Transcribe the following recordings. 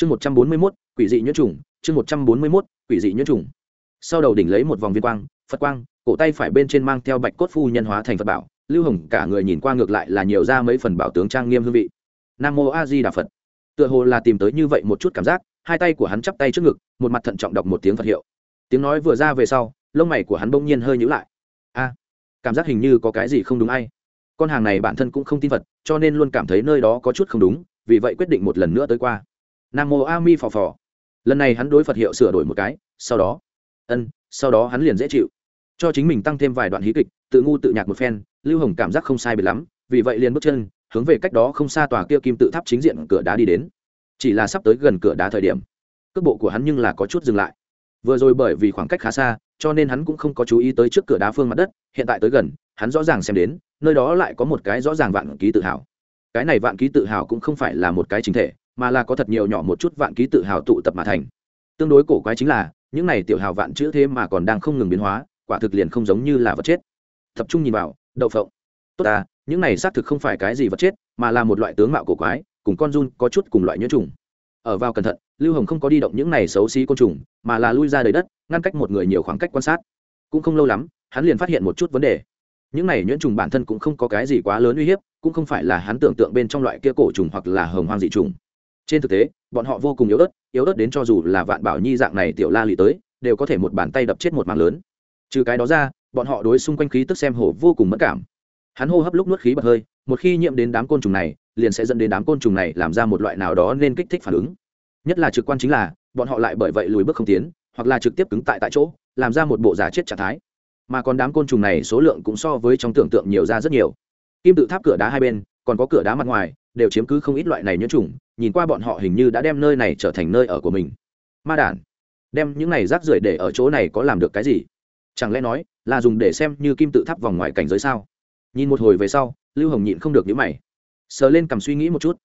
chương một trăm bốn mươi mốt, quỷ dị nhuyễn trùng, chương một trăm bốn mươi mốt, quỷ dị nhuyễn trùng. Sau đầu đỉnh lấy một vòng viên quang, phật quang, cổ tay phải bên trên mang theo bạch cốt phu nhân hóa thành phật bảo, lưu hồng cả người nhìn qua ngược lại là nhiều ra mấy phần bảo tướng trang nghiêm hương vị. Nam mô a di đà phật. Tựa hồ là tìm tới như vậy một chút cảm giác, hai tay của hắn chắp tay trước ngực, một mặt thận trọng đọc một tiếng phật hiệu. Tiếng nói vừa ra về sau, lông mày của hắn bỗng nhiên hơi nhữ lại. A, cảm giác hình như có cái gì không đúng ai. Con hàng này bản thân cũng không tin phật, cho nên luôn cảm thấy nơi đó có chút không đúng, vì vậy quyết định một lần nữa tới qua nam mô a mi phò phò. Lần này hắn đối phật hiệu sửa đổi một cái, sau đó, ân, sau đó hắn liền dễ chịu. Cho chính mình tăng thêm vài đoạn hí kịch, tự ngu tự nhạc một phen, lưu hồng cảm giác không sai biệt lắm, vì vậy liền bước chân, hướng về cách đó không xa tòa kia kim tự tháp chính diện cửa đá đi đến. Chỉ là sắp tới gần cửa đá thời điểm, cước bộ của hắn nhưng là có chút dừng lại. Vừa rồi bởi vì khoảng cách khá xa, cho nên hắn cũng không có chú ý tới trước cửa đá phương mặt đất, hiện tại tới gần, hắn rõ ràng xem đến, nơi đó lại có một cái rõ ràng vạn ký tự hào. Cái này vạn ký tự hào cũng không phải là một cái chính thể mà là có thật nhiều nhỏ một chút vạn ký tự hào tụ tập mà thành. Tương đối cổ quái chính là, những này tiểu hào vạn chữ thế mà còn đang không ngừng biến hóa, quả thực liền không giống như là vật chết. Tập trung nhìn vào, đậu phộng. Tốt ta, những này xác thực không phải cái gì vật chết, mà là một loại tướng mạo cổ quái, cùng con run có chút cùng loại nhiễm trùng. Ở vào cẩn thận, lưu hồng không có đi động những này xấu xí côn trùng, mà là lui ra đầy đất, ngăn cách một người nhiều khoảng cách quan sát. Cũng không lâu lắm, hắn liền phát hiện một chút vấn đề. Những này nhuyễn trùng bản thân cũng không có cái gì quá lớn uy hiếp, cũng không phải là hắn tưởng tượng bên trong loại kia cổ trùng hoặc là hồng hoang dị trùng trên thực tế, bọn họ vô cùng yếu ớt yếu ớt đến cho dù là vạn bảo nhi dạng này tiểu la lì tới, đều có thể một bàn tay đập chết một mạng lớn. Trừ cái đó ra, bọn họ đối xung quanh khí tức xem hổ vô cùng mất cảm. Hắn hô hấp lúc nuốt khí bật hơi, một khi nhiễm đến đám côn trùng này, liền sẽ dẫn đến đám côn trùng này làm ra một loại nào đó nên kích thích phản ứng. Nhất là trực quan chính là, bọn họ lại bởi vậy lùi bước không tiến, hoặc là trực tiếp cứng tại tại chỗ, làm ra một bộ giả chết trạng thái. Mà còn đám côn trùng này số lượng cũng so với trong tưởng tượng nhiều ra rất nhiều. Kim tự tháp cửa đá hai bên, còn có cửa đá mặt ngoài, đều chiếm cứ không ít loại này nhiễm trùng nhìn qua bọn họ hình như đã đem nơi này trở thành nơi ở của mình. Ma đản, đem những này rác rưởi để ở chỗ này có làm được cái gì? Chẳng lẽ nói là dùng để xem như kim tự tháp vòng ngoài cảnh giới sao? Nhìn một hồi về sau, lưu hồng nhịn không được những mày. Sờ lên cầm suy nghĩ một chút.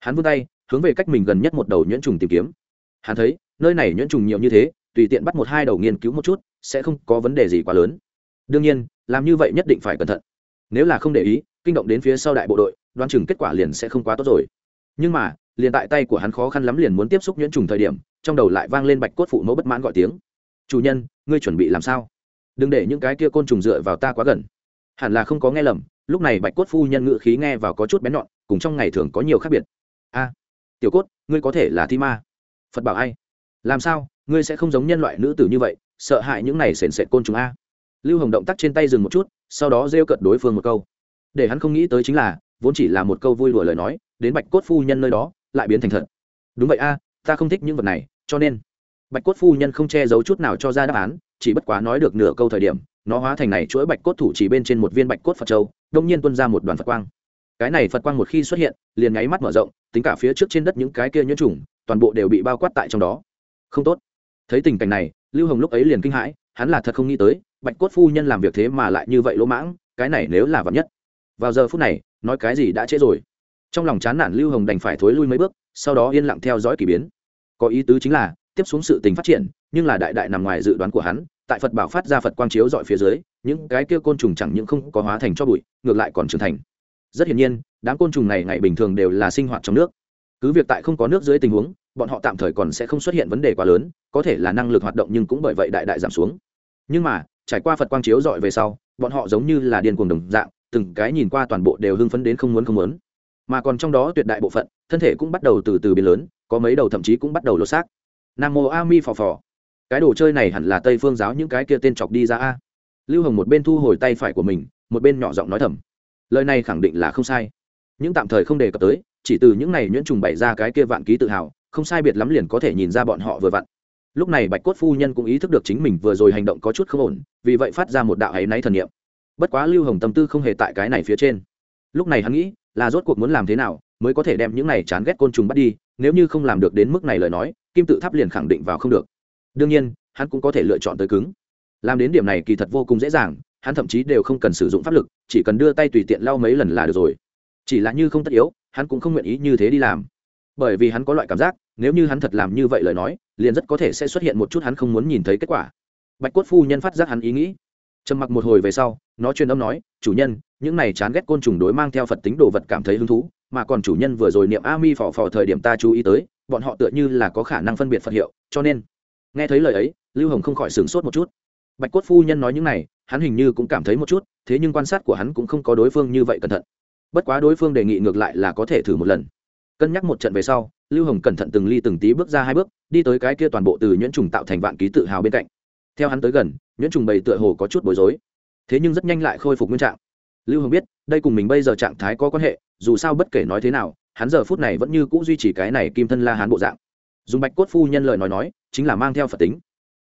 Hắn vươn tay, hướng về cách mình gần nhất một đầu nhuyễn trùng tìm kiếm. Hắn thấy, nơi này nhuyễn trùng nhiều như thế, tùy tiện bắt một hai đầu nghiên cứu một chút, sẽ không có vấn đề gì quá lớn. Đương nhiên, làm như vậy nhất định phải cẩn thận. Nếu là không để ý, kinh động đến phía sau đại bộ đội, đoán chừng kết quả liền sẽ không quá tốt rồi. Nhưng mà liền tại tay của hắn khó khăn lắm liền muốn tiếp xúc nhuyễn trùng thời điểm, trong đầu lại vang lên bạch cốt phụ mẫu bất mãn gọi tiếng. Chủ nhân, ngươi chuẩn bị làm sao? Đừng để những cái kia côn trùng dựa vào ta quá gần. Hẳn là không có nghe lầm, lúc này bạch cốt phu nhân ngự khí nghe vào có chút bén nhọn, cùng trong ngày thường có nhiều khác biệt. A, tiểu cốt, ngươi có thể là thi ma. Phật bảo ai? Làm sao? Ngươi sẽ không giống nhân loại nữ tử như vậy, sợ hãi những này sền sệt côn trùng a. Lưu hồng động tác trên tay dừng một chút, sau đó rêu cận đối phương một câu. Để hắn không nghĩ tới chính là, vốn chỉ là một câu vui đùa lời nói, đến bạch cốt phu nhân nơi đó lại biến thành thật. Đúng vậy a, ta không thích những vật này, cho nên. Bạch cốt phu nhân không che giấu chút nào cho ra đáp án, chỉ bất quá nói được nửa câu thời điểm, nó hóa thành này chuỗi bạch cốt thủ chỉ bên trên một viên bạch cốt phật châu, đông nhiên tuân ra một đoàn phật quang. Cái này phật quang một khi xuất hiện, liền nháy mắt mở rộng, tính cả phía trước trên đất những cái kia nhiễm trùng, toàn bộ đều bị bao quát tại trong đó. Không tốt. Thấy tình cảnh này, lưu hồng lúc ấy liền kinh hãi, hắn là thật không nghĩ tới, bạch cốt phu nhân làm việc thế mà lại như vậy lỗ mãng, cái này nếu là vật nhất. Vào giờ phút này, nói cái gì đã trễ rồi trong lòng chán nản lưu hồng đành phải thối lui mấy bước, sau đó yên lặng theo dõi k ỳ biến. Có ý tứ chính là, tiếp xuống sự tình phát triển, nhưng là đại đại nằm ngoài dự đoán của hắn, tại phật bảo phát ra phật quang chiếu dọi phía dưới, những cái kia côn trùng chẳng những không có hóa thành cho bụi, ngược lại còn trưởng thành. Rất hiển nhiên, đám côn trùng này ngày bình thường đều là sinh hoạt trong nước. Cứ việc tại không có nước dưới tình huống, bọn họ tạm thời còn sẽ không xuất hiện vấn đề quá lớn, có thể là năng lực hoạt động nhưng cũng bởi vậy đại đại giảm xuống. Nhưng mà, trải qua phật quang chiếu dọi về sau, bọn họ giống như là điên cuồng đồng dạng, từng cái nhìn qua toàn bộ đều hưng phấn đến không muốn không muốn mà còn trong đó tuyệt đại bộ phận, thân thể cũng bắt đầu từ từ biến lớn, có mấy đầu thậm chí cũng bắt đầu lột xác. Nam mô a mi phò phò. Cái đồ chơi này hẳn là tây phương giáo những cái kia tên chọc đi ra a. Lưu hồng một bên thu hồi tay phải của mình, một bên nhỏ giọng nói thầm. Lời này khẳng định là không sai. Những tạm thời không đề cập tới, chỉ từ những này nhuyễn trùng bày ra cái kia vạn ký tự hào, không sai biệt lắm liền có thể nhìn ra bọn họ vừa vặn. Lúc này bạch cốt phu nhân cũng ý thức được chính mình vừa rồi hành động có chút không ổn, vì vậy phát ra một đạo áy náy thần niệm. Bất quá lưu hồng tâm tư không hề tại cái này phía trên. Lúc này hắn nghĩ là rốt cuộc muốn làm thế nào mới có thể đem những này chán ghét côn trùng bắt đi, nếu như không làm được đến mức này lời nói, kim tự tháp liền khẳng định vào không được. Đương nhiên, hắn cũng có thể lựa chọn tới cứng. Làm đến điểm này kỳ thật vô cùng dễ dàng, hắn thậm chí đều không cần sử dụng pháp lực, chỉ cần đưa tay tùy tiện lau mấy lần là được rồi. Chỉ là như không tất yếu, hắn cũng không nguyện ý như thế đi làm. Bởi vì hắn có loại cảm giác, nếu như hắn thật làm như vậy lời nói, liền rất có thể sẽ xuất hiện một chút hắn không muốn nhìn thấy kết quả. Bạch cốt phu nhân phát giác hắn ý nghĩ, trầm mặc một hồi về sau nó truyền âm nói, chủ nhân, những này chán ghét côn trùng đối mang theo phật tính đồ vật cảm thấy hứng thú, mà còn chủ nhân vừa rồi niệm a mi phò phò thời điểm ta chú ý tới, bọn họ tựa như là có khả năng phân biệt phật hiệu, cho nên nghe thấy lời ấy, lưu hồng không khỏi sửng sốt một chút. Bạch cốt phu nhân nói những này, hắn hình như cũng cảm thấy một chút, thế nhưng quan sát của hắn cũng không có đối phương như vậy cẩn thận. Bất quá đối phương đề nghị ngược lại là có thể thử một lần. Cân nhắc một trận về sau, lưu hồng cẩn thận từng ly từng tí bước ra hai bước, đi tới cái kia toàn bộ từ nhuyễn trùng tạo thành vạn ký tự hào bên cạnh. Theo hắn tới gần, nhuyễn trùng bầy tựa hồ có chút bối rối thế nhưng rất nhanh lại khôi phục nguyên trạng. Lưu hồng biết, đây cùng mình bây giờ trạng thái có quan hệ, dù sao bất kể nói thế nào, hắn giờ phút này vẫn như c ũ duy trì cái này kim thân la hán bộ dạng. Dùng bạch cốt phu nhân lời nói nói, chính là mang theo phật tính.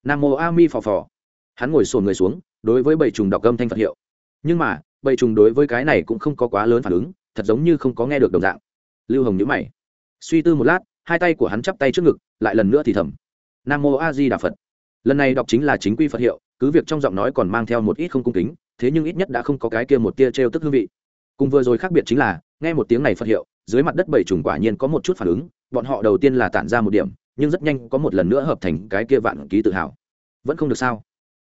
Nam mô a mi phò phò. Hắn ngồi sồn người xuống, đối với bầy trùng đọc âm thanh phật hiệu. Nhưng mà, bầy trùng đối với cái này cũng không có quá lớn phản ứng, thật giống như không có nghe được đồng dạng. Lưu hồng nhữ mày. Suy tư một lát, hai tay của hắn chắp tay trước ngực, lại lần nữa thì thầm. Nam mô a di đà phật. Lần này đọc chính là chính quy phật hiệu cứ việc trong giọng nói còn mang theo một ít không cung kính, thế nhưng ít nhất đã không có cái kia một tia t r e o tức hương vị. Cùng vừa rồi khác biệt chính là, nghe một tiếng này phật hiệu, dưới mặt đất bảy trùng quả nhiên có một chút phản ứng, bọn họ đầu tiên là tản ra một điểm, nhưng rất nhanh có một lần nữa hợp thành cái kia vạn ký tự hào. Vẫn không được sao?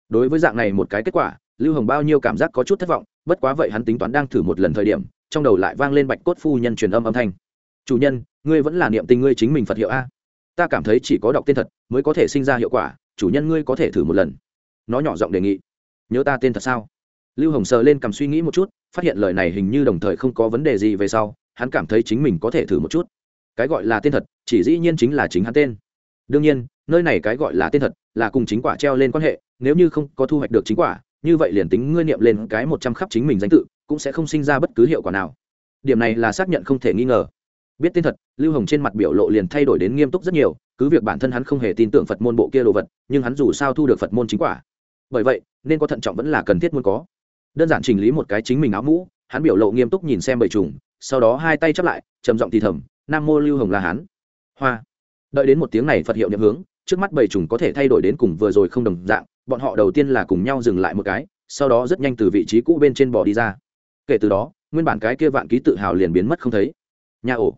Đối với dạng này một cái kết quả, lưu hồng bao nhiêu cảm giác có chút thất vọng, bất quá vậy hắn tính toán đang thử một lần thời điểm, trong đầu lại vang lên bạch cốt phu nhân truyền âm âm thanh. Chủ nhân, ngươi vẫn là niệm tình ngươi chính mình phật hiệu a. Ta cảm thấy chỉ có đọc tên thật mới có thể sinh ra hiệu quả, chủ nhân ngươi có thể thử một lần nó nhỏ giọng đề nghị. Nhớ ta tên thật sao? Lưu hồng sờ lên cầm suy nghĩ một chút, phát hiện lời này hình như đồng thời không có vấn đề gì về sau, hắn cảm thấy chính mình có thể thử một chút. Cái gọi là tên thật, chỉ dĩ nhiên chính là chính hắn tên. Đương nhiên, nơi này cái gọi là tên thật là cùng chính quả treo lên quan hệ, nếu như không có thu hoạch được chính quả, như vậy liền tính ngươi niệm lên cái một trăm khắp chính mình danh tự, cũng sẽ không sinh ra bất cứ hiệu quả nào. Điểm này là xác nhận không thể nghi ngờ. Biết tên thật, lưu hồng trên mặt biểu lộ liền thay đổi đến nghiêm túc rất nhiều, cứ việc bản thân hắn không hề tin tưởng phật môn bộ kia đồ vật, nhưng hắn dù sao thu được phật môn chính quả bởi vậy, nên có thận trọng vẫn là cần thiết muốn có. Đơn giản chỉnh lý một cái chính mình áo mũ, hắn biểu lộ nghiêm túc nhìn xem bầy trùng, sau đó hai tay chắp lại, trầm giọng thì thầm, nam mô lưu hồng la hán. Hoa. Đợi đến một tiếng này phật hiệu nhậm hướng, trước mắt bầy trùng có thể thay đổi đến cùng vừa rồi không đồng dạng, bọn họ đầu tiên là cùng nhau dừng lại một cái, sau đó rất nhanh từ vị trí cũ bên trên bò đi ra. Kể từ đó, nguyên bản cái kia vạn ký tự hào liền biến mất không thấy. Nhà ổ.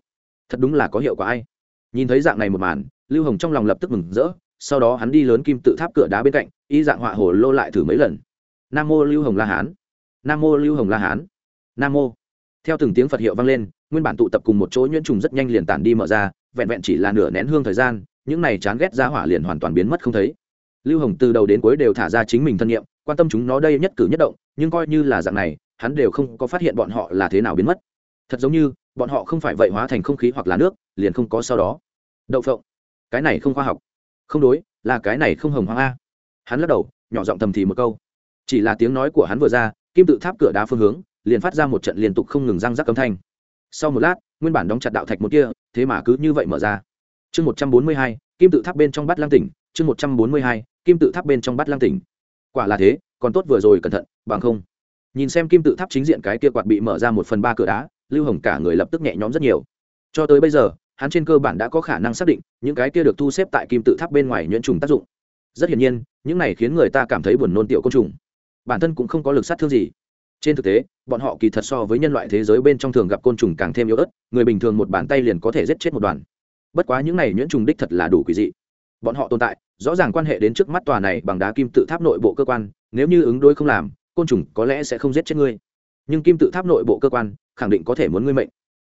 Thật đúng là có hiệu quả ai. Nhìn thấy dạng này một màn, lưu hồng trong lòng lập tức mừng rỡ sau đó hắn đi lớn kim tự tháp cửa đá bên cạnh, y dạng họa hồ lô lại thử mấy lần. Nam mô lưu hồng la hán. Nam mô lưu hồng la hán. Nam mô. Theo từng tiếng phật hiệu vang lên, nguyên bản tụ tập cùng một chỗ nhuyễn trùng rất nhanh liền tản đi mở ra, vẹn vẹn chỉ là nửa nén hương thời gian, những này chán ghét ra hỏa liền hoàn toàn biến mất không thấy. Lưu hồng từ đầu đến cuối đều thả ra chính mình thân nhiệm quan tâm chúng nó đây nhất cử nhất động, nhưng coi như là dạng này, hắn đều không có phát hiện bọn họ là thế nào biến mất. Thật giống như, bọn họ không phải vậy hóa thành không khí hoặc là nước, liền không có sau đó. Đậu phộng. Cái này không khoa học không đối, là cái này không hồng hoang a. Hắn lắc đầu, nhỏ giọng thầm thì một câu. Chỉ là tiếng nói của hắn vừa ra, kim tự tháp cửa đá phương hướng, liền phát ra một trận liên tục không ngừng răng rắc âm thanh. Sau một lát, nguyên bản đóng chặt đạo thạch một kia, thế mà cứ như vậy mở ra. Chương một trăm bốn mươi hai, kim tự tháp bên trong bắt lang tỉnh. Chương một trăm bốn mươi hai, kim tự tháp bên trong bắt lang tỉnh. Quả là thế, còn tốt vừa rồi cẩn thận, bằng không. Nhìn xem kim tự tháp chính diện cái kia quạt bị mở ra một phần ba cửa đá, lưu hồng cả người lập tức nhẹ nhõm rất nhiều. Cho tới bây giờ hắn trên cơ bản đã có khả năng xác định những cái kia được thu xếp tại kim tự tháp bên ngoài nhuyễn trùng tác dụng. Rất hiển nhiên, những này khiến người ta cảm thấy buồn nôn tiểu côn trùng. Bản thân cũng không có lực sát thương gì. Trên thực tế, bọn họ kỳ thật so với nhân loại thế giới bên trong thường gặp côn trùng càng thêm yếu ớt, người bình thường một bàn tay liền có thể giết chết một đoàn. Bất quá những này nhuyễn trùng đích thật là đủ quỷ dị. Bọn họ tồn tại, rõ ràng quan hệ đến trước mắt tòa này bằng đá kim tự tháp nội bộ cơ quan, nếu như ứng đối không làm, côn trùng có lẽ sẽ không giết chết ngươi. Nhưng kim tự tháp nội bộ cơ quan, khẳng định có thể muốn ngươi mệnh.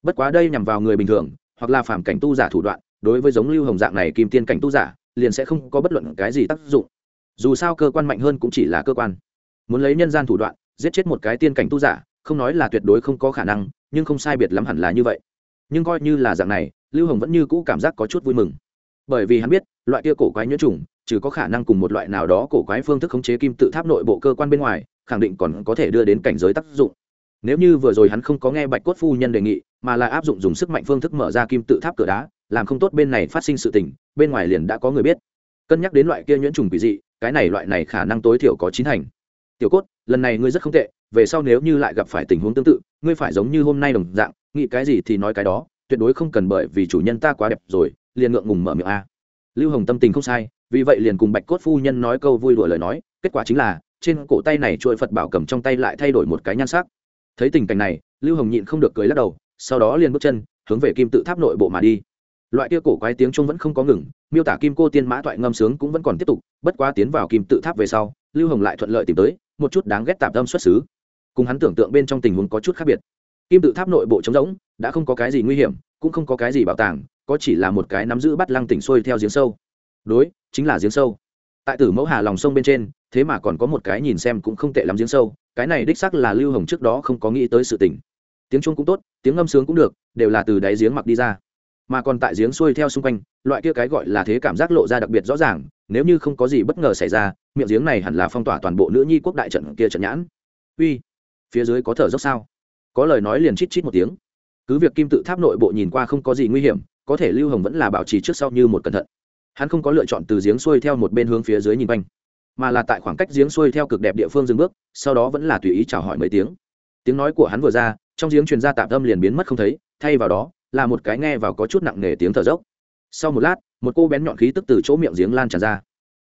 Bất quá đây nhằm vào người bình thường hoặc là phàm cảnh tu giả thủ đoạn, đối với giống lưu hồng dạng này kim tiên cảnh tu giả, liền sẽ không có bất luận cái gì tác dụng. Dù sao cơ quan mạnh hơn cũng chỉ là cơ quan. Muốn lấy nhân gian thủ đoạn, giết chết một cái tiên cảnh tu giả, không nói là tuyệt đối không có khả năng, nhưng không sai biệt lắm hẳn là như vậy. Nhưng coi như là dạng này, lưu hồng vẫn như cũ cảm giác có chút vui mừng. Bởi vì hắn biết, loại kia cổ quái nhuyễn trùng trừ có khả năng cùng một loại nào đó cổ quái phương thức khống chế kim tự tháp nội bộ cơ quan bên ngoài, khẳng định còn có thể đưa đến cảnh giới tác dụng. Nếu như vừa rồi hắn không có nghe bạch cốt phu nhân đề nghị mà là áp dụng dùng sức mạnh phương thức mở ra kim tự tháp cửa đá, làm không tốt bên này phát sinh sự tình, bên ngoài liền đã có người biết. Cân nhắc đến loại kia nhuyễn trùng quỷ dị, cái này loại này khả năng tối thiểu có chín thành. Tiểu cốt, lần này ngươi rất không tệ, về sau nếu như lại gặp phải tình huống tương tự, ngươi phải giống như hôm nay đồng dạng, nghĩ cái gì thì nói cái đó, tuyệt đối không cần bởi vì chủ nhân ta quá đẹp rồi, liền ngượng ngùng mở miệng a. Lưu hồng tâm tình không sai, vì vậy liền cùng bạch cốt phu nhân nói câu vui đùa lời nói, kết quả chính là, trên cổ tay này chuỗi phật bảo cầm trong tay lại thay đổi một cái nhan sắc. Thấy tình cảnh này, lưu hồng nhịn không được cười lắc đầu sau đó liền bước chân, hướng về kim tự tháp nội bộ mà đi. Loại kia cổ quái tiếng trung vẫn không có ngừng, miêu tả kim cô tiên mã toại ngâm sướng cũng vẫn còn tiếp tục, bất quá tiến vào kim tự tháp về sau, lưu hồng lại thuận lợi tìm tới, một chút đáng ghét tạp tâm xuất xứ. Cùng hắn tưởng tượng bên trong tình huống có chút khác biệt. Kim tự tháp nội bộ trống rỗng, đã không có cái gì nguy hiểm, cũng không có cái gì bảo tàng, có chỉ là một cái nắm giữ bắt lăng tỉnh xuôi theo giếng sâu. Đối, chính là giếng sâu. Tại tử mẫu hà lòng sông bên trên, thế mà còn có một cái nhìn xem cũng không tệ lắm giếng sâu, cái này đích sắc là lưu hồng trước đó không có nghĩ tới sự tình tiếng chuông cũng tốt, tiếng ngâm sướng cũng được, đều là từ đáy giếng mặc đi ra. Mà còn tại giếng xuôi theo xung quanh, loại kia cái gọi là thế cảm giác lộ ra đặc biệt rõ ràng, nếu như không có gì bất ngờ xảy ra, miệng giếng này hẳn là phong tỏa toàn bộ nữ nhi quốc đại trận kia trận nhãn. Uy, phía dưới có thở dốc sao? Có lời nói liền chít chít một tiếng. Cứ việc kim tự tháp nội bộ nhìn qua không có gì nguy hiểm, có thể lưu hồng vẫn là bảo trì trước sau như một cẩn thận. Hắn không có lựa chọn từ giếng xuôi theo một bên hướng phía dưới nhìn quanh, mà là tại khoảng cách giếng xuôi theo cực đẹp địa phương dừng bước, sau đó vẫn là tùy ý chào hỏi mấy tiếng. Tiếng nói của hắn vừa ra trong giếng truyền ra tạm tâm liền biến mất không thấy, thay vào đó, là một cái nghe vào có chút nặng nề tiếng thở dốc. Sau một lát, một cô bén nhọn khí tức từ chỗ miệng giếng lan tràn ra.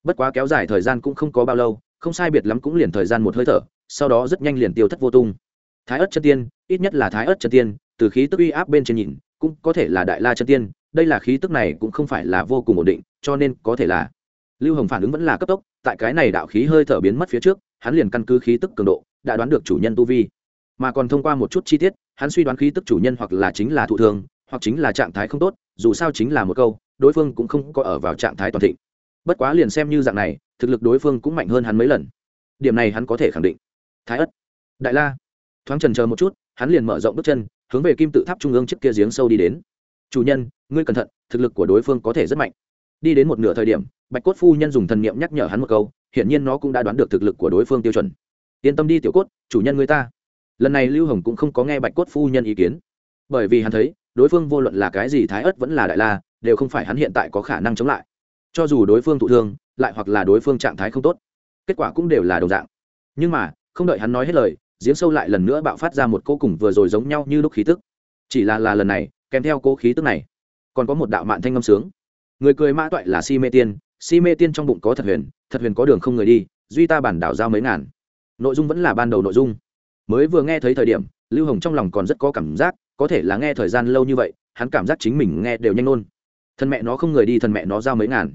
Bất quá kéo dài thời gian cũng không có bao lâu, không sai biệt lắm cũng liền thời gian một hơi thở, sau đó rất nhanh liền tiêu thất vô tung. Thái ất chân tiên, ít nhất là thái ất chân tiên, từ khí tức uy áp bên trên nhìn, cũng có thể là đại la chân tiên, đây là khí tức này cũng không phải là vô cùng ổn định, cho nên có thể là lưu hồng phản ứng vẫn là cấp tốc, tại cái này đạo khí hơi thở biến mất phía trước, hắn liền căn cứ khí tức cường độ, đã đoán được chủ nhân tu vi mà còn thông qua một chút chi tiết, hắn suy đoán khí tức chủ nhân hoặc là chính là thụ thường hoặc chính là trạng thái không tốt, dù sao chính là một câu, đối phương cũng không có ở vào trạng thái toàn thịnh. Bất quá liền xem như dạng này, thực lực đối phương cũng mạnh hơn hắn mấy lần. Điểm này hắn có thể khẳng định. Thái ất. Đại la. Thoáng trần chờ một chút, hắn liền mở rộng bước chân, hướng về kim tự tháp trung ương trước kia giếng sâu đi đến. Chủ nhân, ngươi cẩn thận, thực lực của đối phương có thể rất mạnh. Đi đến một nửa thời điểm, bạch cốt phu nhân dùng thần niệm nhắc nhở hắn một câu, hiển nhiên nó cũng đã đoán được thực lực của đối phương tiêu chuẩn. Yên tâm đi, tiểu cốt, chủ nhân người ta lần này lưu hồng cũng không có nghe bạch cốt phu nhân ý kiến bởi vì hắn thấy đối phương vô luận là cái gì thái ớt vẫn là đại la đều không phải hắn hiện tại có khả năng chống lại cho dù đối phương thụ thương lại hoặc là đối phương trạng thái không tốt kết quả cũng đều là đồng dạng nhưng mà không đợi hắn nói hết lời giếng sâu lại lần nữa bạo phát ra một cô cùng vừa rồi giống nhau như lúc khí tức chỉ là là lần này kèm theo cô khí tức này còn có một đạo mạn thanh ngâm sướng người cười mã toại là si mê tiên si mê tiên trong bụng có thật huyền thật huyền có đường không người đi duy ta bản đảo giao mấy ngàn nội dung vẫn là ban đầu nội dung mới vừa nghe thấy thời điểm, lưu hồng trong lòng còn rất có cảm giác, có thể là nghe thời gian lâu như vậy, hắn cảm giác chính mình nghe đều nhanh nôn thân mẹ nó không người đi, thân mẹ nó giao mấy ngàn.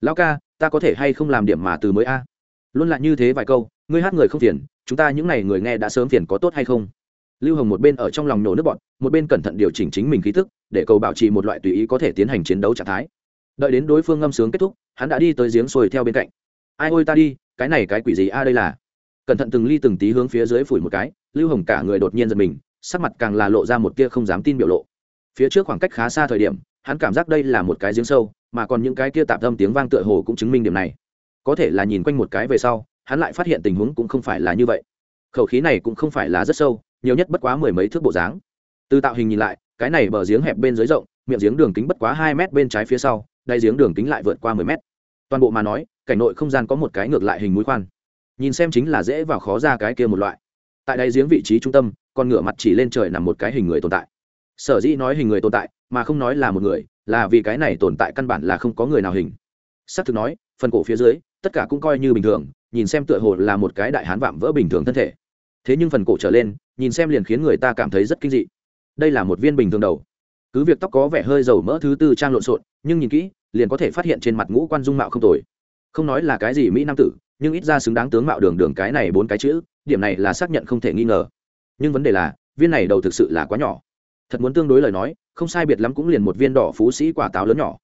Lão ca, ta có thể hay không làm điểm mà từ mới a? Luôn lại như thế vài câu, ngươi hát người không phiền, chúng ta những n à y người nghe đã sớm phiền có tốt hay không? Lưu hồng một bên ở trong lòng nổ nước bọn một bên cẩn thận điều chỉnh chính mình khí thức, để cầu bảo trì một loại tùy ý có thể tiến hành chiến đấu trạng thái. Đợi đến đối phương ngâm sướng kết thúc, hắn đã đi tới giếng sồi theo bên cạnh. Ai ôi ta đi, cái này cái quỷ gì a, đây là? Cẩn thận từng ly từng tí hướng phía dưới phủi một cái, lưu hồng cả người đột nhiên giật mình, sắc mặt càng là lộ ra một kia không dám tin biểu lộ. Phía trước khoảng cách khá xa thời điểm, hắn cảm giác đây là một cái giếng sâu, mà còn những cái kia tạm tâm tiếng vang tựa hồ cũng chứng minh điểm này. Có thể là nhìn quanh một cái về sau, hắn lại phát hiện tình huống cũng không phải là như vậy. Khẩu khí này cũng không phải là rất sâu, nhiều nhất bất quá mười mấy thước bộ dáng. Từ tạo hình nhìn lại, cái này bờ giếng hẹp bên dưới rộng, miệng giếng đường kính bất quá hai mét bên trái phía sau, đáy giếng đường kính lại vượt qua mười mét. Toàn bộ mà nói, cảnh nội không gian có một cái ngược lại hình mũi khoan nhìn xem chính là dễ vào khó ra cái kia một loại. Tại đáy giếng vị trí trung tâm, con ngựa mặt chỉ lên trời nằm một cái hình người tồn tại. Sở dĩ nói hình người tồn tại, mà không nói là một người, là vì cái này tồn tại căn bản là không có người nào hình. S ắ c thực nói, phần cổ phía dưới, tất cả cũng coi như bình thường, nhìn xem tựa hồ là một cái đại hán vạm vỡ bình thường thân thể. Thế nhưng phần cổ trở lên, nhìn xem liền khiến người ta cảm thấy rất kinh dị. Đây là một viên bình thường đầu. Cứ việc tóc có vẻ hơi dầu mỡ thứ tư trang lộn xộn, nhưng nhìn kỹ, liền có thể phát hiện trên mặt ngũ quan dung mạo không tồi. Không nói là cái gì mỹ nam tử nhưng ít ra xứng đáng tướng mạo đường đường cái này bốn cái chữ, điểm này là xác nhận không thể nghi ngờ. Nhưng vấn đề là, viên này đầu thực sự là quá nhỏ. Thật muốn tương đối lời nói, không sai biệt lắm cũng liền một viên đỏ phú sĩ quả táo lớn nhỏ.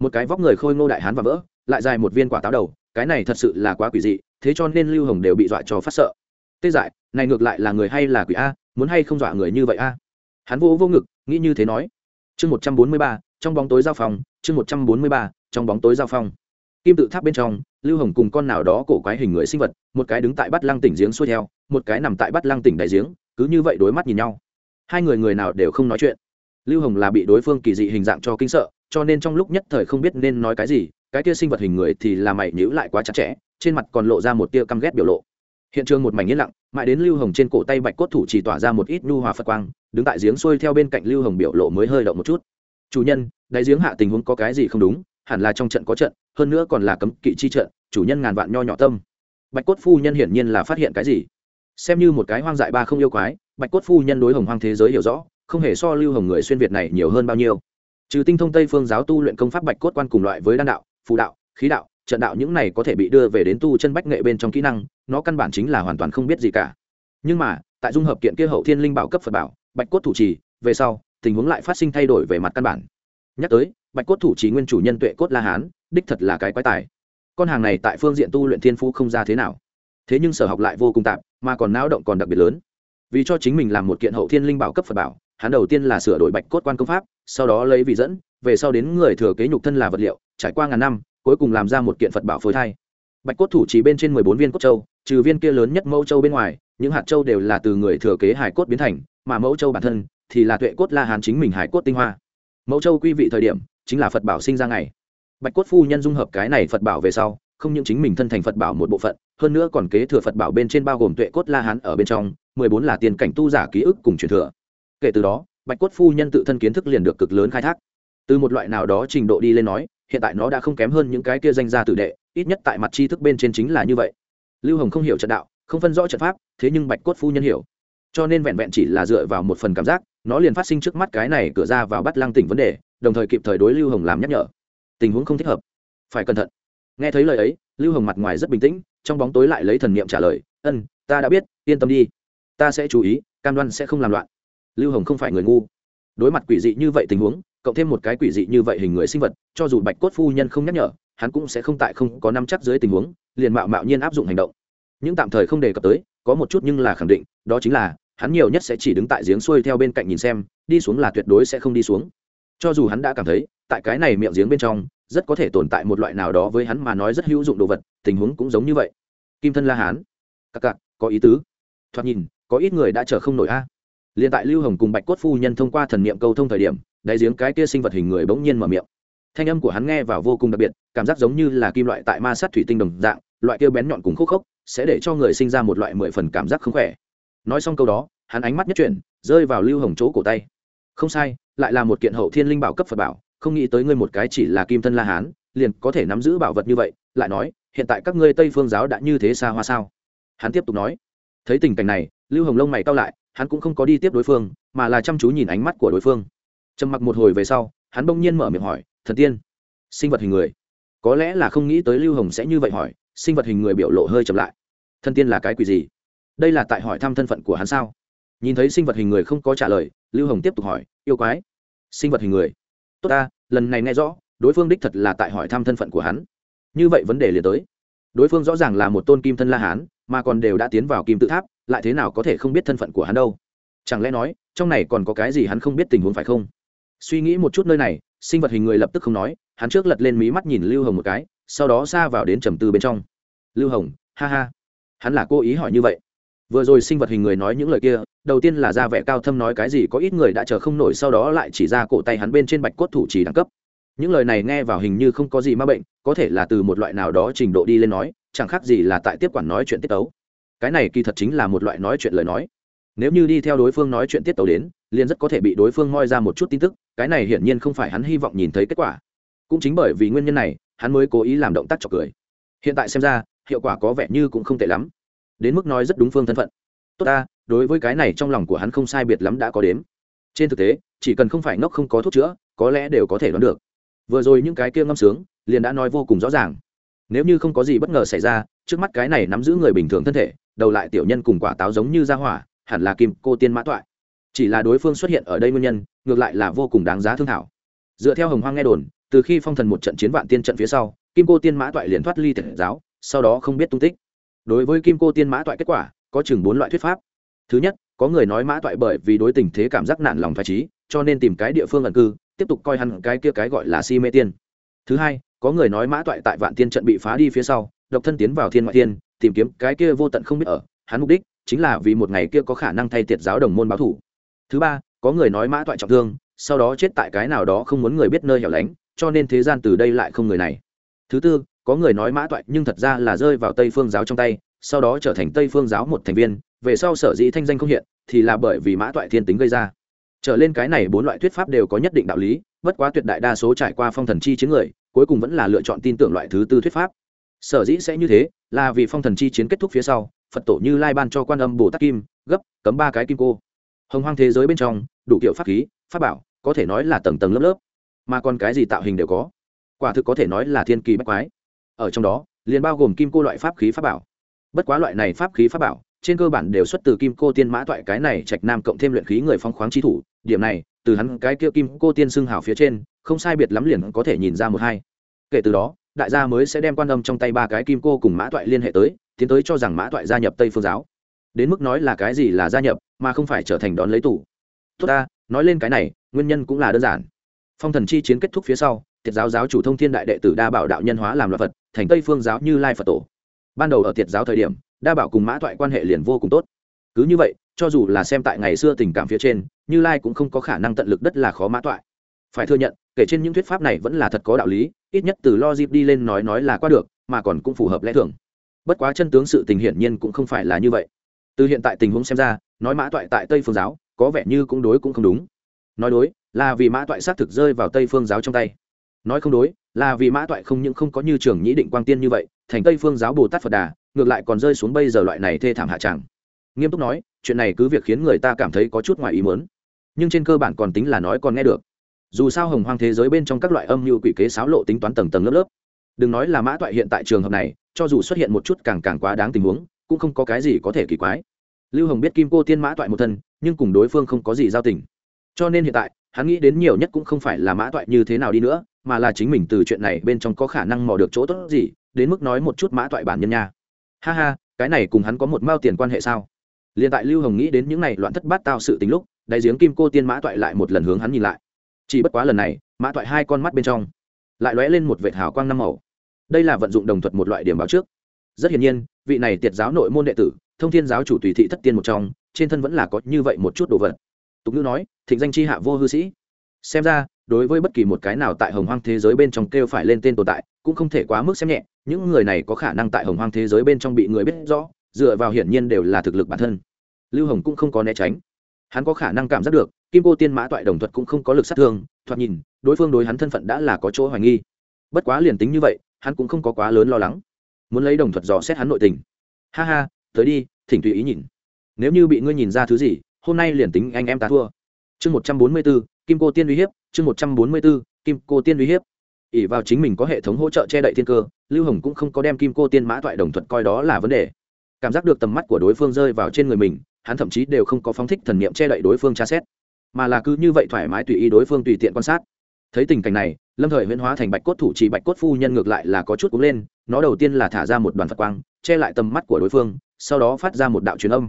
Một cái vóc người khôi ngô đại hán và vỡ, lại dài một viên quả táo đầu, cái này thật sự là quá quỷ dị, thế cho nên lưu hồng đều bị dọa cho phát sợ. Tê dại, này ngược lại là người hay là quỷ a, muốn hay không dọa người như vậy a? Hắn vô vô ngực, nghĩ như thế nói. Chương một trăm bốn mươi ba, trong bóng tối giao phòng, chương một trăm bốn mươi ba, trong bóng tối giao phòng kim tự tháp bên trong, lưu hồng cùng con nào đó cổ quái hình người sinh vật, một cái đứng tại Bát lăng tỉnh giếng xuôi theo, một cái nằm tại Bát lăng tỉnh đại giếng, cứ như vậy đối mắt nhìn nhau. Hai người người nào đều không nói chuyện. Lưu hồng là bị đối phương kỳ dị hình dạng cho kinh sợ, cho nên trong lúc nhất thời không biết nên nói cái gì, cái kia sinh vật hình người thì là mày nhữ lại quá chặt chẽ, trên mặt còn lộ ra một tia căm ghét biểu lộ. Hiện trường một mảnh yên lặng, mãi đến lưu hồng trên cổ tay bạch cốt thủ chỉ tỏa ra một ít nhu hòa phật quang, đứng tại giếng xuôi theo bên cạnh lưu hồng biểu lộ mới hơi động một chút. Chủ nhân, đại giếng hạ tình huống có cái gì không đúng? Hẳn là trong trận có trận, hơn nữa còn là cấm kỵ chi trận, chủ nhân ngàn vạn nho nhỏ tâm. Bạch cốt phu nhân hiển nhiên là phát hiện cái gì? Xem như một cái hoang dại ba không yêu quái, bạch cốt phu nhân đối hồng hoang thế giới hiểu rõ, không hề so lưu hồng người xuyên việt này nhiều hơn bao nhiêu. Trừ tinh thông tây phương giáo tu luyện công pháp bạch cốt quan cùng loại với đan đạo, phù đạo, khí đạo, trận đạo những này có thể bị đưa về đến tu chân bách nghệ bên trong kỹ năng, nó căn bản chính là hoàn toàn không biết gì cả. Nhưng mà, tại dung hợp kiện kia hậu thiên linh bảo cấp phật bảo, bạch cốt thủ trì, về sau, tình huống lại phát sinh thay đổi về mặt căn bản. Nhắc tới bạch cốt thủ chỉ nguyên chủ nhân tuệ cốt la hán, đích thật là cái quái tài. Con hàng này tại phương diện tu luyện thiên phú không ra thế nào. Thế nhưng sở học lại vô cùng tạm mà còn não động còn đặc biệt lớn. Vì cho chính mình làm một kiện hậu thiên linh bảo cấp phật bảo, hắn đầu tiên là sửa đổi bạch cốt quan công pháp, sau đó lấy vị dẫn, về sau đến người thừa kế nhục thân là vật liệu, trải qua ngàn năm, cuối cùng làm ra một kiện phật bảo phối thai. Bạch cốt thủ chỉ bên trên mười bốn viên cốt châu, trừ viên kia lớn nhất mẫu châu bên ngoài, những hạt châu đều là từ người thừa kế hải cốt biến thành, mà mẫu châu bản thân thì là tuệ cốt la hán chính mình hải cốt tinh hoa. Mẫu châu quy vị thời điểm chính là phật bảo sinh ra ngày. Bạch cốt phu nhân dung hợp cái này phật bảo về sau, không những chính mình thân thành phật bảo một bộ phận, hơn nữa còn kế thừa phật bảo bên trên bao gồm tuệ cốt la hán ở bên trong, mười bốn là tiền cảnh tu giả ký ức cùng truyền thừa. Kể từ đó, bạch cốt phu nhân tự thân kiến thức liền được cực lớn khai thác. Từ một loại nào đó trình độ đi lên nói, hiện tại nó đã không kém hơn những cái kia danh gia tử đệ, ít nhất tại mặt tri thức bên trên chính là như vậy. Lưu hồng không hiểu trận đạo, không phân rõ trận pháp, thế nhưng bạch cốt phu nhân hiểu. Cho nên vẹn vẹn chỉ là dựa vào một phần cảm giác, nó liền phát sinh trước mắt cái này cửa ra vào bắt lăng tỉnh vấn đề đồng thời kịp thời đối lưu hồng làm nhắc nhở. Tình huống không thích hợp. Phải cẩn thận. Nghe thấy lời ấy, lưu hồng mặt ngoài rất bình tĩnh, trong bóng tối lại lấy thần niệm trả lời, ân, ta đã biết, yên tâm đi. Ta sẽ chú ý, cam đoan sẽ không làm loạn. Lưu hồng không phải người ngu. Đối mặt quỷ dị như vậy tình huống, cộng thêm một cái quỷ dị như vậy hình người sinh vật, cho dù bạch cốt phu nhân không nhắc nhở, hắn cũng sẽ không tại không có năm chắc dưới tình huống, liền mạo mạo nhiên áp dụng hành động. Những tạm thời không đề cập tới, có một chút nhưng là khẳng định, đó chính là, hắn nhiều nhất sẽ chỉ đứng tại giếng xuôi theo bên cạnh nhìn xem, đi xuống là tuyệt đối sẽ không đi xuống cho dù hắn đã cảm thấy, tại cái này miệng giếng bên trong, rất có thể tồn tại một loại nào đó với hắn mà nói rất hữu dụng đồ vật, tình huống cũng giống như vậy. Kim thân la hán. Cặc cặc có ý tứ. Thoạt nhìn, có ít người đã chờ không nổi a. Liền tại lưu hồng cùng bạch cốt phu nhân thông qua thần niệm câu thông thời điểm, đáy giếng cái kia sinh vật hình người bỗng nhiên mở miệng. Thanh âm của hắn nghe vào vô cùng đặc biệt, cảm giác giống như là kim loại tại ma sát thủy tinh đồng dạng, loại kia bén nhọn cùng khúc khốc, sẽ để cho người sinh ra một loại mười phần cảm giác không khỏe. Nói xong câu đó, hắn ánh mắt nhất chuyển, rơi vào lưu hồng chỗ cổ tay. Không sai lại là một kiện hậu thiên linh bảo cấp phật bảo, không nghĩ tới ngươi một cái chỉ là kim thân la hán, liền có thể nắm giữ bảo vật như vậy, lại nói, hiện tại các ngươi tây phương giáo đã như thế xa hoa sao? Hắn tiếp tục nói. Thấy tình cảnh này, lưu hồng lông mày cao lại, hắn cũng không có đi tiếp đối phương, mà là chăm chú nhìn ánh mắt của đối phương. Trầm mặc một hồi về sau, hắn bỗng nhiên mở miệng hỏi, thần tiên, sinh vật hình người? Có lẽ là không nghĩ tới lưu hồng sẽ như vậy hỏi, sinh vật hình người biểu lộ hơi chậm lại. Thần tiên là cái quỷ gì? Đây là tại hỏi thăm thân phận của hắn sao? Nhìn thấy sinh vật hình người không có trả lời lưu hồng tiếp tục hỏi, yêu quái, sinh vật hình người? Tốt ta, lần này nghe rõ, đối phương đích thật là tại hỏi thăm thân phận của hắn. Như vậy vấn đề liền tới. Đối phương rõ ràng là một tôn kim thân la hán, mà còn đều đã tiến vào kim tự tháp, lại thế nào có thể không biết thân phận của hắn đâu? Chẳng lẽ nói, trong này còn có cái gì hắn không biết tình huống phải không? Suy nghĩ một chút nơi này, sinh vật hình người lập tức không nói, hắn trước lật lên mí mắt nhìn lưu hồng một cái, sau đó xa vào đến trầm tư bên trong. Lưu hồng, ha ha, hắn là cố ý hỏi như vậy vừa rồi sinh vật hình người nói những lời kia, đầu tiên là ra vẻ cao thâm nói cái gì có ít người đã chờ không nổi, sau đó lại chỉ ra cổ tay hắn bên trên bạch cốt thủ chỉ đẳng cấp. Những lời này nghe vào hình như không có gì ma bệnh, có thể là từ một loại nào đó trình độ đi lên nói, chẳng khác gì là tại tiếp quản nói chuyện tiết tấu. Cái này kỳ thật chính là một loại nói chuyện lời nói. Nếu như đi theo đối phương nói chuyện tiết tấu đến, liền rất có thể bị đối phương moi ra một chút tin tức, cái này hiển nhiên không phải hắn hy vọng nhìn thấy kết quả. Cũng chính bởi vì nguyên nhân này, hắn mới cố ý làm động tác chọc cười. Hiện tại xem ra, hiệu quả có vẻ như cũng không tệ lắm đến mức nói rất đúng phương thân phận. Tốt ta, đối với cái này trong lòng của hắn không sai biệt lắm đã có đếm. Trên thực tế, chỉ cần không phải ngốc không có thuốc chữa, có lẽ đều có thể đoán được. Vừa rồi những cái kia ngâm sướng, liền đã nói vô cùng rõ ràng. Nếu như không có gì bất ngờ xảy ra, trước mắt cái này nắm giữ người bình thường thân thể, đầu lại tiểu nhân cùng quả táo giống như ra hỏa, hẳn là kim cô tiên mã toại. Chỉ là đối phương xuất hiện ở đây nguyên nhân, ngược lại là vô cùng đáng giá thương thảo. Dựa theo hồng hoang nghe đồn, từ khi phong thần một trận chiến vạn tiên trận phía sau, kim cô tiên mã toại liền thoát ly thể giáo, sau đó không biết tung tích đối với kim cô tiên mã toại kết quả, có chừng bốn loại thuyết pháp. Thứ nhất, có người nói mã toại bởi vì đối tình thế cảm giác nản lòng thoải trí cho nên tìm cái địa phương ẩn cư, tiếp tục coi hẳn cái kia cái gọi là si mê tiên. Thứ hai, có người nói mã toại tại vạn tiên trận bị phá đi phía sau, độc thân tiến vào thiên ngoại tiên tìm kiếm cái kia vô tận không biết ở, hắn mục đích chính là vì một ngày kia có khả năng thay tiệt giáo đồng môn báo thủ. Thứ ba, có người nói mã toại trọng thương, sau đó chết tại cái nào đó không muốn người biết nơi hẻo lánh, cho nên thế gian từ đây lại không người này. Thứ tư có người nói mã toại nhưng thật ra là rơi vào tây phương giáo trong tay, sau đó trở thành tây phương giáo một thành viên, về sau sở dĩ thanh danh không hiện, thì là bởi vì mã toại thiên tính gây ra. Trở lên cái này bốn loại thuyết pháp đều có nhất định đạo lý, bất quá tuyệt đại đa số trải qua phong thần chi chiến người, cuối cùng vẫn là lựa chọn tin tưởng loại thứ tư thuyết pháp. Sở dĩ sẽ như thế, là vì phong thần chi chiến kết thúc phía sau, phật tổ như lai ban cho quan âm bồ tát kim, gấp, cấm ba cái kim cô. Hồng hoang thế giới bên trong, đủ kiểu pháp khí, pháp bảo, có thể nói là tầng tầng lớp lớp, mà còn cái gì tạo hình đều có. Quả thực có thể nói là thiên kỳ bách quái ở trong đó, liền bao gồm kim cô loại pháp khí pháp bảo. Bất quá loại này pháp khí pháp bảo, trên cơ bản đều xuất từ kim cô tiên mã toại cái này trạch nam cộng thêm luyện khí người phong khoáng chi thủ, điểm này, từ hắn cái kia kim cô tiên xưng hào phía trên, không sai biệt lắm liền có thể nhìn ra một hai. Kể từ đó, đại gia mới sẽ đem quan âm trong tay ba cái kim cô cùng mã toại liên hệ tới, tiến tới cho rằng mã toại gia nhập tây phương giáo. Đến mức nói là cái gì là gia nhập, mà không phải trở thành đón lấy tủ tốt ta, nói lên cái này, nguyên nhân cũng là đơn giản. Phong thần chi chiến kết thúc phía sau thiệt giáo giáo chủ thông thiên đại đệ tử đa bảo đạo nhân hóa làm loạn vật thành tây phương giáo như lai phật tổ. Ban đầu ở Thiệt giáo thời điểm, đa bảo cùng mã toại quan hệ liền vô cùng tốt. Cứ như vậy, cho dù là xem tại ngày xưa tình cảm phía trên, như lai cũng không có khả năng tận lực đất là khó mã toại phải thừa nhận, kể trên những thuyết pháp này vẫn là thật có đạo lý, ít nhất từ lo dịp đi lên nói nói là qua được, mà còn cũng phù hợp lẽ thường. Bất quá chân tướng sự tình hiển nhiên cũng không phải là như vậy. Từ hiện tại tình huống xem ra, nói mã toại tại tây phương giáo, có vẻ như cũng đối cũng không đúng. Nói đối, là vì mã toại xác thực rơi vào tây phương giáo trong tay nói không đối, là vì mã toại không những không có như trường nhĩ định quang tiên như vậy, thành tây phương giáo bồ tát phật đà, ngược lại còn rơi xuống bây giờ loại này thê thảm hạ tràng. Nghiêm túc nói, chuyện này cứ việc khiến người ta cảm thấy có chút ngoài ý mớn nhưng trên cơ bản còn tính là nói còn nghe được. Dù sao hồng hoang thế giới bên trong các loại âm mưu quỷ kế xáo lộ tính toán tầng tầng lớp lớp. Đừng nói là mã toại hiện tại trường hợp này, cho dù xuất hiện một chút càng càng quá đáng tình huống, cũng không có cái gì có thể kỳ quái. Lưu hồng biết kim cô tiên mã toại một thân, nhưng cùng đối phương không có gì giao tình. Cho nên hiện tại, hắn nghĩ đến nhiều nhất cũng không phải là mã toại như thế nào đi nữa mà là chính mình từ chuyện này bên trong có khả năng mò được chỗ tốt gì, đến mức nói một chút mã toại bản nhân nha. Ha ha, cái này cùng hắn có một mao tiền quan hệ sao? Liền tại lưu hồng nghĩ đến những này loạn thất bát tao sự tính lúc, đại giếng kim cô tiên mã toại lại một lần hướng hắn nhìn lại. Chỉ bất quá lần này, mã toại hai con mắt bên trong lại lóe lên một vệt hào quang năm màu. Đây là vận dụng đồng thuật một loại điểm báo trước. Rất hiển nhiên, vị này tiệt giáo nội môn đệ tử, thông thiên giáo chủ tùy thị thất tiên một trong, trên thân vẫn là có như vậy một chút đồ vật. Tục ngữ nói, thịnh danh c h i hạ vô hư sĩ. Xem ra đối với bất kỳ một cái nào tại hồng hoang thế giới bên trong kêu phải lên tên tồn tại, cũng không thể quá mức xem nhẹ, những người này có khả năng tại hồng hoang thế giới bên trong bị người biết rõ, dựa vào hiển nhiên đều là thực lực bản thân. Lưu hồng cũng không có né tránh. Hắn có khả năng cảm giác được, kim cô tiên mã toại đồng thuật cũng không có lực sát thương, thoạt nhìn, đối phương đối hắn thân phận đã là có chỗ hoài nghi. Bất quá liền tính như vậy, hắn cũng không có quá lớn lo lắng. Muốn lấy đồng thuật dò xét hắn nội tình. Ha ha, tới đi, thỉnh tùy ý nhìn. Nếu như bị ngươi nhìn ra thứ gì, hôm nay liền tính anh em ta thua. Chương một trăm bốn mươi b kim cô tiên uy hiếp chương một trăm bốn mươi b ố kim cô tiên uy hiếp. Ỉ vào chính mình có hệ thống hỗ trợ che đậy thiên cơ, lưu hồng cũng không có đem kim cô tiên mã toại đồng thuật coi đó là vấn đề. Cảm giác được tầm mắt của đối phương rơi vào trên người mình, hắn thậm chí đều không có phóng thích thần niệm che đậy đối phương tra xét, mà là cứ như vậy thoải mái tùy ý đối phương tùy tiện quan sát. Thấy tình cảnh này, lâm thời huyễn hóa thành bạch cốt thủ chỉ bạch cốt phu nhân ngược lại là có chút cúng lên, nó đầu tiên là thả ra một đoàn phật quang, che lại tầm mắt của đối phương, sau đó phát ra một đạo truyền âm.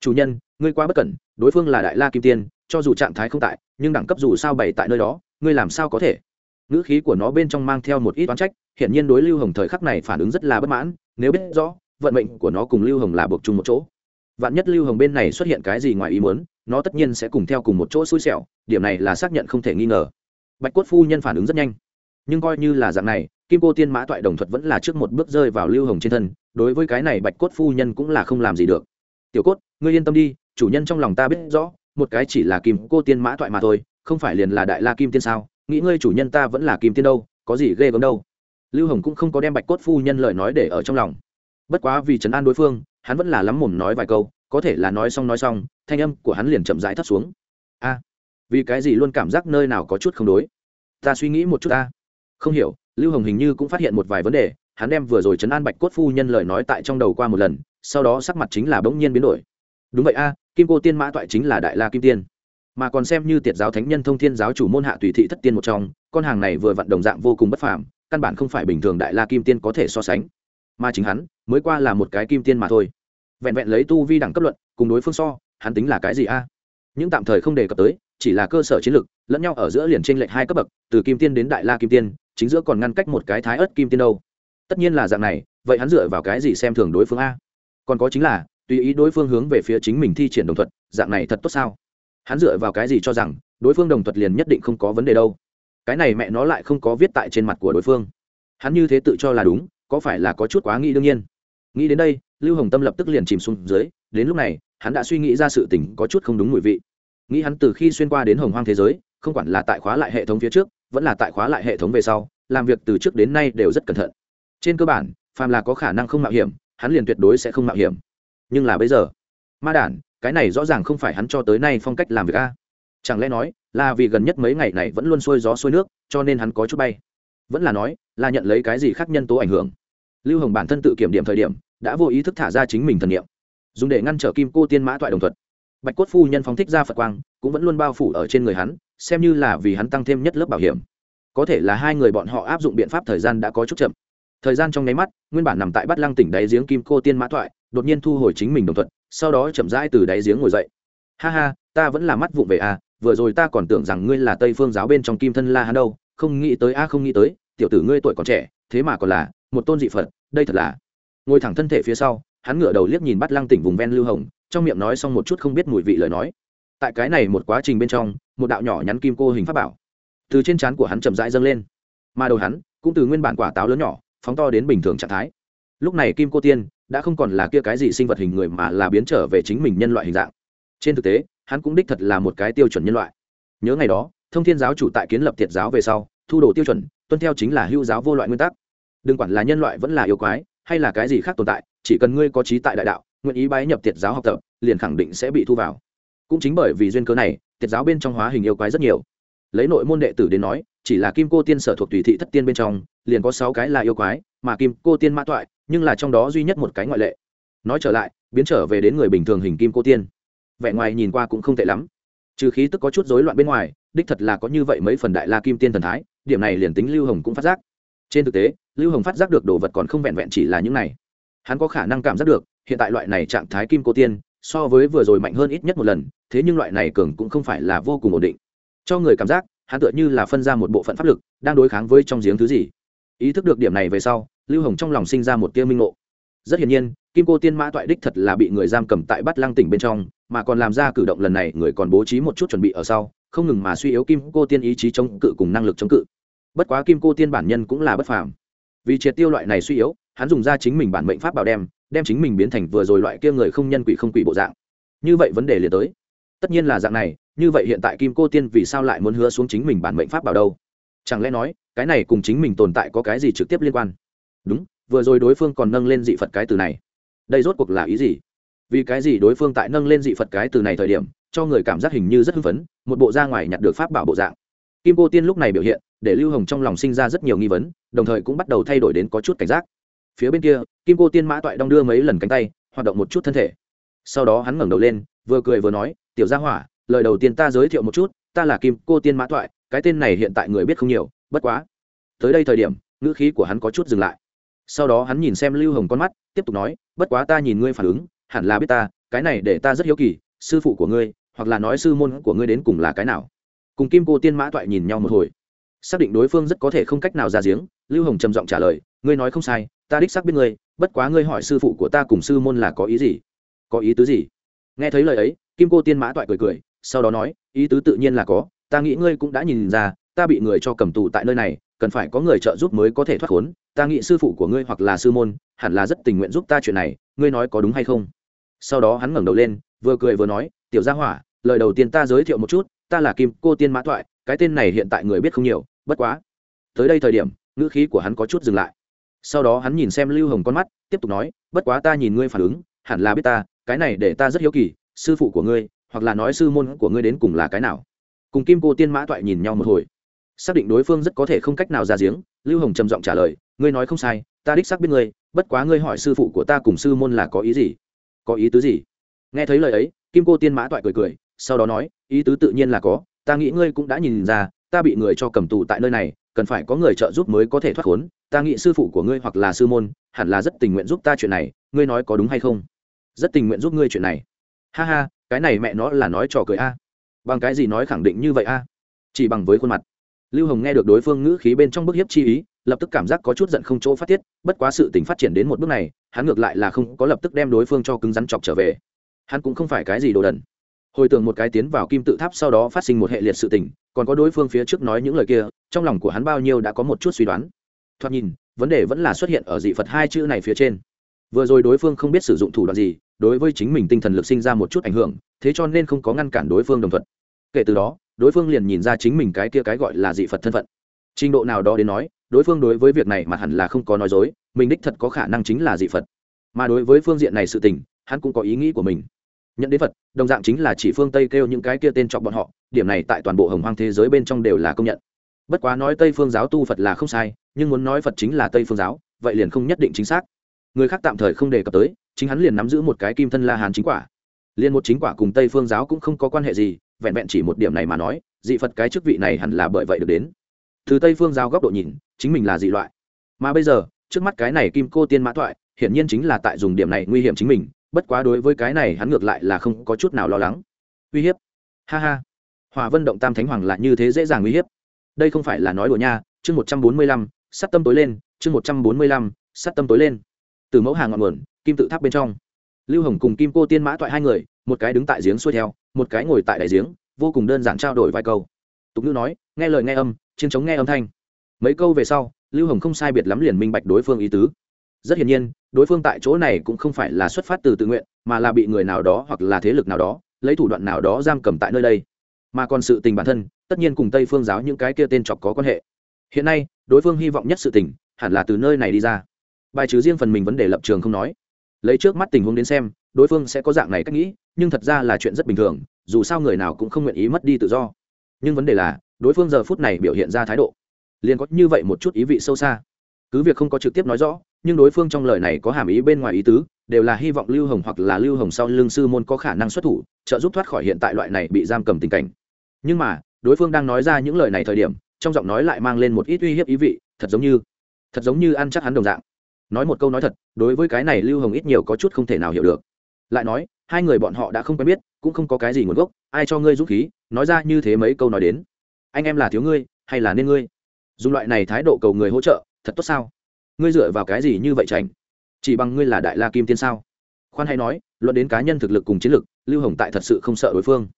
Chủ nhân, ngươi quá bất cẩn, đối phương là đại la kim tiên cho dù trạng thái không tại, nhưng đẳng cấp dù sao bày tại nơi đó, ngươi làm sao có thể? Ngữ khí của nó bên trong mang theo một ít oán trách hiện nhiên đối lưu hồng thời khắc này phản ứng rất là bất mãn, nếu biết rõ, vận mệnh của nó cùng lưu hồng là buộc chung một chỗ. Vạn nhất lưu hồng bên này xuất hiện cái gì ngoài ý muốn, nó tất nhiên sẽ cùng theo cùng một chỗ xui xẻo, điểm này là xác nhận không thể nghi ngờ. Bạch cốt phu nhân phản ứng rất nhanh. Nhưng coi như là dạng này, kim cô tiên mã toại đồng thuật vẫn là trước một bước rơi vào lưu hồng trên thân, đối với cái này bạch cốt phu nhân cũng là không làm gì được. Tiểu cốt, ngươi yên tâm đi, chủ nhân trong lòng ta biết rõ một cái chỉ là kim cô tiên mã thoại mà thôi, không phải liền là đại la kim tiên sao? Nghĩ ngươi chủ nhân ta vẫn là kim tiên đâu, có gì ghê gớm đâu. Lưu hồng cũng không có đem bạch cốt phu nhân lời nói để ở trong lòng. Bất quá vì trấn an đối phương, hắn vẫn là lắm mồm nói vài câu, có thể là nói xong nói xong, thanh âm của hắn liền chậm rãi thấp xuống. A, vì cái gì luôn cảm giác nơi nào có chút không đối? Ta suy nghĩ một chút ta. Không hiểu, lưu hồng hình như cũng phát hiện một vài vấn đề, hắn đem vừa rồi chấn an bạch cốt phu nhân lời nói tại trong đầu qua một lần, sau đó sắc mặt chính là bỗng nhiên biến đổi. Đúng vậy a kim cô tiên mã toại chính là đại la kim tiên. Mà còn xem như tiệt giáo thánh nhân thông thiên giáo chủ môn hạ tùy thị thất tiên một trong, con hàng này vừa vận đồng dạng vô cùng bất phàm, căn bản không phải bình thường đại la kim tiên có thể so sánh. Mà chính hắn, mới qua là một cái kim tiên mà thôi. Vẹn vẹn lấy tu vi đẳng cấp luận, cùng đối phương so, hắn tính là cái gì a? À? Những tạm thời không đề cập tới, chỉ là cơ sở chiến lược, lẫn nhau ở giữa liền t r ê n lệch hai cấp bậc, từ kim tiên đến đại la kim tiên, chính giữa còn ngăn cách một cái thái ớt kim tiên đâu. Tất nhiên là dạng này, vậy hắn dựa vào cái gì xem thường đối phương a? À? Còn có chính là tùy ý đối phương hướng về phía chính mình thi triển đồng thuật, dạng này thật tốt sao? Hắn dựa vào cái gì cho rằng, đối phương đồng thuật liền nhất định không có vấn đề đâu? Cái này mẹ nó lại không có viết tại trên mặt của đối phương. Hắn như thế tự cho là đúng, có phải là có chút quá nghĩ đương nhiên? Nghĩ đến đây, lưu hồng tâm lập tức liền chìm xuống dưới, đến lúc này, hắn đã suy nghĩ ra sự tình có chút không đúng mùi vị. Nghĩ hắn từ khi xuyên qua đến hồng hoang thế giới, không quản là tại khóa lại hệ thống phía trước, vẫn là tại khóa lại hệ thống về sau, làm việc từ trước đến nay đều rất cẩn thận. Trên cơ bản, phàm là có khả năng không mạo hiểm, hắn liền tuyệt đối sẽ không mạo hiểm nhưng là bây giờ, ma đản, cái này rõ ràng không phải hắn cho tới nay phong cách làm việc a. Chẳng lẽ nói, là vì gần nhất mấy ngày này vẫn luôn xuôi gió xuôi nước, cho nên hắn có chút bay. Vẫn là nói, là nhận lấy cái gì khác nhân tố ảnh hưởng. Lưu hồng bản thân tự kiểm điểm thời điểm, đã vô ý thức thả ra chính mình thần nghiệm dùng để ngăn trở kim cô tiên mã toại đồng thuật. Bạch cốt phu nhân phóng thích ra phật quang, cũng vẫn luôn bao phủ ở trên người hắn, xem như là vì hắn tăng thêm nhất lớp bảo hiểm. Có thể là hai người bọn họ áp dụng biện pháp thời gian đã có chút chậm. Thời gian trong nháy mắt, nguyên bản nằm tại bát lăng tỉnh đáy giếng kim cô tiên mã toại đột nhiên thu hồi chính mình đồng thuận, sau đó chậm rãi từ đáy giếng ngồi dậy. Ha ha, ta vẫn là mắt vụng về à vừa rồi ta còn tưởng rằng ngươi là tây phương giáo bên trong kim thân la hắn đâu, không nghĩ tới a, không nghĩ tới, tiểu tử ngươi tuổi còn trẻ, thế mà còn là một tôn dị phật, đây thật là. Ngồi thẳng thân thể phía sau, hắn ngửa đầu liếc nhìn bắt lăng tỉnh vùng ven lưu hồng, trong miệng nói xong một chút không biết mùi vị lời nói. Tại cái này một quá trình bên trong, một đạo nhỏ nhắn kim cô hình pháp bảo, từ trên trán của hắn chậm rãi dâng lên. Mà đầu hắn, cũng từ nguyên bản quả táo lớn nhỏ, phóng to đến bình thường trạng thái lúc này kim cô tiên đã không còn là kia cái gì sinh vật hình người mà là biến trở về chính mình nhân loại hình dạng. Trên thực tế, hắn cũng đích thật là một cái tiêu chuẩn nhân loại. Nhớ ngày đó, thông thiên giáo chủ tại kiến lập thiệt giáo về sau, thu đồ tiêu chuẩn, tuân theo chính là hưu giáo vô loại nguyên tắc. Đừng quản là nhân loại vẫn là yêu quái, hay là cái gì khác tồn tại, chỉ cần ngươi có trí tại đại đạo, nguyện ý bái nhập tiệt giáo học tập, liền khẳng định sẽ bị thu vào. Cũng chính bởi vì duyên cớ này tiệt giáo bên trong hóa hình yêu quái rất nhiều. Lấy nội môn đệ tử đến nói, chỉ là kim cô tiên sở thuộc tùy thị thất tiên bên trong, liền có sáu cái là yêu quái, mà kim cô tiên mã toại nhưng là trong đó duy nhất một cái ngoại lệ. Nói trở lại, biến trở về đến người bình thường hình kim cô tiên. Vẻ ngoài nhìn qua cũng không tệ lắm. Trừ khí tức có chút rối loạn bên ngoài, đích thật là có như vậy mấy phần đại la kim tiên thần thái, điểm này liền tính lưu hồng cũng phát giác. Trên thực tế, lưu hồng phát giác được đồ vật còn không vẹn vẹn chỉ là những này. Hắn có khả năng cảm giác được, hiện tại loại này trạng thái kim cô tiên, so với vừa rồi mạnh hơn ít nhất một lần, thế nhưng loại này cường cũng không phải là vô cùng ổn định. Cho người cảm giác, hắn tựa như là phân ra một bộ phận pháp lực, đang đối kháng với trong giếng thứ gì. Ý thức được điểm này về sau lưu hồng trong lòng sinh ra một tia minh ngộ. Rất hiển nhiên, kim cô tiên mã toại đích thật là bị người giam cầm tại Bát lăng tỉnh bên trong, mà còn làm ra cử động lần này người còn bố trí một chút chuẩn bị ở sau, không ngừng mà suy yếu kim cô tiên ý chí chống cự cùng năng lực chống cự. Bất quá kim cô tiên bản nhân cũng là bất phàm. Vì triệt tiêu loại này suy yếu, hắn dùng ra chính mình bản mệnh pháp bảo đem đem chính mình biến thành vừa rồi loại kia người không nhân quỷ không quỷ bộ dạng. Như vậy vấn đề liền tới. Tất nhiên là dạng này, như vậy hiện tại kim cô tiên vì sao lại muốn hứa xuống chính mình bản mệnh pháp bảo đâu? Chẳng lẽ nói, cái này cùng chính mình tồn tại có cái gì trực tiếp liên quan? Đúng, vừa rồi đối phương còn nâng lên dị phật cái từ này. Đây rốt cuộc là ý gì? Vì cái gì đối phương tại nâng lên dị phật cái từ này thời điểm, cho người cảm giác hình như rất hưng phấn, một bộ ra ngoài nhặt được pháp bảo bộ dạng. Kim cô tiên lúc này biểu hiện, để lưu hồng trong lòng sinh ra rất nhiều nghi vấn, đồng thời cũng bắt đầu thay đổi đến có chút cảnh giác. Phía bên kia, kim cô tiên mã toại đong đưa mấy lần cánh tay, hoạt động một chút thân thể. Sau đó hắn ngẩng đầu lên, vừa cười vừa nói, tiểu gia hỏa, lời đầu tiên ta giới thiệu một chút, ta là kim cô tiên mã toại, cái tên này hiện tại người biết không nhiều, bất quá, tới đây thời điểm, ngữ khí của hắn có chút dừng lại sau đó hắn nhìn xem lưu hồng con mắt, tiếp tục nói, bất quá ta nhìn ngươi phản ứng, hẳn là biết ta, cái này để ta rất hiếu kỳ, sư phụ của ngươi, hoặc là nói sư môn của ngươi đến cùng là cái nào? Cùng kim cô tiên mã toại nhìn nhau một hồi. Xác định đối phương rất có thể không cách nào ra giếng, lưu hồng trầm giọng trả lời, ngươi nói không sai, ta đích xác biết ngươi, bất quá ngươi hỏi sư phụ của ta cùng sư môn là có ý gì? Có ý tứ gì? Nghe thấy lời ấy, kim cô tiên mã toại cười cười, sau đó nói, ý tứ tự nhiên là có, ta nghĩ ngươi cũng đã nhìn ra, ta bị người cho cầm tù tại nơi này, cần phải có người trợ giúp mới có thể thoát khốn ta nghĩ sư phụ của ngươi hoặc là sư môn hẳn là rất tình nguyện giúp ta chuyện này, ngươi nói có đúng hay không? Sau đó hắn ngẩng đầu lên, vừa cười vừa nói, tiểu gia hỏa, lời đầu tiên ta giới thiệu một chút, ta là kim cô tiên mã thoại, cái tên này hiện tại người biết không nhiều, bất quá. Tới đây thời điểm, ngữ khí của hắn có chút dừng lại. Sau đó hắn nhìn xem lưu hồng con mắt, tiếp tục nói, bất quá ta nhìn ngươi phản ứng, hẳn là biết ta, cái này để ta rất hiếu kỳ, sư phụ của ngươi, hoặc là nói sư môn của ngươi đến cùng là cái nào? Cùng kim cô tiên mã toại nhìn nhau một hồi. Xác định đối phương rất có thể không cách nào ra giếng, lưu hồng trầm giọng trả lời ngươi nói không sai, ta đích xác biết ngươi, bất quá ngươi hỏi sư phụ của ta cùng sư môn là có ý gì? Có ý tứ gì? Nghe thấy lời ấy, kim cô tiên mã toại cười cười, sau đó nói, ý tứ tự nhiên là có, ta nghĩ ngươi cũng đã nhìn ra, ta bị người cho cầm tù tại nơi này, cần phải có người trợ giúp mới có thể thoát khốn, ta nghĩ sư phụ của ngươi hoặc là sư môn, hẳn là rất tình nguyện giúp ta chuyện này, ngươi nói có đúng hay không? Rất tình nguyện giúp ngươi chuyện này. Ha ha, cái này mẹ nó là nói trò cười a. Bằng cái gì nói khẳng định như vậy a? Chỉ bằng với khuôn mặt. Lưu hồng nghe được đối phương ngữ khí bên trong bức hiếp chi ý lập tức cảm giác có chút giận không chỗ phát tiết, bất quá sự tình phát triển đến một bước này, hắn ngược lại là không có lập tức đem đối phương cho cứng rắn chọc trở về. Hắn cũng không phải cái gì đồ đần. Hồi tưởng một cái tiến vào kim tự tháp sau đó phát sinh một hệ liệt sự tình, còn có đối phương phía trước nói những lời kia, trong lòng của hắn bao nhiêu đã có một chút suy đoán. Thoạt nhìn, vấn đề vẫn là xuất hiện ở dị phật hai chữ này phía trên. Vừa rồi đối phương không biết sử dụng thủ đoạn gì, đối với chính mình tinh thần lực sinh ra một chút ảnh hưởng, thế cho nên không có ngăn cản đối phương đồng thuận. Kể từ đó, đối phương liền nhìn ra chính mình cái kia cái gọi là dị phật thân phận. Trình độ nào đó đến nói đối phương đối với việc này mà hẳn là không có nói dối, mình đích thật có khả năng chính là dị phật. Mà đối với phương diện này sự tình, hắn cũng có ý nghĩ của mình. Nhận đến phật, đồng dạng chính là chỉ phương tây kêu những cái kia tên chọc bọn họ, điểm này tại toàn bộ hồng hoang thế giới bên trong đều là công nhận. Bất quá nói tây phương giáo tu phật là không sai, nhưng muốn nói phật chính là tây phương giáo, vậy liền không nhất định chính xác. Người khác tạm thời không đề cập tới, chính hắn liền nắm giữ một cái kim thân la hán chính quả. Liên một chính quả cùng tây phương giáo cũng không có quan hệ gì, vẹn vẹn chỉ một điểm này mà nói, dị phật cái chức vị này hẳn là bởi vậy được đến từ tây phương giao góc độ nhìn, chính mình là dị loại. Mà bây giờ, trước mắt cái này kim cô tiên mã thoại, hiển nhiên chính là tại dùng điểm này nguy hiểm chính mình, bất quá đối với cái này hắn ngược lại là không có chút nào lo lắng. Uy hiếp. Ha ha. Hòa vân động tam thánh hoàng là như thế dễ dàng uy hiếp. Đây không phải là nói đùa nha, chương một trăm bốn mươi lăm sắt tâm tối lên, chương một trăm bốn mươi lăm sắt tâm tối lên. Từ mẫu hàng ngọn nguồn, kim tự tháp bên trong. Lưu hồng cùng kim cô tiên mã toại hai người, một cái đứng tại giếng xuôi theo, một cái ngồi tại đại giếng, vô cùng đơn giản trao đổi vài câu. Tục ngữ nói, nghe lời nghe âm chiến chống nghe âm thanh. Mấy câu về sau, lưu hồng không sai biệt lắm liền minh bạch đối phương ý tứ. Rất hiển nhiên, đối phương tại chỗ này cũng không phải là xuất phát từ tự nguyện, mà là bị người nào đó hoặc là thế lực nào đó, lấy thủ đoạn nào đó giam cầm tại nơi đây. Mà còn sự tình bản thân, tất nhiên cùng tây phương giáo những cái kia tên chọc có quan hệ. Hiện nay, đối phương hy vọng nhất sự tình, hẳn là từ nơi này đi ra. Bài trừ riêng phần mình vấn đề lập trường không nói. Lấy trước mắt tình huống đến xem, đối phương sẽ có dạng này cách nghĩ, nhưng thật ra là chuyện rất bình thường, dù sao người nào cũng không nguyện ý mất đi tự do. Nhưng vấn đề là đối phương giờ phút này biểu hiện ra thái độ. Liền có như vậy một chút ý vị sâu xa. Cứ việc không có trực tiếp nói rõ, nhưng đối phương trong lời này có hàm ý bên ngoài ý tứ, đều là hy vọng lưu hồng hoặc là lưu hồng sau lương sư môn có khả năng xuất thủ, trợ giúp thoát khỏi hiện tại loại này bị giam cầm tình cảnh. Nhưng mà, đối phương đang nói ra những lời này thời điểm, trong giọng nói lại mang lên một ít uy hiếp ý vị, thật giống như, thật giống như ăn chắc hắn đồng dạng. Nói một câu nói thật, đối với cái này lưu hồng ít nhiều có chút không thể nào hiểu được. Lại nói, hai người bọn họ đã không quen biết, cũng không có cái gì nguồn gốc, ai cho ngươi dũng khí, nói ra như thế mấy câu nói đến anh em là thiếu ngươi, hay là nên ngươi? Dùng loại này thái độ cầu người hỗ trợ, thật tốt sao? Ngươi dựa vào cái gì như vậy tránh chỉ bằng ngươi là đại la kim tiên sao? Khoan hay nói, luận đến cá nhân thực lực cùng chiến lực, lưu hồng tại thật sự không sợ đối phương.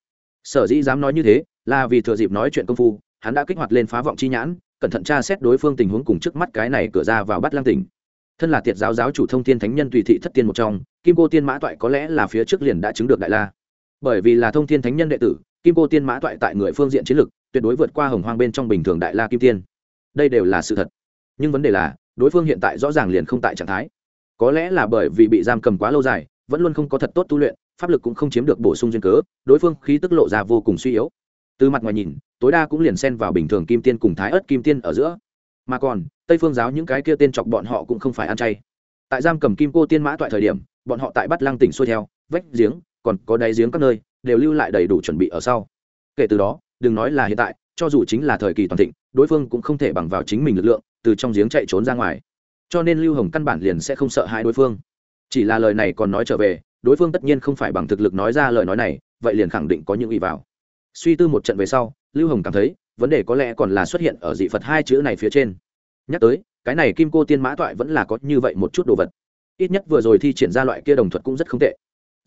Sở dĩ dám nói như thế, là vì thừa dịp nói chuyện công phu, hắn đã kích hoạt lên phá vọng chi nhãn, cẩn thận tra xét đối phương tình huống cùng trước mắt cái này cửa ra vào bắt lang tỉnh. Thân là tiệt giáo giáo chủ thông thiên thánh nhân tùy thị thất tiên một trong, kim cô tiên mã toại có lẽ là phía trước liền đã chứng được đại la. Bởi vì là thông thiên thánh nhân đệ tử kim cô tiên mã toại tại người phương diện chiến lực tuyệt đối vượt qua hồng hoang bên trong bình thường đại la kim tiên. Đây đều là sự thật. Nhưng vấn đề là, đối phương hiện tại rõ ràng liền không tại trạng thái. Có lẽ là bởi vì bị giam cầm quá lâu dài, vẫn luôn không có thật tốt tu luyện, pháp lực cũng không chiếm được bổ sung duyên cớ, đối phương khí tức lộ ra vô cùng suy yếu. Từ mặt ngoài nhìn, tối đa cũng liền xen vào bình thường kim tiên cùng thái ớt kim tiên ở giữa. Mà còn, tây phương giáo những cái kia tên chọc bọn họ cũng không phải ăn chay. Tại giam cầm kim cô tiên mã toại thời điểm, bọn họ tại bắt lăng tỉnh xuôi theo, vách giếng, còn có đáy giếng các nơi đều lưu lại đầy đủ chuẩn bị ở sau. Kể từ đó, đừng nói là hiện tại, cho dù chính là thời kỳ toàn thịnh, đối phương cũng không thể bằng vào chính mình lực lượng, từ trong giếng chạy trốn ra ngoài. Cho nên lưu hồng căn bản liền sẽ không sợ hai đối phương. Chỉ là lời này còn nói trở về, đối phương tất nhiên không phải bằng thực lực nói ra lời nói này, vậy liền khẳng định có những ý vào. Suy tư một trận về sau, lưu hồng cảm thấy, vấn đề có lẽ còn là xuất hiện ở dị phật hai chữ này phía trên. Nhắc tới, cái này kim cô tiên mã toại vẫn là có như vậy một chút đồ vật. Ít nhất vừa rồi thi triển ra loại kia đồng thuật cũng rất không tệ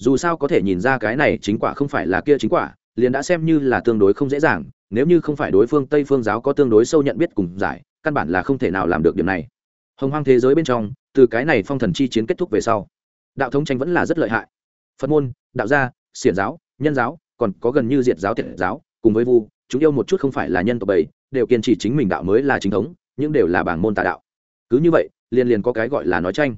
dù sao có thể nhìn ra cái này chính quả không phải là kia chính quả, liền đã xem như là tương đối không dễ dàng, nếu như không phải đối phương tây phương giáo có tương đối sâu nhận biết cùng giải, căn bản là không thể nào làm được điểm này. Hồng hoang thế giới bên trong, từ cái này phong thần chi chiến kết thúc về sau, đạo thống tranh vẫn là rất lợi hại. Phật môn, đạo gia, xiển giáo, nhân giáo, còn có gần như diệt giáo thiện giáo, cùng với vu, chúng yêu một chút không phải là nhân tộc bảy đều kiên trì chính mình đạo mới là chính thống nhưng đều là bảng môn tà đạo. Cứ như vậy, liền liền có cái gọi là nói tranh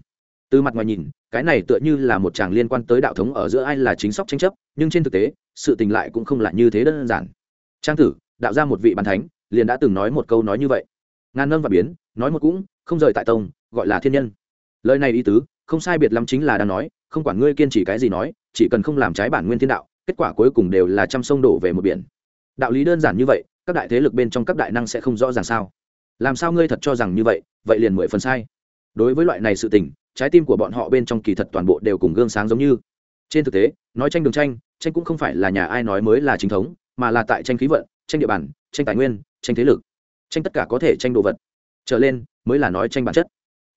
từ mặt ngoài nhìn, cái này tựa như là một chàng liên quan tới đạo thống ở giữa ai là chính sóc tranh chấp, nhưng trên thực tế, sự tình lại cũng không là như thế đơn giản. Trang tử, đạo ra một vị bàn thánh, liền đã từng nói một câu nói như vậy. Ngàn nâng và biến, nói một cũng, không rời tại tông, gọi là thiên nhân. Lời này ý tứ, không sai biệt lắm chính là đang nói, không quản ngươi kiên trì cái gì nói, chỉ cần không làm trái bản nguyên thiên đạo, kết quả cuối cùng đều là trăm sông đổ về một biển. Đạo lý đơn giản như vậy, các đại thế lực bên trong các đại năng sẽ không rõ ràng sao? Làm sao ngươi thật cho rằng như vậy vậy liền mười phần sai. Đối với loại này sự tình trái tim của bọn họ bên trong kỳ thật toàn bộ đều cùng gương sáng giống như. Trên thực tế, nói tranh đường tranh tranh cũng không phải là nhà ai nói mới là chính thống, mà là tại tranh khí vận, tranh địa bàn, tranh tài nguyên, tranh thế lực. Tranh tất cả có thể tranh đồ vật. Trở lên, mới là nói tranh bản chất.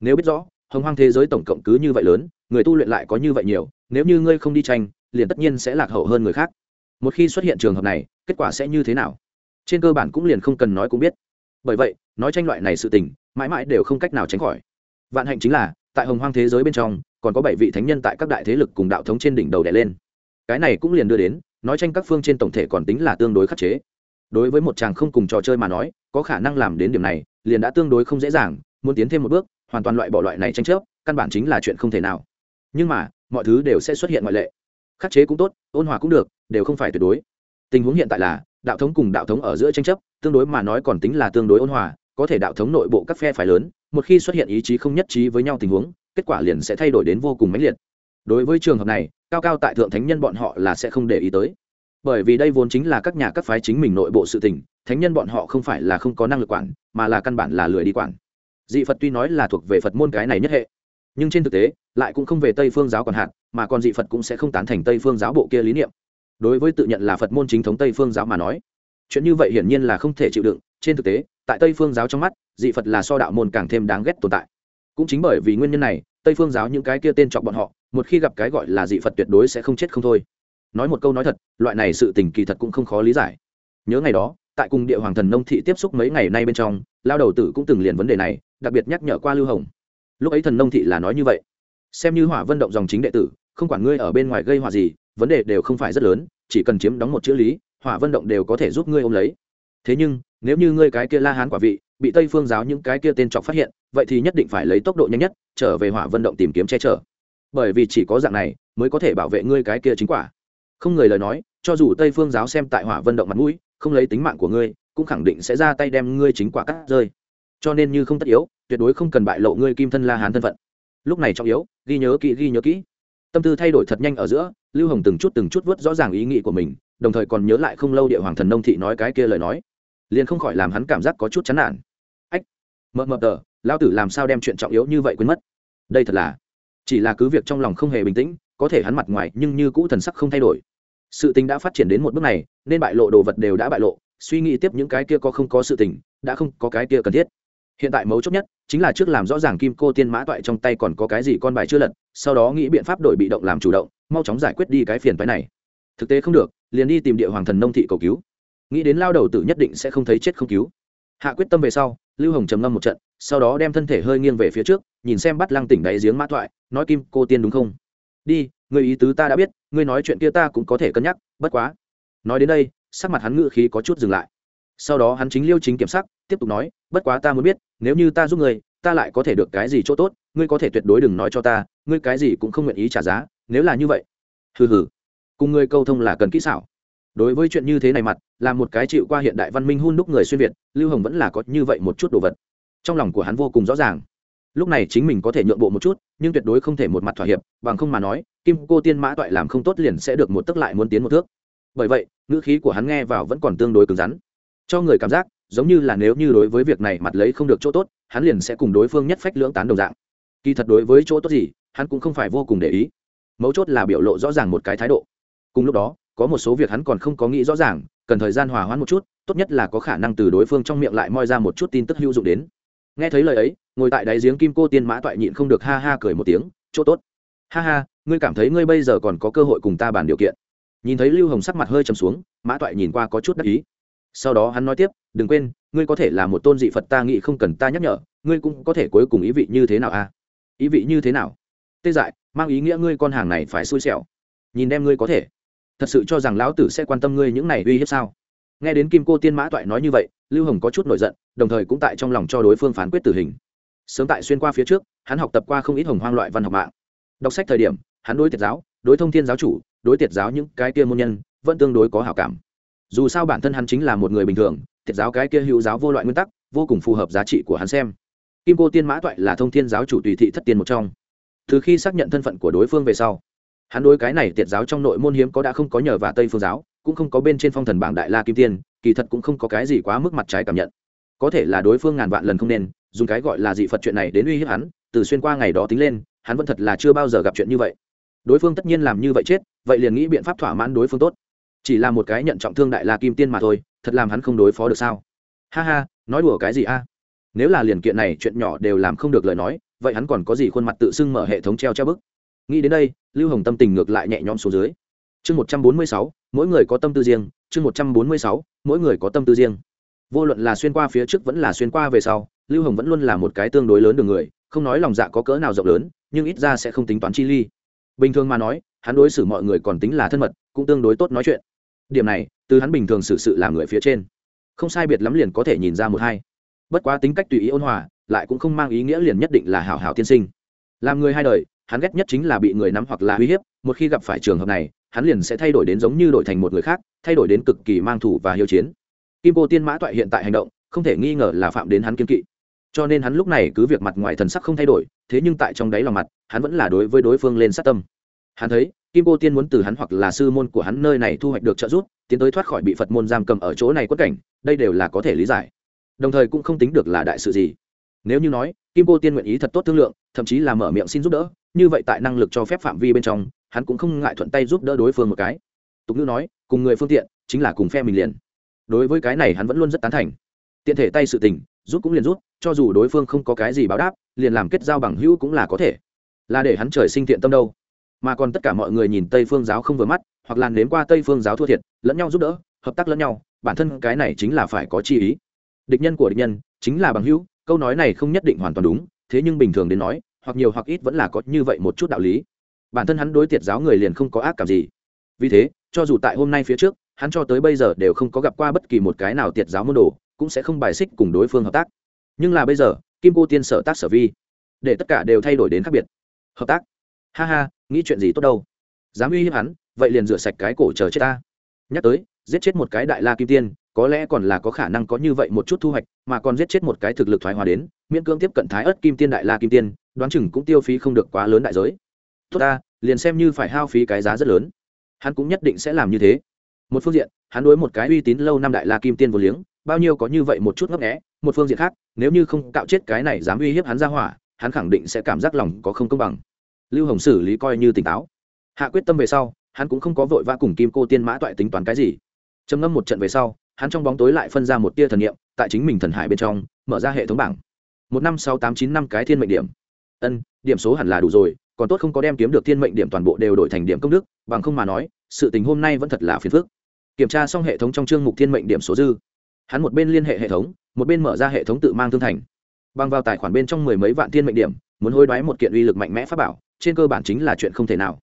Nếu biết rõ, hồng hoang thế giới tổng cộng cứ như vậy lớn, người tu luyện lại có như vậy nhiều, nếu như ngươi không đi tranh, liền tất nhiên sẽ lạc hậu hơn người khác. Một khi xuất hiện trường hợp này, kết quả sẽ như thế nào? Trên cơ bản cũng liền không cần nói cũng biết. Bởi vậy, nói tranh loại này sự tình, mãi mãi đều không cách nào tránh khỏi. Vạn hạnh chính là tại hồng hoang thế giới bên trong, còn có bảy vị thánh nhân tại các đại thế lực cùng đạo thống trên đỉnh đầu đẻ lên. Cái này cũng liền đưa đến, nói tranh các phương trên tổng thể còn tính là tương đối khắc chế. Đối với một chàng không cùng trò chơi mà nói, có khả năng làm đến điểm này, liền đã tương đối không dễ dàng, muốn tiến thêm một bước, hoàn toàn loại bỏ loại này tranh chấp, căn bản chính là chuyện không thể nào. Nhưng mà, mọi thứ đều sẽ xuất hiện ngoại lệ. Khắc chế cũng tốt, ôn hòa cũng được, đều không phải tuyệt đối. Tình huống hiện tại là, đạo thống cùng đạo thống ở giữa tranh chấp, tương đối mà nói còn tính là tương đối ôn hòa có thể đạo thống nội bộ các phe phái lớn, một khi xuất hiện ý chí không nhất trí với nhau tình huống, kết quả liền sẽ thay đổi đến vô cùng mãnh liệt. Đối với trường hợp này, cao cao tại thượng thánh nhân bọn họ là sẽ không để ý tới. Bởi vì đây vốn chính là các nhà các phái chính mình nội bộ sự tình, thánh nhân bọn họ không phải là không có năng lực quản, mà là căn bản là lười đi quản. Dị phật tuy nói là thuộc về phật môn cái này nhất hệ, nhưng trên thực tế, lại cũng không về tây phương giáo còn hạn mà còn dị phật cũng sẽ không tán thành tây phương giáo bộ kia lý niệm. Đối với tự nhận là phật môn chính thống tây phương giáo mà nói, chuyện như vậy hiển nhiên là không thể chịu đựng, trên thực tế tại tây phương giáo trong mắt, dị phật là so đạo môn càng thêm đáng ghét tồn tại. Cũng chính bởi vì nguyên nhân này, tây phương giáo những cái kia tên chọc bọn họ, một khi gặp cái gọi là dị phật tuyệt đối sẽ không chết không thôi. Nói một câu nói thật, loại này sự tình kỳ thật cũng không khó lý giải. Nhớ ngày đó, tại cùng địa hoàng thần nông thị tiếp xúc mấy ngày nay bên trong, lao đầu tử cũng từng liền vấn đề này, đặc biệt nhắc nhở qua lưu hồng. Lúc ấy thần nông thị là nói như vậy. Xem như hỏa Vân động dòng chính đệ tử, không quản ngươi ở bên ngoài gây hỏa gì, vấn đề đều không phải rất lớn, chỉ cần chiếm đóng một chữ lý, hỏa Vân động đều có thể giúp ngươi ôm lấy thế nhưng, nếu như ngươi cái kia la hán quả vị, bị tây phương giáo những cái kia tên trọc phát hiện, vậy thì nhất định phải lấy tốc độ nhanh nhất, trở về hỏa vận động tìm kiếm che chở. Bởi vì chỉ có dạng này, mới có thể bảo vệ ngươi cái kia chính quả. Không người lời nói, cho dù tây phương giáo xem tại hỏa vận động mặt mũi, không lấy tính mạng của ngươi, cũng khẳng định sẽ ra tay đem ngươi chính quả cắt rơi. Cho nên như không tất yếu, tuyệt đối không cần bại lộ ngươi kim thân la hán thân phận. Lúc này trọng yếu, ghi nhớ kỹ, ghi nhớ kỹ. Tâm tư thay đổi thật nhanh ở giữa, lưu hồng từng chút từng chút vớt rõ ràng ý nghĩ của mình, đồng thời còn nhớ lại không lâu địa hoàng thần nông thị nói cái kia lời nói liền không khỏi làm hắn cảm giác có chút chán nản. Ách mờ mờ tờ lao tử làm sao đem chuyện trọng yếu như vậy quên mất? Đây thật là, chỉ là cứ việc trong lòng không hề bình tĩnh, có thể hắn mặt ngoài nhưng như cũ thần sắc không thay đổi. Sự tình đã phát triển đến một bước này, nên bại lộ đồ vật đều đã bại lộ, suy nghĩ tiếp những cái kia có không có sự tình, đã không có cái kia cần thiết. Hiện tại mấu chốt nhất, chính là trước làm rõ ràng kim cô tiên mã toại trong tay còn có cái gì con bài chưa lật, sau đó nghĩ biện pháp đổi bị động làm chủ động, mau chóng giải quyết đi cái phiền phái này. Thực tế không được, liền đi tìm địa hoàng thần nông thị cầu cứu nghĩ đến lao đầu tử nhất định sẽ không thấy chết không cứu. Hạ quyết tâm về sau, lưu hồng trầm ngâm một trận, sau đó đem thân thể hơi nghiêng về phía trước, nhìn xem bắt lăng tỉnh đáy giếng mã thoại, nói, kim, cô tiên đúng không? Đi, người ý tứ ta đã biết, ngươi nói chuyện kia ta cũng có thể cân nhắc, bất quá. Nói đến đây, sắc mặt hắn ngự khí có chút dừng lại. Sau đó hắn chính liêu chính kiểm sắc, tiếp tục nói, bất quá ta muốn biết, nếu như ta giúp người, ta lại có thể được cái gì chỗ tốt, ngươi có thể tuyệt đối đừng nói cho ta, ngươi cái gì cũng không nguyện ý trả giá, nếu là như vậy. Hừ hừ. Cùng ngươi câu thông là cần kỹ xảo. Đối với chuyện như thế này mặt là một cái chịu qua hiện đại văn minh hun đúc người xuyên việt, lưu hồng vẫn là có như vậy một chút đồ vật. Trong lòng của hắn vô cùng rõ ràng. Lúc này chính mình có thể nhượng bộ một chút, nhưng tuyệt đối không thể một mặt thỏa hiệp, bằng không mà nói, kim cô tiên mã toại làm không tốt liền sẽ được một tức lại muốn tiến một thước. Bởi vậy, ngữ khí của hắn nghe vào vẫn còn tương đối cứng rắn. Cho người cảm giác, giống như là nếu như đối với việc này mặt lấy không được chỗ tốt, hắn liền sẽ cùng đối phương nhất phách lưỡng tán đồng dạng. Kỳ thật đối với chỗ tốt gì, hắn cũng không phải vô cùng để ý. Mấu chốt là biểu lộ rõ ràng một cái thái độ. Cùng lúc đó có một số việc hắn còn không có nghĩ rõ ràng, cần thời gian hòa hoãn một chút, tốt nhất là có khả năng từ đối phương trong miệng lại moi ra một chút tin tức hữu dụng đến. Nghe thấy lời ấy, ngồi tại đáy giếng kim cô tiên mã toại nhịn không được ha ha cười một tiếng, chỗ tốt. Ha ha, ngươi cảm thấy ngươi bây giờ còn có cơ hội cùng ta bàn điều kiện. Nhìn thấy lưu hồng sắc mặt hơi trầm xuống, mã toại nhìn qua có chút đắc ý. Sau đó hắn nói tiếp, đừng quên, ngươi có thể là một tôn dị phật ta nghĩ không cần ta nhắc nhở, ngươi cũng có thể cuối cùng ý vị như thế nào a à? ý vị như thế nào? Tê dại, mang ý nghĩa ngươi con hàng này phải xui xẻo. Nhìn đem ngươi có thể thật sự cho rằng lão tử sẽ quan tâm ngươi những này uy hiếp sao? Nghe đến kim cô tiên mã toại nói như vậy, lưu hồng có chút nổi giận, đồng thời cũng tại trong lòng cho đối phương phán quyết tử hình. Sớm tại xuyên qua phía trước, hắn học tập qua không ít hồng hoang loại văn học mạng. Đọc sách thời điểm, hắn đối tiệt giáo, đối thông thiên giáo chủ, đối tiệt giáo những cái kia môn nhân, vẫn tương đối có hảo cảm. Dù sao bản thân hắn chính là một người bình thường, tiệt giáo cái kia hữu giáo vô loại nguyên tắc, vô cùng phù hợp giá trị của hắn xem. Kim cô tiên mã toại là thông thiên giáo chủ tùy thị thất tiên một trong. Từ khi xác nhận thân phận của đối phương về sau hắn đối cái này tiệt giáo trong nội môn hiếm có đã không có nhờ và tây phương giáo, cũng không có bên trên phong thần bảng đại la kim tiên, kỳ thật cũng không có cái gì quá mức mặt trái cảm nhận. Có thể là đối phương ngàn vạn lần không nên, dùng cái gọi là dị phật chuyện này đến uy hiếp hắn, từ xuyên qua ngày đó tính lên, hắn vẫn thật là chưa bao giờ gặp chuyện như vậy. Đối phương tất nhiên làm như vậy chết, vậy liền nghĩ biện pháp thỏa mãn đối phương tốt. Chỉ là một cái nhận trọng thương đại la kim tiên mà thôi, thật làm hắn không đối phó được sao? Ha ha, nói đùa cái gì a? Nếu là liền kiện này chuyện nhỏ đều làm không được lời nói, vậy hắn còn có gì khuôn mặt tự xưng mở hệ thống treo treo bức? Nghĩ đến đây, lưu hồng tâm tình ngược lại nhẹ nhõm xuống dưới. Chương một trăm bốn mươi sáu, mỗi người có tâm tư riêng. Chương một trăm bốn mươi sáu, mỗi người có tâm tư riêng. Vô luận là xuyên qua phía trước vẫn là xuyên qua về sau, lưu hồng vẫn luôn là một cái tương đối lớn đường người, không nói lòng dạ có cỡ nào rộng lớn, nhưng ít ra sẽ không tính toán chi ly. Bình thường mà nói, hắn đối xử mọi người còn tính là thân mật, cũng tương đối tốt nói chuyện. Điểm này, từ hắn bình thường xử sự làm người phía trên. Không sai biệt lắm liền có thể nhìn ra một hai. Bất quá tính cách tùy ý ôn hòa, lại cũng không mang ý nghĩa liền nhất định là hảo hảo tiên sinh. Làm người hai đời hắn ghét nhất chính là bị người nắm hoặc là uy hiếp, một khi gặp phải trường hợp này, hắn liền sẽ thay đổi đến giống như đổi thành một người khác, thay đổi đến cực kỳ mang thủ và hiếu chiến. Kim cô tiên mã toại hiện tại hành động, không thể nghi ngờ là phạm đến hắn kiên kỵ. Cho nên hắn lúc này cứ việc mặt ngoài thần sắc không thay đổi, thế nhưng tại trong đáy lòng mặt, hắn vẫn là đối với đối phương lên sát tâm. Hắn thấy, kim cô tiên muốn từ hắn hoặc là sư môn của hắn nơi này thu hoạch được trợ giúp, tiến tới thoát khỏi bị phật môn giam cầm ở chỗ này quất cảnh, đây đều là có thể lý giải. Đồng thời cũng không tính được là đại sự gì nếu như nói, kim cô tiên nguyện ý thật tốt thương lượng, thậm chí là mở miệng xin giúp đỡ, như vậy tại năng lực cho phép phạm vi bên trong, hắn cũng không ngại thuận tay giúp đỡ đối phương một cái. Tục ngữ nói, cùng người phương tiện, chính là cùng phe mình liền. Đối với cái này hắn vẫn luôn rất tán thành. Tiện thể tay sự tình, giúp cũng liền rút cho dù đối phương không có cái gì báo đáp, liền làm kết giao bằng hữu cũng là có thể. Là để hắn trời sinh thiện tâm đâu. Mà còn tất cả mọi người nhìn tây phương giáo không vừa mắt, hoặc là nếm qua tây phương giáo thua thiệt, lẫn nhau giúp đỡ, hợp tác lẫn nhau, bản thân cái này chính là phải có chi ý. Địch nhân của địch nhân, chính là bằng hữu câu nói này không nhất định hoàn toàn đúng, thế nhưng bình thường đến nói, hoặc nhiều hoặc ít vẫn là có như vậy một chút đạo lý. Bản thân hắn đối tiệt giáo người liền không có ác cảm gì. Vì thế, cho dù tại hôm nay phía trước, hắn cho tới bây giờ đều không có gặp qua bất kỳ một cái nào tiệt giáo môn đồ, cũng sẽ không bài xích cùng đối phương hợp tác. Nhưng là bây giờ, kim cô tiên sở tác sở vi, để tất cả đều thay đổi đến khác biệt. Hợp tác? Ha ha, nghĩ chuyện gì tốt đâu. Dám uy hiếp hắn, vậy liền rửa sạch cái cổ chờ chết ta. Nhắc tới, giết chết một cái đại la kim tiên có lẽ còn là có khả năng có như vậy một chút thu hoạch, mà còn giết chết một cái thực lực thoái hóa đến, miễn cưỡng tiếp cận thái ớt kim tiên đại la kim tiên, đoán chừng cũng tiêu phí không được quá lớn đại giới. Tốt ta, liền xem như phải hao phí cái giá rất lớn. Hắn cũng nhất định sẽ làm như thế. Một phương diện, hắn đối một cái uy tín lâu năm đại la kim tiên vô liếng, bao nhiêu có như vậy một chút ngấp nghẽ một phương diện khác, nếu như không cạo chết cái này dám uy hiếp hắn ra hỏa, hắn khẳng định sẽ cảm giác lòng có không công bằng. Lưu hồng xử lý coi như tỉnh táo. Hạ quyết tâm về sau, hắn cũng không có vội vã cùng kim cô tiên mã toại tính toán cái gì. Trầm ngâm một trận về sau hắn trong bóng tối lại phân ra một tia thần niệm, tại chính mình thần hải bên trong, mở ra hệ thống bảng. Một năm, sáu, tám, chín, năm cái thiên mệnh điểm. Ân, điểm số hẳn là đủ rồi, còn tốt không có đem kiếm được thiên mệnh điểm toàn bộ đều đổi thành điểm công đức, bằng không mà nói, sự tình hôm nay vẫn thật là phiền phức. Kiểm tra xong hệ thống trong chương mục thiên mệnh điểm số dư. Hắn một bên liên hệ hệ thống, một bên mở ra hệ thống tự mang thương thành. Bằng vào tài khoản bên trong mười mấy vạn thiên mệnh điểm, muốn hối đoái một kiện uy lực mạnh mẽ pháp bảo, trên cơ bản chính là chuyện không thể nào.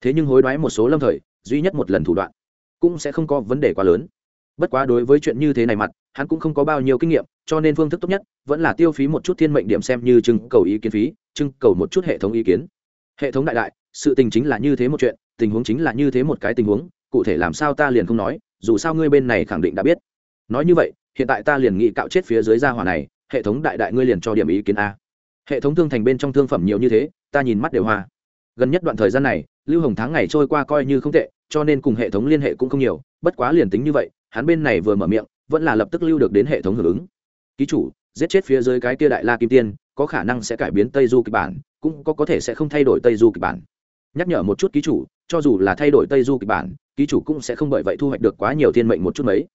Thế nhưng hối đoái một số lâm thời, duy nhất một lần thủ đoạn, cũng sẽ không có vấn đề quá lớn bất quá đối với chuyện như thế này mặt, hắn cũng không có bao nhiêu kinh nghiệm, cho nên phương thức tốt nhất vẫn là tiêu phí một chút thiên mệnh điểm xem như trưng cầu ý kiến phí, trưng cầu một chút hệ thống ý kiến. Hệ thống đại đại, sự tình chính là như thế một chuyện, tình huống chính là như thế một cái tình huống, cụ thể làm sao ta liền không nói, dù sao ngươi bên này khẳng định đã biết. Nói như vậy, hiện tại ta liền nghĩ cạo chết phía dưới gia hỏa này, hệ thống đại đại ngươi liền cho điểm ý kiến a. Hệ thống thương thành bên trong thương phẩm nhiều như thế, ta nhìn mắt đều hoa. Gần nhất đoạn thời gian này, lưu hồng tháng ngày trôi qua coi như không tệ, cho nên cùng hệ thống liên hệ cũng không nhiều, bất quá liền tính như vậy hắn bên này vừa mở miệng, vẫn là lập tức lưu được đến hệ thống hưởng ứng. Ký chủ, giết chết phía dưới cái kia đại la kim tiên, có khả năng sẽ cải biến tây du kịch bản, cũng có có thể sẽ không thay đổi tây du kịch bản. Nhắc nhở một chút ký chủ, cho dù là thay đổi tây du kịch bản, ký chủ cũng sẽ không bởi vậy thu hoạch được quá nhiều thiên mệnh một chút mấy.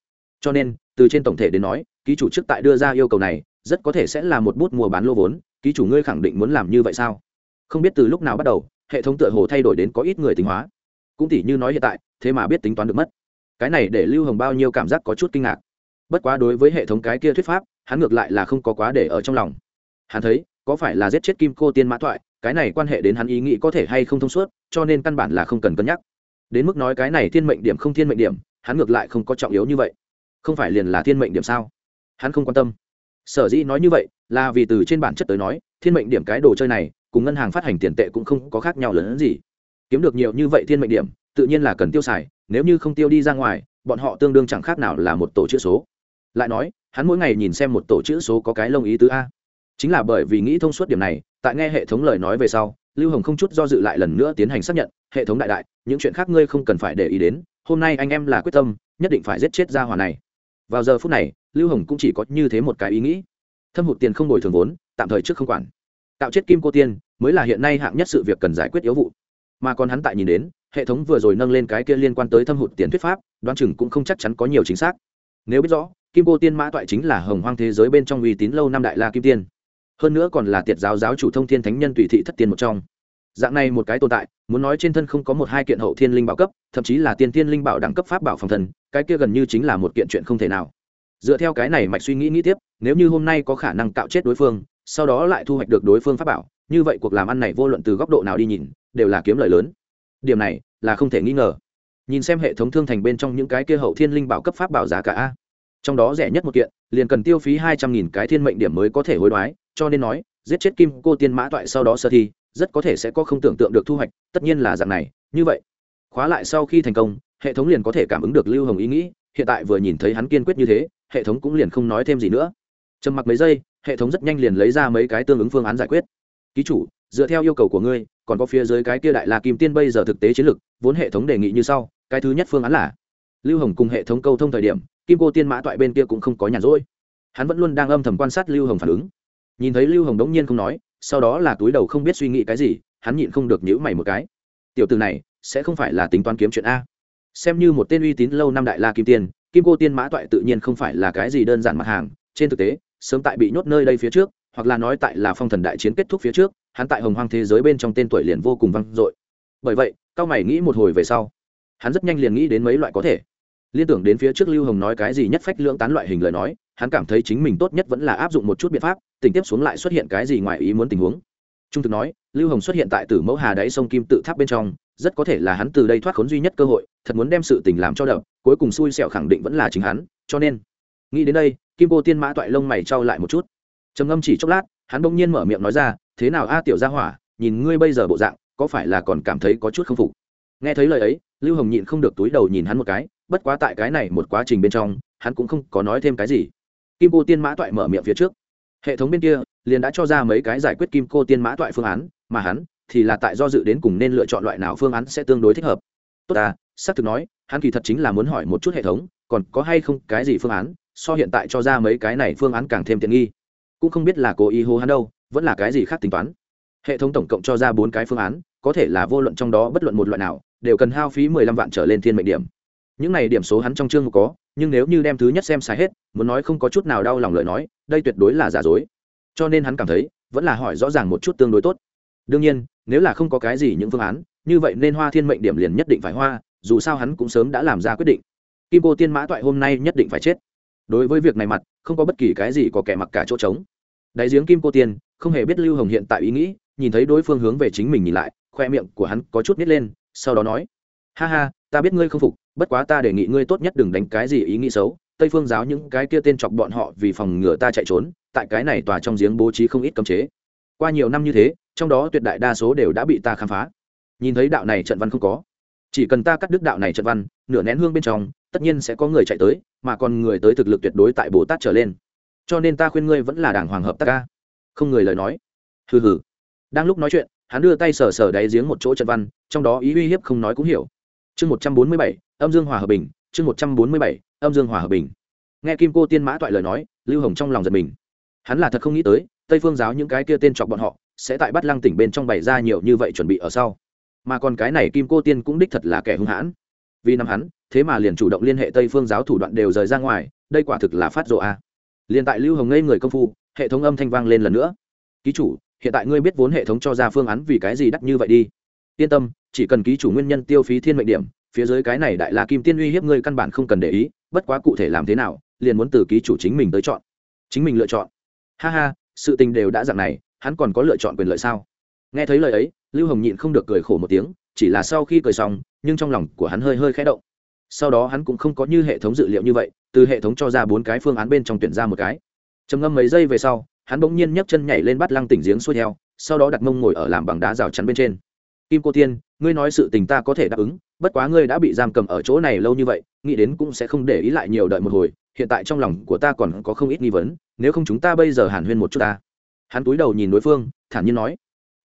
Cho nên, từ trên tổng thể đến nói, ký chủ trước tại đưa ra yêu cầu này, rất có thể sẽ là một bút mua bán lô vốn, ký chủ ngươi khẳng định muốn làm như vậy sao? Không biết từ lúc nào bắt đầu, hệ thống tựa hồ thay đổi đến có ít người tính hóa. Cũng tỉ như nói hiện tại, thế mà biết tính toán được mất cái này để lưu hồng bao nhiêu cảm giác có chút kinh ngạc. Bất quá đối với hệ thống cái kia thuyết pháp, hắn ngược lại là không có quá để ở trong lòng. Hắn thấy, có phải là giết chết kim cô tiên mã thoại, cái này quan hệ đến hắn ý nghĩ có thể hay không thông suốt, cho nên căn bản là không cần cân nhắc. Đến mức nói cái này thiên mệnh điểm không thiên mệnh điểm, hắn ngược lại không có trọng yếu như vậy. Không phải liền là thiên mệnh điểm sao? Hắn không quan tâm. Sở dĩ nói như vậy, là vì từ trên bản chất tới nói, thiên mệnh điểm cái đồ chơi này, cùng ngân hàng phát hành tiền tệ cũng không có khác nhau lớn hơn gì. Kiếm được nhiều như vậy thiên mệnh điểm, tự nhiên là cần tiêu xài nếu như không tiêu đi ra ngoài, bọn họ tương đương chẳng khác nào là một tổ chữ số. Lại nói, hắn mỗi ngày nhìn xem một tổ chữ số có cái lông ý tứ a. Chính là bởi vì nghĩ thông suốt điểm này, tại nghe hệ thống lời nói về sau, lưu hồng không chút do dự lại lần nữa tiến hành xác nhận, hệ thống đại đại, những chuyện khác ngươi không cần phải để ý đến, hôm nay anh em là quyết tâm, nhất định phải giết chết gia hòa này. Vào giờ phút này, lưu hồng cũng chỉ có như thế một cái ý nghĩ. Thâm hụt tiền không đổi thường vốn, tạm thời trước không quản. Tạo chết kim cô tiên, mới là hiện nay hạng nhất sự việc cần giải quyết yếu vụ. Mà còn hắn tại nhìn đến hệ thống vừa rồi nâng lên cái kia liên quan tới thâm hụt tiền thuyết pháp, đoán chừng cũng không chắc chắn có nhiều chính xác. Nếu biết rõ, kim cô tiên mã toại chính là hồng hoang thế giới bên trong uy tín lâu năm đại la kim tiên. Hơn nữa còn là tiệt giáo giáo chủ thông thiên thánh nhân tùy thị thất tiên một trong. Dạng này một cái tồn tại, muốn nói trên thân không có một hai kiện hậu thiên linh bảo cấp, thậm chí là tiên thiên linh bảo đẳng cấp pháp bảo phòng thần cái kia gần như chính là một kiện chuyện không thể nào. Dựa theo cái này mạch suy nghĩ nghĩ tiếp, nếu như hôm nay có khả năng cạo chết đối phương, sau đó lại thu hoạch được đối phương pháp bảo, như vậy cuộc làm ăn này vô luận từ góc độ nào đi nhìn, đều là kiếm lời lớn điểm này là không thể nghi ngờ. Nhìn xem hệ thống thương thành bên trong những cái kia hậu thiên linh bảo cấp pháp bảo giá cả a. Trong đó rẻ nhất một kiện, liền cần tiêu phí hai trăm nghìn cái thiên mệnh điểm mới có thể hối đoái, cho nên nói, giết chết kim cô tiên mã toại sau đó sơ thi, rất có thể sẽ có không tưởng tượng được thu hoạch, tất nhiên là dạng này, như vậy. Khóa lại sau khi thành công, hệ thống liền có thể cảm ứng được lưu hồng ý nghĩ, hiện tại vừa nhìn thấy hắn kiên quyết như thế, hệ thống cũng liền không nói thêm gì nữa. Trầm mặc mấy giây, hệ thống rất nhanh liền lấy ra mấy cái tương ứng phương án giải quyết. Ký chủ dựa theo yêu cầu của ngươi, còn có phía dưới cái kia đại la kim tiên bây giờ thực tế chiến lược, vốn hệ thống đề nghị như sau, cái thứ nhất phương án là, lưu hồng cùng hệ thống câu thông thời điểm, kim cô tiên mã toại bên kia cũng không có nhàn rỗi. Hắn vẫn luôn đang âm thầm quan sát lưu hồng phản ứng. Nhìn thấy lưu hồng đống nhiên không nói, sau đó là túi đầu không biết suy nghĩ cái gì, hắn nhịn không được nhữ mày một cái. Tiểu từ này, sẽ không phải là tính toán kiếm chuyện a. Xem như một tên uy tín lâu năm đại la kim tiên, kim cô tiên mã toại tự nhiên không phải là cái gì đơn giản mặt hàng. Trên thực tế, sớm tại bị nhốt nơi đây phía trước hoặc là nói tại là phong thần đại chiến kết thúc phía trước, hắn tại hồng hoang thế giới bên trong tên tuổi liền vô cùng vang dội. Bởi vậy, cao mày nghĩ một hồi về sau, hắn rất nhanh liền nghĩ đến mấy loại có thể. Liên tưởng đến phía trước lưu hồng nói cái gì nhất phách lưỡng tán loại hình lời nói, hắn cảm thấy chính mình tốt nhất vẫn là áp dụng một chút biện pháp, tình tiếp xuống lại xuất hiện cái gì ngoài ý muốn tình huống. Trung thực nói, lưu hồng xuất hiện tại tử mẫu hà đáy sông kim tự tháp bên trong, rất có thể là hắn từ đây thoát khốn duy nhất cơ hội, thật muốn đem sự tình làm cho đậm, cuối cùng xui xẻo khẳng định vẫn là chính hắn, cho nên, nghĩ đến đây, kim cô tiên mã toại lông mày trao lại một chút trầm ngâm chỉ chốc lát, hắn bỗng nhiên mở miệng nói ra, thế nào a tiểu gia hỏa, nhìn ngươi bây giờ bộ dạng, có phải là còn cảm thấy có chút không phục? Nghe thấy lời ấy, lưu hồng nhịn không được túi đầu nhìn hắn một cái, bất quá tại cái này một quá trình bên trong, hắn cũng không có nói thêm cái gì. Kim cô tiên mã toại mở miệng phía trước. Hệ thống bên kia liền đã cho ra mấy cái giải quyết kim cô tiên mã toại phương án, mà hắn thì là tại do dự đến cùng nên lựa chọn loại nào phương án sẽ tương đối thích hợp. Tốt à xác thực nói, hắn kỳ thật chính là muốn hỏi một chút hệ thống, còn có hay không cái gì phương án, so hiện tại cho ra mấy cái này phương án càng thêm tiện nghi cũng không biết là cố ý hô hắn đâu, vẫn là cái gì khác tính toán. Hệ thống tổng cộng cho ra bốn cái phương án, có thể là vô luận trong đó bất luận một loại nào, đều cần hao phí mười lăm vạn trở lên thiên mệnh điểm. Những này điểm số hắn trong chương có, nhưng nếu như đem thứ nhất xem sai hết, muốn nói không có chút nào đau lòng lời nói, đây tuyệt đối là giả dối. Cho nên hắn cảm thấy, vẫn là hỏi rõ ràng một chút tương đối tốt. Đương nhiên, nếu là không có cái gì những phương án, như vậy nên hoa thiên mệnh điểm liền nhất định phải hoa, dù sao hắn cũng sớm đã làm ra quyết định. Kim cô tiên mã toại hôm nay nhất định phải chết. Đối với việc này mặt, không có bất kỳ cái gì có kẻ mặc cả chỗ trống đại giếng kim cô tiên, không hề biết lưu hồng hiện tại ý nghĩ, nhìn thấy đối phương hướng về chính mình nhìn lại, khoe miệng của hắn có chút nít lên, sau đó nói, ha ha, ta biết ngươi không phục, bất quá ta đề nghị ngươi tốt nhất đừng đánh cái gì ý nghĩ xấu, tây phương giáo những cái kia tên chọc bọn họ vì phòng ngừa ta chạy trốn, tại cái này tòa trong giếng bố trí không ít cấm chế. Qua nhiều năm như thế, trong đó tuyệt đại đa số đều đã bị ta khám phá. Nhìn thấy đạo này trận văn không có. Chỉ cần ta cắt đứt đạo này trận văn, nửa nén hương bên trong, tất nhiên sẽ có người chạy tới, mà còn người tới thực lực tuyệt đối tại bồ tát trở lên cho nên ta khuyên ngươi vẫn là đảng hoàng hợp tác ca. Không người lời nói. Hừ hừ. Đang lúc nói chuyện, hắn đưa tay sờ sờ đáy giếng một chỗ trận văn, trong đó ý uy hiếp không nói cũng hiểu. Chương một trăm bốn mươi bảy, âm dương hòa hợp bình, chương một trăm bốn mươi bảy, âm dương hòa hợp bình. Nghe kim cô tiên mã toại lời nói, lưu hồng trong lòng giật mình. Hắn là thật không nghĩ tới, tây phương giáo những cái kia tên chọc bọn họ, sẽ tại bắt lăng tỉnh bên trong bày ra nhiều như vậy chuẩn bị ở sau. Mà còn cái này kim cô tiên cũng đích thật là kẻ hung hãn. Vì năm hắn, thế mà liền chủ động liên hệ tây phương giáo thủ đoạn đều rời ra ngoài, đây quả thực là phát rộ a. à liền tại lưu hồng ngây người công phu, hệ thống âm thanh vang lên lần nữa. Ký chủ, hiện tại ngươi biết vốn hệ thống cho ra phương án vì cái gì đắt như vậy đi. Yên tâm, chỉ cần ký chủ nguyên nhân tiêu phí thiên mệnh điểm, phía dưới cái này đại la kim tiên uy hiếp ngươi căn bản không cần để ý, bất quá cụ thể làm thế nào, liền muốn từ ký chủ chính mình tới chọn. Chính mình lựa chọn. Ha ha, sự tình đều đã dạng này, hắn còn có lựa chọn quyền lợi sao? Nghe thấy lời ấy, lưu hồng nhịn không được cười khổ một tiếng, chỉ là sau khi cười xong, nhưng trong lòng của hắn hơi hơi khẽ động sau đó hắn cũng không có như hệ thống dự liệu như vậy, từ hệ thống cho ra bốn cái phương án bên trong tuyển ra một cái. Trầm ngâm mấy giây về sau, hắn bỗng nhiên nhấc chân nhảy lên bắt lăng tỉnh giếng xuôi theo, sau đó đặt mông ngồi ở làm bằng đá rào chắn bên trên. Kim cô tiên, ngươi nói sự tình ta có thể đáp ứng, bất quá ngươi đã bị giam cầm ở chỗ này lâu như vậy, nghĩ đến cũng sẽ không để ý lại nhiều đợi một hồi, hiện tại trong lòng của ta còn có không ít nghi vấn, nếu không chúng ta bây giờ hàn huyên một chút ta. Hắn túi đầu nhìn đối phương, thản nhiên nói,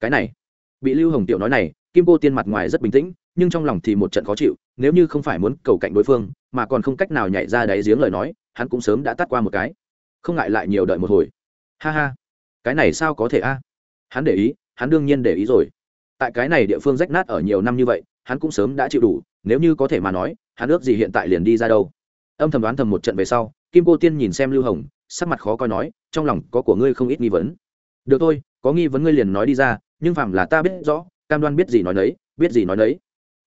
cái này. Bị lưu hồng tiểu nói này, kim cô tiên mặt ngoài rất bình tĩnh nhưng trong lòng thì một trận khó chịu, nếu như không phải muốn cầu cạnh đối phương, mà còn không cách nào nhảy ra đáy giếng lời nói, hắn cũng sớm đã tắt qua một cái. Không ngại lại nhiều đợi một hồi. Ha ha. Cái này sao có thể a? Hắn để ý, hắn đương nhiên để ý rồi. Tại cái này địa phương rách nát ở nhiều năm như vậy, hắn cũng sớm đã chịu đủ, nếu như có thể mà nói, hắn ước gì hiện tại liền đi ra đâu. Âm thầm đoán thầm một trận về sau, kim cô tiên nhìn xem lưu hồng, sắc mặt khó coi nói, trong lòng có của ngươi không ít nghi vấn. Được thôi, có nghi vấn ngươi liền nói đi ra, nhưng phàm là ta biết rõ, cam đoan biết gì nói nấy, biết gì nói nấy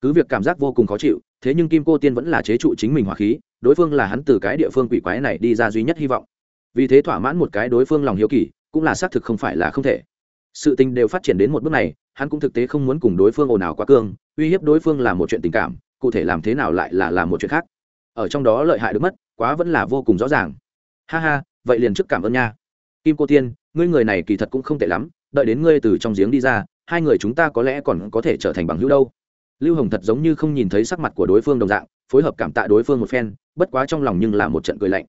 cứ việc cảm giác vô cùng khó chịu, thế nhưng kim cô tiên vẫn là chế trụ chính mình hỏa khí, đối phương là hắn từ cái địa phương quỷ quái này đi ra duy nhất hy vọng. Vì thế thỏa mãn một cái đối phương lòng hiếu kỳ, cũng là xác thực không phải là không thể. Sự tình đều phát triển đến một bước này, hắn cũng thực tế không muốn cùng đối phương ồn ào quá cương, uy hiếp đối phương là một chuyện tình cảm, cụ thể làm thế nào lại là làm một chuyện khác. Ở trong đó lợi hại được mất, quá vẫn là vô cùng rõ ràng. Ha ha, vậy liền trước cảm ơn nha. Kim cô tiên, ngươi người này kỳ thật cũng không tệ lắm, đợi đến ngươi từ trong giếng đi ra, hai người chúng ta có lẽ còn có thể trở thành bằng hữu đâu lưu hồng thật giống như không nhìn thấy sắc mặt của đối phương đồng dạng, phối hợp cảm tạ đối phương một phen, bất quá trong lòng nhưng là một trận cười lạnh.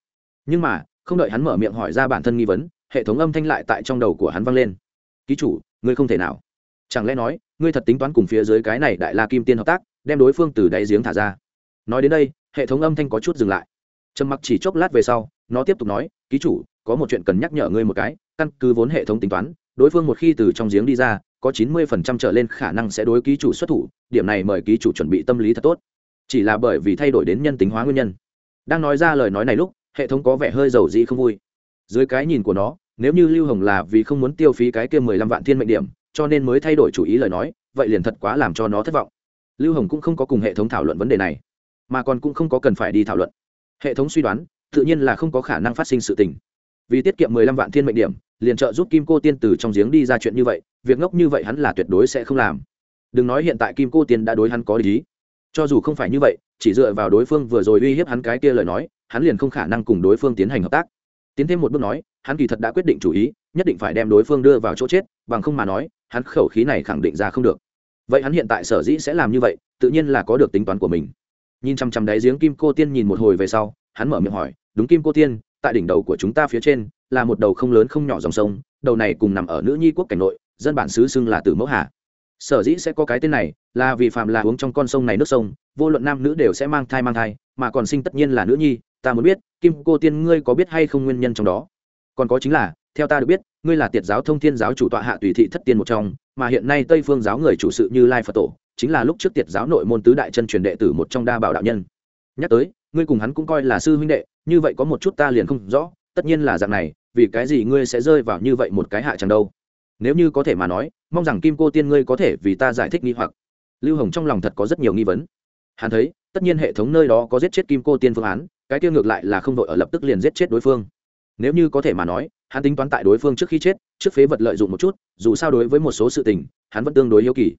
Nhưng mà, không đợi hắn mở miệng hỏi ra bản thân nghi vấn, hệ thống âm thanh lại tại trong đầu của hắn vang lên. Ký chủ, ngươi không thể nào. Chẳng lẽ nói, ngươi thật tính toán cùng phía dưới cái này đại la kim tiên hợp tác, đem đối phương từ đáy giếng thả ra? Nói đến đây, hệ thống âm thanh có chút dừng lại. Trầm mặc chỉ chốc lát về sau, nó tiếp tục nói, ký chủ, có một chuyện cần nhắc nhở ngươi một cái, căn cứ vốn hệ thống tính toán, đối phương một khi từ trong giếng đi ra có chín mươi phần trăm trở lên khả năng sẽ đối ký chủ xuất thủ, điểm này mời ký chủ chuẩn bị tâm lý thật tốt. Chỉ là bởi vì thay đổi đến nhân tính hóa nguyên nhân. Đang nói ra lời nói này lúc, hệ thống có vẻ hơi dầu dĩ không vui. Dưới cái nhìn của nó, nếu như lưu hồng là vì không muốn tiêu phí cái kia mười lăm vạn thiên mệnh điểm, cho nên mới thay đổi chủ ý lời nói, vậy liền thật quá làm cho nó thất vọng. Lưu hồng cũng không có cùng hệ thống thảo luận vấn đề này, mà còn cũng không có cần phải đi thảo luận. Hệ thống suy đoán, tự nhiên là không có khả năng phát sinh sự tình vì tiết kiệm mười lăm vạn thiên mệnh điểm, liền trợ giúp kim cô tiên từ trong giếng đi ra chuyện như vậy, việc ngốc như vậy hắn là tuyệt đối sẽ không làm. Đừng nói hiện tại kim cô tiên đã đối hắn có lý cho dù không phải như vậy, chỉ dựa vào đối phương vừa rồi uy hiếp hắn cái kia lời nói, hắn liền không khả năng cùng đối phương tiến hành hợp tác. Tiến thêm một bước nói, hắn kỳ thật đã quyết định chủ ý, nhất định phải đem đối phương đưa vào chỗ chết, bằng không mà nói, hắn khẩu khí này khẳng định ra không được. Vậy hắn hiện tại sở dĩ sẽ làm như vậy, tự nhiên là có được tính toán của mình. Nhìn chăm chăm đáy giếng kim cô tiên nhìn một hồi về sau, hắn mở miệng hỏi, đúng kim cô tiên tại đỉnh đầu của chúng ta phía trên là một đầu không lớn không nhỏ dòng sông, đầu này cùng nằm ở nữ nhi quốc cảnh nội, dân bản xứ xưng là tử mẫu hà. Sở dĩ sẽ có cái tên này là vì phạm là uống trong con sông này nước sông, vô luận nam nữ đều sẽ mang thai mang thai, mà còn sinh tất nhiên là nữ nhi, ta muốn biết, kim cô tiên ngươi có biết hay không nguyên nhân trong đó? Còn có chính là, theo ta được biết, ngươi là tiệt giáo thông thiên giáo chủ tọa hạ tùy thị thất tiên một trong, mà hiện nay tây phương giáo người chủ sự như lai phật tổ, chính là lúc trước tiệt giáo nội môn tứ đại chân truyền đệ tử một trong đa bảo đạo nhân. Nhắc tới, ngươi cùng hắn cũng coi là sư huynh đệ như vậy có một chút ta liền không rõ, tất nhiên là dạng này, vì cái gì ngươi sẽ rơi vào như vậy một cái hạ chẳng đâu? Nếu như có thể mà nói, mong rằng kim cô tiên ngươi có thể vì ta giải thích nghi hoặc. Lưu hồng trong lòng thật có rất nhiều nghi vấn. Hắn thấy, tất nhiên hệ thống nơi đó có giết chết kim cô tiên phương án, cái tiêu ngược lại là không đội ở lập tức liền giết chết đối phương. Nếu như có thể mà nói, hắn tính toán tại đối phương trước khi chết, trước phế vật lợi dụng một chút, dù sao đối với một số sự tình, hắn vẫn tương đối yêu kỳ.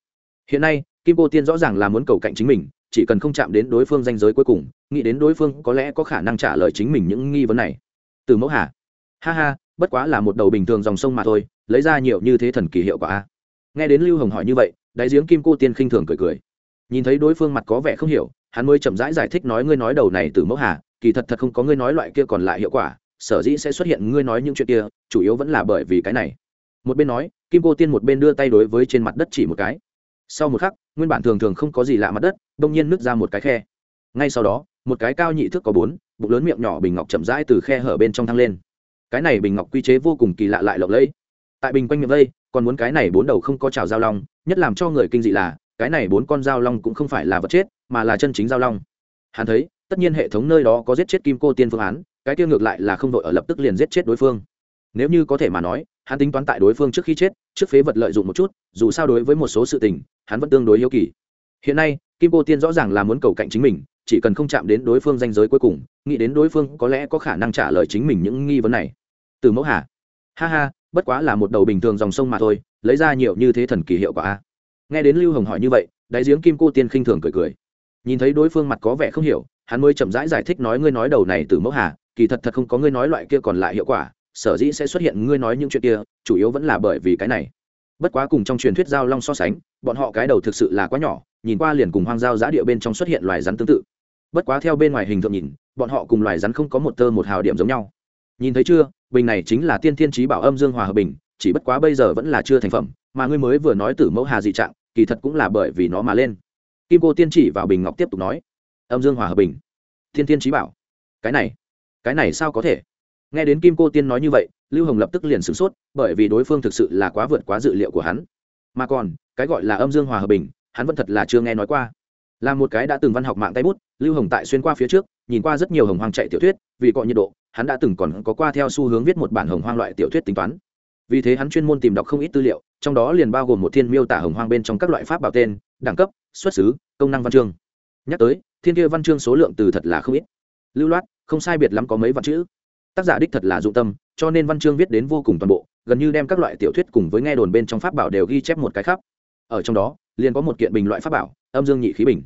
Hiện nay, kim cô tiên rõ ràng là muốn cầu cạnh chính mình chỉ cần không chạm đến đối phương danh giới cuối cùng nghĩ đến đối phương có lẽ có khả năng trả lời chính mình những nghi vấn này. Từ mẫu hà. Ha ha bất quá là một đầu bình thường dòng sông mà thôi lấy ra nhiều như thế thần kỳ hiệu quả a. Nghe đến lưu hồng hỏi như vậy đại giếng kim cô tiên khinh thường cười cười. Nhìn thấy đối phương mặt có vẻ không hiểu hắn mới chậm rãi giải, giải thích nói ngươi nói đầu này từ mẫu hà kỳ thật thật không có ngươi nói loại kia còn lại hiệu quả sở dĩ sẽ xuất hiện ngươi nói những chuyện kia chủ yếu vẫn là bởi vì cái này. Một bên nói kim cô tiên một bên đưa tay đối với trên mặt đất chỉ một cái. Sau một khắc nguyên bản thường thường không có gì lạ mặt đất đông nhiên nứt ra một cái khe. Ngay sau đó, một cái cao nhị thước có bốn, bụng lớn miệng nhỏ bình ngọc chậm rãi từ khe hở bên trong thăng lên. Cái này bình ngọc quy chế vô cùng kỳ lạ lại lộng lẫy. Tại bình quanh miệng vây còn muốn cái này bốn đầu không có trào giao long, nhất làm cho người kinh dị là, cái này bốn con giao long cũng không phải là vật chết, mà là chân chính giao long. Hắn thấy, tất nhiên hệ thống nơi đó có giết chết kim cô tiên phương án, cái tiêu ngược lại là không đội ở lập tức liền giết chết đối phương. Nếu như có thể mà nói, hắn tính toán tại đối phương trước khi chết, trước phế vật lợi dụng một chút, dù sao đối với một số sự tình, hắn vẫn tương đối hiếu kỳ hiện nay kim cô tiên rõ ràng là muốn cầu cạnh chính mình chỉ cần không chạm đến đối phương danh giới cuối cùng nghĩ đến đối phương có lẽ có khả năng trả lời chính mình những nghi vấn này. Từ mẫu hà. Ha ha bất quá là một đầu bình thường dòng sông mà thôi lấy ra nhiều như thế thần kỳ hiệu quả nghe đến lưu hồng hỏi như vậy đáy giếng kim cô tiên khinh thường cười cười. Nhìn thấy đối phương mặt có vẻ không hiểu hắn mới chậm rãi giải, giải thích nói ngươi nói đầu này từ mẫu hà kỳ thật thật không có ngươi nói loại kia còn lại hiệu quả sở dĩ sẽ xuất hiện ngươi nói những chuyện kia chủ yếu vẫn là bởi vì cái này. Bất quá cùng trong truyền thuyết giao long so sánh bọn họ cái đầu thực sự là quá nhỏ nhìn qua liền cùng hoang giao giá địa bên trong xuất hiện loài rắn tương tự. Bất quá theo bên ngoài hình tượng nhìn, bọn họ cùng loài rắn không có một tơ một hào điểm giống nhau. Nhìn thấy chưa, bình này chính là tiên thiên trí bảo âm dương hòa hợp bình, chỉ bất quá bây giờ vẫn là chưa thành phẩm, mà ngươi mới vừa nói từ mẫu hà dị trạng, kỳ thật cũng là bởi vì nó mà lên. Kim cô tiên chỉ vào bình ngọc tiếp tục nói, âm dương hòa hợp bình thiên thiên trí bảo. Cái này cái này sao có thể? Nghe đến kim cô tiên nói như vậy, lưu hồng lập tức liền sửng sốt, bởi vì đối phương thực sự là quá vượt quá dự liệu của hắn. Mà còn, cái gọi là âm dương hòa hợp bình hắn vẫn thật là chưa nghe nói qua. Là một cái đã từng văn học mạng tay bút, lưu hồng tại xuyên qua phía trước, nhìn qua rất nhiều hồng hoang chạy tiểu thuyết, vì cọ nhiệt độ, hắn đã từng còn có qua theo xu hướng viết một bản hồng hoang loại tiểu thuyết tính toán. Vì thế hắn chuyên môn tìm đọc không ít tư liệu, trong đó liền bao gồm một thiên miêu tả hồng hoang bên trong các loại pháp bảo tên, đẳng cấp, xuất xứ, công năng văn chương. Nhắc tới, thiên kia văn chương số lượng từ thật là không ít. Lưu loát, không sai biệt lắm có mấy văn chữ. Tác giả đích thật là dụng tâm, cho nên văn chương viết đến vô cùng toàn bộ, gần như đem các loại tiểu thuyết cùng với nghe đồn bên trong pháp bảo đều ghi chép một cái khắp. Ở trong đó liền có một kiện bình loại pháp bảo, âm dương nhị khí bình.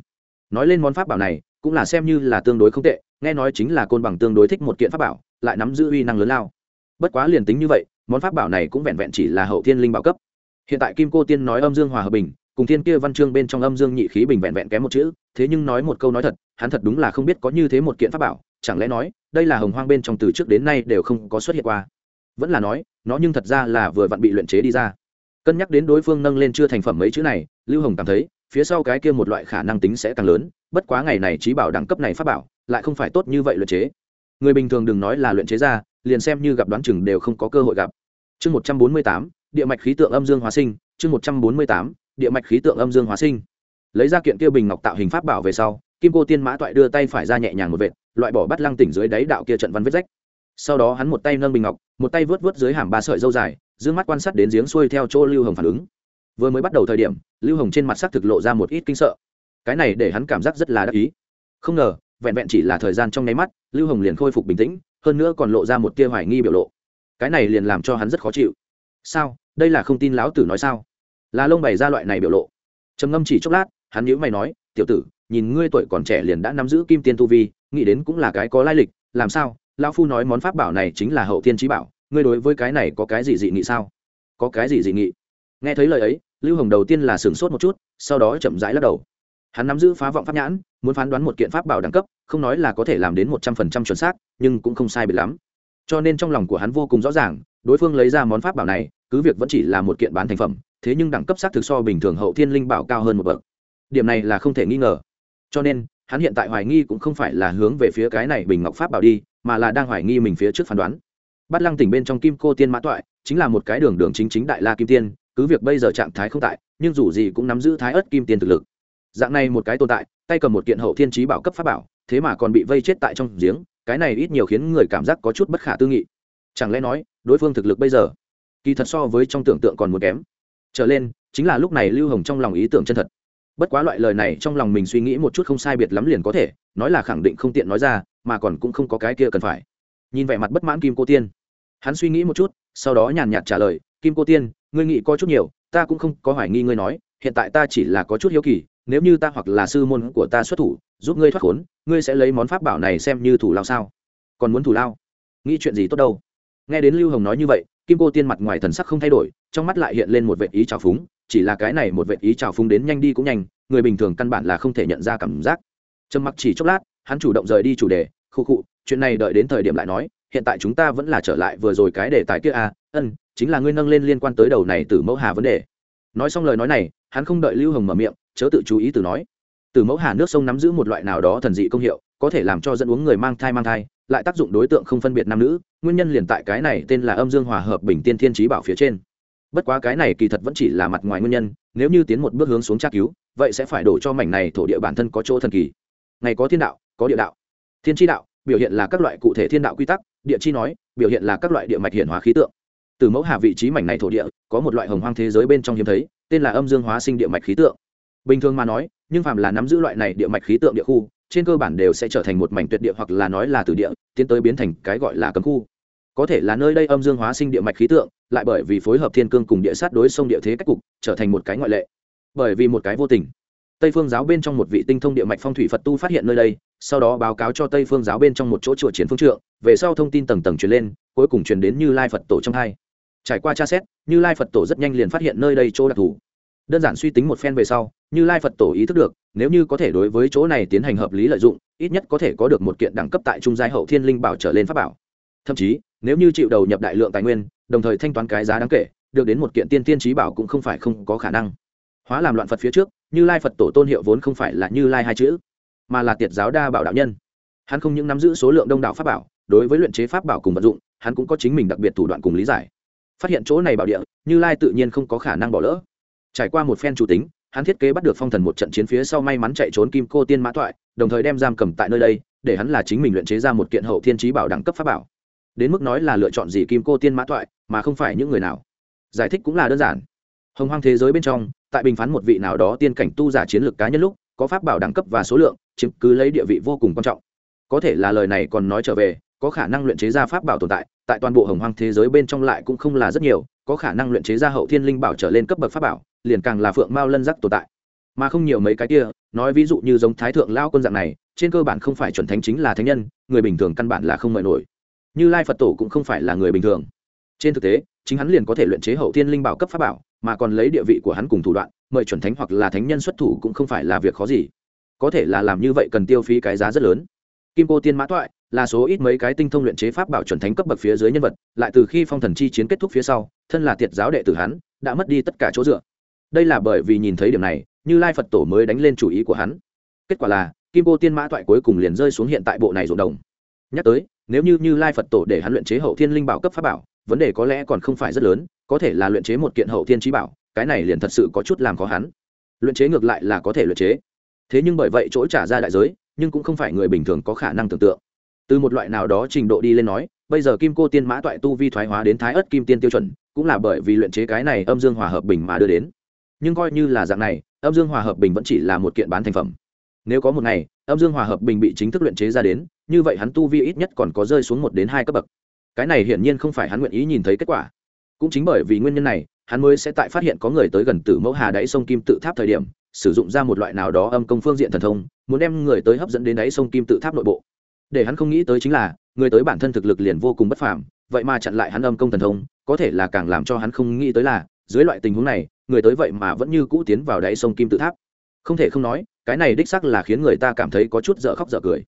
Nói lên món pháp bảo này, cũng là xem như là tương đối không tệ, nghe nói chính là côn bằng tương đối thích một kiện pháp bảo, lại nắm giữ uy năng lớn lao. Bất quá liền tính như vậy, món pháp bảo này cũng vẹn vẹn chỉ là hậu thiên linh bảo cấp. Hiện tại kim cô tiên nói âm dương hòa hợp bình, cùng thiên kia văn chương bên trong âm dương nhị khí bình vẹn vẹn kém một chữ, thế nhưng nói một câu nói thật, hắn thật đúng là không biết có như thế một kiện pháp bảo, chẳng lẽ nói, đây là hồng hoang bên trong từ trước đến nay đều không có xuất hiện qua. Vẫn là nói, nó nhưng thật ra là vừa vặn bị luyện chế đi ra cân nhắc đến đối phương nâng lên chưa thành phẩm mấy chữ này, lưu hồng cảm thấy, phía sau cái kia một loại khả năng tính sẽ càng lớn, bất quá ngày này trí bảo đẳng cấp này phát bảo, lại không phải tốt như vậy luyện chế. Người bình thường đừng nói là luyện chế ra, liền xem như gặp đoán chừng đều không có cơ hội gặp. Chương một trăm bốn mươi tám, địa mạch khí tượng âm dương hóa sinh, chương một trăm bốn mươi tám, địa mạch khí tượng âm dương hóa sinh. Lấy ra kiện kia bình ngọc tạo hình pháp bảo về sau, kim cô tiên mã toại đưa tay phải ra nhẹ nhàng một vệt, loại bỏ bắt lăng tỉnh dưới đáy đạo kia trận văn vết rách. Sau đó hắn một tay nâng bình ngọc, một tay vớt vớt dưới hàm ba sợi dâu dài d mắt quan sát đến giếng xuôi theo chỗ lưu hồng phản ứng. Vừa mới bắt đầu thời điểm, lưu hồng trên mặt sắc thực lộ ra một ít kinh sợ. Cái này để hắn cảm giác rất là đắc ý. Không ngờ, vẹn vẹn chỉ là thời gian trong nháy mắt, lưu hồng liền khôi phục bình tĩnh, hơn nữa còn lộ ra một tia hoài nghi biểu lộ. Cái này liền làm cho hắn rất khó chịu. Sao? Đây là không tin lão tử nói sao? Là lông bày ra loại này biểu lộ. Trầm ngâm chỉ chốc lát, hắn nhíu mày nói, tiểu tử, nhìn ngươi tuổi còn trẻ liền đã nắm giữ kim tiên tu vi, nghĩ đến cũng là cái có lai lịch, làm sao? Lão phu nói món pháp bảo này chính là hậu thiên trí bảo ngươi đối với cái này có cái gì dị nghị sao? Có cái gì dị nghị? Nghe thấy lời ấy, lưu hồng đầu tiên là sửng sốt một chút, sau đó chậm rãi lắc đầu. Hắn nắm giữ phá vọng pháp nhãn, muốn phán đoán một kiện pháp bảo đẳng cấp, không nói là có thể làm đến một trăm phần trăm chuẩn xác, nhưng cũng không sai biệt lắm. Cho nên trong lòng của hắn vô cùng rõ ràng, đối phương lấy ra món pháp bảo này, cứ việc vẫn chỉ là một kiện bán thành phẩm, thế nhưng đẳng cấp xác thực so bình thường hậu thiên linh bảo cao hơn một bậc. Điểm này là không thể nghi ngờ. Cho nên, hắn hiện tại hoài nghi cũng không phải là hướng về phía cái này bình ngọc pháp bảo đi, mà là đang hoài nghi mình phía trước phán đoán bắt lăng tỉnh bên trong kim cô tiên mã toại chính là một cái đường đường chính chính đại la kim tiên, cứ việc bây giờ trạng thái không tại, nhưng dù gì cũng nắm giữ thái ớt kim tiên thực lực. Dạng này một cái tồn tại, tay cầm một kiện hậu thiên trí bảo cấp pháp bảo, thế mà còn bị vây chết tại trong giếng, cái này ít nhiều khiến người cảm giác có chút bất khả tư nghị. Chẳng lẽ nói, đối phương thực lực bây giờ, kỳ thật so với trong tưởng tượng còn muốn kém. Trở lên, chính là lúc này lưu hồng trong lòng ý tưởng chân thật. Bất quá loại lời này trong lòng mình suy nghĩ một chút không sai biệt lắm liền có thể, nói là khẳng định không tiện nói ra, mà còn cũng không có cái kia cần phải nhìn vẻ mặt bất mãn kim cô tiên. Hắn suy nghĩ một chút, sau đó nhàn nhạt trả lời, kim cô tiên, ngươi nghĩ có chút nhiều, ta cũng không có hoài nghi ngươi nói, hiện tại ta chỉ là có chút hiếu kỳ, nếu như ta hoặc là sư môn của ta xuất thủ, giúp ngươi thoát khốn, ngươi sẽ lấy món pháp bảo này xem như thủ lao sao? Còn muốn thủ lao? Nghĩ chuyện gì tốt đâu? Nghe đến lưu hồng nói như vậy, kim cô tiên mặt ngoài thần sắc không thay đổi, trong mắt lại hiện lên một vệ ý trào phúng, chỉ là cái này một vệ ý trào phúng đến nhanh đi cũng nhanh, người bình thường căn bản là không thể nhận ra cảm giác. Trầm mặc chỉ chốc lát, hắn chủ động rời đi chủ đề khu khụ chuyện này đợi đến thời điểm lại nói, hiện tại chúng ta vẫn là trở lại vừa rồi cái đề tài kia à ân, chính là ngươi nâng lên liên quan tới đầu này từ mẫu hà vấn đề. Nói xong lời nói này, hắn không đợi lưu hồng mở miệng, chớ tự chú ý từ nói từ mẫu hà nước sông nắm giữ một loại nào đó thần dị công hiệu, có thể làm cho dẫn uống người mang thai mang thai, lại tác dụng đối tượng không phân biệt nam nữ, nguyên nhân liền tại cái này tên là âm dương hòa hợp bình tiên thiên trí bảo phía trên. Bất quá cái này kỳ thật vẫn chỉ là mặt ngoài nguyên nhân, nếu như tiến một bước hướng xuống tra cứu, vậy sẽ phải đổ cho mảnh này thổ địa bản thân có chỗ thần kỳ. Ngày có thiên đạo, có địa đạo. Thiên tri đạo biểu hiện là các loại cụ thể thiên đạo quy tắc, địa chi nói, biểu hiện là các loại địa mạch hiển hóa khí tượng. Từ mẫu hà vị trí mảnh này thổ địa, có một loại hồng hoang thế giới bên trong hiếm thấy, tên là âm dương hóa sinh địa mạch khí tượng. Bình thường mà nói, nhưng phàm là nắm giữ loại này địa mạch khí tượng địa khu, trên cơ bản đều sẽ trở thành một mảnh tuyệt địa hoặc là nói là từ địa, tiến tới biến thành cái gọi là cấm khu. Có thể là nơi đây âm dương hóa sinh địa mạch khí tượng, lại bởi vì phối hợp thiên cương cùng địa sát đối sông địa thế cách cục, trở thành một cái ngoại lệ. Bởi vì một cái vô tình. Tây phương giáo bên trong một vị tinh thông địa mạch phong thủy phật tu phát hiện nơi đây sau đó báo cáo cho tây phương giáo bên trong một chỗ chùa chiến phương trượng, về sau thông tin tầng tầng truyền lên, cuối cùng truyền đến như lai phật tổ trong hai. Trải qua tra xét, như lai phật tổ rất nhanh liền phát hiện nơi đây chỗ đặc thù. Đơn giản suy tính một phen về sau, như lai phật tổ ý thức được, nếu như có thể đối với chỗ này tiến hành hợp lý lợi dụng, ít nhất có thể có được một kiện đẳng cấp tại trung giai hậu thiên linh bảo trở lên pháp bảo. Thậm chí, nếu như chịu đầu nhập đại lượng tài nguyên, đồng thời thanh toán cái giá đáng kể, được đến một kiện tiên tiên trí bảo cũng không phải không có khả năng. Hóa làm loạn phật phía trước, như lai phật tổ tôn hiệu vốn không phải là như lai hai chữ mà là tiệt giáo đa bảo đạo nhân. Hắn không những nắm giữ số lượng đông đảo pháp bảo, đối với luyện chế pháp bảo cùng vật dụng, hắn cũng có chính mình đặc biệt thủ đoạn cùng lý giải. Phát hiện chỗ này bảo địa, như lai tự nhiên không có khả năng bỏ lỡ. Trải qua một phen chủ tính, hắn thiết kế bắt được phong thần một trận chiến phía sau may mắn chạy trốn kim cô tiên mã thoại, đồng thời đem giam cầm tại nơi đây, để hắn là chính mình luyện chế ra một kiện hậu thiên trí bảo đẳng cấp pháp bảo. Đến mức nói là lựa chọn gì kim cô tiên mã thoại, mà không phải những người nào. Giải thích cũng là đơn giản. Hồng hoang thế giới bên trong, tại bình phán một vị nào đó tiên cảnh tu giả chiến lược cá nhân lúc có pháp bảo đẳng cấp và số lượng chứng cứ lấy địa vị vô cùng quan trọng. Có thể là lời này còn nói trở về, có khả năng luyện chế ra pháp bảo tồn tại tại toàn bộ hồng hoang thế giới bên trong lại cũng không là rất nhiều, có khả năng luyện chế ra hậu thiên linh bảo trở lên cấp bậc pháp bảo, liền càng là phượng mao lân giác tồn tại. Mà không nhiều mấy cái kia, nói ví dụ như giống thái thượng lao quân dạng này, trên cơ bản không phải chuẩn thánh chính là thánh nhân, người bình thường căn bản là không mời nổi. Như lai phật tổ cũng không phải là người bình thường. Trên thực tế, chính hắn liền có thể luyện chế hậu thiên linh bảo cấp pháp bảo, mà còn lấy địa vị của hắn cùng thủ đoạn mời chuẩn thánh hoặc là thánh nhân xuất thủ cũng không phải là việc khó gì. Có thể là làm như vậy cần tiêu phí cái giá rất lớn. Kim cô tiên mã Toại là số ít mấy cái tinh thông luyện chế pháp bảo chuẩn thánh cấp bậc phía dưới nhân vật, lại từ khi phong thần chi chiến kết thúc phía sau, thân là tiệt giáo đệ tử hắn, đã mất đi tất cả chỗ dựa. Đây là bởi vì nhìn thấy điểm này, như lai phật tổ mới đánh lên chủ ý của hắn. Kết quả là, kim cô tiên mã toại cuối cùng liền rơi xuống hiện tại bộ này ruộng đồng. Nhắc tới, nếu như như lai phật tổ để hắn luyện chế hậu thiên linh bảo cấp pháp bảo, vấn đề có lẽ còn không phải rất lớn, có thể là luyện chế một kiện hậu thiên trí bảo cái này liền thật sự có chút làm khó hắn. Luyện chế ngược lại là có thể luyện chế. Thế nhưng bởi vậy chỗ trả ra đại giới, nhưng cũng không phải người bình thường có khả năng tưởng tượng. Từ một loại nào đó trình độ đi lên nói, bây giờ kim cô tiên mã toại tu vi thoái hóa đến thái ớt kim tiên tiêu chuẩn, cũng là bởi vì luyện chế cái này âm dương hòa hợp bình mà đưa đến. Nhưng coi như là dạng này, âm dương hòa hợp bình vẫn chỉ là một kiện bán thành phẩm. Nếu có một ngày, âm dương hòa hợp bình bị chính thức luyện chế ra đến, như vậy hắn tu vi ít nhất còn có rơi xuống một đến hai cấp bậc. Cái này hiển nhiên không phải hắn nguyện ý nhìn thấy kết quả. Cũng chính bởi vì nguyên nhân này hắn mới sẽ tại phát hiện có người tới gần tử mẫu hà đáy sông kim tự tháp thời điểm, sử dụng ra một loại nào đó âm công phương diện thần thông, muốn đem người tới hấp dẫn đến đáy sông kim tự tháp nội bộ. Để hắn không nghĩ tới chính là, người tới bản thân thực lực liền vô cùng bất phàm, vậy mà chặn lại hắn âm công thần thông, có thể là càng làm cho hắn không nghĩ tới là, dưới loại tình huống này, người tới vậy mà vẫn như cũ tiến vào đáy sông kim tự tháp. Không thể không nói, cái này đích sắc là khiến người ta cảm thấy có chút dở khóc dở cười.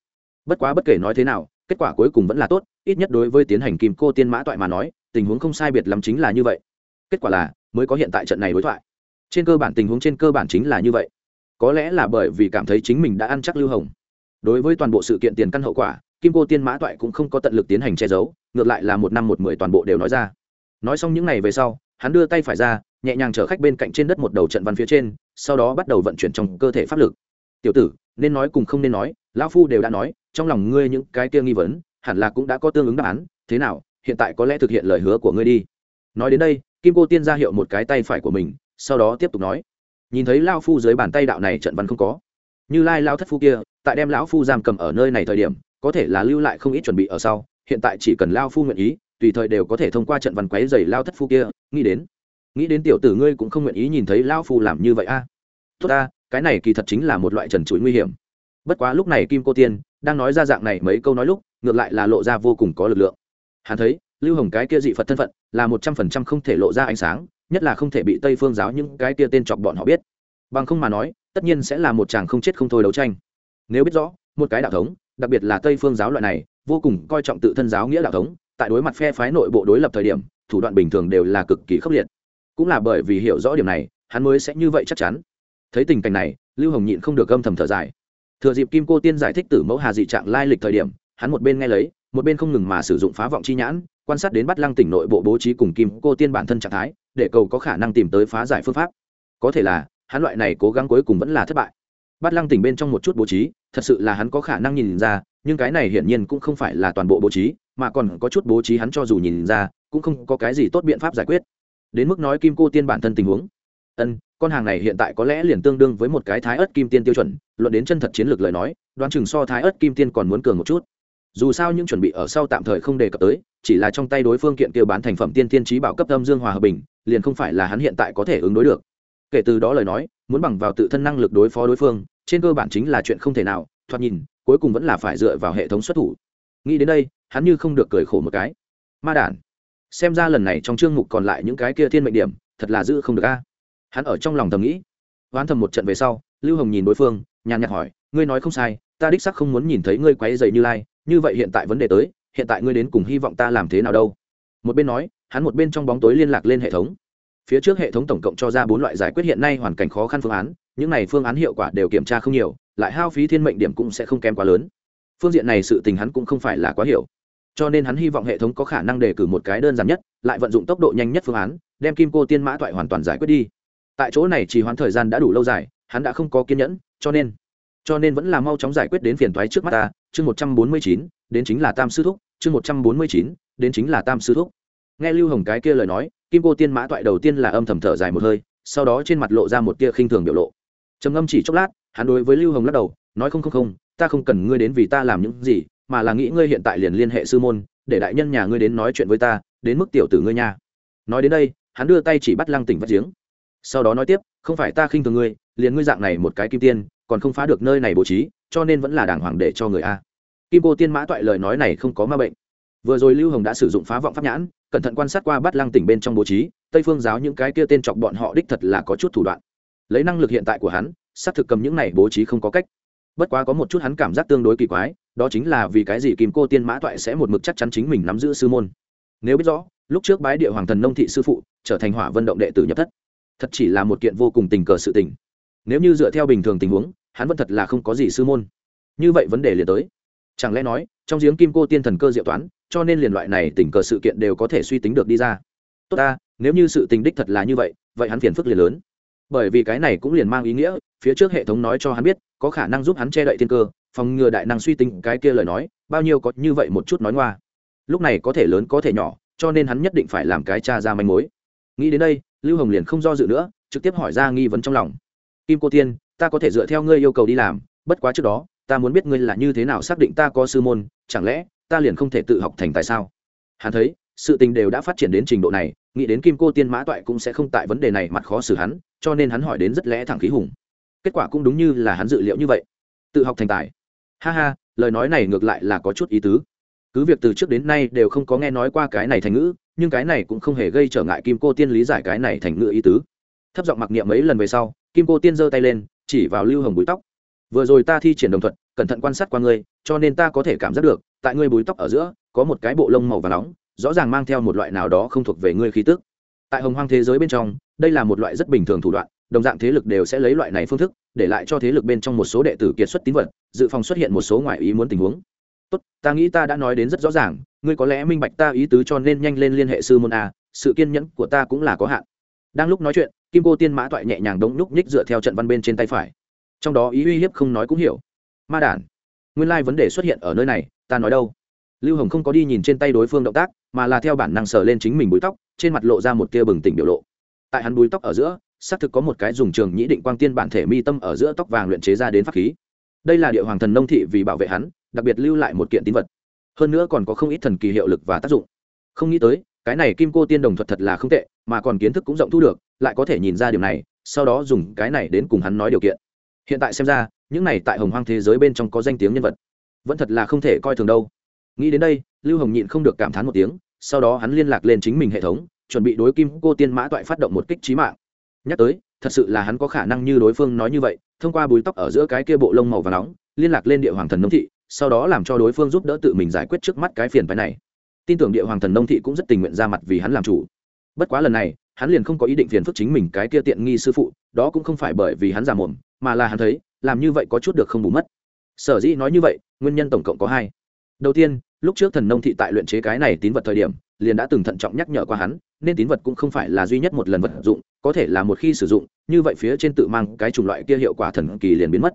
Bất quá bất kể nói thế nào, kết quả cuối cùng vẫn là tốt, ít nhất đối với tiến hành kim cô tiên mã toại mà nói, tình huống không sai biệt lắm chính là như vậy kết quả là mới có hiện tại trận này đối thoại. Trên cơ bản tình huống trên cơ bản chính là như vậy. Có lẽ là bởi vì cảm thấy chính mình đã ăn chắc lưu hồng. Đối với toàn bộ sự kiện tiền căn hậu quả, kim cô tiên mã toại cũng không có tận lực tiến hành che giấu, ngược lại là một năm một mười toàn bộ đều nói ra. Nói xong những n à y về sau, hắn đưa tay phải ra, nhẹ nhàng chở khách bên cạnh trên đất một đầu trận văn phía trên, sau đó bắt đầu vận chuyển trong cơ thể pháp lực. Tiểu tử, nên nói cùng không nên nói, lão phu đều đã nói, trong lòng ngươi những cái kia nghi vấn, hẳn là cũng đã có tương ứng đáp án, thế nào, hiện tại có lẽ thực hiện lời hứa của ngươi đi. Nói đến đây kim cô tiên ra hiệu một cái tay phải của mình, sau đó tiếp tục nói. Nhìn thấy lao phu dưới bàn tay đạo này trận văn không có, như lai lao thất phu kia, tại đem lão phu giam cầm ở nơi này thời điểm, có thể là lưu lại không ít chuẩn bị ở sau, hiện tại chỉ cần lao phu nguyện ý, tùy thời đều có thể thông qua trận văn quấy dày lao thất phu kia, nghĩ đến. Nghĩ đến tiểu tử ngươi cũng không nguyện ý nhìn thấy lao phu làm như vậy a. Tốt ta, cái này kỳ thật chính là một loại trần chuỗi nguy hiểm. Bất quá lúc này kim cô tiên đang nói ra dạng này mấy câu nói lúc, ngược lại là lộ ra vô cùng có lực lượng. Hắn thấy lưu hồng cái kia dị phật thân phận là một trăm phần trăm không thể lộ ra ánh sáng, nhất là không thể bị tây phương giáo những cái kia tên chọc bọn họ biết. Bằng không mà nói, tất nhiên sẽ là một chàng không chết không thôi đấu tranh. Nếu biết rõ, một cái đạo thống, đặc biệt là tây phương giáo loại này, vô cùng coi trọng tự thân giáo nghĩa đạo thống, tại đối mặt phe phái nội bộ đối lập thời điểm, thủ đoạn bình thường đều là cực kỳ khốc liệt. Cũng là bởi vì hiểu rõ điểm này, hắn mới sẽ như vậy chắc chắn. Thấy tình cảnh này, lưu hồng nhịn không được gâm thầm thở dài. Thừa dịp kim cô tiên giải thích tử mẫu hà dị trạng lai lịch thời điểm, hắn một bên nghe lấy, một bên không ngừng mà sử dụng phá vọng chi nhãn quan sát đến bắt lăng tỉnh nội bộ bố trí cùng kim cô tiên bản thân trạng thái, để cầu có khả năng tìm tới phá giải phương pháp. Có thể là, hắn loại này cố gắng cuối cùng vẫn là thất bại. Bắt lăng tỉnh bên trong một chút bố trí, thật sự là hắn có khả năng nhìn ra, nhưng cái này hiển nhiên cũng không phải là toàn bộ bố trí, mà còn có chút bố trí hắn cho dù nhìn ra, cũng không có cái gì tốt biện pháp giải quyết. Đến mức nói kim cô tiên bản thân tình huống. Ân, con hàng này hiện tại có lẽ liền tương đương với một cái thái ớt kim tiên tiêu chuẩn, luận đến chân thật chiến lược lời nói, đoán chừng so thái ớt kim tiên còn muốn cường một chút dù sao những chuẩn bị ở sau tạm thời không đề cập tới, chỉ là trong tay đối phương kiện kêu bán thành phẩm tiên tiên trí bảo cấp âm dương hòa hợp bình, liền không phải là hắn hiện tại có thể ứng đối được. Kể từ đó lời nói, muốn bằng vào tự thân năng lực đối phó đối phương, trên cơ bản chính là chuyện không thể nào, thoạt nhìn, cuối cùng vẫn là phải dựa vào hệ thống xuất thủ. Nghĩ đến đây, hắn như không được cười khổ một cái. Ma đản, xem ra lần này trong chương mục còn lại những cái kia thiên mệnh điểm, thật là giữ không được a. Hắn ở trong lòng thầm nghĩ. Oán thầm một trận về sau, lưu hồng nhìn đối phương, nhàn nhạt hỏi, ngươi nói không sai, ta đích sắc không muốn nhìn thấy ngươi quấy dày như lai như vậy hiện tại vấn đề tới, hiện tại ngươi đến cùng hy vọng ta làm thế nào đâu? Một bên nói, hắn một bên trong bóng tối liên lạc lên hệ thống. Phía trước hệ thống tổng cộng cho ra bốn loại giải quyết hiện nay hoàn cảnh khó khăn phương án, những này phương án hiệu quả đều kiểm tra không nhiều, lại hao phí thiên mệnh điểm cũng sẽ không kém quá lớn. Phương diện này sự tình hắn cũng không phải là quá hiểu. Cho nên hắn hy vọng hệ thống có khả năng đề cử một cái đơn giản nhất, lại vận dụng tốc độ nhanh nhất phương án, đem kim cô tiên mã thoại hoàn toàn giải quyết đi. Tại chỗ này chỉ hoãn thời gian đã đủ lâu dài, hắn đã không có kiên nhẫn, cho nên cho nên vẫn là mau chóng giải quyết đến phiền toái trước mắt ta, chương một trăm bốn mươi chín, đến chính là tam sư thúc, chương một trăm bốn mươi chín, đến chính là tam sư thúc. Nghe lưu hồng cái kia lời nói, kim cô tiên mã toại đầu tiên là âm thầm thở dài một hơi, sau đó trên mặt lộ ra một tia khinh thường biểu lộ. Trầm âm chỉ chốc lát, hắn đối với lưu hồng lắc đầu, nói không không không, ta không cần ngươi đến vì ta làm những gì, mà là nghĩ ngươi hiện tại liền liên hệ sư môn, để đại nhân nhà ngươi đến nói chuyện với ta, đến mức tiểu tử ngươi nha. Nói đến đây, hắn đưa tay chỉ bắt lăng tỉnh vắt giếng. Sau đó nói tiếp, không phải ta khinh thường ngươi, liền ngươi dạng này một cái kim tiên còn không phá được nơi này bố trí, cho nên vẫn là đàng hoàng để cho người a. Kim cô tiên mã toại lời nói này không có ma bệnh. Vừa rồi lưu hồng đã sử dụng phá vọng pháp nhãn, cẩn thận quan sát qua bắt lăng tỉnh bên trong bố trí, tây phương giáo những cái kia tên chọc bọn họ đích thật là có chút thủ đoạn. Lấy năng lực hiện tại của hắn, xác thực cầm những này bố trí không có cách. Bất quá có một chút hắn cảm giác tương đối kỳ quái, đó chính là vì cái gì kim cô tiên mã toại sẽ một mực chắc chắn chính mình nắm giữ sư môn. Nếu biết rõ, lúc trước bái địa hoàng thần nông thị sư phụ, trở thành hỏa vận động đệ tử nhập thất. Thật chỉ là một kiện vô cùng tình cờ sự tình. Nếu như dựa theo bình thường tình huống hắn vẫn thật là không có gì sư môn. Như vậy vấn đề liền tới. Chẳng lẽ nói, trong giếng kim cô tiên thần cơ diệu toán, cho nên liền loại này tình cờ sự kiện đều có thể suy tính được đi ra? Tốt ta, nếu như sự tình đích thật là như vậy vậy hắn phiền phức liền lớn. Bởi vì cái này cũng liền mang ý nghĩa, phía trước hệ thống nói cho hắn biết, có khả năng giúp hắn che đậy thiên cơ, phòng ngừa đại năng suy tính, cái kia lời nói, bao nhiêu có như vậy một chút nói ngoa. Lúc này có thể lớn có thể nhỏ, cho nên hắn nhất định phải làm cái cha ra manh mối. Nghĩ đến đây, lưu hồng liền không do dự nữa, trực tiếp hỏi ra nghi vấn trong lòng. Kim cô tiên ta có thể dựa theo ngươi yêu cầu đi làm, bất quá trước đó, ta muốn biết ngươi là như thế nào xác định ta có sư môn, chẳng lẽ, ta liền không thể tự học thành tại sao? Hắn thấy, sự tình đều đã phát triển đến trình độ này, nghĩ đến kim cô tiên mã toại cũng sẽ không tại vấn đề này mặt khó xử hắn, cho nên hắn hỏi đến rất lẽ thẳng khí hùng. Kết quả cũng đúng như là hắn dự liệu như vậy. Tự học thành tài. Ha ha, lời nói này ngược lại là có chút ý tứ. Cứ việc từ trước đến nay đều không có nghe nói qua cái này thành ngữ, nhưng cái này cũng không hề gây trở ngại kim cô tiên lý giải cái này thành ngữ ý tứ. Thấp giọng mặc niệm mấy lần về sau, kim cô tiên giơ tay lên chỉ vào lưu hồng búi tóc. Vừa rồi ta thi triển đồng thuật, cẩn thận quan sát qua ngươi, cho nên ta có thể cảm giác được, tại ngươi búi tóc ở giữa, có một cái bộ lông màu và nóng, rõ ràng mang theo một loại nào đó không thuộc về ngươi khí tức. Tại hồng hoang thế giới bên trong, đây là một loại rất bình thường thủ đoạn, đồng dạng thế lực đều sẽ lấy loại này phương thức, để lại cho thế lực bên trong một số đệ tử kiệt xuất tín vật, dự phòng xuất hiện một số ngoại ý muốn tình huống. Tốt, ta nghĩ ta đã nói đến rất rõ ràng, ngươi có lẽ minh bạch ta ý tứ cho nên nhanh lên liên hệ sư môn a, sự kiên nhẫn của ta cũng là có hạn đang lúc nói chuyện, kim cô tiên mã toại nhẹ nhàng đống nhúc nhích dựa theo trận văn bên trên tay phải. Trong đó ý uy hiếp không nói cũng hiểu. Ma đản, nguyên lai vấn đề xuất hiện ở nơi này, ta nói đâu? Lưu hồng không có đi nhìn trên tay đối phương động tác, mà là theo bản năng sờ lên chính mình búi tóc, trên mặt lộ ra một tia bừng tỉnh biểu lộ. Tại hắn búi tóc ở giữa, xác thực có một cái dùng trường nhĩ định quang tiên bản thể mi tâm ở giữa tóc vàng luyện chế ra đến pháp khí. Đây là địa hoàng thần nông thị vì bảo vệ hắn, đặc biệt lưu lại một kiện tín vật. Hơn nữa còn có không ít thần kỳ hiệu lực và tác dụng. Không nghĩ tới cái này kim cô tiên đồng thuật thật là không tệ, mà còn kiến thức cũng rộng thu được, lại có thể nhìn ra điều này, sau đó dùng cái này đến cùng hắn nói điều kiện. Hiện tại xem ra, những này tại hồng hoang thế giới bên trong có danh tiếng nhân vật, vẫn thật là không thể coi thường đâu. Nghĩ đến đây, lưu hồng nhịn không được cảm thán một tiếng, sau đó hắn liên lạc lên chính mình hệ thống, chuẩn bị đối kim cô tiên mã toại phát động một kích trí mạng. Nhắc tới, thật sự là hắn có khả năng như đối phương nói như vậy, thông qua bùi tóc ở giữa cái kia bộ lông màu và nóng, liên lạc lên địa hoàng thần nông thị, sau đó làm cho đối phương giúp đỡ tự mình giải quyết trước mắt cái phiền phái này tin tưởng địa hoàng thần nông thị cũng rất tình nguyện ra mặt vì hắn làm chủ. Bất quá lần này, hắn liền không có ý định phiền phức chính mình cái kia tiện nghi sư phụ, đó cũng không phải bởi vì hắn già mồm, mà là hắn thấy, làm như vậy có chút được không bù mất. Sở dĩ nói như vậy, nguyên nhân tổng cộng có hai. Đầu tiên, lúc trước thần nông thị tại luyện chế cái này tín vật thời điểm, liền đã từng thận trọng nhắc nhở qua hắn, nên tín vật cũng không phải là duy nhất một lần vật dụng, có thể là một khi sử dụng, như vậy phía trên tự mang cái chủng loại kia hiệu quả thần kỳ liền biến mất.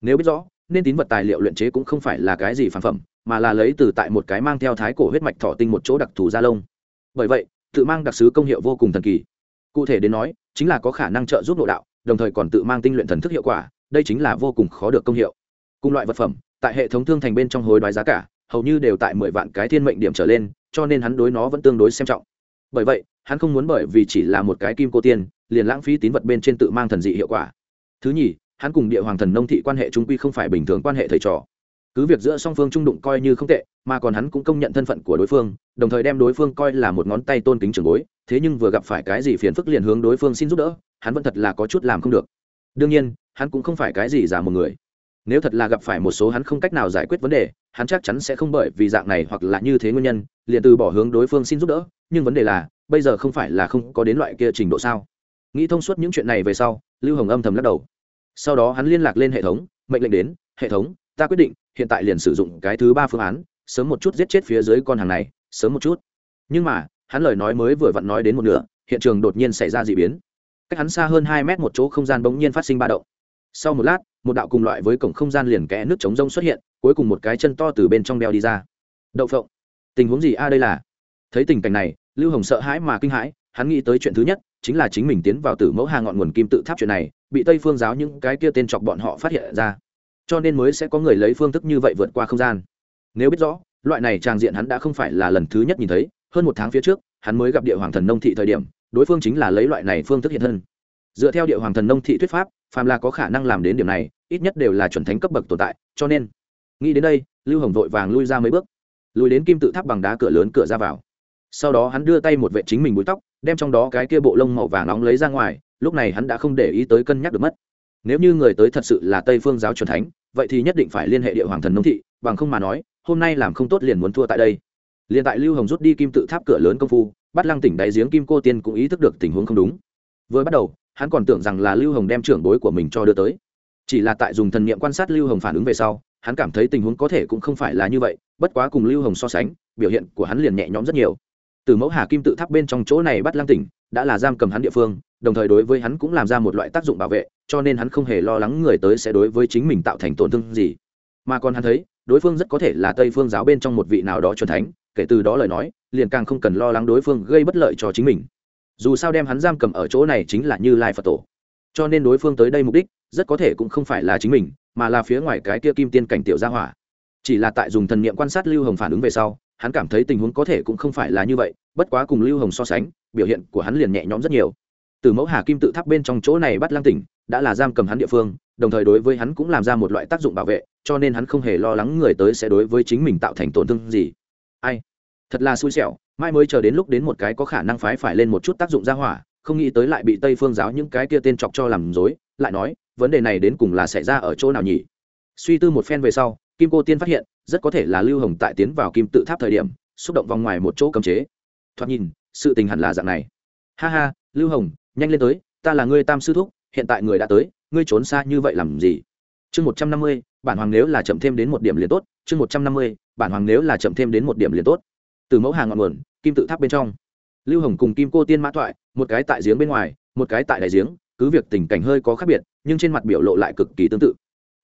Nếu biết rõ, nên tín vật tài liệu luyện chế cũng không phải là cái gì phản phẩm mà là lấy từ tại một cái mang theo thái cổ huyết mạch thọ tinh một chỗ đặc thù da lông. Bởi vậy, tự mang đặc sứ công hiệu vô cùng thần kỳ. Cụ thể đến nói, chính là có khả năng trợ giúp nội đạo, đồng thời còn tự mang tinh luyện thần thức hiệu quả, đây chính là vô cùng khó được công hiệu. Cùng loại vật phẩm, tại hệ thống thương thành bên trong hối đoái giá cả, hầu như đều tại mười vạn cái thiên mệnh điểm trở lên, cho nên hắn đối nó vẫn tương đối xem trọng. Bởi vậy, hắn không muốn bởi vì chỉ là một cái kim cô tiên, liền lãng phí tín vật bên trên tự mang thần dị hiệu quả. Thứ nhì, hắn cùng địa hoàng thần nông thị quan hệ trung quy không phải bình thường quan hệ thầy trò cứ việc giữa song phương trung đụng coi như không tệ, mà còn hắn cũng công nhận thân phận của đối phương, đồng thời đem đối phương coi là một ngón tay tôn kính trường bối, thế nhưng vừa gặp phải cái gì phiền phức liền hướng đối phương xin giúp đỡ, hắn vẫn thật là có chút làm không được. Đương nhiên, hắn cũng không phải cái gì giả một người. Nếu thật là gặp phải một số hắn không cách nào giải quyết vấn đề, hắn chắc chắn sẽ không bởi vì dạng này hoặc là như thế nguyên nhân, liền từ bỏ hướng đối phương xin giúp đỡ, nhưng vấn đề là, bây giờ không phải là không có đến loại kia trình độ sao? Nghĩ thông suốt những chuyện này về sau, lưu hồng âm thầm lắc đầu. Sau đó hắn liên lạc lên hệ thống, mệnh lệnh đến, hệ thống, ta quyết định hiện tại liền sử dụng cái thứ ba phương án, sớm một chút giết chết phía dưới con hàng này, sớm một chút. Nhưng mà, hắn lời nói mới vừa vặn nói đến một nửa, hiện trường đột nhiên xảy ra d ị biến. Cách hắn xa hơn hai mét một chỗ không gian bỗng nhiên phát sinh ba động. Sau một lát, một đạo cùng loại với cổng không gian liền kẽ nước chống rông xuất hiện, cuối cùng một cái chân to từ bên trong đeo đi ra. Đậu phộng. Tình huống gì a à đây là? Thấy tình cảnh này, lưu hồng sợ hãi mà kinh hãi, hắn nghĩ tới chuyện thứ nhất, chính là chính mình tiến vào tử mẫu hà ngọn nguồn kim tự tháp chuyện này, bị tây phương giáo những cái kia tên chọc bọn họ phát hiện ra cho nên mới sẽ có người lấy phương thức như vậy vượt qua không gian. Nếu biết rõ, loại này trang diện hắn đã không phải là lần thứ nhất nhìn thấy, hơn một tháng phía trước, hắn mới gặp địa hoàng thần nông thị thời điểm, đối phương chính là lấy loại này phương thức hiện thân. Dựa theo địa hoàng thần nông thị thuyết pháp, phàm là có khả năng làm đến điểm này, ít nhất đều là chuẩn thánh cấp bậc tồn tại, cho nên, nghĩ đến đây, lưu hồng vội vàng lui ra mấy bước. Lùi đến kim tự tháp bằng đá cửa lớn cửa ra vào. Sau đó hắn đưa tay một vệ chính mình búi tóc, đem trong đó cái kia bộ lông màu vàng nóng lấy ra ngoài, lúc này hắn đã không để ý tới cân nhắc được mất nếu như người tới thật sự là tây phương giáo truyền thánh, vậy thì nhất định phải liên hệ địa hoàng thần nông thị, bằng không mà nói, hôm nay làm không tốt liền muốn thua tại đây. Liền tại lưu hồng rút đi kim tự tháp cửa lớn công phu bắt lăng tỉnh đáy giếng kim cô tiên cũng ý thức được tình huống không đúng. Vừa bắt đầu, hắn còn tưởng rằng là lưu hồng đem trưởng bối của mình cho đưa tới. Chỉ là tại dùng thần niệm quan sát lưu hồng phản ứng về sau, hắn cảm thấy tình huống có thể cũng không phải là như vậy, bất quá cùng lưu hồng so sánh, biểu hiện của hắn liền nhẹ nhõm rất nhiều. Từ mẫu hà kim tự tháp bên trong chỗ này bắt lăng tỉnh, đã là giam cầm hắn địa phương, đồng thời đối với hắn cũng làm ra một loại tác dụng bảo vệ cho nên hắn không hề lo lắng người tới sẽ đối với chính mình tạo thành tổn thương gì. Mà còn hắn thấy, đối phương rất có thể là tây phương giáo bên trong một vị nào đó c thánh, kể từ đó lời nói, liền càng không cần lo lắng đối phương gây bất lợi cho chính mình. Dù sao đem hắn giam cầm ở chỗ này chính là như lai phật tổ. Cho nên đối phương tới đây mục đích, rất có thể cũng không phải là chính mình, mà là phía ngoài cái kia kim tiên cảnh tiểu gia hỏa. Chỉ là tại dùng thần niệm quan sát lưu hồng phản ứng về sau, hắn cảm thấy tình huống có thể cũng không phải là như vậy, bất quá cùng lưu hồng so sánh, biểu hiện của hắn liền nhẹ nhõm rất nhiều. Từ mẫu hà kim tự tháp bên trong chỗ này bắt lang tỉnh đã là giam cầm hắn địa phương, đồng thời đối với hắn cũng làm ra một loại tác dụng bảo vệ, cho nên hắn không hề lo lắng người tới sẽ đối với chính mình tạo thành tổn thương gì. Ai? Thật là xui xẻo, mai mới chờ đến lúc đến một cái có khả năng phái phải lên một chút tác dụng ra hỏa, không nghĩ tới lại bị tây phương giáo những cái kia tên chọc cho làm dối lại nói, vấn đề này đến cùng là xảy ra ở chỗ nào nhỉ? Suy tư một phen về sau, kim cô tiên phát hiện, rất có thể là lưu hồng tại tiến vào kim tự tháp thời điểm, xúc động vòng ngoài một chỗ cấm chế. Thoạt nhìn, sự tình hẳn là dạng này. Ha ha, lưu hồng, nhanh lên tới, ta là ngươi tam sư thúc hiện tại người đã tới, ngươi trốn xa như vậy làm gì? Chương một trăm năm mươi, bản hoàng nếu là chậm thêm đến một điểm liền tốt. Chương một trăm năm mươi, bản hoàng nếu là chậm thêm đến một điểm liền tốt. Từ mẫu hàng ngọn nguồn, kim tự tháp bên trong. Lưu hồng cùng kim cô tiên mã thoại, một cái tại giếng bên ngoài, một cái tại đại giếng, cứ việc tình cảnh hơi có khác biệt, nhưng trên mặt biểu lộ lại cực kỳ tương tự.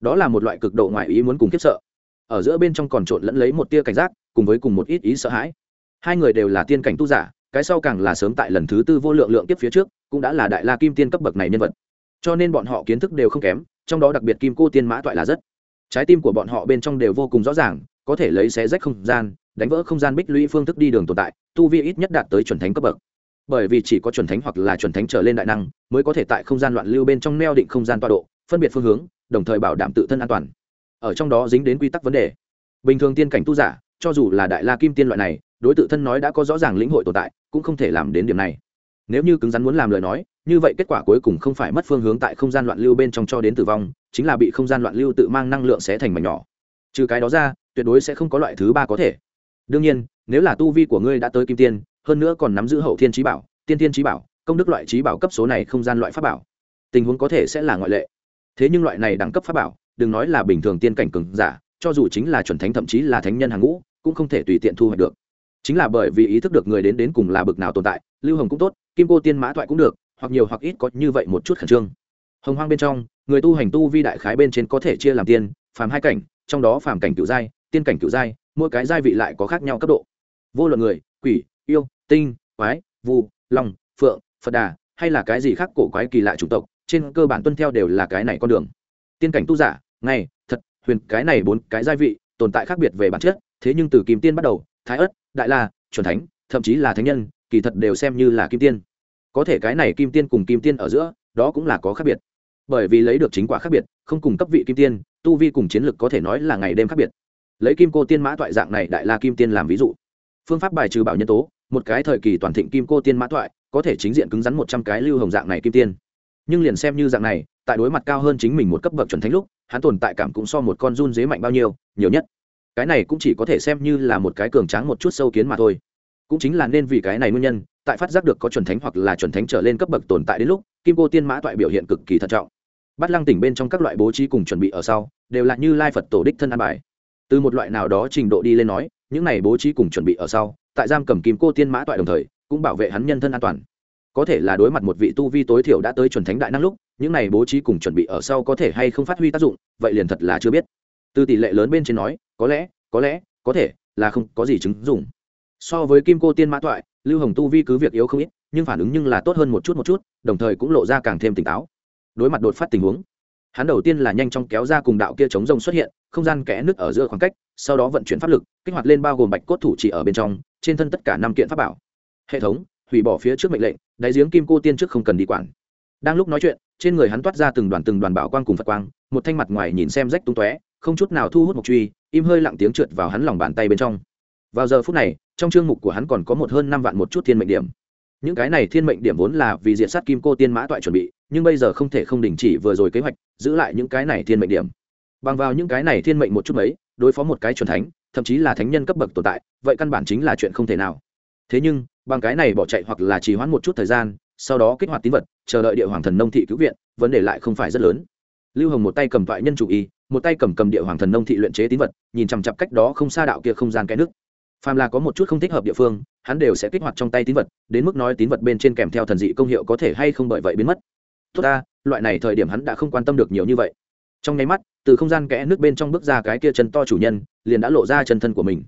Đó là một loại cực độ ngoại ý muốn cùng khiếp sợ. Ở giữa bên trong còn trộn lẫn lấy một tia cảnh giác, cùng với cùng một ít ý sợ hãi. Hai người đều là tiên cảnh tu giả, cái sau càng là sớm tại lần thứ tư vô lượng lượng tiếp phía trước, cũng đã là đại la kim tiên cấp bậc này nhân vật cho nên bọn họ kiến thức đều không kém, trong đó đặc biệt kim cô tiên mã toại là rất. Trái tim của bọn họ bên trong đều vô cùng rõ ràng, có thể lấy xé rách không gian, đánh vỡ không gian bích lũy phương thức đi đường tồn tại, tu vi ít nhất đạt tới chuẩn thánh cấp bậc. Bởi vì chỉ có chuẩn thánh hoặc là chuẩn thánh trở lên đại năng, mới có thể tại không gian loạn lưu bên trong neo định không gian tọa độ, phân biệt phương hướng, đồng thời bảo đảm tự thân an toàn. Ở trong đó dính đến quy tắc vấn đề. Bình thường tiên cảnh tu giả, cho dù là đại la kim tiên loại này, đối tự thân nói đã có rõ ràng lĩnh hội tồn tại, cũng không thể làm đến điểm này nếu như cứng rắn muốn làm lời nói, như vậy kết quả cuối cùng không phải mất phương hướng tại không gian loạn lưu bên trong cho đến tử vong, chính là bị không gian loạn lưu tự mang năng lượng sẽ thành mảnh nhỏ. Trừ cái đó ra, tuyệt đối sẽ không có loại thứ ba có thể. Đương nhiên, nếu là tu vi của ngươi đã tới kim tiên, hơn nữa còn nắm giữ hậu thiên trí bảo, tiên tiên trí bảo, công đức loại trí bảo cấp số này không gian loại pháp bảo, tình huống có thể sẽ là ngoại lệ. Thế nhưng loại này đẳng cấp pháp bảo, đừng nói là bình thường tiên cảnh cường giả, cho dù chính là chuẩn thánh thậm chí là thánh nhân hàng ngũ, cũng không thể tùy tiện thu hoạch được. Chính là bởi vì ý thức được người đến đến cùng là bực nào tồn tại lưu hồng cũng tốt, kim cô tiên mã thoại cũng được, hoặc nhiều hoặc ít có như vậy một chút khẩn trương. Hồng hoang bên trong, người tu hành tu vi đại khái bên trên có thể chia làm tiên, phàm hai cảnh, trong đó phàm cảnh cựu giai, tiên cảnh cựu giai, mỗi cái giai vị lại có khác nhau cấp độ. Vô luận người, quỷ, yêu, tinh, quái, vu, long, phượng, phật đà, hay là cái gì khác cổ quái kỳ lạ chủng tộc, trên cơ bản tuân theo đều là cái này con đường. Tiên cảnh tu giả ngay thật, huyền, cái này bốn cái giai vị, tồn tại khác biệt về bản chất, thế nhưng từ kim tiên bắt đầu, thái ất đại la, chuẩn thánh, thậm chí là thánh nhân kỳ thật đều xem như là kim tiên. Có thể cái này kim tiên cùng kim tiên ở giữa, đó cũng là có khác biệt. Bởi vì lấy được chính quả khác biệt, không cùng cấp vị kim tiên, tu vi cùng chiến lược có thể nói là ngày đêm khác biệt. Lấy kim cô tiên mã toại dạng này đại la kim tiên làm ví dụ. Phương pháp bài trừ bảo nhân tố, một cái thời kỳ toàn thịnh kim cô tiên mã toại có thể chính diện cứng rắn một trăm cái lưu hồng dạng này kim tiên. Nhưng liền xem như dạng này, tại đối mặt cao hơn chính mình một cấp bậc chuẩn thánh lúc, hắn tồn tại cảm cũng so một con run dế mạnh bao nhiêu, nhiều nhất. Cái này cũng chỉ có thể xem như là một cái cường tráng một chút sâu kiến mà thôi cũng chính là nên vì cái này nguyên nhân, tại phát giác được có chuẩn thánh hoặc là chuẩn thánh trở lên cấp bậc tồn tại đến lúc, kim cô tiên mã toại biểu hiện cực kỳ thận trọng. Bắt lăng tỉnh bên trong các loại bố trí cùng chuẩn bị ở sau, đều là như lai phật tổ đích thân an bài. Từ một loại nào đó trình độ đi lên nói, những này bố trí cùng chuẩn bị ở sau, tại giam cầm kim cô tiên mã toại đồng thời, cũng bảo vệ hắn nhân thân an toàn. Có thể là đối mặt một vị tu vi tối thiểu đã tới chuẩn thánh đại năng lúc, những này bố trí cùng chuẩn bị ở sau có thể hay không phát huy tác dụng, vậy liền thật là chưa biết. Từ tỷ lệ lớn bên trên nói, có lẽ có lẽ, có thể, là không có gì chứng dụng so với kim cô tiên mã toại, lưu hồng tu vi cứ việc yếu không ít, nhưng phản ứng nhưng là tốt hơn một chút một chút, đồng thời cũng lộ ra càng thêm tỉnh táo. Đối mặt đột phát tình huống, hắn đầu tiên là nhanh chóng kéo ra cùng đạo kia chống rông xuất hiện, không gian kẽ nứt ở giữa khoảng cách, sau đó vận chuyển pháp lực, kích hoạt lên bao gồm bạch cốt thủ chỉ ở bên trong, trên thân tất cả năm kiện pháp bảo. Hệ thống, hủy bỏ phía trước mệnh lệnh, đáy giếng kim cô tiên trước không cần đi quản. Đang lúc nói chuyện, trên người hắn toát ra từng đoàn từng đoàn bảo quang cùng phật quang, một thanh mặt ngoài nhìn xem rách tung tóe, không chút nào thu hút một truy, im hơi lặng tiếng trượt vào hắn lòng bàn tay bên trong vào giờ phút này, trong chương mục của hắn còn có một hơn năm vạn một chút thiên mệnh điểm. Những cái này thiên mệnh điểm vốn là vì diện sát kim cô tiên mã toại chuẩn bị, nhưng bây giờ không thể không đình chỉ vừa rồi kế hoạch, giữ lại những cái này thiên mệnh điểm. Bằng vào những cái này thiên mệnh một chút mấy, đối phó một cái chuẩn thánh, thậm chí là thánh nhân cấp bậc tồn tại, vậy căn bản chính là chuyện không thể nào. Thế nhưng, bằng cái này bỏ chạy hoặc là trì hoãn một chút thời gian, sau đó kích hoạt tín vật, chờ đợi địa hoàng thần nông thị cứu viện, vấn đề lại không phải rất lớn. Lưu hồng một tay cầm vại nhân chủ y, một tay cầm cầm địa hoàng thần nông thị luyện chế tín vật, nhìn chằm chặp cách đó không xa đạo kia không gian cái nước phàm là có một chút không thích hợp địa phương, hắn đều sẽ kích hoạt trong tay tín vật, đến mức nói tín vật bên trên kèm theo thần dị công hiệu có thể hay không bởi vậy biến mất. Tốt ta, loại này thời điểm hắn đã không quan tâm được nhiều như vậy. Trong nháy mắt, từ không gian kẽ nước bên trong bước ra cái kia chân to chủ nhân, liền đã lộ ra chân thân của mình.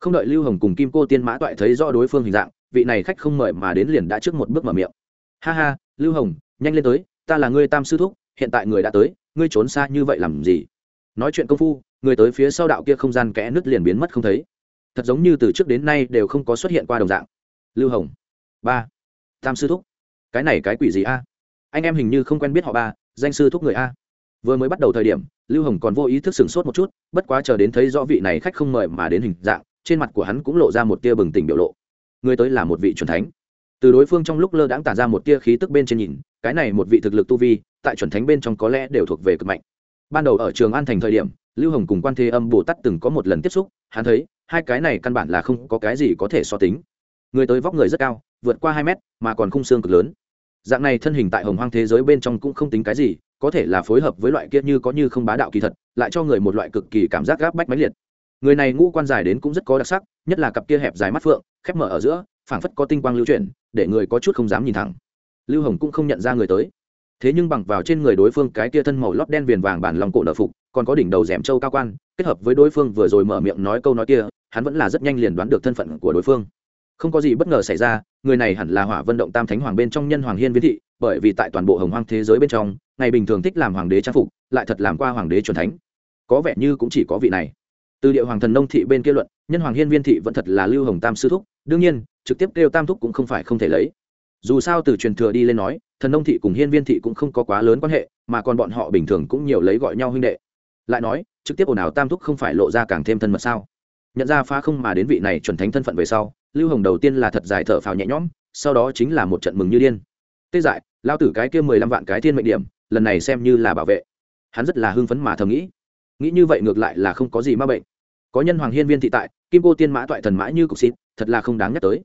Không đợi lưu hồng cùng kim cô tiên mã toại thấy rõ đối phương hình dạng, vị này khách không mời mà đến liền đã trước một bước mở miệng. Ha ha, lưu hồng, nhanh lên tới, ta là ngươi tam sư thúc, hiện tại người đã tới, ngươi trốn xa như vậy làm gì? Nói chuyện công phu, người tới phía sau đạo kia không gian kẽ nứt liền biến mất không thấy thật giống như từ trước đến nay đều không có xuất hiện qua đồng dạng. Lưu hồng. Ba. Tam sư thúc. Cái này cái quỷ gì a? Anh em hình như không quen biết họ ba, danh sư thúc người a. Vừa mới bắt đầu thời điểm, lưu hồng còn vô ý thức sửng sốt một chút, bất quá chờ đến thấy rõ vị này khách không mời mà đến hình dạng, trên mặt của hắn cũng lộ ra một tia bừng tỉnh biểu lộ. Người tới là một vị c thánh. Từ đối phương trong lúc lơ đãng tản ra một tia khí tức bên trên nhìn, cái này một vị thực lực tu vi, tại chuẩn thánh bên trong có lẽ đều thuộc về cực mạnh. Ban đầu ở trường an thành thời điểm, lưu hồng cùng quan thế âm bồ tát từng có một lần tiếp xúc, hắn thấy hai cái này căn bản là không có cái gì có thể so tính. Người tới vóc người rất cao, vượt qua hai mét, mà còn khung xương cực lớn. Dạng này thân hình tại hồng hoang thế giới bên trong cũng không tính cái gì, có thể là phối hợp với loại kia như có như không bá đạo kỳ thật, lại cho người một loại cực kỳ cảm giác gáp bách máy liệt. Người này ngũ quan dài đến cũng rất có đặc sắc, nhất là cặp kia hẹp dài mắt phượng, khép mở ở giữa, phảng phất có tinh quang lưu chuyển, để người có chút không dám nhìn thẳng. Lưu hồng cũng không nhận ra người tới. Thế nhưng bằng vào trên người đối phương cái kia thân màu lót đen viền vàng bản lòng cổ nợ phục, còn có đỉnh đầu rèm châu cao quan, kết hợp với đối phương vừa rồi mở miệng nói câu nói kia hắn vẫn là rất nhanh liền đoán được thân phận của đối phương. Không có gì bất ngờ xảy ra, người này hẳn là hỏa vân động tam thánh hoàng bên trong nhân hoàng hiên viễn thị, bởi vì tại toàn bộ hồng hoang thế giới bên trong, ngày bình thường thích làm hoàng đế trang phục, lại thật làm qua hoàng đế truyền thánh. Có vẻ như cũng chỉ có vị này. Từ địa hoàng thần nông thị bên kia luận, nhân hoàng hiên viên thị vẫn thật là lưu hồng tam sư thúc, đương nhiên, trực tiếp kêu tam thúc cũng không phải không thể lấy. Dù sao từ truyền thừa đi lên nói, thần nông thị cùng hiên viên thị cũng không có quá lớn quan hệ, mà còn bọn họ bình thường cũng nhiều lấy gọi nhau huynh đệ. Lại nói, trực tiếp ồn ào tam thúc không phải lộ ra càng thêm thân mật sao? Nhận ra phá không mà đến vị này chuẩn thánh thân phận về sau, lưu hồng đầu tiên là thật dài thở phào nhẹ nhõm, sau đó chính là một trận mừng như điên. Tê dại, lao tử cái kia mười lăm vạn cái thiên mệnh điểm, lần này xem như là bảo vệ. Hắn rất là hưng phấn mà thầm nghĩ. Nghĩ như vậy ngược lại là không có gì m a bệnh. Có nhân hoàng hiên viên thị tại, kim cô tiên mã toại thần mã như cục xịt, thật là không đáng nhắc tới.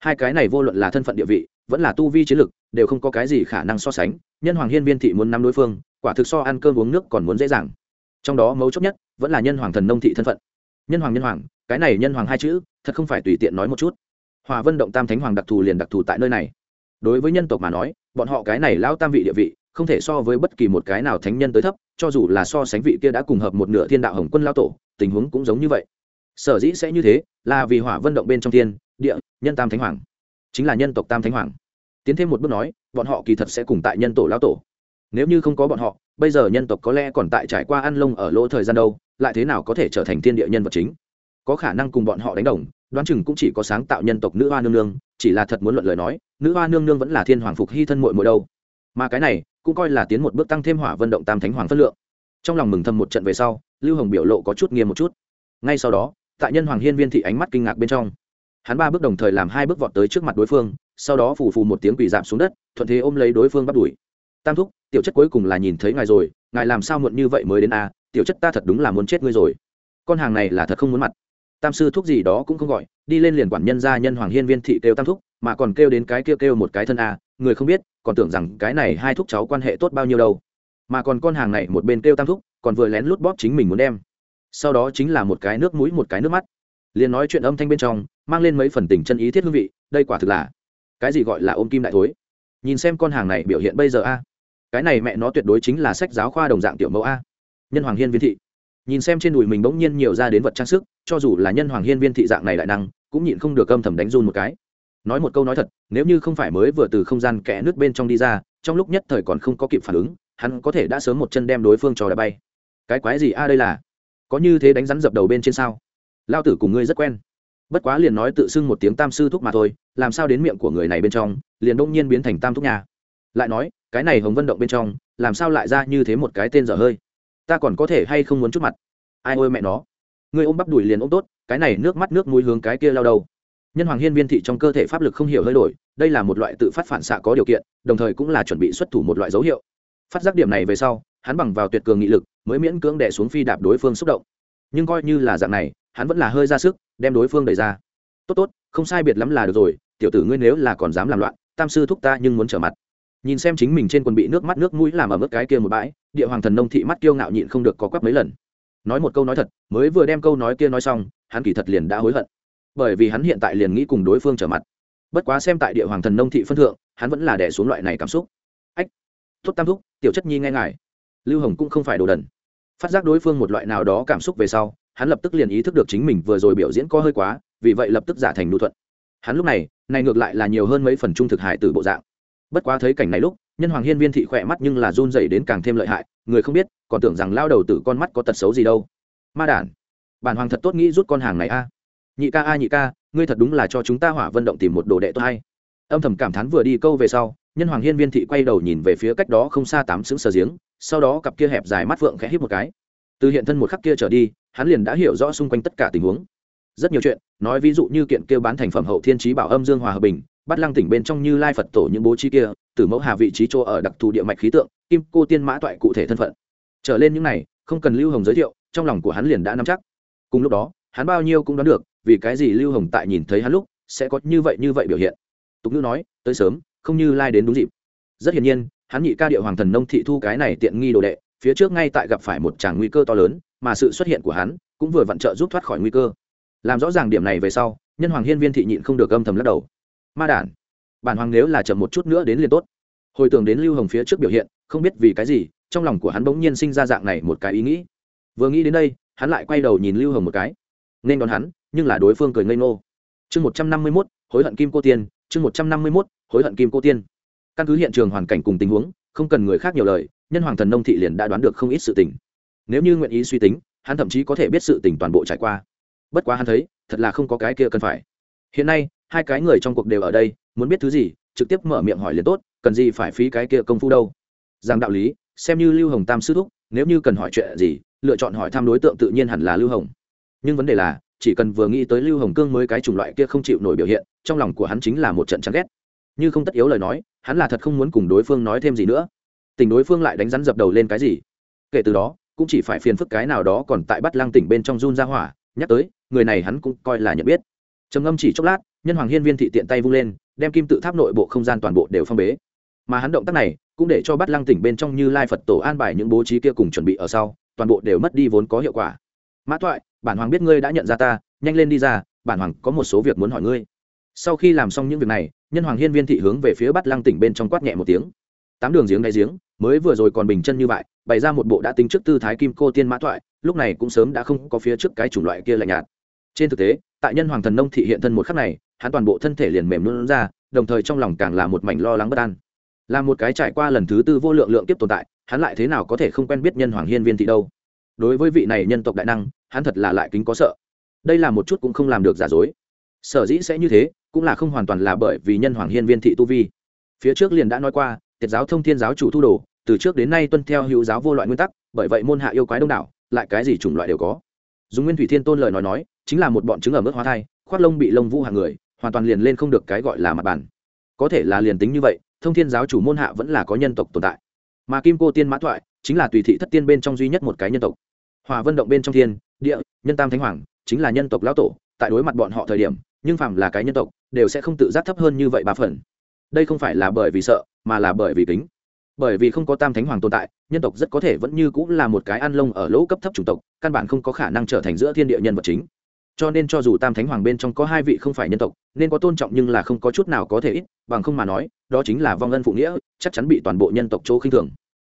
Hai cái này vô luận là thân phận địa vị, vẫn là tu vi chiến lực, đều không có cái gì khả năng so sánh. Nhân hoàng hiên viên thị muốn nắm đối phương, quả thực so ăn cơm uống nước còn muốn dễ dàng. Trong đó mấu chốt nhất, vẫn là nhân hoàng thần nông thị thân phận nhân hoàng nhân hoàng, cái này nhân hoàng hai chữ, thật không phải tùy tiện nói một chút. Hòa vân động tam thánh hoàng đặc thù liền đặc thù tại nơi này. Đối với nhân tộc mà nói, bọn họ cái này lao tam vị địa vị, không thể so với bất kỳ một cái nào thánh nhân tới thấp, cho dù là so sánh vị kia đã cùng hợp một nửa thiên đạo hồng quân lao tổ, tình huống cũng giống như vậy. Sở dĩ sẽ như thế, là vì hỏa vân động bên trong thiên, địa, nhân tam thánh hoàng. Chính là nhân tộc tam thánh hoàng. Tiến thêm một bước nói, bọn họ kỳ thật sẽ cùng tại nhân tổ lao tổ. Nếu như không có bọn họ, bây giờ nhân tộc có lẽ còn tại trải qua ăn lông ở lỗ thời gian đâu lại thế nào có thể trở thành thiên địa nhân vật chính? Có khả năng cùng bọn họ đánh đồng, đoán chừng cũng chỉ có sáng tạo nhân tộc nữ hoa nương nương, chỉ là thật muốn luận lời nói, nữ hoa nương nương vẫn là thiên hoàng phục hy thân mội mội đâu. Mà cái này, cũng coi là tiến một bước tăng thêm hỏa vận động tam thánh hoàng phân lượng. Trong lòng mừng thầm một trận về sau, lưu hồng biểu lộ có chút nghiêm một chút. Ngay sau đó, tại nhân hoàng hiên viên thị ánh mắt kinh ngạc bên trong. Hắn ba bước đồng thời làm hai bước vọt tới trước mặt đối phương, sau đó phù phù một tiếng quỳ giảm xuống đất, thuận thế ôm lấy đối phương bắt đuổi. Tam thúc, tiểu chất cuối cùng là nhìn thấy ngài rồi, ngài làm sao muộn như vậy mới đến a? Tiểu chất ta thật đúng là muốn chết ngươi rồi. Con hàng này là thật không muốn mặt. Tam sư thuốc gì đó cũng không gọi, đi lên liền quản nhân gia nhân hoàng hiên viên thị kêu tam thúc, mà còn kêu đến cái kêu kêu một cái thân a, người không biết, còn tưởng rằng cái này hai thúc cháu quan hệ tốt bao nhiêu đâu. Mà còn con hàng này một bên kêu tam thúc, còn vừa lén lút bóp chính mình muốn đem. Sau đó chính là một cái nước mũi một cái nước mắt. Liền nói chuyện âm thanh bên trong, mang lên mấy phần tình chân ý thiết hương vị, đây quả thực là cái gì gọi là ôm kim đại thối. Nhìn xem con hàng này biểu hiện bây giờ a. Cái này mẹ nó tuyệt đối chính là sách giáo khoa đồng dạng tiểu mẫu a nhân hoàng hiên viên thị. Nhìn xem trên đùi mình bỗng nhiên nhiều ra đến vật trang sức, cho dù là nhân hoàng hiên viên thị dạng này đại năng, cũng nhịn không được âm thầm đánh run một cái. Nói một câu nói thật, nếu như không phải mới vừa từ không gian kẽ nước bên trong đi ra, trong lúc nhất thời còn không có kịp phản ứng, hắn có thể đã sớm một chân đem đối phương cho đã bay. Cái quái gì a, đây là? Có như thế đánh rắn dập đầu bên trên sao? Lao tử cùng ngươi rất quen. Bất quá liền nói tự xưng một tiếng tam sư thúc mà thôi, làm sao đến miệng của người này bên trong, liền đông nhiên biến thành tam thúc nhà. Lại nói, cái này hồng vân động bên trong, làm sao lại ra như thế một cái tên dở hơi? Ta còn có thể hay không muốn chút mặt? Ai ôi mẹ nó. Ngươi ôm bắp đùi liền ôm tốt, cái này nước mắt nước mũi hướng cái kia lao đầu. Nhân hoàng hiên viên thị trong cơ thể pháp lực không hiểu hơi đổi, đây là một loại tự phát phản xạ có điều kiện, đồng thời cũng là chuẩn bị xuất thủ một loại dấu hiệu. Phát giác điểm này về sau, hắn bằng vào tuyệt cường nghị lực, mới miễn cưỡng đè xuống phi đạp đối phương xúc động. Nhưng coi như là dạng này, hắn vẫn là hơi ra sức, đem đối phương đẩy ra. Tốt tốt, không sai biệt lắm là được rồi, tiểu tử ngươi nếu là còn dám làm loạn, tam sư thúc ta nhưng muốn trở mặt nhìn xem chính mình trên quần bị nước mắt nước mũi làm ở mức cái kia một bãi, địa hoàng thần nông thị mắt kiêu ngạo nhịn không được có quắp mấy lần. Nói một câu nói thật, mới vừa đem câu nói kia nói xong, hắn kỳ thật liền đã hối hận. Bởi vì hắn hiện tại liền nghĩ cùng đối phương trở mặt. Bất quá xem tại địa hoàng thần nông thị phân thượng, hắn vẫn là đẻ xuống loại này cảm xúc. Ách tốt tam thúc, tiểu chất nhi nghe ngài. Lưu hồng cũng không phải đồ đần. Phát giác đối phương một loại nào đó cảm xúc về sau, hắn lập tức liền ý thức được chính mình vừa rồi biểu diễn có hơi quá, vì vậy lập tức giả thành nhu thuận. Hắn lúc này này ngược lại là nhiều hơn mấy phần trung thực hại từ bộ dạng bất quá thấy cảnh này lúc, nhân hoàng hiên viên thị khỏe mắt nhưng là run dày đến càng thêm lợi hại, người không biết, còn tưởng rằng lao đầu tử con mắt có tật xấu gì đâu. Ma đản, bản hoàng thật tốt nghĩ rút con hàng này a. Nhị ca a, nhị ca, ngươi thật đúng là cho chúng ta hỏa vận động tìm một đồ đệ tốt hay. Âm thầm cảm thán vừa đi câu về sau, nhân hoàng hiên viên thị quay đầu nhìn về phía cách đó không xa tám xứng sờ giếng, sau đó cặp kia hẹp dài mắt vượng khẽ hít một cái. Từ hiện thân một khắc kia trở đi, hắn liền đã hiểu rõ xung quanh tất cả tình huống. Rất nhiều chuyện, nói ví dụ như kiện kêu bán thành phẩm hậu thiên trí bảo âm dương hòa hợp bình bắt lăng tỉnh bên trong như lai phật tổ những bố trí kia từ mẫu hà vị trí chỗ ở đặc thù địa mạch khí tượng, kim cô tiên mã toại cụ thể thân phận. Trở lên những này, không cần lưu hồng giới thiệu, trong lòng của hắn liền đã nắm chắc. Cùng lúc đó, hắn bao nhiêu cũng đoán được, vì cái gì lưu hồng tại nhìn thấy hắn lúc, sẽ có như vậy như vậy biểu hiện. Tục ngữ nói, tới sớm, không như lai đến đúng dịp. Rất hiển nhiên, hắn nhị ca địa hoàng thần nông thị thu cái này tiện nghi đồ đệ, phía trước ngay tại gặp phải một tràng nguy cơ to lớn, mà sự xuất hiện của hắn cũng vừa vặn trợ giúp thoát khỏi nguy cơ. Làm rõ ràng điểm này về sau, nhân hoàng hiên viên thị nhịn không được âm thầm lắc đầu ma đản. Bản hoàng nếu là chậm một chút nữa đến liền tốt. Hồi tưởng đến lưu hồng phía trước biểu hiện, không biết vì cái gì, trong lòng của hắn bỗng nhiên sinh ra dạng này một cái ý nghĩ. Vừa nghĩ đến đây, hắn lại quay đầu nhìn lưu hồng một cái. Nên đón hắn, nhưng là đối phương cười ngây ngô. Chương một trăm năm mươi mốt, hối hận kim cô tiên, chương một trăm năm mươi mốt, hối hận kim cô tiên. Căn cứ hiện trường hoàn cảnh cùng tình huống, không cần người khác nhiều lời, nhân hoàng thần nông thị liền đã đoán được không ít sự tình. Nếu như nguyện ý suy tính, hắn thậm chí có thể biết sự tình toàn bộ trải qua. Bất quá hắn thấy, thật là không có cái kia cần phải. Hiện nay hai cái người trong cuộc đều ở đây, muốn biết thứ gì, trực tiếp mở miệng hỏi liền tốt, cần gì phải phí cái kia công phu đâu. Rằng đạo lý, xem như lưu hồng tam sư thúc, nếu như cần hỏi chuyện gì, lựa chọn hỏi thăm đối tượng tự nhiên hẳn là lưu hồng. Nhưng vấn đề là, chỉ cần vừa nghĩ tới lưu hồng cương mới cái chủng loại kia không chịu nổi biểu hiện, trong lòng của hắn chính là một trận chán ghét. Như không tất yếu lời nói, hắn là thật không muốn cùng đối phương nói thêm gì nữa. Tình đối phương lại đánh rắn dập đầu lên cái gì? Kể từ đó, cũng chỉ phải phiền phức cái nào đó còn tại bắt lang tỉnh bên trong run ra hỏa, nhắc tới, người này hắn cũng coi là nhận biết. Trầm ngâm chỉ chốc lát nhân hoàng hiên viên thị tiện tay vung lên, đem kim tự tháp nội bộ không gian toàn bộ đều phong bế. Mà hắn động tác này, cũng để cho bắt lăng tỉnh bên trong như lai phật tổ an bài những bố trí kia cùng chuẩn bị ở sau, toàn bộ đều mất đi vốn có hiệu quả. Mã thoại, bản hoàng biết ngươi đã nhận ra ta, nhanh lên đi ra, bản hoàng có một số việc muốn hỏi ngươi. Sau khi làm xong những việc này, nhân hoàng hiên viên thị hướng về phía bắt lăng tỉnh bên trong quát nhẹ một tiếng. Tám đường giếng đáy giếng, mới vừa rồi còn bình chân như vậy, bày ra một bộ đã tính trước tư thái kim cô tiên mã thoại, lúc này cũng sớm đã không có phía trước cái chủng loại kia lạnh nhạt. Trên thực tế, tại nhân hoàng thần nông thị hiện thân một khắc này hắn toàn bộ thân thể liền mềm luôn ra, đồng thời trong lòng càng là một mảnh lo lắng bất an. Là một cái trải qua lần thứ tư vô lượng lượng tiếp tồn tại, hắn lại thế nào có thể không quen biết nhân hoàng hiên viên thị đâu? Đối với vị này nhân tộc đại năng, hắn thật là lại kính có sợ. Đây là một chút cũng không làm được giả dối. Sở dĩ sẽ như thế, cũng là không hoàn toàn là bởi vì nhân hoàng hiên viên thị tu vi. Phía trước liền đã nói qua, tiệt giáo thông thiên giáo chủ thu đồ, từ trước đến nay tuân theo hữu giáo vô loại nguyên tắc, bởi vậy môn hạ yêu quái đông đảo, lại cái gì chủng loại đều có. Dùng nguyên thủy thiên tôn lời nói nói, chính là một bọn chứng ở mức hóa thai, khoác lông bị lông vũ hàng người hoàn toàn liền lên không được cái gọi là mặt bàn, có thể là liền tính như vậy thông thiên giáo chủ môn hạ vẫn là có nhân tộc tồn tại. Mà kim cô tiên mã thoại chính là tùy thị thất tiên bên trong duy nhất một cái nhân tộc. Hòa vân động bên trong thiên địa nhân tam thánh hoàng chính là nhân tộc lão tổ tại đối mặt bọn họ thời điểm nhưng phạm là cái nhân tộc đều sẽ không tự giác thấp hơn như vậy ba phần. Đây không phải là bởi vì sợ mà là bởi vì kính. Bởi vì không có tam thánh hoàng tồn tại nhân tộc rất có thể vẫn như cũng là một cái ăn lông ở lỗ cấp thấp chủng tộc căn bản không có khả năng trở thành giữa thiên địa nhân vật chính cho nên cho dù tam thánh hoàng bên trong có hai vị không phải nhân tộc, nên có tôn trọng nhưng là không có chút nào có thể ít, bằng không mà nói, đó chính là vong ân phụ nghĩa, chắc chắn bị toàn bộ nhân tộc chỗ khinh thường.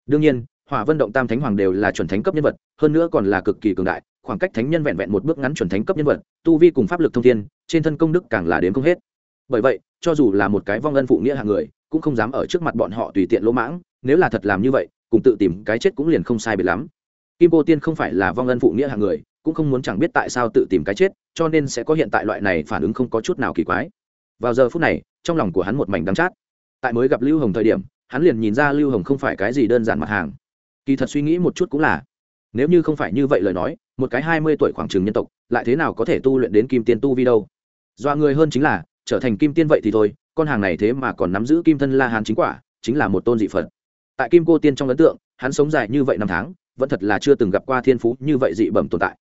Đương nhiên, hỏa vân động tam thánh hoàng đều là chuẩn thánh cấp nhân vật, hơn nữa còn là cực kỳ cường đại, khoảng cách thánh nhân vẹn vẹn một bước ngắn chuẩn thánh cấp nhân vật, tu vi cùng pháp lực thông thiên, trên thân công đức càng là đến không hết. Bởi vậy, cho dù là một cái vong ân phụ nghĩa hạng người, cũng không dám ở trước mặt bọn họ tùy tiện lỗ mãng, nếu là thật làm như vậy, cùng tự tìm cái chết cũng liền không sai biệt lắm. Kim cô tiên không phải là vong ân phụ nghĩa hạng người cũng không muốn chẳng biết tại sao tự tìm cái chết, cho nên sẽ có hiện tại loại này phản ứng không có chút nào kỳ quái. Vào giờ phút này, trong lòng của hắn một mảnh đắng chát. Tại mới gặp lưu hồng thời điểm, hắn liền nhìn ra lưu hồng không phải cái gì đơn giản mặt hàng. Kỳ thật suy nghĩ một chút cũng là, nếu như không phải như vậy lời nói, một cái hai mươi tuổi khoảng trường nhân tộc, lại thế nào có thể tu luyện đến kim tiên tu vi đâu? Dọa người hơn chính là, trở thành kim tiên vậy thì thôi, con hàng này thế mà còn nắm giữ kim thân la hán chính quả, chính là một tôn dị phật. Tại kim cô tiên trong ấn tượng, hắn sống dài như vậy năm tháng, vẫn thật là chưa từng gặp qua thiên phú như vậy dị bẩm tồn tại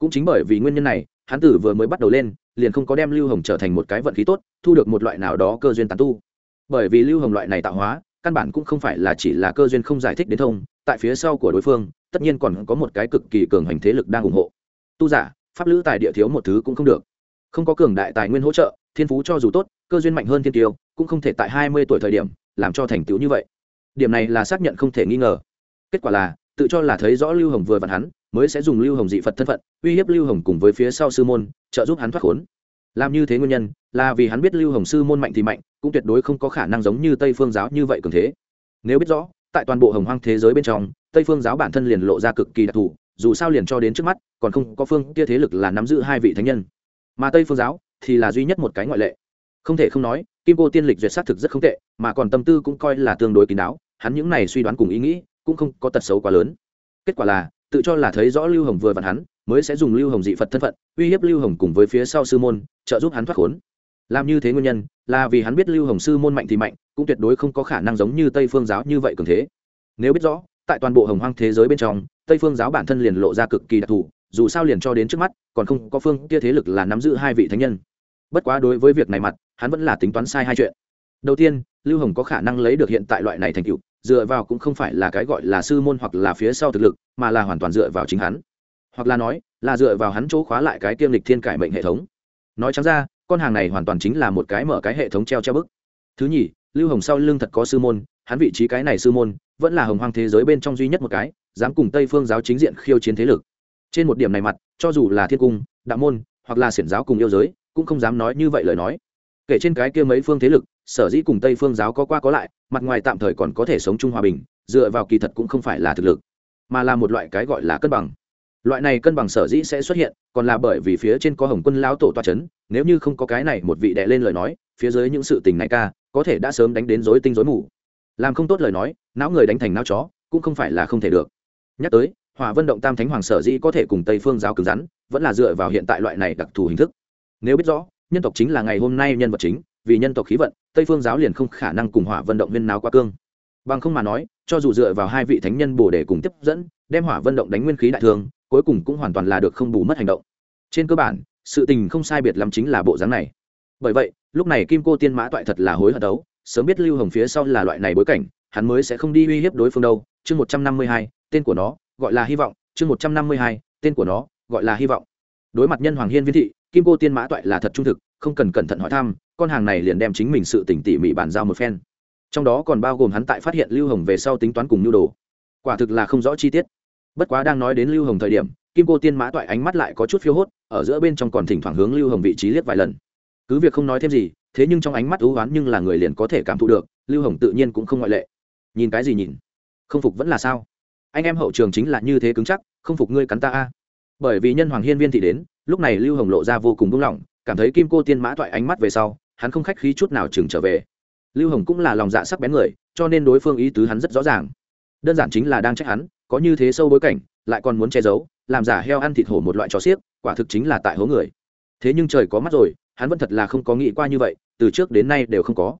cũng chính bởi vì nguyên nhân này, hắn tử vừa mới bắt đầu lên, liền không có đem lưu hồng trở thành một cái vận khí tốt, thu được một loại nào đó cơ duyên tàn tu. Bởi vì lưu hồng loại này tạo hóa, căn bản cũng không phải là chỉ là cơ duyên không giải thích đến thông, tại phía sau của đối phương, tất nhiên còn có một cái cực kỳ cường hành thế lực đang ủng hộ. Tu giả, pháp lữ tài địa thiếu một thứ cũng không được. Không có cường đại tài nguyên hỗ trợ, thiên phú cho dù tốt, cơ duyên mạnh hơn thiên tiêu, cũng không thể tại hai mươi tuổi thời điểm, làm cho thành tựu như vậy. Điểm này là xác nhận không thể nghi ngờ. Kết quả là tự cho là thấy rõ lưu hồng vừa vặn hắn, mới sẽ dùng lưu hồng dị phật thân phận, uy hiếp lưu hồng cùng với phía sau sư môn, trợ giúp hắn thoát khốn. Làm như thế nguyên nhân, là vì hắn biết lưu hồng sư môn mạnh thì mạnh, cũng tuyệt đối không có khả năng giống như tây phương giáo như vậy cường thế. Nếu biết rõ, tại toàn bộ hồng hoang thế giới bên trong, tây phương giáo bản thân liền lộ ra cực kỳ đặc thù, dù sao liền cho đến trước mắt, còn không có phương kia thế lực là nắm giữ hai vị thánh nhân. Mà tây phương giáo thì là duy nhất một cái ngoại lệ. Không thể không nói, kim cô tiên lịch duyệt xác thực rất không tệ, mà còn tâm tư cũng coi là tương đối kín đáo, hắn những này suy đoán cùng ý nghĩ cũng không có tật xấu quá lớn. Kết quả là, tự cho là thấy rõ lưu hồng vừa vặn hắn, mới sẽ dùng lưu hồng dị phật thân phận, uy hiếp lưu hồng cùng với phía sau sư môn, trợ giúp hắn thoát khốn. Làm như thế nguyên nhân, là vì hắn biết lưu hồng sư môn mạnh thì mạnh, cũng tuyệt đối không có khả năng giống như tây phương giáo như vậy cường thế. Nếu biết rõ, tại toàn bộ hồng hoang thế giới bên trong, tây phương giáo bản thân liền lộ ra cực kỳ đặc thù, dù sao liền cho đến trước mắt, còn không có phương kia thế lực là nắm giữ hai vị thánh nhân. Bất quá đối với việc này mặt, hắn vẫn là tính toán sai hai chuyện. Đầu tiên, lưu hồng có khả năng lấy được hiện tại loại này thành tựu dựa vào cũng không phải là cái gọi là sư môn hoặc là phía sau thực lực, mà là hoàn toàn dựa vào chính hắn. Hoặc là nói, là dựa vào hắn chỗ khóa lại cái kiêm lịch thiên cải mệnh hệ thống. Nói chẳng ra, con hàng này hoàn toàn chính là một cái mở cái hệ thống treo treo bức. Thứ nhì, lưu hồng sau lưng thật có sư môn, hắn vị trí cái này sư môn, vẫn là hồng hoang thế giới bên trong duy nhất một cái, dám cùng tây phương giáo chính diện khiêu chiến thế lực. Trên một điểm này mặt, cho dù là thiên cung, đạo môn, hoặc là xiển giáo cùng yêu giới, cũng không dám nói như vậy lời nói. Kể trên cái kia mấy phương thế lực sở dĩ cùng tây phương giáo có qua có lại mặt ngoài tạm thời còn có thể sống chung hòa bình dựa vào kỳ thật cũng không phải là thực lực mà là một loại cái gọi là cân bằng loại này cân bằng sở dĩ sẽ xuất hiện còn là bởi vì phía trên có hồng quân lão tổ toa c h ấ n nếu như không có cái này một vị đệ lên lời nói phía dưới những sự tình này ca có thể đã sớm đánh đến dối tinh dối mù làm không tốt lời nói não người đánh thành não chó cũng không phải là không thể được nhắc tới hòa vân động tam thánh hoàng sở dĩ có thể cùng tây phương giáo cứng rắn vẫn là dựa vào hiện tại loại này đặc thù hình thức nếu biết rõ nhân tộc chính là ngày hôm nay nhân vật chính vì nhân tộc khí vận, tây phương giáo liền không khả năng cùng hỏa vận động viên nào quá cương. Bằng không mà nói, cho dù dựa vào hai vị thánh nhân bồ để cùng tiếp dẫn, đem hỏa vận động đánh nguyên khí đại thương, cuối cùng cũng hoàn toàn là được không bù mất hành động. Trên cơ bản, sự tình không sai biệt lắm chính là bộ dáng này. Bởi vậy, lúc này kim cô tiên mã toại thật là hối hận đấu, sớm biết lưu hồng phía sau là loại này bối cảnh, hắn mới sẽ không đi uy hiếp đối phương đâu. Chương một trăm năm mươi hai, tên của nó, gọi là hy vọng. Chương một trăm năm mươi hai, tên của nó, gọi là hy vọng. Đối mặt nhân hoàng hiên viên thị, kim cô tiên mã toại là thật trung thực không cần cẩn thận hỏi thăm, con hàng này liền đem chính mình sự tỉnh tỉ mỉ bàn giao một phen. Trong đó còn bao gồm hắn tại phát hiện lưu hồng về sau tính toán cùng nhu đồ. Quả thực là không rõ chi tiết. Bất quá đang nói đến lưu hồng thời điểm, kim cô tiên mã toại ánh mắt lại có chút phiêu hốt, ở giữa bên trong còn thỉnh thoảng hướng lưu hồng vị trí liếc vài lần. Cứ việc không nói thêm gì, thế nhưng trong ánh mắt ưu oán nhưng là người liền có thể cảm thụ được, lưu hồng tự nhiên cũng không ngoại lệ. Nhìn cái gì nhìn? Không phục vẫn là sao? Anh em hậu trường chính là như thế cứng chắc, không phục ngươi cắn ta a. Bởi vì nhân hoàng hiên viên thì đến, lúc này lưu hồng lộ ra vô cùng buông lỏng cảm thấy kim cô tiên mã toại ánh mắt về sau, hắn không khách khí chút nào chừng trở về. Lưu hồng cũng là lòng dạ sắc bén người, cho nên đối phương ý tứ hắn rất rõ ràng. Đơn giản chính là đang trách hắn, có như thế sâu bối cảnh, lại còn muốn che giấu, làm giả heo ăn thịt hổ một loại trò xiếc, quả thực chính là tại hố người. Thế nhưng trời có mắt rồi, hắn vẫn thật là không có nghĩ qua như vậy, từ trước đến nay đều không có.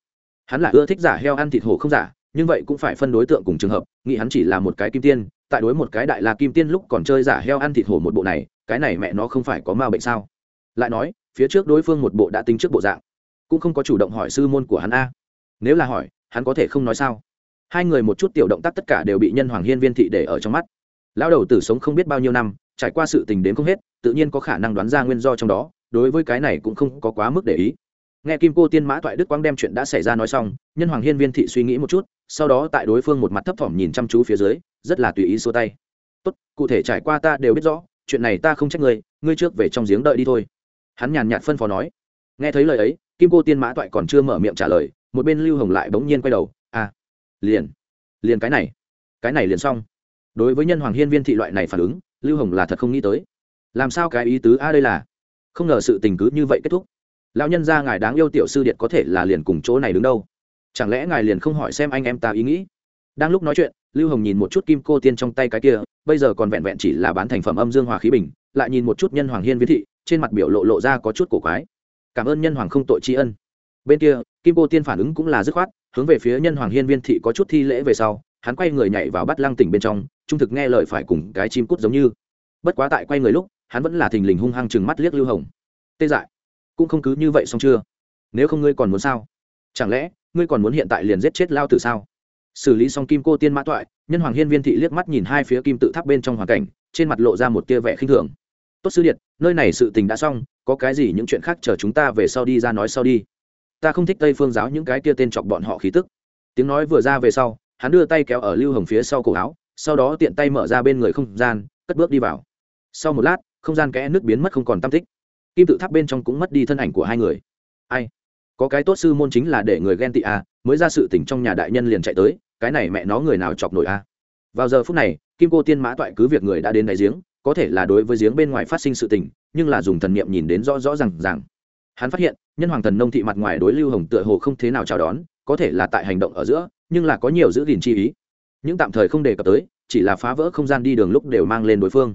Hắn là ưa thích giả heo ăn thịt hổ không giả, nhưng vậy cũng phải phân đối tượng cùng trường hợp, nghĩ hắn chỉ là một cái kim tiên, tại đối một cái đại la kim tiên lúc còn chơi giả heo ăn thịt hổ một bộ này, cái này mẹ nó không phải có ma bệnh sao? Lại nói phía trước đối phương một bộ đã tính trước bộ dạng, cũng không có chủ động hỏi sư môn của hắn a. Nếu là hỏi, hắn có thể không nói sao? Hai người một chút tiểu động tác tất cả đều bị nhân hoàng hiên viên thị để ở trong mắt. Lão đầu tử sống không biết bao nhiêu năm, trải qua sự tình đến không hết, tự nhiên có khả năng đoán ra nguyên do trong đó, đối với cái này cũng không có quá mức để ý. Nghe kim cô tiên mã toại đức quang đem chuyện đã xảy ra nói xong, nhân hoàng hiên viên thị suy nghĩ một chút, sau đó tại đối phương một mặt thấp thỏm nhìn chăm chú phía dưới, rất là tùy ý xua tay. Tốt, cụ thể trải qua ta đều biết rõ, chuyện này ta không trách người ngươi trước về trong giếng đợi đi thôi hắn nhàn nhạt phân phó nói. Nghe thấy lời ấy, kim cô tiên mã toại còn chưa mở miệng trả lời, một bên lưu hồng lại bỗng nhiên quay đầu. À liền liền cái này cái này liền xong. Đối với nhân hoàng hiên viên thị loại này phản ứng, lưu hồng là thật không nghĩ tới. Làm sao cái ý tứ a đây là? Không ngờ sự tình cứ như vậy kết thúc. Lão nhân gia ngài đáng yêu tiểu sư điện có thể là liền cùng chỗ này đứng đâu? Chẳng lẽ ngài liền không hỏi xem anh em ta ý nghĩ? Đang lúc nói chuyện, lưu hồng nhìn một chút kim cô tiên trong tay cái kia, bây giờ còn vẹn vẹn chỉ là bán thành phẩm âm dương hòa khí bình, lại nhìn một chút nhân hoàng hiên viễn thị trên mặt biểu lộ lộ ra có chút cổ quái. Cảm ơn nhân hoàng không tội tri ân. Bên kia, kim cô tiên phản ứng cũng là dứt khoát, hướng về phía nhân hoàng hiên viên thị có chút thi lễ về sau, hắn quay người nhảy vào bắt lăng tỉnh bên trong, trung thực nghe lời phải cùng cái chim cút giống như. Bất quá tại quay người lúc, hắn vẫn là thình lình hung hăng chừng mắt liếc lưu hồng. Tê dại, cũng không cứ như vậy xong chưa? Nếu không ngươi còn muốn sao? Chẳng lẽ, ngươi còn muốn hiện tại liền giết chết lao tử sao? Xử lý xong kim cô tiên mã toại, nhân hoàng hiên viên thị liếc mắt nhìn hai phía kim tự tháp bên trong hoàn cảnh, trên mặt lộ ra một tia vẻ khinh thường tốt sư điện nơi này sự tình đã xong có cái gì những chuyện khác chờ chúng ta về sau đi ra nói sau đi. Ta không thích tây phương giáo những cái kia tên chọc bọn họ khí tức. Tiếng nói vừa ra về sau hắn đưa tay kéo ở lưu hồng phía sau cổ áo sau đó tiện tay mở ra bên người không gian cất bước đi vào. Sau một lát không gian kẽ nước biến mất không còn tam tích. Kim tự tháp bên trong cũng mất đi thân ảnh của hai người. Ai? Có cái tốt sư môn chính là để người ghen tị à, mới ra sự tỉnh trong nhà đại nhân liền chạy tới cái này mẹ nó người nào chọc nổi à. vào giờ phút này kim cô tiên mã toại cứ việc người đã đến đại giếng có thể là đối với giếng bên ngoài phát sinh sự tình, nhưng là dùng thần niệm nhìn đến rõ rõ ràng ràng. hắn phát hiện, nhân hoàng thần nông thị mặt ngoài đối lưu hồng tựa hồ không thế nào chào đón, có thể là tại hành động ở giữa, nhưng là có nhiều giữ gìn chi ý. Những tạm thời không đề cập tới, chỉ là phá vỡ không gian đi đường lúc đều mang lên đối phương.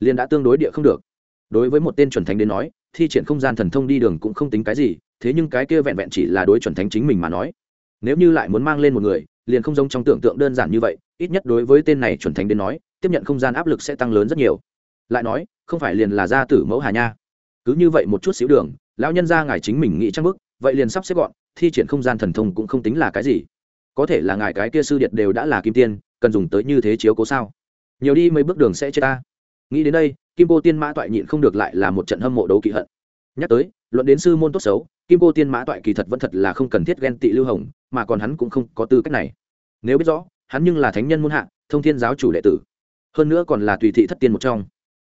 Liền đã tương đối địa không được. Đối với một tên chuẩn thánh đến nói, thi triển không gian thần thông đi đường cũng không tính cái gì, thế nhưng cái kia vẹn vẹn chỉ là đối chuẩn thánh chính mình mà nói nếu như lại muốn mang lên một người, liền không giống trong tưởng tượng đơn giản như vậy, ít nhất đối với tên này chuẩn thánh đến nói, tiếp nhận không gian áp lực sẽ tăng lớn rất nhiều. Lại nói, không phải liền là gia tử mẫu hà nha. Cứ như vậy một chút xíu đường, lão nhân gia ngài chính mình nghĩ chắc bức vậy liền sắp xếp gọn, thi triển không gian thần thông cũng không tính là cái gì. Có thể là ngài cái kia sư điện đều đã là kim tiên, cần dùng tới như thế chiếu cố sao? Nhiều đi, mấy bước đường sẽ chết ta. Nghĩ đến đây, kim cô tiên mã toại nhịn không được lại là một trận hâm mộ đấu kỵ hận. Nhắc tới, luận đến sư môn tốt xấu kim cô tiên mã toại kỳ thật vẫn thật là không cần thiết ghen tị lưu hồng, mà còn hắn cũng không có tư cách này. Nếu biết rõ, hắn nhưng là thánh nhân muôn hạ, thông thiên giáo chủ đệ tử. Hơn nữa còn là tùy thị thất tiên một trong.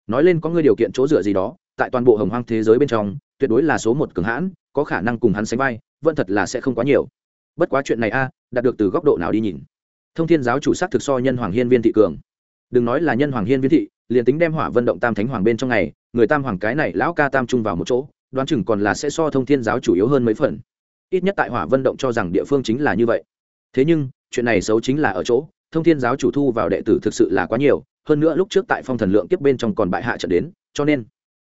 Nói lên có người điều kiện chỗ dựa gì đó, tại toàn bộ hồng hoang thế giới bên trong, tuyệt đối là số một cường hãn, có khả năng cùng hắn sánh vai, vẫn thật là sẽ không quá nhiều. Bất quá chuyện này a, đạt được từ góc độ nào đi nhìn. Thông thiên giáo chủ sắc thực so nhân hoàng hiên viên thị cường. Đừng nói là nhân hoàng hiên viên thị, liền tính đem hỏa vận động tam thánh hoàng bên trong ngày người tam hoàng cái này, lão ca tam trung vào một chỗ đoán chừng còn là sẽ so thông thiên giáo chủ yếu hơn mấy phần. Ít nhất tại hỏa vân động cho rằng địa phương chính là như vậy. Thế nhưng, chuyện này xấu chính là ở chỗ, thông thiên giáo chủ thu vào đệ tử thực sự là quá nhiều, hơn nữa lúc trước tại phong thần lượng kiếp bên trong còn bại hạ trận đến, cho nên,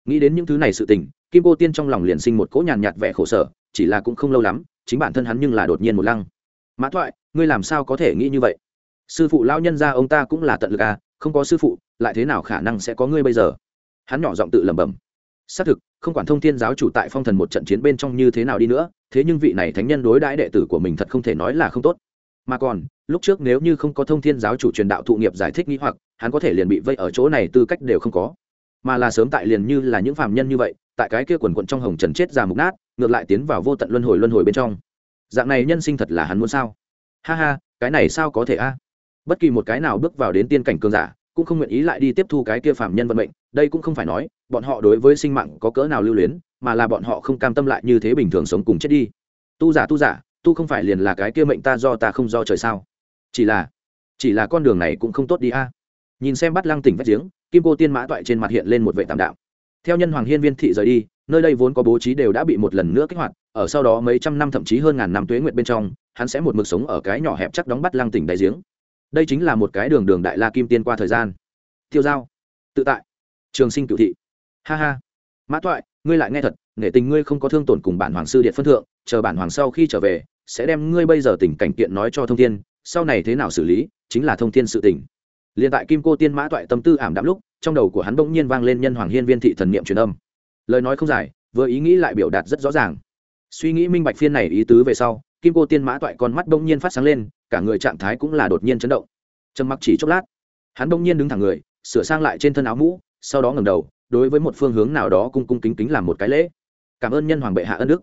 nghĩ đến những thứ này sự tình, kim cô tiên trong lòng liền sinh một cỗ nhàn nhạt vẻ khổ sở, chỉ là cũng không lâu lắm, chính bản thân hắn nhưng là đột nhiên một lăng. Mã thoại, ngươi làm sao có thể nghĩ như vậy? Sư phụ lão nhân gia ông ta cũng là tận lực à không có sư phụ, lại thế nào khả năng sẽ có ngươi bây giờ? Hắn nhỏ giọng tự lẩm bẩm xác thực, không quản thông thiên giáo chủ tại phong thần một trận chiến bên trong như thế nào đi nữa, thế nhưng vị này thánh nhân đối đãi đệ tử của mình thật không thể nói là không tốt. Mà còn, lúc trước nếu như không có thông thiên giáo chủ truyền đạo thụ nghiệp giải thích nghĩ hoặc, hắn có thể liền bị vây ở chỗ này tư cách đều không có. Mà là sớm tại liền như là những phàm nhân như vậy, tại cái kia quần quận trong hồng trần chết già mục nát, ngược lại tiến vào vô tận luân hồi luân hồi bên trong. Dạng này nhân sinh thật là hắn muốn sao? Ha ha, cái này sao có thể a? Bất kỳ một cái nào bước vào đến tiên cảnh cường giả cũng không nguyện ý lại đi tiếp thu cái kia phàm nhân vận mệnh, đây cũng không phải nói, bọn họ đối với sinh mạng có cỡ nào lưu luyến, mà là bọn họ không cam tâm lại như thế bình thường sống cùng chết đi. Tu giả tu giả, tu không phải liền là cái kia mệnh ta do ta không do trời sao? Chỉ là chỉ là con đường này cũng không tốt đi a. Nhìn xem bắt lăng tỉnh vách giếng, kim cô tiên mã toại trên mặt hiện lên một vệ tạm đạo. Theo nhân hoàng hiên viên thị rời đi, nơi đây vốn có bố trí đều đã bị một lần nữa kích hoạt, ở sau đó mấy trăm năm thậm chí hơn ngàn năm tuế nguyệt bên trong, hắn sẽ một mực sống ở cái nhỏ hẹp chắc đóng bắt lăng tỉnh đại giếng đây chính là một cái đường đường đại la kim tiên qua thời gian. Tiêu giao, tự tại. Trường sinh cựu thị. Ha ha. Mã toại, ngươi lại nghe thật, nể tình ngươi không có thương tổn cùng bản hoàng sư điện phân thượng, chờ bản hoàng sau khi trở về, sẽ đem ngươi bây giờ tình cảnh kiện nói cho thông thiên, sau này thế nào xử lý, chính là thông thiên sự tình. Liền tại kim cô tiên mã toại tâm tư ảm đạm lúc, trong đầu của hắn bỗng nhiên vang lên nhân hoàng hiên viên thị thần niệm truyền âm. Lời nói không dài, vừa ý nghĩ lại biểu đạt rất rõ ràng. Suy nghĩ minh bạch phiên này ý tứ về sau, kim cô tiên mã toại con mắt bỗng nhiên phát sáng lên cả người trạng thái cũng là đột nhiên chấn động. Trầm mặc chỉ chốc lát, hắn đông nhiên đứng thẳng người, sửa sang lại trên thân áo mũ, sau đó ngẩng đầu, đối với một phương hướng nào đó cung cung kính kính làm một cái lễ. Cảm ơn nhân hoàng bệ hạ ân đức.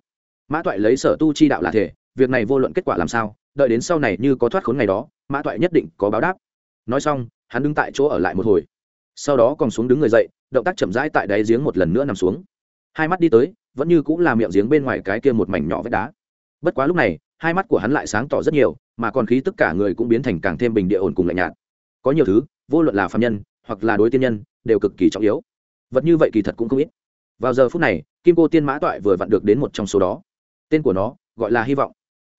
Mã toại lấy sở tu chi đạo là thể, việc này vô luận kết quả làm sao, đợi đến sau này như có thoát khốn ngày đó, mã toại nhất định có báo đáp. Nói xong, hắn đứng tại chỗ ở lại một hồi. Sau đó còn xuống đứng người dậy, động tác chậm rãi tại đáy giếng một lần nữa nằm xuống. Hai mắt đi tới, vẫn như cũng là miệng giếng bên ngoài cái kia một mảnh nhỏ vết đá bất quá lúc này, hai mắt của hắn lại sáng tỏ rất nhiều, mà còn khí tất cả người cũng biến thành càng thêm bình địa ổn cùng lạnh nhạt. Có nhiều thứ, vô luận là phạm nhân, hoặc là đối tiên nhân, đều cực kỳ trọng yếu. Vật như vậy kỳ thật cũng không ít. Vào giờ phút này, kim cô tiên mã toại vừa vặn được đến một trong số đó. Tên của nó, gọi là hy vọng.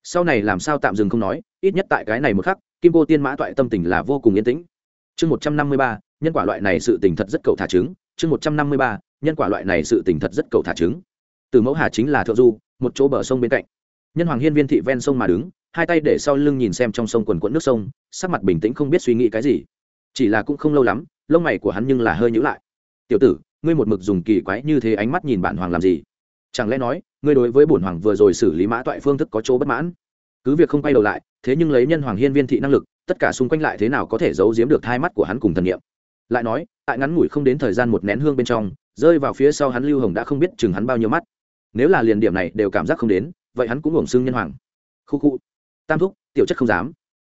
Sau này làm sao tạm dừng không nói, ít nhất tại cái này một khắc, kim cô tiên mã toại tâm tình là vô cùng yên tĩnh. Chương một trăm năm mươi ba, nhân quả loại này sự tình thật rất cầu thả trứng. Chương một trăm năm mươi ba, nhân quả loại này sự tình thật rất cầu thả trứng. Từ mẫu hà chính là thượng du, một chỗ bờ sông bên cạnh nhân hoàng hiên viên thị ven sông mà đứng, hai tay để sau lưng nhìn xem trong sông quần quẫn nước sông, sắc mặt bình tĩnh không biết suy nghĩ cái gì. Chỉ là cũng không lâu lắm, lông mày của hắn nhưng là hơi nhữ lại. Tiểu tử, ngươi một mực dùng kỳ quái như thế ánh mắt nhìn bản hoàng làm gì? Chẳng lẽ nói, ngươi đối với bổn hoàng vừa rồi xử lý mã toại phương thức có chỗ bất mãn? Cứ việc không quay đầu lại, thế nhưng lấy nhân hoàng hiên viên thị năng lực, tất cả xung quanh lại thế nào có thể giấu giếm được hai mắt của hắn cùng thần nghiệm lại nói, tại ngắn ngủi không đến thời gian một nén hương bên trong, rơi vào phía sau hắn lưu hồng đã không biết chừng hắn bao nhiêu mắt. Nếu là liền điểm này đều cảm giác không đến vậy hắn cũng hưởng xưng nhân hoàng. Khu khu. Tam thúc, tiểu chất không dám.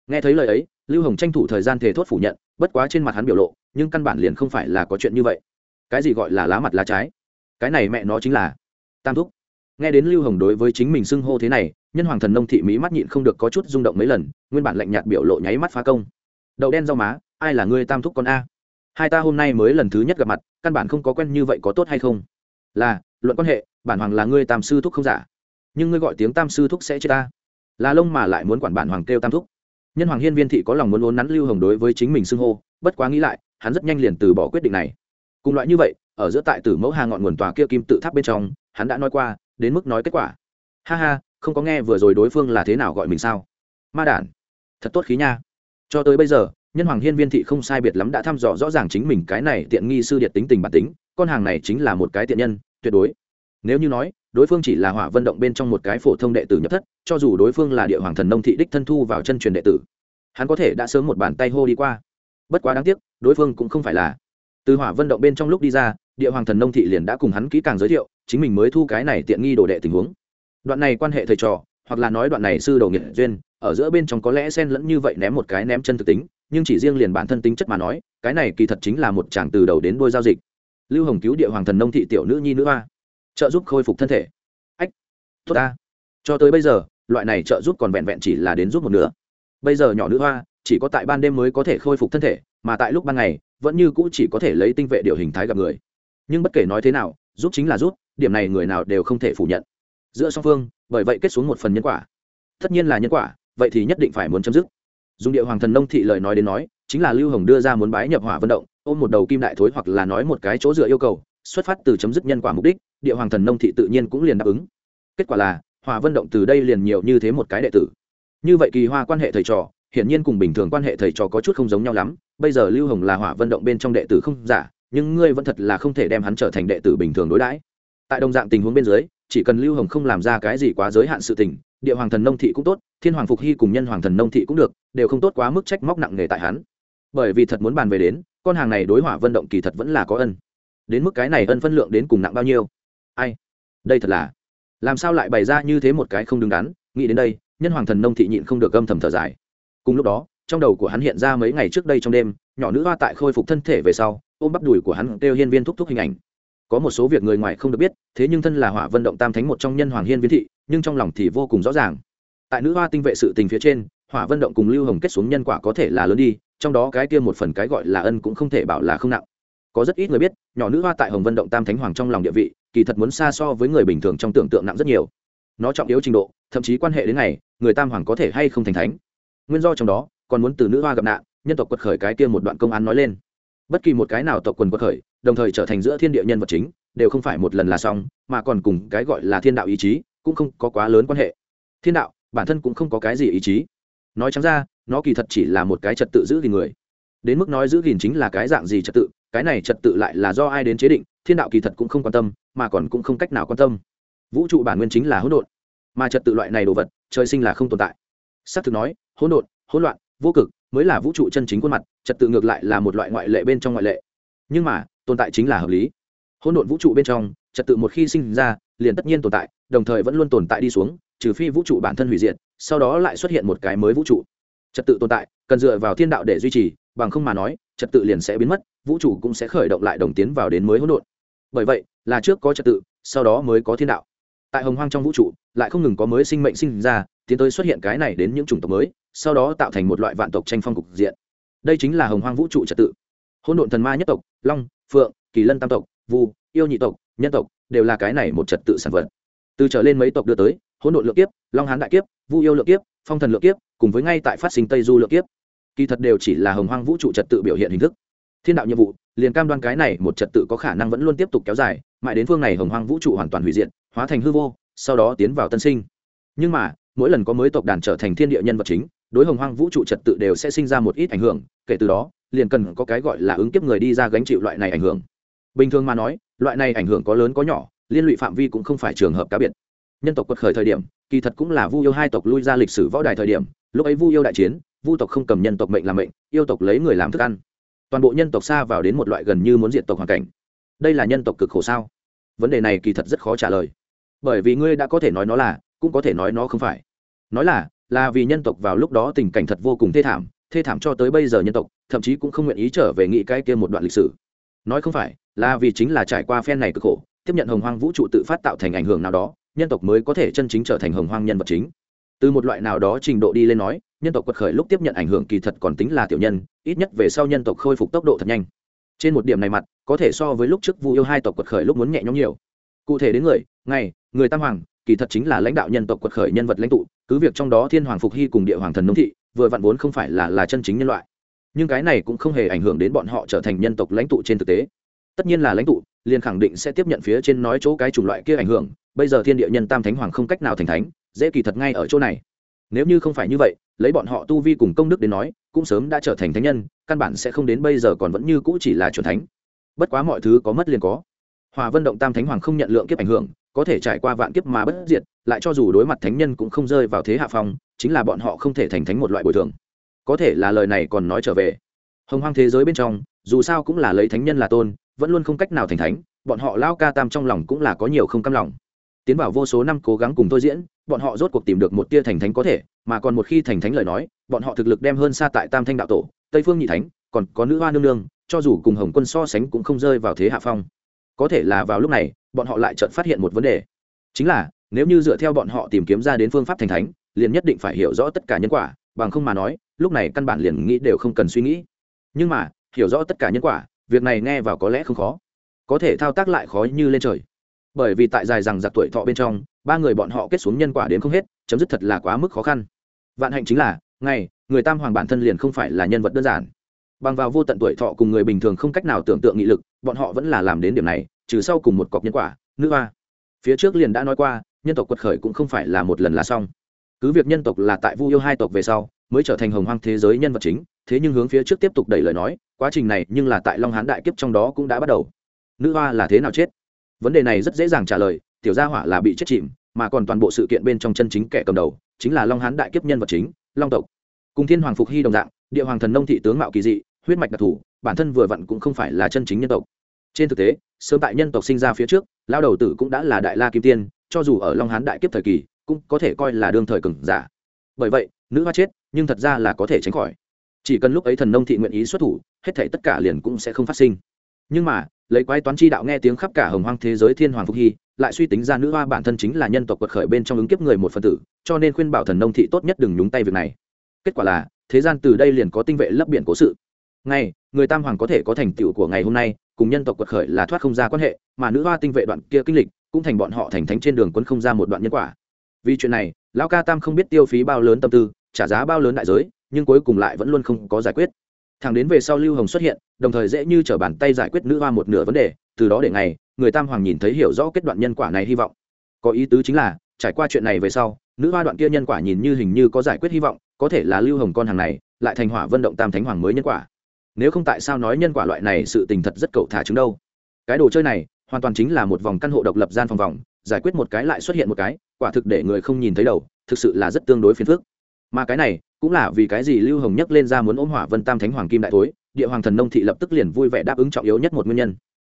Nghe thấy lời ấy, lưu hồng tranh thủ thời gian thề thốt phủ nhận, bất quá trên mặt hắn biểu lộ, nhưng căn bản liền không phải là có chuyện như vậy. Cái gì gọi là lá mặt lá trái? Cái này mẹ nó chính là tam thúc. Nghe đến lưu hồng đối với chính mình xưng hô thế này, nhân hoàng thần nông thị mỹ mắt nhịn không được có chút rung động mấy lần, nguyên bản lạnh nhạt biểu lộ nháy mắt phá công. Đậu đen rau má, ai là ngươi tam thúc con a? Hai ta hôm nay mới lần thứ nhất gặp mặt, căn bản không có quen như vậy có tốt hay không? Là, luận quan hệ, bản hoàng là ngươi tam sư thúc không giả nhưng ngươi gọi tiếng tam sư thúc sẽ chết ta. Là lông mà lại muốn quản bản hoàng kêu tam thúc. Nhân hoàng hiên viên thị có lòng muốn ốn nắn lưu hồng đối với chính mình xưng hô, bất quá nghĩ lại, hắn rất nhanh liền từ bỏ quyết định này. Cùng loại như vậy, ở giữa tại tử mẫu hà ngọn nguồn tòa kia kim tự tháp bên trong, hắn đã nói qua, đến mức nói kết quả. Ha ha, không có nghe vừa rồi đối phương là thế nào gọi mình sao? Ma đản, thật tốt khí nha. Cho tới bây giờ, nhân hoàng hiên viên thị không sai biệt lắm đã thăm dò rõ ràng chính mình cái này tiện nghi sư điện tính tình bản tính, con hàng này chính là một cái tiện nhân, tuyệt đối. Nếu như nói đối phương chỉ là hỏa vận động bên trong một cái phổ thông đệ tử nhập thất, cho dù đối phương là địa hoàng thần nông thị đích thân thu vào chân truyền đệ tử, hắn có thể đã sớm một bàn tay hô đi qua. Bất quá đáng tiếc, đối phương cũng không phải là. Từ hỏa vận động bên trong lúc đi ra, địa hoàng thần nông thị liền đã cùng hắn kỹ càng giới thiệu, chính mình mới thu cái này tiện nghi đồ đệ tình huống. Đoạn này quan hệ thầy trò, hoặc là nói đoạn này sư đồ nghiện duyên, ở giữa bên trong có lẽ xen lẫn như vậy ném một cái ném chân thực tính, nhưng chỉ riêng liền bản thân tính chất mà nói, cái này kỳ thật chính là một chàng từ đầu đến đôi giao dịch. Lưu hồng cứu địa hoàng thần nông thị tiểu nữ nhi nữ hoa trợ giúp khôi phục thân thể. Ách, tốt ta. Cho tới bây giờ, loại này trợ giúp còn vẹn vẹn chỉ là đến giúp một nửa. Bây giờ nhỏ nữ hoa, chỉ có tại ban đêm mới có thể khôi phục thân thể, mà tại lúc ban ngày, vẫn như cũ chỉ có thể lấy tinh vệ điều hình thái gặp người. Nhưng bất kể nói thế nào, giúp chính là giúp, điểm này người nào đều không thể phủ nhận. Giữa song phương, bởi vậy kết xuống một phần nhân quả. Tất nhiên là nhân quả, vậy thì nhất định phải muốn chấm dứt. Dùng địa hoàng thần nông thị lời nói đến nói, chính là lưu hồng đưa ra muốn bái nhập hỏa vận động, ôm một đầu kim đại thối hoặc là nói một cái chỗ dựa yêu cầu xuất phát từ chấm dứt nhân quả mục đích, địa hoàng thần nông thị tự nhiên cũng liền đáp ứng. Kết quả là hỏa vân động từ đây liền nhiều như thế một cái đệ tử. Như vậy kỳ hoa quan hệ thầy trò, hiển nhiên cùng bình thường quan hệ thầy trò có chút không giống nhau lắm. Bây giờ lưu hồng là hỏa vận động bên trong đệ tử không giả, nhưng ngươi vẫn thật là không thể đem hắn trở thành đệ tử bình thường đối đãi. Tại đồng dạng tình huống bên dưới, chỉ cần lưu hồng không làm ra cái gì quá giới hạn sự tình, địa hoàng thần nông thị cũng tốt, thiên hoàng phục hy cùng nhân hoàng thần nông thị cũng được, đều không tốt quá mức trách móc nặng nề tại hắn. Bởi vì thật muốn bàn về đến, con hàng này đối hỏa vận động kỳ thật vẫn là có ân đến mức cái này ân phân lượng đến cùng nặng bao nhiêu? Ai? Đây thật là, làm sao lại bày ra như thế một cái không đứng đắn? Nghĩ đến đây, nhân hoàng thần nông thị nhịn không được âm thầm thở dài. Cùng lúc đó, trong đầu của hắn hiện ra mấy ngày trước đây trong đêm, nhỏ nữ hoa tại khôi phục thân thể về sau, ôm bắp đùi của hắn kêu hiên viên thúc thúc hình ảnh. Có một số việc người ngoài không được biết, thế nhưng thân là hỏa vận động tam thánh một trong nhân hoàng hiên viên thị, nhưng trong lòng thì vô cùng rõ ràng. Tại nữ hoa tinh vệ sự tình phía trên, hỏa vận động cùng lưu hồng kết xuống nhân quả có thể là lớn đi, trong đó cái kia một phần cái gọi là ân cũng không thể bảo là không nặng có rất ít người biết, nhỏ nữ hoa tại hồng vân động tam thánh hoàng trong lòng địa vị, kỳ thật muốn xa so với người bình thường trong tưởng tượng nặng rất nhiều. Nó trọng yếu trình độ, thậm chí quan hệ đến ngày, người tam hoàng có thể hay không thành thánh. Nguyên do trong đó, còn muốn từ nữ hoa gặp nạn, nhân tộc quật khởi cái kia một đoạn công án nói lên. Bất kỳ một cái nào tộc quần quật khởi, đồng thời trở thành giữa thiên địa nhân vật chính, đều không phải một lần là xong, mà còn cùng cái gọi là thiên đạo ý chí, cũng không có quá lớn quan hệ. Thiên đạo, bản thân cũng không có cái gì ý chí. Nói chẳng ra, nó kỳ thật chỉ là một cái trật tự giữ gìn người. Đến mức nói giữ gìn chính là cái dạng gì trật tự cái này trật tự lại là do ai đến chế định, thiên đạo kỳ thật cũng không quan tâm, mà còn cũng không cách nào quan tâm. Vũ trụ bản nguyên chính là hỗn độn, mà trật tự loại này đồ vật, trời sinh là không tồn tại. S á c thực nói, hỗn độn, hỗn loạn, vô cực mới là vũ trụ chân chính khuôn mặt, trật tự ngược lại là một loại ngoại lệ bên trong ngoại lệ. Nhưng mà, tồn tại chính là hợp lý. Hỗn độn vũ trụ bên trong, trật tự một khi sinh ra, liền tất nhiên tồn tại, đồng thời vẫn luôn tồn tại đi xuống, trừ phi vũ trụ bản thân hủy diệt, sau đó lại xuất hiện một cái mới vũ trụ. Trật tự tồn tại, cần dựa vào thiên đạo để duy trì, bằng không mà nói, trật tự liền sẽ biến mất vũ trụ cũng sẽ khởi động lại đồng tiến vào đến mới hỗn độn. Bởi vậy, là trước có trật tự, sau đó mới có thiên đạo. Tại hồng hoang trong vũ trụ, lại không ngừng có mới sinh mệnh sinh ra, tiến tới xuất hiện cái này đến những chủng tộc mới, sau đó tạo thành một loại vạn tộc tranh phong cục diện. Đây chính là hồng hoang vũ trụ trật tự. Hỗn độn thần ma nhất tộc, long, phượng, kỳ lân tam tộc, vu, yêu nhị tộc, nhân tộc, đều là cái này một trật tự sản vật. Từ trở lên mấy tộc đưa tới, hỗn độn lượng kiếp, long hán đại kiếp, vu yêu lượng kiếp, phong thần lượng kiếp, cùng với ngay tại phát sinh tây du lượng kiếp. Kỳ thật đều chỉ là hồng hoang vũ trụ trật tự biểu hiện hình thức thiên đạo nhiệm vụ, liền cam đoan cái này một trật tự có khả năng vẫn luôn tiếp tục kéo dài, mãi đến phương này hồng hoang vũ trụ hoàn toàn hủy diệt, hóa thành hư vô, sau đó tiến vào tân sinh. Nhưng mà, mỗi lần có mới tộc đàn trở thành thiên địa nhân vật chính, đối hồng hoang vũ trụ trật tự đều sẽ sinh ra một ít ảnh hưởng, kể từ đó, liền cần có cái gọi là ứng kiếp người đi ra gánh chịu loại này ảnh hưởng. Bình thường mà nói, loại này ảnh hưởng có lớn có nhỏ, liên lụy phạm vi cũng không phải trường hợp cá biệt. Nhân tộc quật khởi thời điểm, kỳ thật cũng là vu yêu hai tộc lui ra lịch sử võ đài thời điểm, lúc ấy vu yêu đại chiến, vu tộc không cầm nhân tộc mệnh làm mệnh, yêu tộc lấy người làm thức ăn toàn bộ nhân tộc xa vào đến một loại gần như muốn diệt tộc hoàn cảnh. Đây là nhân tộc cực khổ sao? Vấn đề này kỳ thật rất khó trả lời. Bởi vì ngươi đã có thể nói nó là, cũng có thể nói nó không phải. Nói là là vì nhân tộc vào lúc đó tình cảnh thật vô cùng thê thảm thê thảm cho tới bây giờ nhân tộc, thậm chí cũng không nguyện ý trở về nghĩ cái kia một đoạn lịch sử. Nói không phải, là vì chính là trải qua phen này cực khổ, tiếp nhận hồng hoang vũ trụ tự phát tạo thành ảnh hưởng nào đó, nhân tộc mới có thể chân chính trở thành hồng hoang nhân vật chính từ một loại nào đó trình độ đi lên nói, nhân tộc quật khởi lúc tiếp nhận ảnh hưởng kỳ thật còn tính là tiểu nhân, ít nhất về sau nhân tộc khôi phục tốc độ thật nhanh. Trên một điểm này mặt, có thể so với lúc trước vu yêu hai tộc quật khởi lúc muốn nhẹ nhõm nhiều. Cụ thể đến người, ngày, người tam hoàng, kỳ thật chính là lãnh đạo nhân tộc quật khởi nhân vật lãnh tụ, cứ việc trong đó thiên hoàng phục hy cùng địa hoàng thần nông thị, vừa vặn vốn không phải là là chân chính nhân loại. Nhưng cái này cũng không hề ảnh hưởng đến bọn họ trở thành nhân tộc lãnh tụ trên thực tế. Tất nhiên là lãnh tụ, liền khẳng định sẽ tiếp nhận phía trên nói chỗ cái chủng loại kia ảnh hưởng, bây giờ thiên địa nhân tam thánh hoàng không cách nào thành thánh dễ kỳ thật ngay ở chỗ này. Nếu như không phải như vậy, lấy bọn họ tu vi cùng công đức đến nói, cũng sớm đã trở thành thánh nhân, căn bản sẽ không đến bây giờ còn vẫn như cũ chỉ là chuẩn thánh. Bất quá mọi thứ có mất liền có. Hòa vân động tam thánh hoàng không nhận lượng kiếp ảnh hưởng, có thể trải qua vạn kiếp mà bất diệt, lại cho dù đối mặt thánh nhân cũng không rơi vào thế hạ phong, chính là bọn họ không thể thành thánh một loại bồi thường. Có thể là lời này còn nói trở về. Hồng hoang thế giới bên trong, dù sao cũng là lấy thánh nhân là tôn, vẫn luôn không cách nào thành thánh, bọn họ lao ca tam trong lòng cũng là có nhiều không cam lòng tiến vào vô số năm cố gắng cùng tôi diễn, bọn họ rốt cuộc tìm được một tia thành thánh có thể, mà còn một khi thành thánh lời nói, bọn họ thực lực đem hơn xa tại tam thanh đạo tổ, tây phương nhị thánh, còn có nữ hoa nương nương, cho dù cùng hồng quân so sánh cũng không rơi vào thế hạ phong. Có thể là vào lúc này, bọn họ lại chợt phát hiện một vấn đề. Chính là, nếu như dựa theo bọn họ tìm kiếm ra đến phương pháp thành thánh, liền nhất định phải hiểu rõ tất cả nhân quả, bằng không mà nói, lúc này căn bản liền nghĩ đều không cần suy nghĩ. Nhưng mà, hiểu rõ tất cả nhân quả, việc này nghe vào có lẽ không khó. Có thể thao tác lại khó như lên trời bởi vì tại dài rằng giặc tuổi thọ bên trong, ba người bọn họ kết xuống nhân quả đến không hết, chấm dứt thật là quá mức khó khăn. Vạn hạnh chính là, ngày, người tam hoàng bản thân liền không phải là nhân vật đơn giản. Bằng vào vô tận tuổi thọ cùng người bình thường không cách nào tưởng tượng nghị lực, bọn họ vẫn là làm đến điểm này, trừ sau cùng một cọc nhân quả, nữ hoa. Phía trước liền đã nói qua, nhân tộc quật khởi cũng không phải là một lần là xong. Cứ việc nhân tộc là tại vu yêu hai tộc về sau, mới trở thành hồng hoang thế giới nhân vật chính, thế nhưng hướng phía trước tiếp tục đẩy lời nói, quá trình này nhưng là tại long hán đại kiếp trong đó cũng đã bắt đầu. Nữ hoa là thế nào chết? Vấn đề này rất dễ dàng trả lời, tiểu gia hỏa là bị chết chìm, mà còn toàn bộ sự kiện bên trong chân chính kẻ cầm đầu, chính là long hán đại kiếp nhân vật chính, long tộc. Cùng thiên hoàng phục hy đồng dạng, địa hoàng thần nông thị tướng mạo kỳ dị, huyết mạch đặc thù, bản thân vừa vặn cũng không phải là chân chính nhân tộc. Trên thực tế, sớm tại nhân tộc sinh ra phía trước lao đầu tử cũng đã là đại la kim tiên, cho dù ở long hán đại kiếp thời kỳ, cũng có thể coi là đương thời cừng giả. Bởi vậy, nữ hoa chết, nhưng thật ra là có thể tránh khỏi. Chỉ cần lúc ấy thần nông thị nguyện ý xuất thủ, hết thể tất cả liền cũng sẽ không phát sinh. Nhưng mà lấy quái toán chi đạo nghe tiếng khắp cả hồng hoang thế giới thiên hoàng phúc hy, lại suy tính ra nữ hoa bản thân chính là nhân tộc quật khởi bên trong ứng kiếp người một phần tử, cho nên khuyên bảo thần nông thị tốt nhất đừng nhúng tay việc này. Kết quả là, thế gian từ đây liền có tinh vệ lấp biển cố sự. Ngay, người tam hoàng có thể có thành tựu của ngày hôm nay, cùng nhân tộc quật khởi là thoát không ra quan hệ, mà nữ hoa tinh vệ đoạn kia kinh lịch, cũng thành bọn họ thành thánh trên đường quân không ra một đoạn nhân quả. Vì chuyện này, lão ca tam không biết tiêu phí bao lớn tâm tư, trả giá bao lớn đại giới, nhưng cuối cùng lại vẫn luôn không có giải quyết thẳng đến về sau lưu hồng xuất hiện, đồng thời dễ như t r ở bàn tay giải quyết nữ hoa một nửa vấn đề, từ đó để ngày, người tam hoàng nhìn thấy hiểu rõ kết đoạn nhân quả này hy vọng. Có ý tứ chính là, trải qua chuyện này về sau, nữ hoa đoạn kia nhân quả nhìn như hình như có giải quyết hy vọng, có thể là lưu hồng con hàng này, lại thành hỏa vận động tam thánh hoàng mới nhân quả. Nếu không tại sao nói nhân quả loại này sự tình thật rất cậu thả chứng đâu? Cái đồ chơi này, hoàn toàn chính là một vòng căn hộ độc lập gian phòng vòng, giải quyết một cái lại xuất hiện một cái, quả thực để người không nhìn thấy đầu, thực sự là rất tương đối phiền phức. Mà cái này cũng là vì cái gì lưu hồng nhắc lên ra muốn ôm hỏa vân tam thánh hoàng kim đại thối, địa hoàng thần nông thị lập tức liền vui vẻ đáp ứng trọng yếu nhất một nguyên nhân.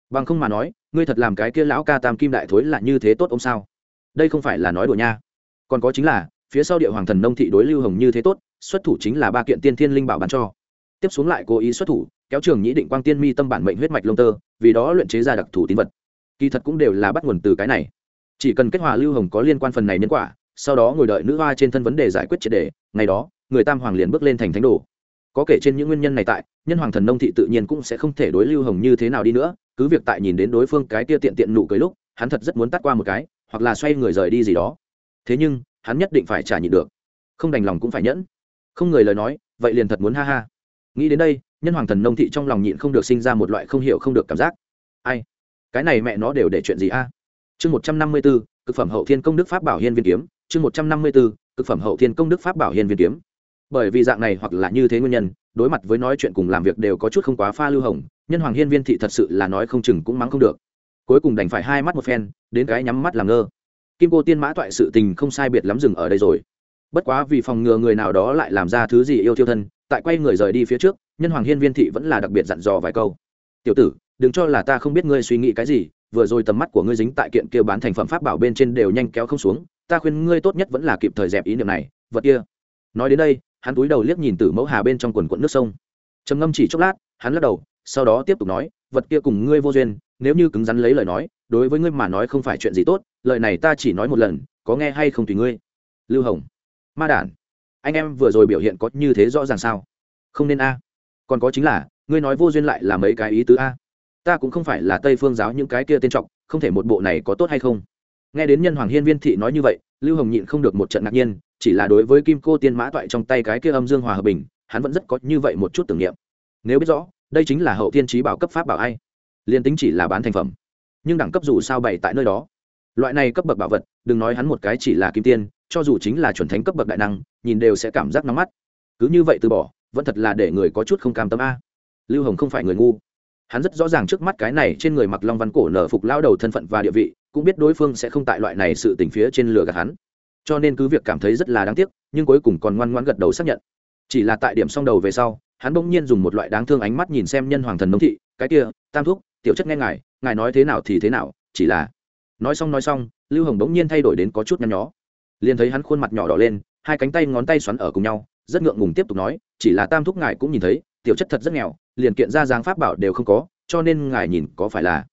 Bằng không mà nói, ngươi thật làm cái kia lão ca tam kim đại thối là như thế tốt ông sao? Đây không phải là nói đùa nha. Còn có chính là, phía sau địa hoàng thần nông thị đối lưu hồng như thế tốt, xuất thủ chính là ba kiện tiên thiên linh bảo bán cho. Tiếp xuống lại cố ý xuất thủ, kéo trường nhĩ định quang tiên mi tâm bản mệnh huyết mạch lông tơ, vì đó luyện chế ra đặc thù tín vật. Kỳ thật cũng đều là bắt nguồn từ cái này. Chỉ cần kết hòa lưu hồng có liên quan phần này nhân quả, sau đó ngồi đợi nữ hoa trên thân vấn đề giải quyết triệt đề, ngày đó người tam hoàng liền bước lên thành thánh đồ. Có kể trên những nguyên nhân này tại, nhân hoàng thần nông thị tự nhiên cũng sẽ không thể đối lưu hồng như thế nào đi nữa, cứ việc tại nhìn đến đối phương cái kia tiện tiện nụ cười lúc, hắn thật rất muốn tắt qua một cái, hoặc là xoay người rời đi gì đó. Thế nhưng, hắn nhất định phải trả nhịn được. Không đành lòng cũng phải nhẫn. Không người lời nói, vậy liền thật muốn ha ha. Nghĩ đến đây, nhân hoàng thần nông thị trong lòng nhịn không được sinh ra một loại không hiểu không được cảm giác. Ai? Cái này mẹ nó đều để chuyện gì a? Chương một trăm năm mươi b ố cực phẩm hậu thiên công đức pháp bảo hiên viên kiếm, chương một trăm năm mươi b ố cực phẩm hậu thiên công đức pháp bảo hiên viên kiếm bởi vì dạng này hoặc là như thế nguyên nhân, đối mặt với nói chuyện cùng làm việc đều có chút không quá pha lưu hồng, nhân hoàng hiên viên thị thật sự là nói không chừng cũng mắng không được. Cuối cùng đành phải hai mắt một phen, đến cái nhắm mắt làm ngơ. Kim cô tiên mã toại sự tình không sai biệt lắm dừng ở đây rồi. Bất quá vì phòng ngừa người nào đó lại làm ra thứ gì yêu thiêu thân, tại quay người rời đi phía trước, nhân hoàng hiên viên thị vẫn là đặc biệt dặn dò vài câu. Tiểu tử, đừng cho là ta không biết ngươi suy nghĩ cái gì, vừa rồi tầm mắt của ngươi dính tại kiện kia bán thành phẩm pháp bảo bên trên đều nhanh kéo không xuống, ta khuyên ngươi tốt nhất vẫn là kịp thời dẹp ý niệm này, vật kia. Nói đến đây hắn túi đầu liếc nhìn từ mẫu hà bên trong quần quận nước sông. Trầm ngâm chỉ chốc lát, hắn lắc đầu, sau đó tiếp tục nói, vật kia cùng ngươi vô duyên, nếu như cứng rắn lấy lời nói, đối với ngươi mà nói không phải chuyện gì tốt, lời này ta chỉ nói một lần, có nghe hay không tùy ngươi. Lưu hồng, ma đản, anh em vừa rồi biểu hiện có như thế rõ ràng sao? Không nên a. Còn có chính là, ngươi nói vô duyên lại là mấy cái ý tứ a. Ta cũng không phải là tây phương giáo những cái kia tên trọng không thể một bộ này có tốt hay không? Nghe đến nhân hoàng hiên viên thị nói như vậy, lưu hồng nhịn không được một trận ngạc nhiên chỉ là đối với kim cô tiên mã toại trong tay cái kia âm dương hòa hợp bình, hắn vẫn rất có như vậy một chút tưởng niệm. Nếu biết rõ, đây chính là hậu thiên trí bảo cấp pháp bảo ai. Liền tính chỉ là bán thành phẩm, nhưng đẳng cấp dù sao bày tại nơi đó. Loại này cấp bậc bảo vật, đừng nói hắn một cái chỉ là kim tiên, cho dù chính là chuẩn thánh cấp bậc đại năng, nhìn đều sẽ cảm giác nóng mắt. Cứ như vậy từ bỏ, vẫn thật là để người có chút không cam tâm a. Lưu hồng không phải người ngu. Hắn rất rõ ràng trước mắt cái này trên người mặc long văn cổ nở phục lao đầu thân phận và địa vị, cũng biết đối phương sẽ không tại loại này sự tình phía trên lừa gạt hắn cho nên cứ việc cảm thấy rất là đáng tiếc, nhưng cuối cùng còn ngoan ngoan gật đầu xác nhận. Chỉ là tại điểm xong đầu về sau, hắn bỗng nhiên dùng một loại đáng thương ánh mắt nhìn xem nhân hoàng thần nông thị, cái kia, tam thúc, tiểu chất nghe ngài ngài nói thế nào thì thế nào, chỉ là nói xong nói xong, lưu hồng bỗng nhiên thay đổi đến có chút nhăn nhó. Liền thấy hắn khuôn mặt nhỏ đỏ lên, hai cánh tay ngón tay xoắn ở cùng nhau, rất ngượng ngùng tiếp tục nói, chỉ là tam thúc ngài cũng nhìn thấy, tiểu chất thật rất nghèo, liền kiện ra dáng pháp bảo đều không có, cho nên ngài nhìn có phải là,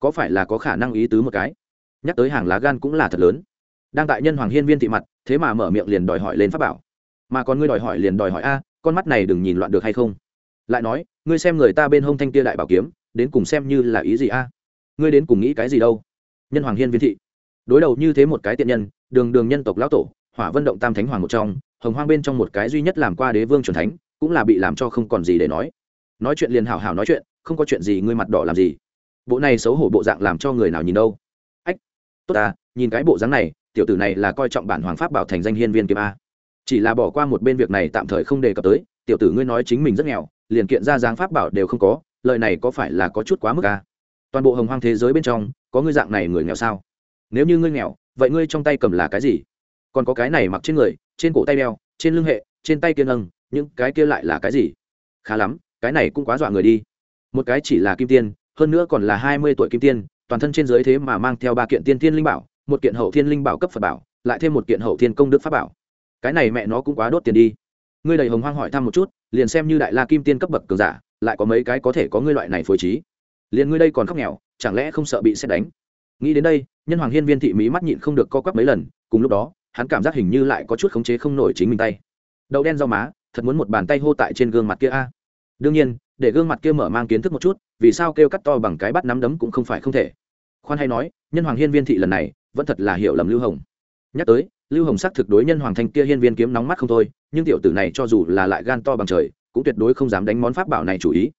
có phải là có khả năng ý tứ một cái? Nhắc tới hàng lá gan cũng là thật lớn đang tại nhân hoàng hiên viên thị mặt, thế mà mở miệng liền đòi hỏi lên pháp bảo. Mà còn ngươi đòi hỏi liền đòi hỏi a, con mắt này đừng nhìn loạn được hay không? Lại nói, ngươi xem người ta bên hông thanh kia đại bảo kiếm, đến cùng xem như là ý gì a? Ngươi đến cùng nghĩ cái gì đâu? Nhân hoàng hiên viên thị. Đối đầu như thế một cái tiện nhân, đường đường nhân tộc lão tổ, hỏa vân động tam thánh hoàng một trong, hồng hoang bên trong một cái duy nhất làm qua đế vương c thánh, cũng là bị làm cho không còn gì để nói. Nói chuyện liền hảo hảo nói chuyện, không có chuyện gì ngươi mặt đỏ làm gì? Bộ này xấu hổ bộ dạng làm cho người nào nhìn đâu? Ách, tốt à nhìn cái bộ dáng này tiểu tử này là coi trọng bản hoàng pháp bảo thành danh hiên viên kiếm a. Chỉ là bỏ qua một bên việc này tạm thời không đề cập tới, tiểu tử ngươi nói chính mình rất nghèo, liền kiện ra dáng pháp bảo đều không có, lời này có phải là có chút quá mức a? Toàn bộ hồng hoang thế giới bên trong, có ngươi dạng này người nghèo sao? Nếu như ngươi nghèo, vậy ngươi trong tay cầm là cái gì? Còn có cái này mặc trên người, trên cổ tay đeo, trên lưng hệ, trên tay kia nâng, những cái kia lại là cái gì? Khá lắm, cái này cũng quá dọa người đi. Một cái chỉ là kim tiên, hơn nữa còn là hai mươi tuổi kim tiên, toàn thân trên giới thế mà mang theo ba kiện tiên tiên linh bảo một kiện hậu thiên linh bảo cấp phật bảo, lại thêm một kiện hậu thiên công đức pháp bảo. Cái này mẹ nó cũng quá đốt tiền đi. Ngươi đầy hồng hoang hỏi thăm một chút, liền xem như đại la kim tiên cấp bậc cường giả, lại có mấy cái có thể có ngươi loại này phối trí. Liền ngươi đây còn khóc nghèo, chẳng lẽ không sợ bị xét đánh? Nghĩ đến đây, nhân hoàng hiên viên thị mỹ mắt nhịn không được co quắp mấy lần, cùng lúc đó, hắn cảm giác hình như lại có chút khống chế không nổi chính mình tay. Đậu đen rau má, thật muốn một bàn tay hô tại trên gương mặt kia a. Đương nhiên, để gương mặt kia mở mang kiến thức một chút, vì sao kêu cắt to bằng cái bắt nắm đấm cũng không phải không thể. Khoan hay nói, nhân hoàng hiên viên thị lần này vẫn thật là hiểu lầm lưu hồng. Nhắc tới, lưu hồng xác thực đối nhân hoàng thanh kia hiên viên kiếm nóng mắt không thôi, nhưng tiểu tử này cho dù là lại gan to bằng trời, cũng tuyệt đối không dám đánh món pháp bảo này chủ ý.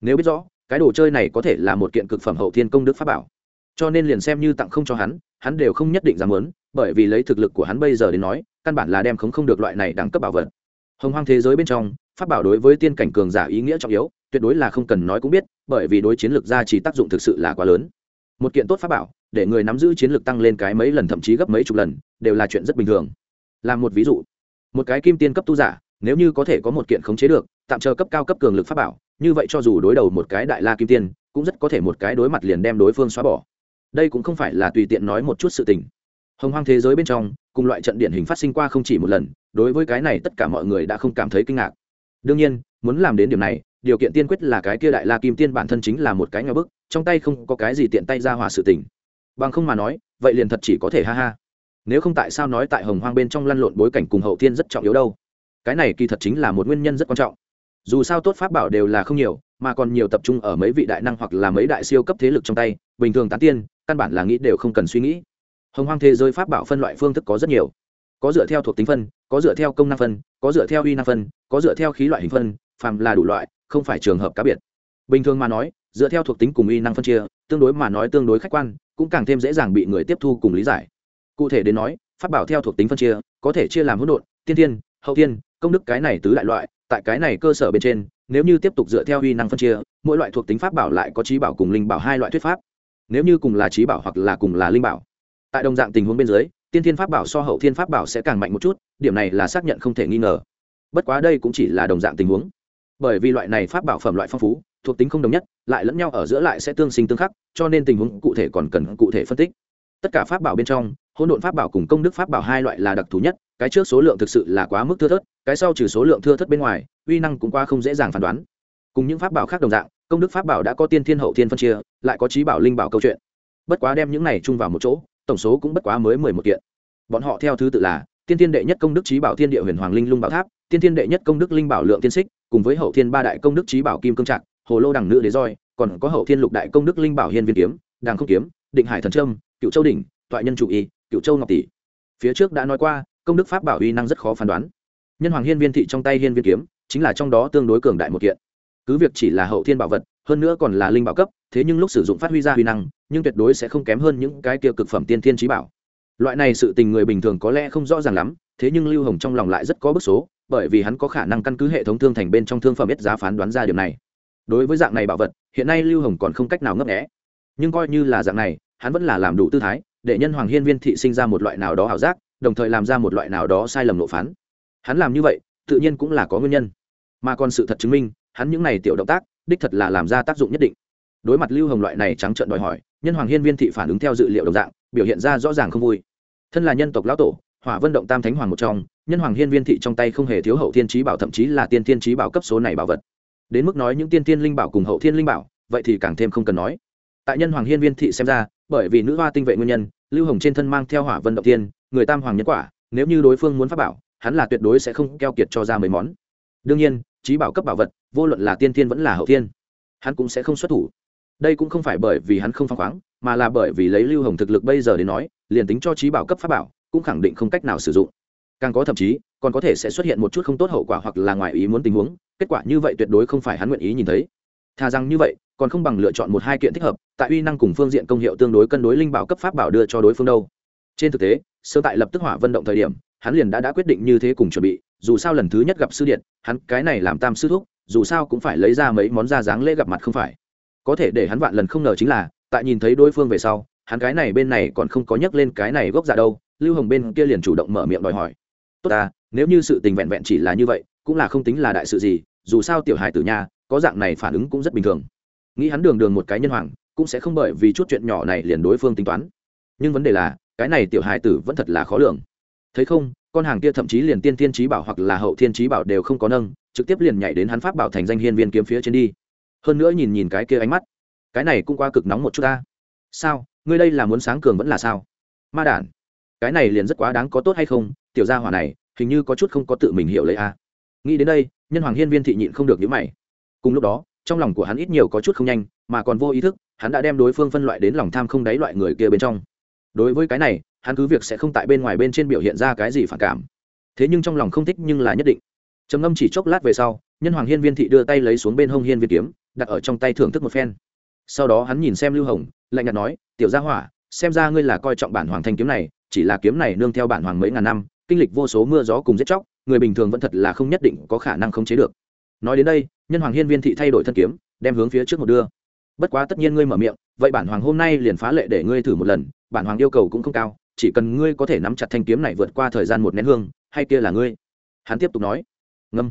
Nếu biết rõ, cái đồ chơi này có thể là một kiện cực phẩm hậu thiên công đức pháp bảo. Cho nên liền xem như tặng không cho hắn hắn đều không nhất định dám muốn, bởi vì lấy thực lực của hắn bây giờ đến nói, căn bản là đem không không được loại này đẳng cấp bảo vật. Hồng hoang thế giới bên trong, pháp bảo đối với tiên cảnh cường giả ý nghĩa trọng yếu, tuyệt đối là không cần nói cũng biết, bởi vì đối chiến lược gia trì tác dụng thực sự là quá lớn. Một kiện tốt pháp bảo để người nắm giữ chiến lược tăng lên cái mấy lần, thậm chí gấp mấy chục lần, đều là chuyện rất bình thường. Làm một ví dụ, một cái kim tiên cấp tu giả, nếu như có thể có một kiện khống chế được, tạm chờ cấp cao cấp cường lực pháp bảo, như vậy cho dù đối đầu một cái đại la kim tiên, cũng rất có thể một cái đối mặt liền đem đối phương xóa bỏ. Đây cũng không phải là tùy tiện nói một chút sự tình. Hồng hoang thế giới bên trong, cùng loại trận điển hình phát sinh qua không chỉ một lần, đối với cái này tất cả mọi người đã không cảm thấy kinh ngạc. Đương nhiên, muốn làm đến điểm này, điều kiện tiên quyết là cái kia đại la kim tiên bản thân chính là một cái nhà bức, trong tay không có cái gì tiện tay ra hòa sự tình bằng không mà nói, vậy liền thật chỉ có thể ha ha. Nếu không tại sao nói tại hồng hoang bên trong lăn lộn bối cảnh cùng hậu thiên rất trọng yếu đâu? Cái này kỳ thật chính là một nguyên nhân rất quan trọng. Dù sao tốt pháp bảo đều là không nhiều, mà còn nhiều tập trung ở mấy vị đại năng hoặc là mấy đại siêu cấp thế lực trong tay, bình thường tán tiên, căn bản là nghĩ đều không cần suy nghĩ. Hồng hoang thế giới pháp bảo phân loại phương thức có rất nhiều. Có dựa theo thuộc tính phân, có dựa theo công năng phân, có dựa theo uy năng phân, có dựa theo khí loại hình phân, phàm là đủ loại, không phải trường hợp cá biệt. Bình thường mà nói, dựa theo thuộc tính cùng uy năng phân chia tương đối mà nói tương đối khách quan, cũng càng thêm dễ dàng bị người tiếp thu cùng lý giải. Cụ thể đến nói, pháp bảo theo thuộc tính phân chia, có thể chia làm hỗn độn, tiên thiên, hậu thiên, công đức cái này tứ đại loại, tại cái này cơ sở bên trên, nếu như tiếp tục dựa theo uy năng phân chia, mỗi loại thuộc tính pháp bảo lại có trí bảo cùng linh bảo hai loại thuyết pháp. Nếu như cùng là trí bảo hoặc là cùng là linh bảo. Tại đồng dạng tình huống bên dưới, tiên thiên pháp bảo so hậu thiên pháp bảo sẽ càng mạnh một chút, điểm này là xác nhận không thể nghi ngờ. Bất quá đây cũng chỉ là đồng dạng tình huống. Bởi vì loại này pháp bảo phẩm loại phong phú thuộc tính không đồng nhất, lại lẫn nhau ở giữa lại sẽ tương sinh tương khắc, cho nên tình huống cụ thể còn cần cụ thể phân tích. Tất cả pháp bảo bên trong, hỗn độn pháp bảo cùng công đức pháp bảo hai loại là đặc thù nhất, cái trước số lượng thực sự là quá mức thưa thớt, cái sau trừ số lượng thưa thớt bên ngoài, uy năng cũng qua không dễ dàng phán đoán. Cùng những pháp bảo khác đồng dạng, công đức pháp bảo đã có tiên thiên hậu thiên phân chia, lại có trí bảo linh bảo câu chuyện. Bất quá đem những này chung vào một chỗ, tổng số cũng bất quá mới mười một kiện. Bọn họ theo thứ tự là, tiên thiên đệ nhất công đức trí bảo thiên địa huyền hoàng linh lung bảo tháp, tiên thiên đệ nhất công đức linh bảo lượng tiên xích, cùng với hậu thiên ba đại công đức trí bảo kim cương trạc hồ lô đằng nữ đế roi, còn có hậu thiên lục đại công đức linh bảo hiên viên kiếm đàng không kiếm, định hải thần trâm, cựu châu đỉnh, toại nhân chủ y, cựu châu ngọc tỷ. Phía trước đã nói qua, công đức pháp bảo uy năng rất khó phán đoán. Nhân hoàng hiên viên thị trong tay hiên viên kiếm, chính là trong đó tương đối cường đại một kiện. Cứ việc chỉ là hậu thiên bảo vật, hơn nữa còn là linh bảo cấp, thế nhưng lúc sử dụng phát huy ra huy năng, nhưng tuyệt đối sẽ không kém hơn những cái kia cực phẩm tiên thiên trí bảo. Loại này sự tình người bình thường có lẽ không rõ ràng lắm, thế nhưng lưu hồng trong lòng lại rất có bức số, bởi vì hắn có khả năng căn cứ hệ thống thương thành bên trong thương phẩm biết giá phán đoán ra điều này đối với dạng này bảo vật, hiện nay lưu hồng còn không cách nào ngấp nghẽ nhưng coi như là dạng này, hắn vẫn là làm đủ tư thái, để nhân hoàng hiên viên thị sinh ra một loại nào đó ảo giác, đồng thời làm ra một loại nào đó sai lầm nộp phán. Hắn làm như vậy, tự nhiên cũng là có nguyên nhân. Mà còn sự thật chứng minh, hắn những này tiểu động tác, đích thật là làm ra tác dụng nhất định. Đối mặt lưu hồng loại này trắng trợn đòi hỏi, nhân hoàng hiên viên thị phản ứng theo dự liệu đồng dạng, biểu hiện ra rõ ràng không vui. Thân là nhân tộc lão tổ, hỏa vân động tam thánh hoàng một trong, nhân hoàng hiên viên thị trong tay không hề thiếu hậu thiên trí bảo, thậm chí là tiên thiên trí bảo cấp số này bảo vật đến mức nói những tiên thiên linh bảo cùng hậu thiên linh bảo, vậy thì càng thêm không cần nói. Tại nhân hoàng hiên viên thị xem ra, bởi vì nữ hoa tinh vệ nguyên nhân, lưu hồng trên thân mang theo hỏa vân động tiên, người tam hoàng nhân quả, nếu như đối phương muốn pháp bảo, hắn là tuyệt đối sẽ không keo kiệt cho ra mấy món. Đương nhiên, trí bảo cấp bảo vật, vô luận là tiên thiên vẫn là hậu thiên, hắn cũng sẽ không xuất thủ. Đây cũng không phải bởi vì hắn không phăng khoáng, mà là bởi vì lấy lưu hồng thực lực bây giờ đến nói, liền tính cho trí bảo cấp pháp bảo, cũng khẳng định không cách nào sử dụng. Càng có thậm chí còn có thể sẽ xuất hiện một chút không tốt hậu quả hoặc là ngoài ý muốn tình huống, kết quả như vậy tuyệt đối không phải hắn nguyện ý nhìn thấy. Thà rằng như vậy, còn không bằng lựa chọn một hai kiện thích hợp, tại uy năng cùng phương diện công hiệu tương đối cân đối linh bảo cấp pháp bảo đưa cho đối phương đâu. Trên thực tế, sơ tại lập tức hỏa vận động thời điểm, hắn liền đã đã quyết định như thế cùng chuẩn bị, dù sao lần thứ nhất gặp sư điện, hắn cái này làm tam sư thúc, dù sao cũng phải lấy ra mấy món da dáng lễ gặp mặt không phải. Có thể để hắn vạn lần không ngờ chính là, tại nhìn thấy đối phương về sau, hắn cái này bên này còn không có nhắc lên cái này gốc dạ đâu, lưu hồng bên kia liền chủ động mở miệng đòi hỏi. Tốt ta nếu như sự tình vẹn vẹn chỉ là như vậy, cũng là không tính là đại sự gì, dù sao tiểu hài tử nhà, có dạng này phản ứng cũng rất bình thường. Nghĩ hắn đường đường một cái nhân hoàng, cũng sẽ không bởi vì chút chuyện nhỏ này liền đối phương tính toán. Nhưng vấn đề là, cái này tiểu hài tử vẫn thật là khó lường. Thấy không, con hàng kia thậm chí liền tiên thiên trí bảo hoặc là hậu thiên trí bảo đều không có nâng, trực tiếp liền nhảy đến hắn pháp bảo thành danh hiên viên kiếm phía trên đi. Hơn nữa nhìn nhìn cái kia ánh mắt, cái này cũng qua cực nóng một chút ta. Sao, ngươi đây là muốn sáng cường vẫn là sao? Ma đản, cái này liền rất quá đáng có tốt hay không? Tiểu gia hỏa này hình như có chút không có tự mình hiểu lấy a. Nghĩ đến đây, nhân hoàng hiên viên thị nhịn không được nhữ mày. Cùng lúc đó, trong lòng của hắn ít nhiều có chút không nhanh, mà còn vô ý thức, hắn đã đem đối phương phân loại đến lòng tham không đáy loại người kia bên trong. Đối với cái này, hắn cứ việc sẽ không tại bên ngoài bên trên biểu hiện ra cái gì phản cảm. Thế nhưng trong lòng không thích nhưng là nhất định. Trầm ngâm chỉ chốc lát về sau, nhân hoàng hiên viên thị đưa tay lấy xuống bên hông hiên viên kiếm, đặt ở trong tay thưởng thức một phen. Sau đó hắn nhìn xem lưu hồng, lạnh nhạt nói, tiểu gia hỏa, xem ra ngươi là coi trọng bản hoàng thanh kiếm này, chỉ là kiếm này nương theo bản hoàng mấy ngàn năm kinh lịch vô số mưa gió cùng giết chóc, người bình thường vẫn thật là không nhất định có khả năng khống chế được. Nói đến đây, nhân hoàng hiên viên thị thay đổi thân kiếm, đem hướng phía trước một đưa. Bất quá tất nhiên ngươi mở miệng, vậy bản hoàng hôm nay liền phá lệ để ngươi thử một lần, bản hoàng yêu cầu cũng không cao, chỉ cần ngươi có thể nắm chặt thanh kiếm này vượt qua thời gian một nén hương, hay kia là ngươi? Hắn tiếp tục nói. Ngâm.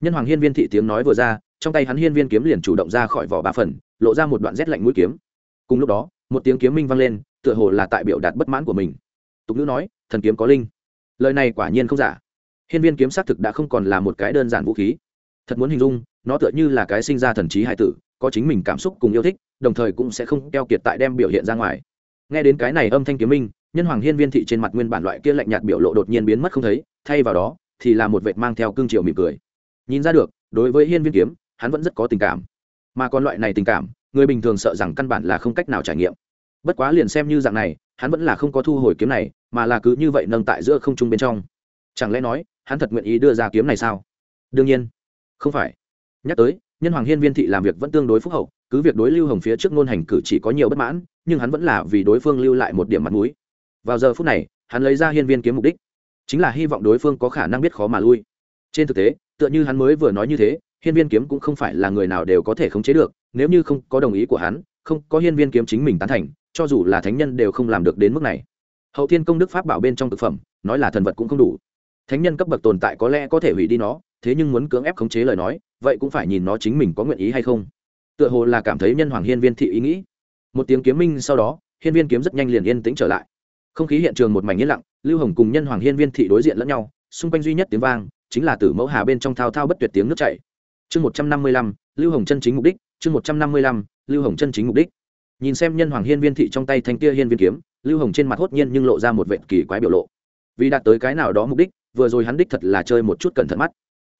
Nhân hoàng hiên viên thị tiếng nói vừa ra, trong tay hắn hiên viên kiếm liền chủ động ra khỏi vỏ ba phần, lộ ra một đoạn rét lạnh mũi kiếm. Cùng lúc đó, một tiếng kiếm minh vang lên, tựa hồ là tại biểu đạt bất mãn của mình. Tục nữ nói, thần kiếm có linh lời này quả nhiên không giả. Hiên viên kiếm xác thực đã không còn là một cái đơn giản vũ khí. Thật muốn hình dung, nó tựa như là cái sinh ra thần trí hải tử, có chính mình cảm xúc cùng yêu thích, đồng thời cũng sẽ không keo kiệt tại đem biểu hiện ra ngoài. Nghe đến cái này âm thanh kiếm minh, nhân hoàng hiên viên thị trên mặt nguyên bản loại kia lạnh nhạt biểu lộ đột nhiên biến mất không thấy, thay vào đó, thì là một vệt mang theo cương triều mỉm cười. Nhìn ra được, đối với hiên viên kiếm, hắn vẫn rất có tình cảm. Mà còn loại này tình cảm, người bình thường sợ rằng căn bản là không cách nào trải nghiệm. Bất quá liền xem như dạng này hắn vẫn là không có thu hồi kiếm này, mà là cứ như vậy nâng tại giữa không trung bên trong. Chẳng lẽ nói, hắn thật nguyện ý đưa ra kiếm này sao? Đương nhiên. Không phải. Nhắc tới, nhân hoàng hiên viên thị làm việc vẫn tương đối phúc hậu, cứ việc đối lưu hồng phía trước ngôn hành cử chỉ có nhiều bất mãn, nhưng hắn vẫn là vì đối phương lưu lại một điểm mặt mũi. Vào giờ phút này, hắn lấy ra hiên viên kiếm mục đích. Chính là hy vọng đối phương có khả năng biết khó mà lui. Trên thực tế, tựa như hắn mới vừa nói như thế, hiên viên kiếm cũng không phải là người nào đều có thể khống chế được, nếu như không có đồng ý của hắn, không có hiên viên kiếm chính mình tán thành cho dù là thánh nhân đều không làm được đến mức này. Hậu thiên công đức pháp bảo bên trong thực phẩm, nói là thần vật cũng không đủ. Thánh nhân cấp bậc tồn tại có lẽ có thể hủy đi nó, thế nhưng muốn cưỡng ép khống chế lời nói, vậy cũng phải nhìn nó chính mình có nguyện ý hay không. Tựa hồ là cảm thấy nhân hoàng hiên viên thị ý nghĩ. Một tiếng kiếm minh sau đó, hiên viên kiếm rất nhanh liền yên tĩnh trở lại. Không khí hiện trường một mảnh yên lặng, lưu hồng cùng nhân hoàng hiên viên thị đối diện lẫn nhau, xung quanh duy nhất tiếng vang, chính là từ mẫu hà bên trong thao thao bất tuyệt tiếng nước chảy. Chương một trăm năm mươi lăm, lưu hồng chân chính mục đích, chương một trăm năm mươi lăm, lưu hồng chân chính mục đích nhìn xem nhân hoàng hiên viên thị trong tay thanh kia hiên viên kiếm, lưu hồng trên mặt hốt nhiên nhưng lộ ra một vệ kỳ quái biểu lộ. Vì đạt tới cái nào đó mục đích, vừa rồi hắn đích thật là chơi một chút cẩn thận mắt.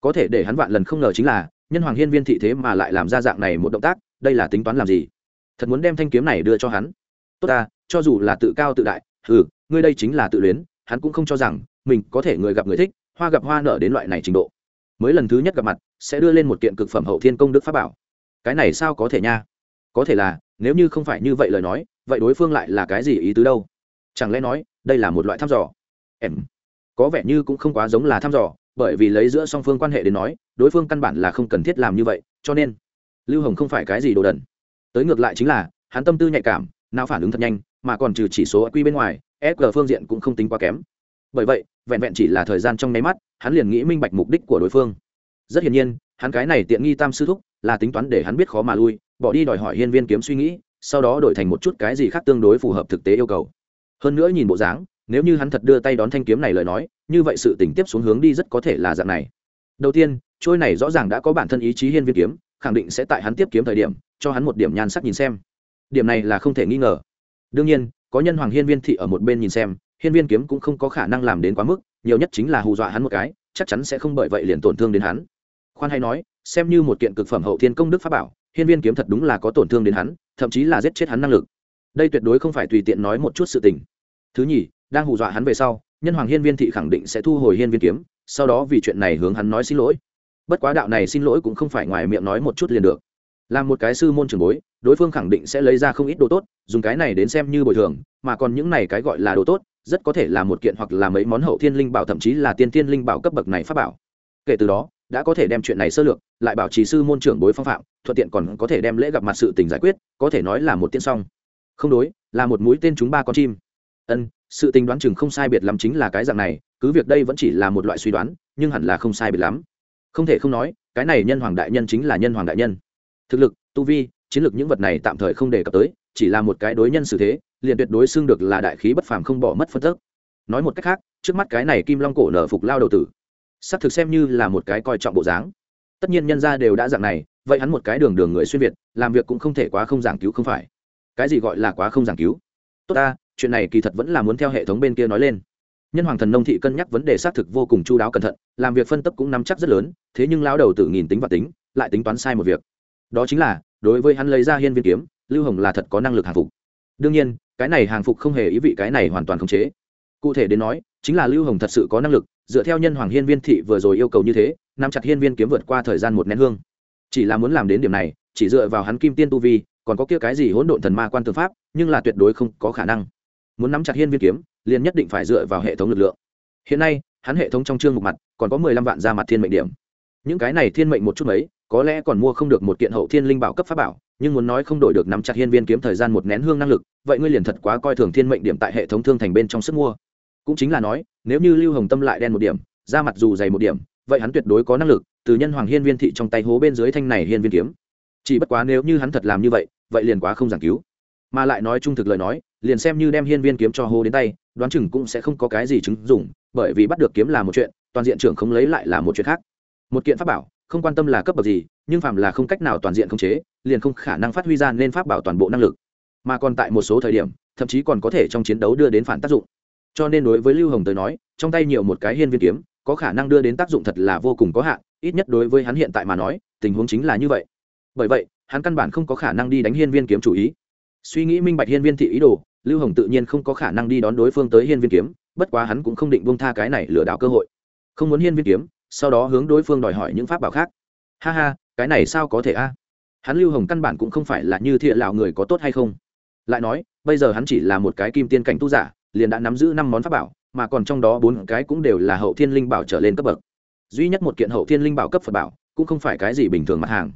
Có thể để hắn vạn lần không ngờ chính là, nhân hoàng hiên viên thị thế mà lại làm ra dạng này một động tác, đây là tính toán làm gì? Thật muốn đem thanh kiếm này đưa cho hắn? Tốt ta, cho dù là tự cao tự đại ừ ngươi đây chính là tự luyến, hắn cũng không cho rằng, mình có thể người gặp người thích, hoa gặp hoa nở đến loại này trình độ. Mới lần thứ nhất gặp mặt, sẽ đưa lên một kiện cực phẩm hậu thiên công đức pháp bảo. Cái này sao có thể nha? Có thể là nếu như không phải như vậy lời nói, vậy đối phương lại là cái gì ý tứ đâu? Chẳng lẽ nói, đây là một loại thăm dò? Em, có vẻ như cũng không quá giống là thăm dò, bởi vì lấy giữa song phương quan hệ đến nói, đối phương căn bản là không cần thiết làm như vậy, cho nên, lưu hồng không phải cái gì đồ đần. Tới ngược lại chính là, hắn tâm tư nhạy cảm nào phản ứng thật nhanh, mà còn trừ chỉ số quy bên ngoài e sg phương diện cũng không tính quá kém. Bởi vậy, vẹn vẹn chỉ là thời gian trong nháy mắt, hắn liền nghĩ minh bạch mục đích của đối phương. Rất hiển nhiên, hắn cái này tiện nghi tam sư thúc, là tính toán để hắn biết khó mà lui bỏ đi đòi hỏi hiên viên kiếm suy nghĩ, sau đó đổi thành một chút cái gì khác tương đối phù hợp thực tế yêu cầu. Hơn nữa nhìn bộ dáng, nếu như hắn thật đưa tay đón thanh kiếm này lời nói, như vậy sự tỉnh tiếp xuống hướng đi rất có thể là dạng này. Đầu tiên, trôi này rõ ràng đã có bản thân ý chí hiên viên kiếm, khẳng định sẽ tại hắn tiếp kiếm thời điểm, cho hắn một điểm nhan sắc nhìn xem. Điểm này là không thể nghi ngờ. Đương nhiên, có nhân hoàng hiên viên thị ở một bên nhìn xem, hiên viên kiếm cũng không có khả năng làm đến quá mức, nhiều nhất chính là hù dọa hắn một cái, chắc chắn sẽ không bởi vậy liền tổn thương đến hắn. Khoan hay nói, xem như một kiện cực phẩm hậu thiên công đức pháp bảo hiên viên kiếm thật đúng là có tổn thương đến hắn, thậm chí là giết chết hắn năng lực. Đây tuyệt đối không phải tùy tiện nói một chút sự tình. Thứ nhì, đang hù dọa hắn về sau, nhân hoàng hiên viên thị khẳng định sẽ thu hồi hiên viên kiếm, sau đó vì chuyện này hướng hắn nói xin lỗi. Bất quá đạo này xin lỗi cũng không phải ngoài miệng nói một chút liền được. Làm một cái sư môn trường bối, đối phương khẳng định sẽ lấy ra không ít đồ tốt, dùng cái này đến xem như bồi thường, mà còn những này cái gọi là đồ tốt, rất có thể là một kiện hoặc là mấy món hậu thiên linh bảo, thậm chí là tiên thiên linh bảo cấp bậc này pháp bảo. Kể từ đó đã có thể đem chuyện này sơ lược, lại bảo trì sư môn trưởng bối phong phạm, thuận tiện còn có thể đem lễ gặp mặt sự tình giải quyết, có thể nói là một tiên song không đối, là một mũi tên chúng ba con chim. Ân, sự tình đoán chừng không sai biệt lắm chính là cái dạng này, cứ việc đây vẫn chỉ là một loại suy đoán, nhưng hẳn là không sai biệt lắm. Không thể không nói, cái này nhân hoàng đại nhân chính là nhân hoàng đại nhân. Thực lực, tu vi, chiến lược những vật này tạm thời không đề cập tới, chỉ là một cái đối nhân xử thế, liền tuyệt đối xưng được là đại khí bất phàm không bỏ mất phân tức. Nói một cách khác, trước mắt cái này kim long cổ nở phục lao đầu tử xác thực xem như là một cái coi trọng bộ dáng. Tất nhiên nhân gia đều đã dạng này, vậy hắn một cái đường đường người xuyên việt, làm việc cũng không thể quá không giảng cứu không phải. Cái gì gọi là quá không giảng cứu? Tốt ta, chuyện này kỳ thật vẫn là muốn theo hệ thống bên kia nói lên. Nhân hoàng thần nông thị cân nhắc vấn đề xác thực vô cùng chu đáo cẩn thận, làm việc phân tấp cũng nắm chắc rất lớn, thế nhưng lao đầu tự nghìn tính và tính, lại tính toán sai một việc. Đó chính là, đối với hắn lấy ra hiên viên kiếm, lưu hồng là thật có năng lực hàng phục. Đương nhiên, cái này hàng phục không hề ý vị cái này hoàn toàn khống chế. Cụ thể đến nói, chính là lưu hồng thật sự có năng lực dựa theo nhân hoàng hiên viên thị vừa rồi yêu cầu như thế, nắm chặt hiên viên kiếm vượt qua thời gian một nén hương. Chỉ là muốn làm đến điểm này, chỉ dựa vào hắn kim tiên tu vi, còn có kia cái gì hỗn độn thần ma quan tư pháp, nhưng là tuyệt đối không có khả năng. Muốn nắm chặt hiên viên kiếm, liền nhất định phải dựa vào hệ thống lực lượng. Hiện nay, hắn hệ thống trong chương một mặt, còn có mười lăm vạn ra mặt thiên mệnh điểm. Những cái này thiên mệnh một chút mấy, có lẽ còn mua không được một kiện hậu thiên linh bảo cấp pháp bảo, nhưng muốn nói không đổi được nắm chặt hiên viên kiếm thời gian một nén hương năng lực, vậy ngươi liền thật quá coi thường thiên mệnh điểm tại hệ thống thương thành bên trong sức mua cũng chính là nói, nếu như lưu hồng tâm lại đen một điểm ra mặt dù dày một điểm, vậy hắn tuyệt đối có năng lực từ nhân hoàng hiên viên thị trong tay hố bên dưới thanh này hiên viên kiếm. Chỉ bất quá nếu như hắn thật làm như vậy vậy liền quá không giảng cứu. Mà lại nói trung thực lời nói, liền xem như đem hiên viên kiếm cho hố đến tay, đoán chừng cũng sẽ không có cái gì chứng dùng bởi vì bắt được kiếm là một chuyện, toàn diện trưởng không lấy lại là một chuyện khác. Một kiện pháp bảo, không quan tâm là cấp bậc gì, nhưng phạm là không cách nào toàn diện khống chế, liền không khả năng phát huy ra nên pháp bảo toàn bộ năng lực. Mà còn tại một số thời điểm, thậm chí còn có thể trong chiến đấu đưa đến phản tác dụng cho nên đối với lưu hồng tới nói, trong tay nhiều một cái hiên viên kiếm, có khả năng đưa đến tác dụng thật là vô cùng có hạn, ít nhất đối với hắn hiện tại mà nói, tình huống chính là như vậy. Bởi vậy, hắn căn bản không có khả năng đi đánh hiên viên kiếm chủ ý. Suy nghĩ minh bạch hiên viên thị ý đồ, lưu hồng tự nhiên không có khả năng đi đón đối phương tới hiên viên kiếm, bất quá hắn cũng không định bông tha cái này lừa đảo cơ hội. Không muốn hiên viên kiếm, sau đó hướng đối phương đòi hỏi những pháp bảo khác. Ha ha, cái này sao có thể a? Hắn lưu hồng căn bản cũng không phải là như thiện lạo người có tốt hay không. Lại nói, bây giờ hắn chỉ là một cái kim tiên cảnh tu giả liền đã nắm giữ năm món pháp bảo, mà còn trong đó bốn cái cũng đều là hậu thiên linh bảo trở lên cấp bậc. Duy nhất một kiện hậu thiên linh bảo cấp phật bảo, cũng không phải cái gì bình thường mặt hàng.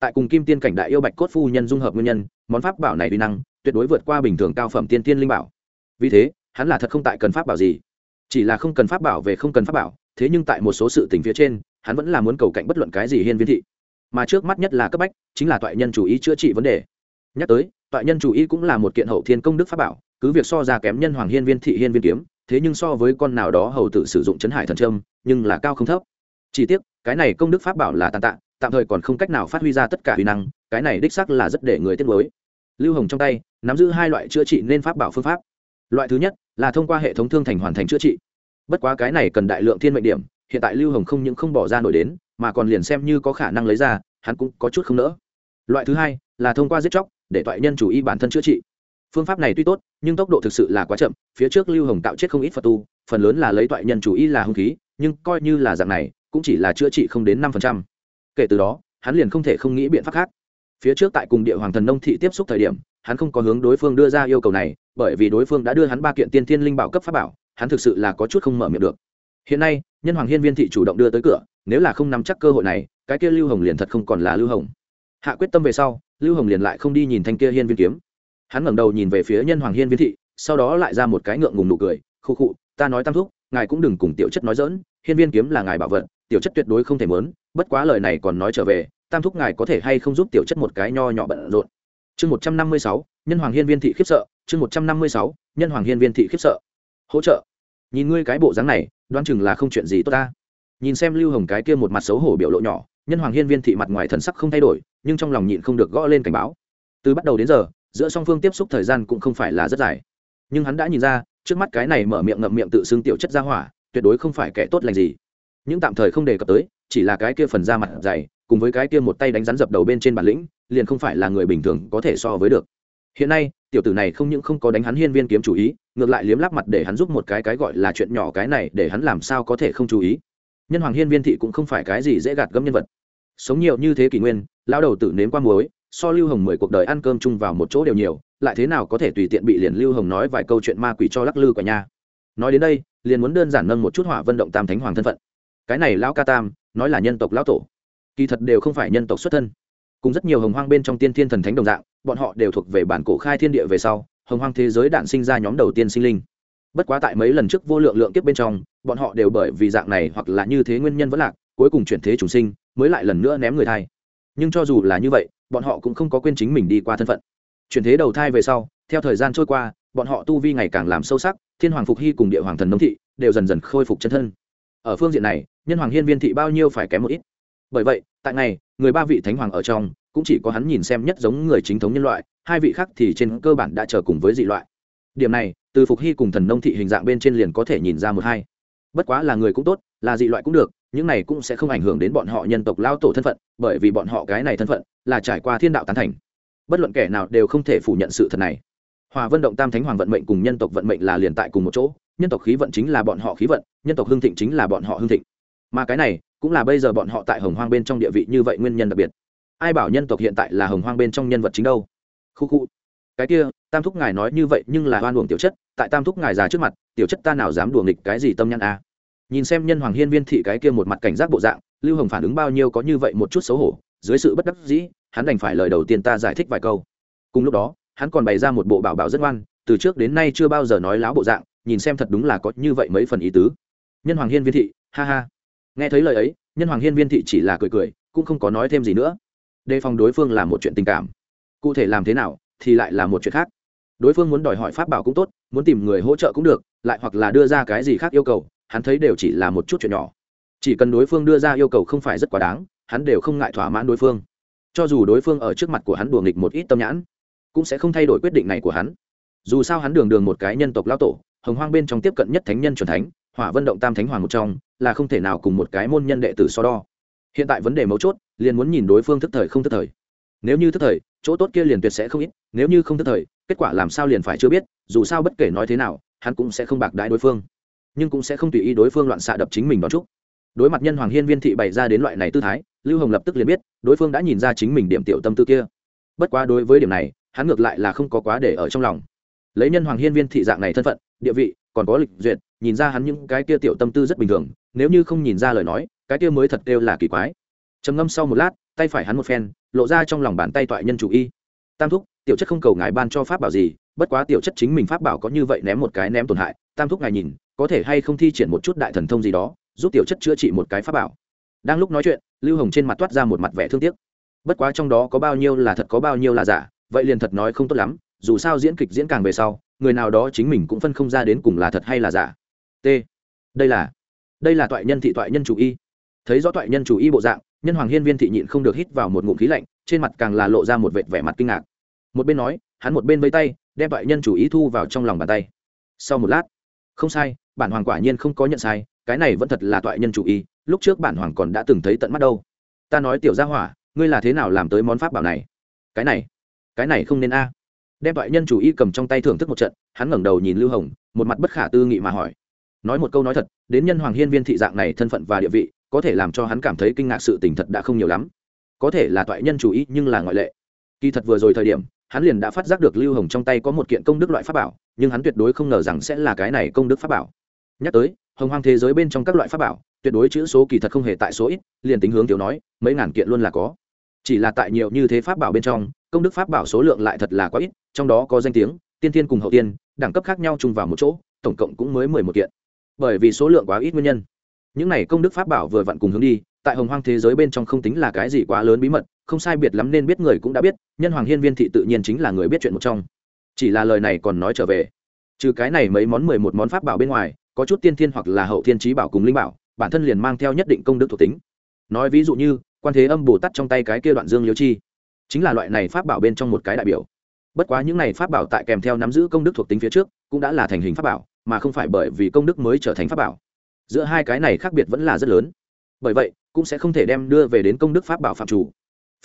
Tại cùng kim tiên cảnh đại yêu bạch cốt phu nhân dung hợp nguyên nhân, món pháp bảo này uy năng tuyệt đối vượt qua bình thường cao phẩm tiên tiên linh bảo. Vì thế, hắn là thật không tại cần pháp bảo gì. Chỉ là không cần pháp bảo về không cần pháp bảo, thế nhưng tại một số sự tình phía trên, hắn vẫn là muốn cầu cạnh bất luận cái gì hiên viên thị. Mà trước mắt nhất là cấp bách, chính là toại nhân chủ ý chữa trị vấn đề. Nhắc tới, toại nhân chủ ý cũng là một kiện hậu thiên công đức pháp bảo cứ việc so ra kém nhân hoàng hiên viên thị hiên viên kiếm, thế nhưng so với con nào đó hầu tự sử dụng chấn hải thần trâm, nhưng là cao không thấp. Chỉ tiếc, cái này công đức pháp bảo là tàn tạ, tạm thời còn không cách nào phát huy ra tất cả huy năng, cái này đích sắc là rất để người tiếc mới lưu hồng trong tay, nắm giữ hai loại chữa trị nên pháp bảo phương pháp. Loại thứ nhất là thông qua hệ thống thương thành hoàn thành chữa trị. Bất quá cái này cần đại lượng thiên mệnh điểm, hiện tại lưu hồng không những không bỏ ra nổi đến, mà còn liền xem như có khả năng lấy ra, hắn cũng có chút không nỡ. Loại thứ hai là thông qua giết chóc, để toại nhân chủ y bản thân chữa trị phương pháp này tuy tốt, nhưng tốc độ thực sự là quá chậm, phía trước lưu hồng tạo chết không ít phật tu, phần lớn là lấy toại nhân chủ y là hung khí, nhưng coi như là dạng này, cũng chỉ là chữa trị không đến năm phần trăm. Kể từ đó, hắn liền không thể không nghĩ biện pháp khác. Phía trước tại cùng địa hoàng thần nông thị tiếp xúc thời điểm, hắn không có hướng đối phương đưa ra yêu cầu này, bởi vì đối phương đã đưa hắn ba kiện tiên thiên linh bảo cấp pháp bảo, hắn thực sự là có chút không mở miệng được. Hiện nay, nhân hoàng hiên viên thị chủ động đưa tới cửa, nếu là không nắm chắc cơ hội này, cái kia lưu hồng liền thật không còn là lưu hồng. Hạ quyết tâm về sau, lưu hồng liền lại không đi nhìn thanh kia hiên viên kiếm hắn ngẩng đầu nhìn về phía nhân hoàng hiên viên thị, sau đó lại ra một cái ngượng ngùng nụ cười khu khụ, ta nói tam thúc, ngài cũng đừng cùng tiểu chất nói dỡn hiên viên kiếm là ngài bảo vật, tiểu chất tuyệt đối không thể mớn, bất quá lời này còn nói trở về, tam thúc ngài có thể hay không giúp tiểu chất một cái nho nhỏ bận rộn. Chương một trăm năm mươi sáu, nhân hoàng hiên viên thị khiếp sợ, chương một trăm năm mươi sáu, nhân hoàng hiên viên thị khiếp sợ. Hỗ trợ, nhìn ngươi cái bộ dáng này, đoán chừng là không chuyện gì tốt ta. Nhìn xem lưu hồng cái kia một mặt xấu hổ biểu lộ nhỏ, nhân hoàng hiên viên thị mặt ngoài thần sắc không thay đổi, nhưng trong lòng nhịn không được gõ lên cảnh báo. Từ bắt đầu đến giờ giữa song phương tiếp xúc thời gian cũng không phải là rất dài. Nhưng hắn đã nhìn ra, trước mắt cái này mở miệng ngậm miệng tự xưng tiểu chất ra hỏa, tuyệt đối không phải kẻ tốt lành gì. Những tạm thời không đề cập tới, chỉ là cái kia phần da mặt dày, cùng với cái kia một tay đánh rắn dập đầu bên trên bản lĩnh, liền không phải là người bình thường có thể so với được. Hiện nay, tiểu tử này không những không có đánh hắn hiên viên kiếm chủ ý, ngược lại liếm lắp mặt để hắn giúp một cái cái gọi là chuyện nhỏ cái này để hắn làm sao có thể không chú ý. Nhân hoàng hiên viên thị cũng không phải cái gì dễ gạt gẫm nhân vật. Sống nhiều như thế kỷ nguyên lao đầu tử nếm qua muối so lưu hồng mười cuộc đời ăn cơm chung vào một chỗ đều nhiều, lại thế nào có thể tùy tiện bị liền lưu hồng nói vài câu chuyện ma quỷ cho lắc lư quả nha. Nói đến đây, liền muốn đơn giản nâng một chút hỏa vận động tam thánh hoàng thân phận. Cái này lão ca tam, nói là nhân tộc lão tổ. Kỳ thật đều không phải nhân tộc xuất thân. Cùng rất nhiều hồng hoang bên trong tiên thiên thần thánh đồng dạng, bọn họ đều thuộc về bản cổ khai thiên địa về sau, hồng hoang thế giới đạn sinh ra nhóm đầu tiên sinh linh. Bất quá tại mấy lần trước vô lượng lượng kiếp bên trong, bọn họ đều bởi vì dạng này hoặc là như thế nguyên nhân vẫn lạc, cuối cùng chuyển thế trùng sinh, mới lại lần nữa ném người thay. nhưng cho dù là như vậy bọn họ cũng không có quên chính mình đi qua thân phận. Chuyển thế đầu thai về sau, theo thời gian trôi qua, bọn họ tu vi ngày càng làm sâu sắc, thiên hoàng phục hy cùng địa hoàng thần nông thị đều dần dần khôi phục chân thân. Ở phương diện này, nhân hoàng hiên viên thị bao nhiêu phải kém một ít. Bởi vậy, tại ngày, người ba vị thánh hoàng ở trong, cũng chỉ có hắn nhìn xem nhất giống người chính thống nhân loại, hai vị khác thì trên cơ bản đã chờ cùng với dị loại. Điểm này, từ phục hy cùng thần nông thị hình dạng bên trên liền có thể nhìn ra một hai. Bất quá là người cũng tốt, là dị loại cũng được những này cũng sẽ không ảnh hưởng đến bọn họ nhân tộc lao tổ thân phận, bởi vì bọn họ cái này thân phận là trải qua thiên đạo tán thành. Bất luận kẻ nào đều không thể phủ nhận sự thật này. Hòa vân động tam thánh hoàng vận mệnh cùng nhân tộc vận mệnh là liền tại cùng một chỗ, nhân tộc khí vận chính là bọn họ khí vận, nhân tộc hưng thịnh chính là bọn họ hưng thịnh. Mà cái này cũng là bây giờ bọn họ tại hồng hoang bên trong địa vị như vậy nguyên nhân đặc biệt. Ai bảo nhân tộc hiện tại là hồng hoang bên trong nhân vật chính đâu? Khu khu. Cái kia, tam thúc ngài nói như vậy nhưng là hoan uổng tiểu chất, tại tam thúc ngài già trước mặt, tiểu chất ta nào dám đùa nghịch cái gì tâm nhăn a? à? Nhìn xem nhân hoàng hiên viên thị cái kia một mặt cảnh giác bộ dạng, lưu hồng phản ứng bao nhiêu có như vậy một chút xấu hổ, dưới sự bất đắc dĩ, hắn đành phải lời đầu tiên ta giải thích vài câu. Cùng lúc đó, hắn còn bày ra một bộ bảo bảo rất ngoan, từ trước đến nay chưa bao giờ nói láo bộ dạng, nhìn xem thật đúng là có như vậy mấy phần ý tứ. Nhân hoàng hiên viên thị, ha ha. Nghe thấy lời ấy, nhân hoàng hiên viên thị chỉ là cười cười, cũng không có nói thêm gì nữa. Đề phòng đối phương là một chuyện tình cảm. Cụ thể làm thế nào, thì lại là một chuyện khác. Đối phương muốn đòi hỏi pháp bảo cũng tốt, muốn tìm người hỗ trợ cũng được, lại hoặc là đưa ra cái gì khác yêu cầu hắn thấy đều chỉ là một chút chuyện nhỏ. Chỉ cần đối phương đưa ra yêu cầu không phải rất quá đáng, hắn đều không ngại thỏa mãn đối phương. Cho dù đối phương ở trước mặt của hắn đùa nghịch một ít tâm nhãn, cũng sẽ không thay đổi quyết định này của hắn. Dù sao hắn đường đường một cái nhân tộc lao tổ, hồng hoang bên trong tiếp cận nhất thánh nhân c thánh, hỏa vân động tam thánh hoàng một trong, là không thể nào cùng một cái môn nhân đệ tử so đo. Hiện tại vấn đề mấu chốt, liền muốn nhìn đối phương thức thời không thức thời. Nếu như thức thời, chỗ tốt kia liền tuyệt sẽ không ít, nếu như không thức thời, kết quả làm sao liền phải chưa biết, dù sao bất kể nói thế nào, hắn cũng sẽ không bạc đãi đối phương nhưng cũng sẽ không tùy ý đối phương loạn xạ đập chính mình đón chúc. Đối mặt nhân hoàng hiên viên thị bày ra đến loại này tư thái, lưu hồng lập tức liền biết, đối phương đã nhìn ra chính mình điểm tiểu tâm tư kia. Bất quá đối với điểm này, hắn ngược lại là không có quá để ở trong lòng. Lấy nhân hoàng hiên viên thị dạng này thân phận, địa vị, còn có lịch duyệt, nhìn ra hắn những cái kia tiểu tâm tư rất bình thường, nếu như không nhìn ra lời nói, cái kia mới thật kêu là kỳ quái. Trầm ngâm sau một lát, tay phải hắn một phen, lộ ra trong lòng bàn tay toại nhân chủ y. Tam thúc, tiểu chất không cầu ngài ban cho pháp bảo gì, bất quá tiểu chất chính mình pháp bảo có như vậy ném một cái ném tổn hại, tam thúc ngài nhìn có thể hay không thi triển một chút đại thần thông gì đó, giúp tiểu chất chữa trị một cái pháp bảo. Đang lúc nói chuyện, lưu hồng trên mặt toát ra một mặt vẻ thương tiếc. Bất quá trong đó có bao nhiêu là thật có bao nhiêu là giả, vậy liền thật nói không tốt lắm, dù sao diễn kịch diễn càng về sau, người nào đó chính mình cũng phân không ra đến cùng là thật hay là giả. T. Đây là đây là toại nhân thị toại nhân chủ y. Thấy rõ toại nhân chủ y bộ dạng, nhân hoàng hiên viên thị nhịn không được hít vào một ngụm khí lạnh, trên mặt càng là lộ ra một vệt vẻ mặt kinh ngạc. Một bên nói, hắn một bên vây tay, đem toại nhân chủ ý thu vào trong lòng bàn tay. Sau một lát, không sai bản hoàng quả nhiên không có nhận sai, cái này vẫn thật là toại nhân chủ ý lúc trước bản hoàng còn đã từng thấy tận mắt đâu. Ta nói tiểu gia hỏa, ngươi là thế nào làm tới món pháp bảo này? Cái này cái này không nên a. Đem toại nhân chủ ý cầm trong tay thưởng thức một trận, hắn ngẩng đầu nhìn lưu hồng, một mặt bất khả tư nghị mà hỏi. Nói một câu nói thật, đến nhân hoàng hiên viên thị dạng này thân phận và địa vị, có thể làm cho hắn cảm thấy kinh ngạc sự tình thật đã không nhiều lắm. Có thể là toại nhân chủ ý nhưng là ngoại lệ. Kỳ thật vừa rồi thời điểm, hắn liền đã phát giác được lưu hồng trong tay có một kiện công đức loại pháp bảo, nhưng hắn tuyệt đối không ngờ rằng sẽ là cái này công đức pháp bảo nhắc tới, hồng hoang thế giới bên trong các loại pháp bảo, tuyệt đối chữ số kỳ thật không hề tại số ít, liền tính hướng tiểu nói, mấy ngàn kiện luôn là có. Chỉ là tại nhiều như thế pháp bảo bên trong, công đức pháp bảo số lượng lại thật là quá ít, trong đó có danh tiếng, tiên tiên cùng hậu tiên, đẳng cấp khác nhau chung vào một chỗ, tổng cộng cũng mới mười một kiện. Bởi vì số lượng quá ít nguyên nhân. Những này công đức pháp bảo vừa vặn cùng hướng đi, tại hồng hoang thế giới bên trong không tính là cái gì quá lớn bí mật, không sai biệt lắm nên biết người cũng đã biết, nhân hoàng hiên viên thị tự nhiên chính là người biết chuyện một trong. Chỉ là lời này còn nói trở về. Trừ cái này mấy món mười một món pháp bảo bên ngoài có chút tiên thiên hoặc là hậu thiên trí bảo cùng linh bảo, bản thân liền mang theo nhất định công đức thuộc tính. Nói ví dụ như, quan thế âm bồ tát trong tay cái kia đoạn dương liêu chi, chính là loại này pháp bảo bên trong một cái đại biểu. Bất quá những này pháp bảo tại kèm theo nắm giữ công đức thuộc tính phía trước, cũng đã là thành hình pháp bảo, mà không phải bởi vì công đức mới trở thành pháp bảo. Giữa hai cái này khác biệt vẫn là rất lớn. Bởi vậy, cũng sẽ không thể đem đưa về đến công đức pháp bảo phạm chủ.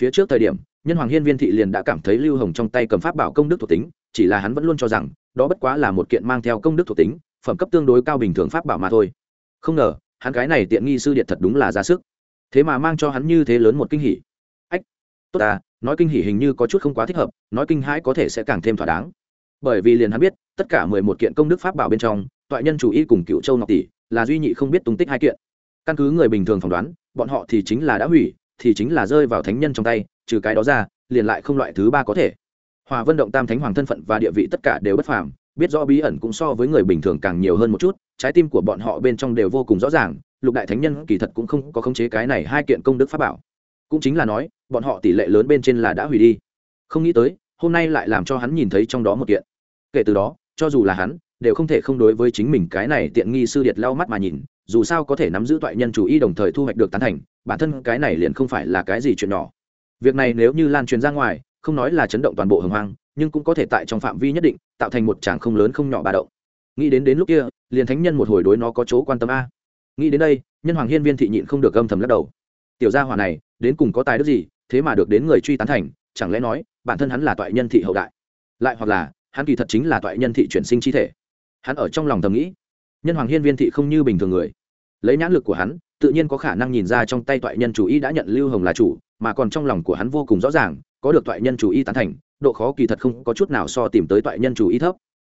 Phía trước thời điểm, nhân hoàng hiên viên thị liền đã cảm thấy lưu hồng trong tay cầm pháp bảo công đức thuộc tính, chỉ là hắn vẫn luôn cho rằng, đó bất quá là một kiện mang theo công đức thuộc tính phẩm cấp tương đối cao bình thường pháp bảo mà thôi. Không ngờ, hắn cái này tiện nghi sư điện thật đúng là ra sức. Thế mà mang cho hắn như thế lớn một kinh hỉ. Ách, tốt ta, nói kinh hỉ hình như có chút không quá thích hợp, nói kinh hãi có thể sẽ càng thêm thỏa đáng. Bởi vì liền hắn biết, tất cả mười một kiện công đức pháp bảo bên trong, toại nhân chủ y cùng cựu châu ngọc tỷ là duy nhị không biết tung tích hai kiện. Căn cứ người bình thường phỏng đoán, bọn họ thì chính là đã hủy, thì chính là rơi vào thánh nhân trong tay, trừ cái đó ra, liền lại không loại thứ ba có thể. Hòa vân động tam thánh hoàng thân phận và địa vị tất cả đều bất phàm biết rõ bí ẩn cũng so với người bình thường càng nhiều hơn một chút, trái tim của bọn họ bên trong đều vô cùng rõ ràng, lục đại thánh nhân kỳ thật cũng không có khống chế cái này hai kiện công đức pháp bảo. Cũng chính là nói, bọn họ tỷ lệ lớn bên trên là đã hủy đi. Không nghĩ tới, hôm nay lại làm cho hắn nhìn thấy trong đó một kiện. Kể từ đó, cho dù là hắn, đều không thể không đối với chính mình cái này tiện nghi sư điệt lau mắt mà nhìn, dù sao có thể nắm giữ toại nhân chủ y đồng thời thu hoạch được tán thành, bản thân cái này liền không phải là cái gì chuyện nhỏ. Việc này nếu như lan truyền ra ngoài, không nói là chấn động toàn bộ hồng hoang nhưng cũng có thể tại trong phạm vi nhất định, tạo thành một tràng không lớn không nhỏ bà động. Nghĩ đến đến lúc kia, liền thánh nhân một hồi đối nó có chỗ quan tâm a. Nghĩ đến đây, nhân hoàng hiên viên thị nhịn không được âm thầm lắc đầu. Tiểu gia hỏa này, đến cùng có tài đức gì, thế mà được đến người truy tán thành, chẳng lẽ nói, bản thân hắn là toại nhân thị hậu đại? Lại hoặc là, hắn kỳ thật chính là toại nhân thị chuyển sinh chi thể. Hắn ở trong lòng thầm nghĩ. Nhân hoàng hiên viên thị không như bình thường người. Lấy nhãn lực của hắn, tự nhiên có khả năng nhìn ra trong tay toại nhân chủ y đã nhận lưu hồng là chủ, mà còn trong lòng của hắn vô cùng rõ ràng, có được toại nhân chủ y tán thành độ khó kỳ thật không có chút nào so tìm tới toại nhân chủ y thấp.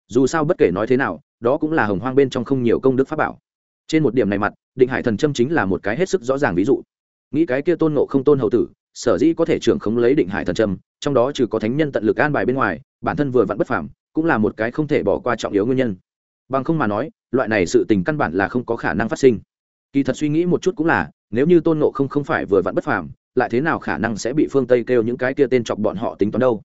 Dù sao bất kể nói thế nào, đó cũng là hồng hoang bên trong không nhiều công đức pháp bảo. Trên một điểm này mặt, định hải thần trâm chính là một cái hết sức rõ ràng ví dụ. Nghĩ cái kia tôn nộ không tôn hậu tử, sở dĩ có thể trưởng khống lấy định hải thần trâm trong đó trừ có thánh nhân tận lực an bài bên ngoài, bản thân vừa vặn bất phảm cũng là một cái không thể bỏ qua trọng yếu nguyên nhân. Bằng không mà nói, loại này sự tình căn bản là không có khả năng phát sinh. Kỳ thật suy nghĩ một chút cũng là, nếu như tôn nộ không không phải vừa vặn bất phàm, lại thế nào khả năng sẽ bị phương tây kêu những cái kia tên chọc bọn họ tính toán đâu?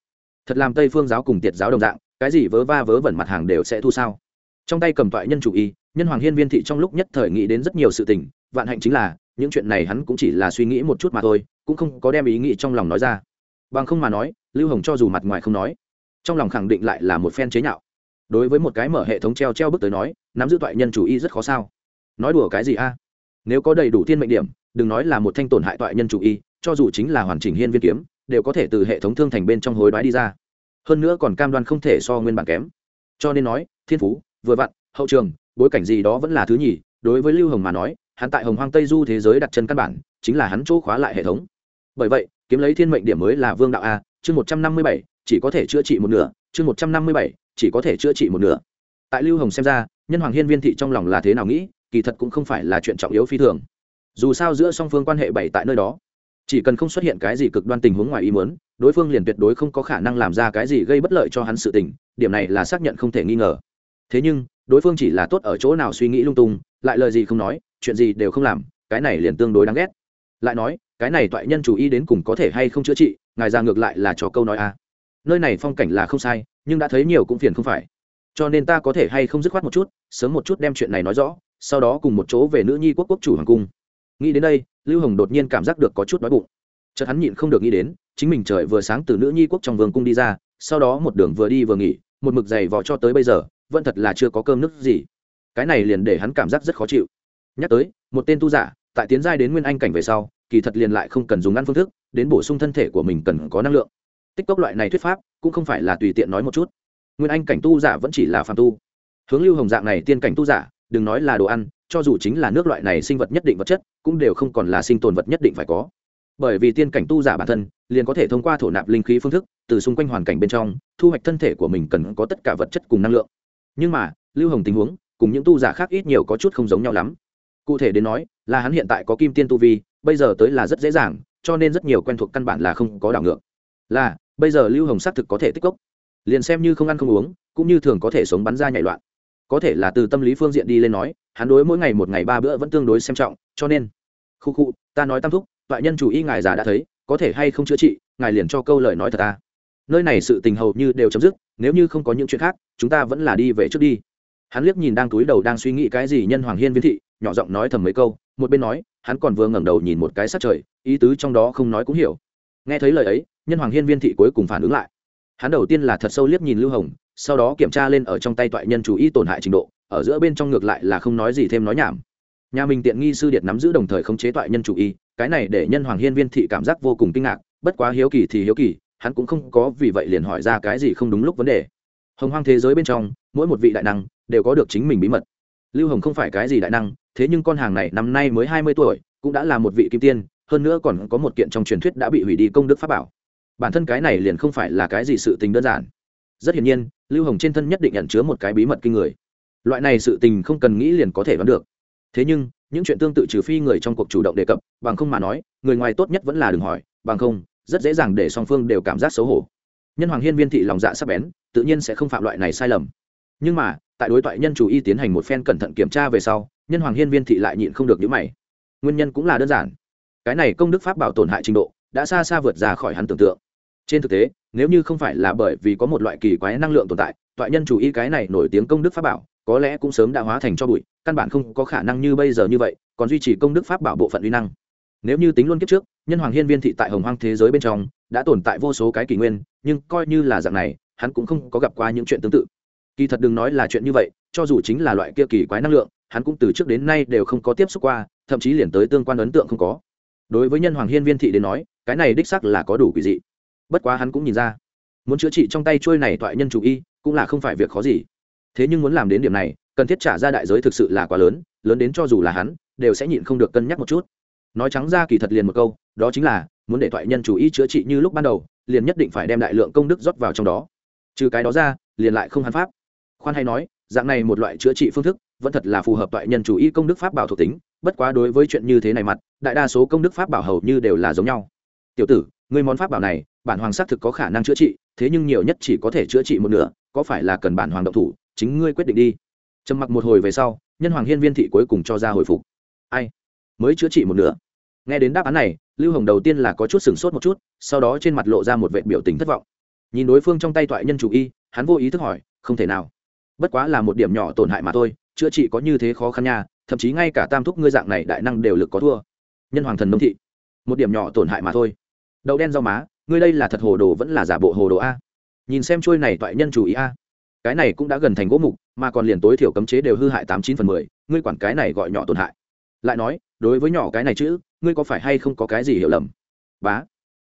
Thật làm tây phương giáo cùng tiệt giáo đồng dạng, cái gì vớ va vớ vẩn mặt hàng đều sẽ thu sao? Trong tay cầm toại nhân chủ y, nhân hoàng hiên viên thị trong lúc nhất thời nghĩ đến rất nhiều sự tình, vạn hạnh chính là, những chuyện này hắn cũng chỉ là suy nghĩ một chút mà thôi, cũng không có đem ý nghĩ trong lòng nói ra. Bằng không mà nói, lưu hồng cho dù mặt ngoài không nói, trong lòng khẳng định lại là một phen chế nhạo. Đối với một cái mở hệ thống treo treo bước tới nói, nắm giữ toại nhân chủ y rất khó sao? Nói đùa cái gì a? Nếu có đầy đủ thiên mệnh điểm, đừng nói là một thanh tổn hại toại nhân chủ y, cho dù chính là hoàn chỉnh hiên viên kiếm đều có thể từ hệ thống thương thành bên trong hối đoái đi ra. Hơn nữa còn cam đoan không thể so nguyên bản kém. Cho nên nói, thiên phú, vừa vặn, hậu trường, bối cảnh gì đó vẫn là thứ nhì. Đối với lưu hồng mà nói, hắn tại hồng hoang tây du thế giới đặt chân căn bản, chính là hắn chỗ khóa lại hệ thống. Bởi vậy, kiếm lấy thiên mệnh điểm mới là vương đạo a, chương một trăm năm mươi bảy, chỉ có thể chữa trị một nửa, chương một trăm năm mươi bảy, chỉ có thể chữa trị một nửa. Tại lưu hồng xem ra, nhân hoàng hiên viên thị trong lòng là thế nào nghĩ, kỳ thật cũng không phải là chuyện trọng yếu phi thường. Dù sao giữa song phương quan hệ bảy tại nơi đó chỉ cần không xuất hiện cái gì cực đoan tình huống ngoài ý muốn, đối phương liền tuyệt đối không có khả năng làm ra cái gì gây bất lợi cho hắn sự tình, điểm này là xác nhận không thể nghi ngờ. Thế nhưng, đối phương chỉ là tốt ở chỗ nào suy nghĩ lung tung, lại lời gì không nói, chuyện gì đều không làm, cái này liền tương đối đáng ghét. Lại nói, cái này toại nhân chủ ý đến cùng có thể hay không chữa trị, ngài ra ngược lại là cho câu nói a nơi này phong cảnh là không sai, nhưng đã thấy nhiều cũng phiền không phải. Cho nên ta có thể hay không dứt khoát một chút, sớm một chút đem chuyện này nói rõ, sau đó cùng một chỗ về nữ nhi quốc quốc chủ hoàng cung nghĩ đến đây, lưu hồng đột nhiên cảm giác được có chút đói bụng. Chợt hắn nhịn không được nghĩ đến, chính mình trời vừa sáng từ nữ nhi quốc trong vương cung đi ra, sau đó một đường vừa đi vừa nghỉ, một mực dày vò cho tới bây giờ, vẫn thật là chưa có cơm nước gì. Cái này liền để hắn cảm giác rất khó chịu. Nhắc tới, một tên tu giả, tại tiến giai đến nguyên anh cảnh về sau, kỳ thật liền lại không cần dùng ăn phương thức, đến bổ sung thân thể của mình cần có năng lượng. Tích cốc loại này thuyết pháp, cũng không phải là tùy tiện nói một chút. Nguyên anh cảnh tu giả vẫn chỉ là phàm tu. Hướng lưu hồng dạng này tiên cảnh tu giả đừng nói là đồ ăn, cho dù chính là nước loại này sinh vật nhất định vật chất, cũng đều không còn là sinh tồn vật nhất định phải có. Bởi vì tiên cảnh tu giả bản thân, liền có thể thông qua thổ nạp linh khí phương thức, từ xung quanh hoàn cảnh bên trong, thu hoạch thân thể của mình cần có tất cả vật chất cùng năng lượng. Nhưng mà, lưu hồng tình huống, cùng những tu giả khác ít nhiều có chút không giống nhau lắm. Cụ thể đến nói, là hắn hiện tại có kim tiên tu vi, bây giờ tới là rất dễ dàng, cho nên rất nhiều quen thuộc căn bản là không có đảo ngược. Là, bây giờ lưu hồng xác thực có thể tích cốc. Liền xem như không ăn không uống, cũng như thường có thể sống bắn ra nhảy loạn có thể là từ tâm lý phương diện đi lên nói, hắn đối mỗi ngày một ngày ba bữa vẫn tương đối xem trọng, cho nên, khu khu, ta nói tam thúc, toại nhân chủ y ngài già đã thấy, có thể hay không chữa trị, ngài liền cho câu lời nói thật ta. Nơi này sự tình hầu như đều chấm dứt, nếu như không có những chuyện khác, chúng ta vẫn là đi về trước đi. Hắn liếc nhìn đang túi đầu đang suy nghĩ cái gì nhân hoàng hiên viên thị, nhỏ giọng nói thầm mấy câu, một bên nói, hắn còn vừa ngẩng đầu nhìn một cái sát trời, ý tứ trong đó không nói cũng hiểu. Nghe thấy lời ấy, nhân hoàng hiên viên thị cuối cùng phản ứng lại. Hắn đầu tiên là thật sâu liếc nhìn lưu hồng sau đó kiểm tra lên ở trong tay toại nhân chú ý tổn hại trình độ, ở giữa bên trong ngược lại là không nói gì thêm nói nhảm. Nhà mình tiện nghi sư điệt nắm giữ đồng thời khống chế toại nhân chủ y cái này để nhân hoàng hiên viên thị cảm giác vô cùng kinh ngạc, bất quá hiếu kỳ thì hiếu kỳ, hắn cũng không có vì vậy liền hỏi ra cái gì không đúng lúc vấn đề. Hồng hoang thế giới bên trong, mỗi một vị đại năng đều có được chính mình bí mật. Lưu hồng không phải cái gì đại năng, thế nhưng con hàng này năm nay mới hai mươi tuổi, cũng đã là một vị kim tiên, hơn nữa còn có một kiện trong truyền thuyết đã bị hủy đi công đức pháp bảo. Bản thân cái này liền không phải là cái gì sự tình đơn giản rất hiển nhiên, lưu hồng trên thân nhất định nhận chứa một cái bí mật kinh người. Loại này sự tình không cần nghĩ liền có thể đoán được. Thế nhưng, những chuyện tương tự trừ phi người trong cuộc chủ động đề cập, bằng không mà nói, người ngoài tốt nhất vẫn là đừng hỏi, bằng không, rất dễ dàng để song phương đều cảm giác xấu hổ. Nhân hoàng hiên viên thị lòng dạ sắp bén, tự nhiên sẽ không phạm loại này sai lầm. Nhưng mà, tại đối thoại nhân chủ y tiến hành một phen cẩn thận kiểm tra về sau, nhân hoàng hiên viên thị lại nhịn không được những mày. Nguyên nhân cũng là đơn giản. Cái này công đức pháp bảo tổn hại trình độ, đã xa xa vượt ra khỏi hắn tưởng tượng trên thực tế, nếu như không phải là bởi vì có một loại kỳ quái năng lượng tồn tại thoại nhân chủ y cái này nổi tiếng công đức pháp bảo, có lẽ cũng sớm đã hóa thành cho bụi, căn bản không có khả năng như bây giờ như vậy, còn duy trì công đức pháp bảo bộ phận uy năng. Nếu như tính luôn kiếp trước, nhân hoàng hiên viên thị tại hồng hoang thế giới bên trong, đã tồn tại vô số cái kỷ nguyên, nhưng coi như là dạng này, hắn cũng không có gặp qua những chuyện tương tự. Kỳ thật đừng nói là chuyện như vậy, cho dù chính là loại kia kỳ quái năng lượng, hắn cũng từ trước đến nay đều không có tiếp xúc qua, thậm chí liền tới tương quan ấn tượng không có. Đối với nhân hoàng hiên viên thị đến nói, cái này đích sắc là có đủ quỷ dị bất quá hắn cũng nhìn ra, muốn chữa trị trong tay trôi này toại nhân chủ y, cũng là không phải việc khó gì. Thế nhưng muốn làm đến điểm này, cần thiết trả ra đại giới thực sự là quá lớn lớn đến cho dù là hắn, đều sẽ nhịn không được cân nhắc một chút. Nói trắng ra kỳ thật liền một câu, đó chính là, muốn để thoại nhân chủ y chữa trị như lúc ban đầu, liền nhất định phải đem đại lượng công đức rót vào trong đó. Trừ cái đó ra, liền lại không hắn pháp. Khoan hay nói, dạng này một loại chữa trị phương thức, vẫn thật là phù hợp thoại nhân chủ y công đức pháp bảo thuộc tính, bất quá đối với chuyện như thế này mặt, đại đa số công đức pháp bảo hầu như đều là giống nhau. Tiểu tử người món pháp bảo này, bản hoàng xác thực có khả năng chữa trị, thế nhưng nhiều nhất chỉ có thể chữa trị một nửa, có phải là cần bản hoàng động thủ, chính ngươi quyết định đi. Trầm mặc một hồi về sau, nhân hoàng hiên viên thị cuối cùng cho ra hồi phục. Ai? Mới chữa trị một nửa. Nghe đến đáp án này, lưu hồng đầu tiên là có chút sửng sốt một chút, sau đó trên mặt lộ ra một vệ biểu tình thất vọng. Nhìn đối phương trong tay thoại nhân chủ y, hắn vô ý thức hỏi, không thể nào. Bất quá là một điểm nhỏ tổn hại mà thôi, chữa trị có như thế khó khăn nha, thậm chí ngay cả tam thúc ngươi dạng này đại năng đều lực có thua. Nhân hoàng thần nông thị. Một điểm nhỏ tổn hại mà thôi đậu đen rau má, ngươi đây là thật hồ đồ vẫn là giả bộ hồ đồ a? Nhìn xem trôi này toại nhân chủ ý a. Cái này cũng đã gần thành gỗ mục, mà còn liền tối thiểu cấm chế đều hư hại tám chín phần mười, ngươi quản cái này gọi nhỏ tổn hại. Lại nói, đối với nhỏ cái này chữ, ngươi có phải hay không có cái gì hiểu lầm? Bá.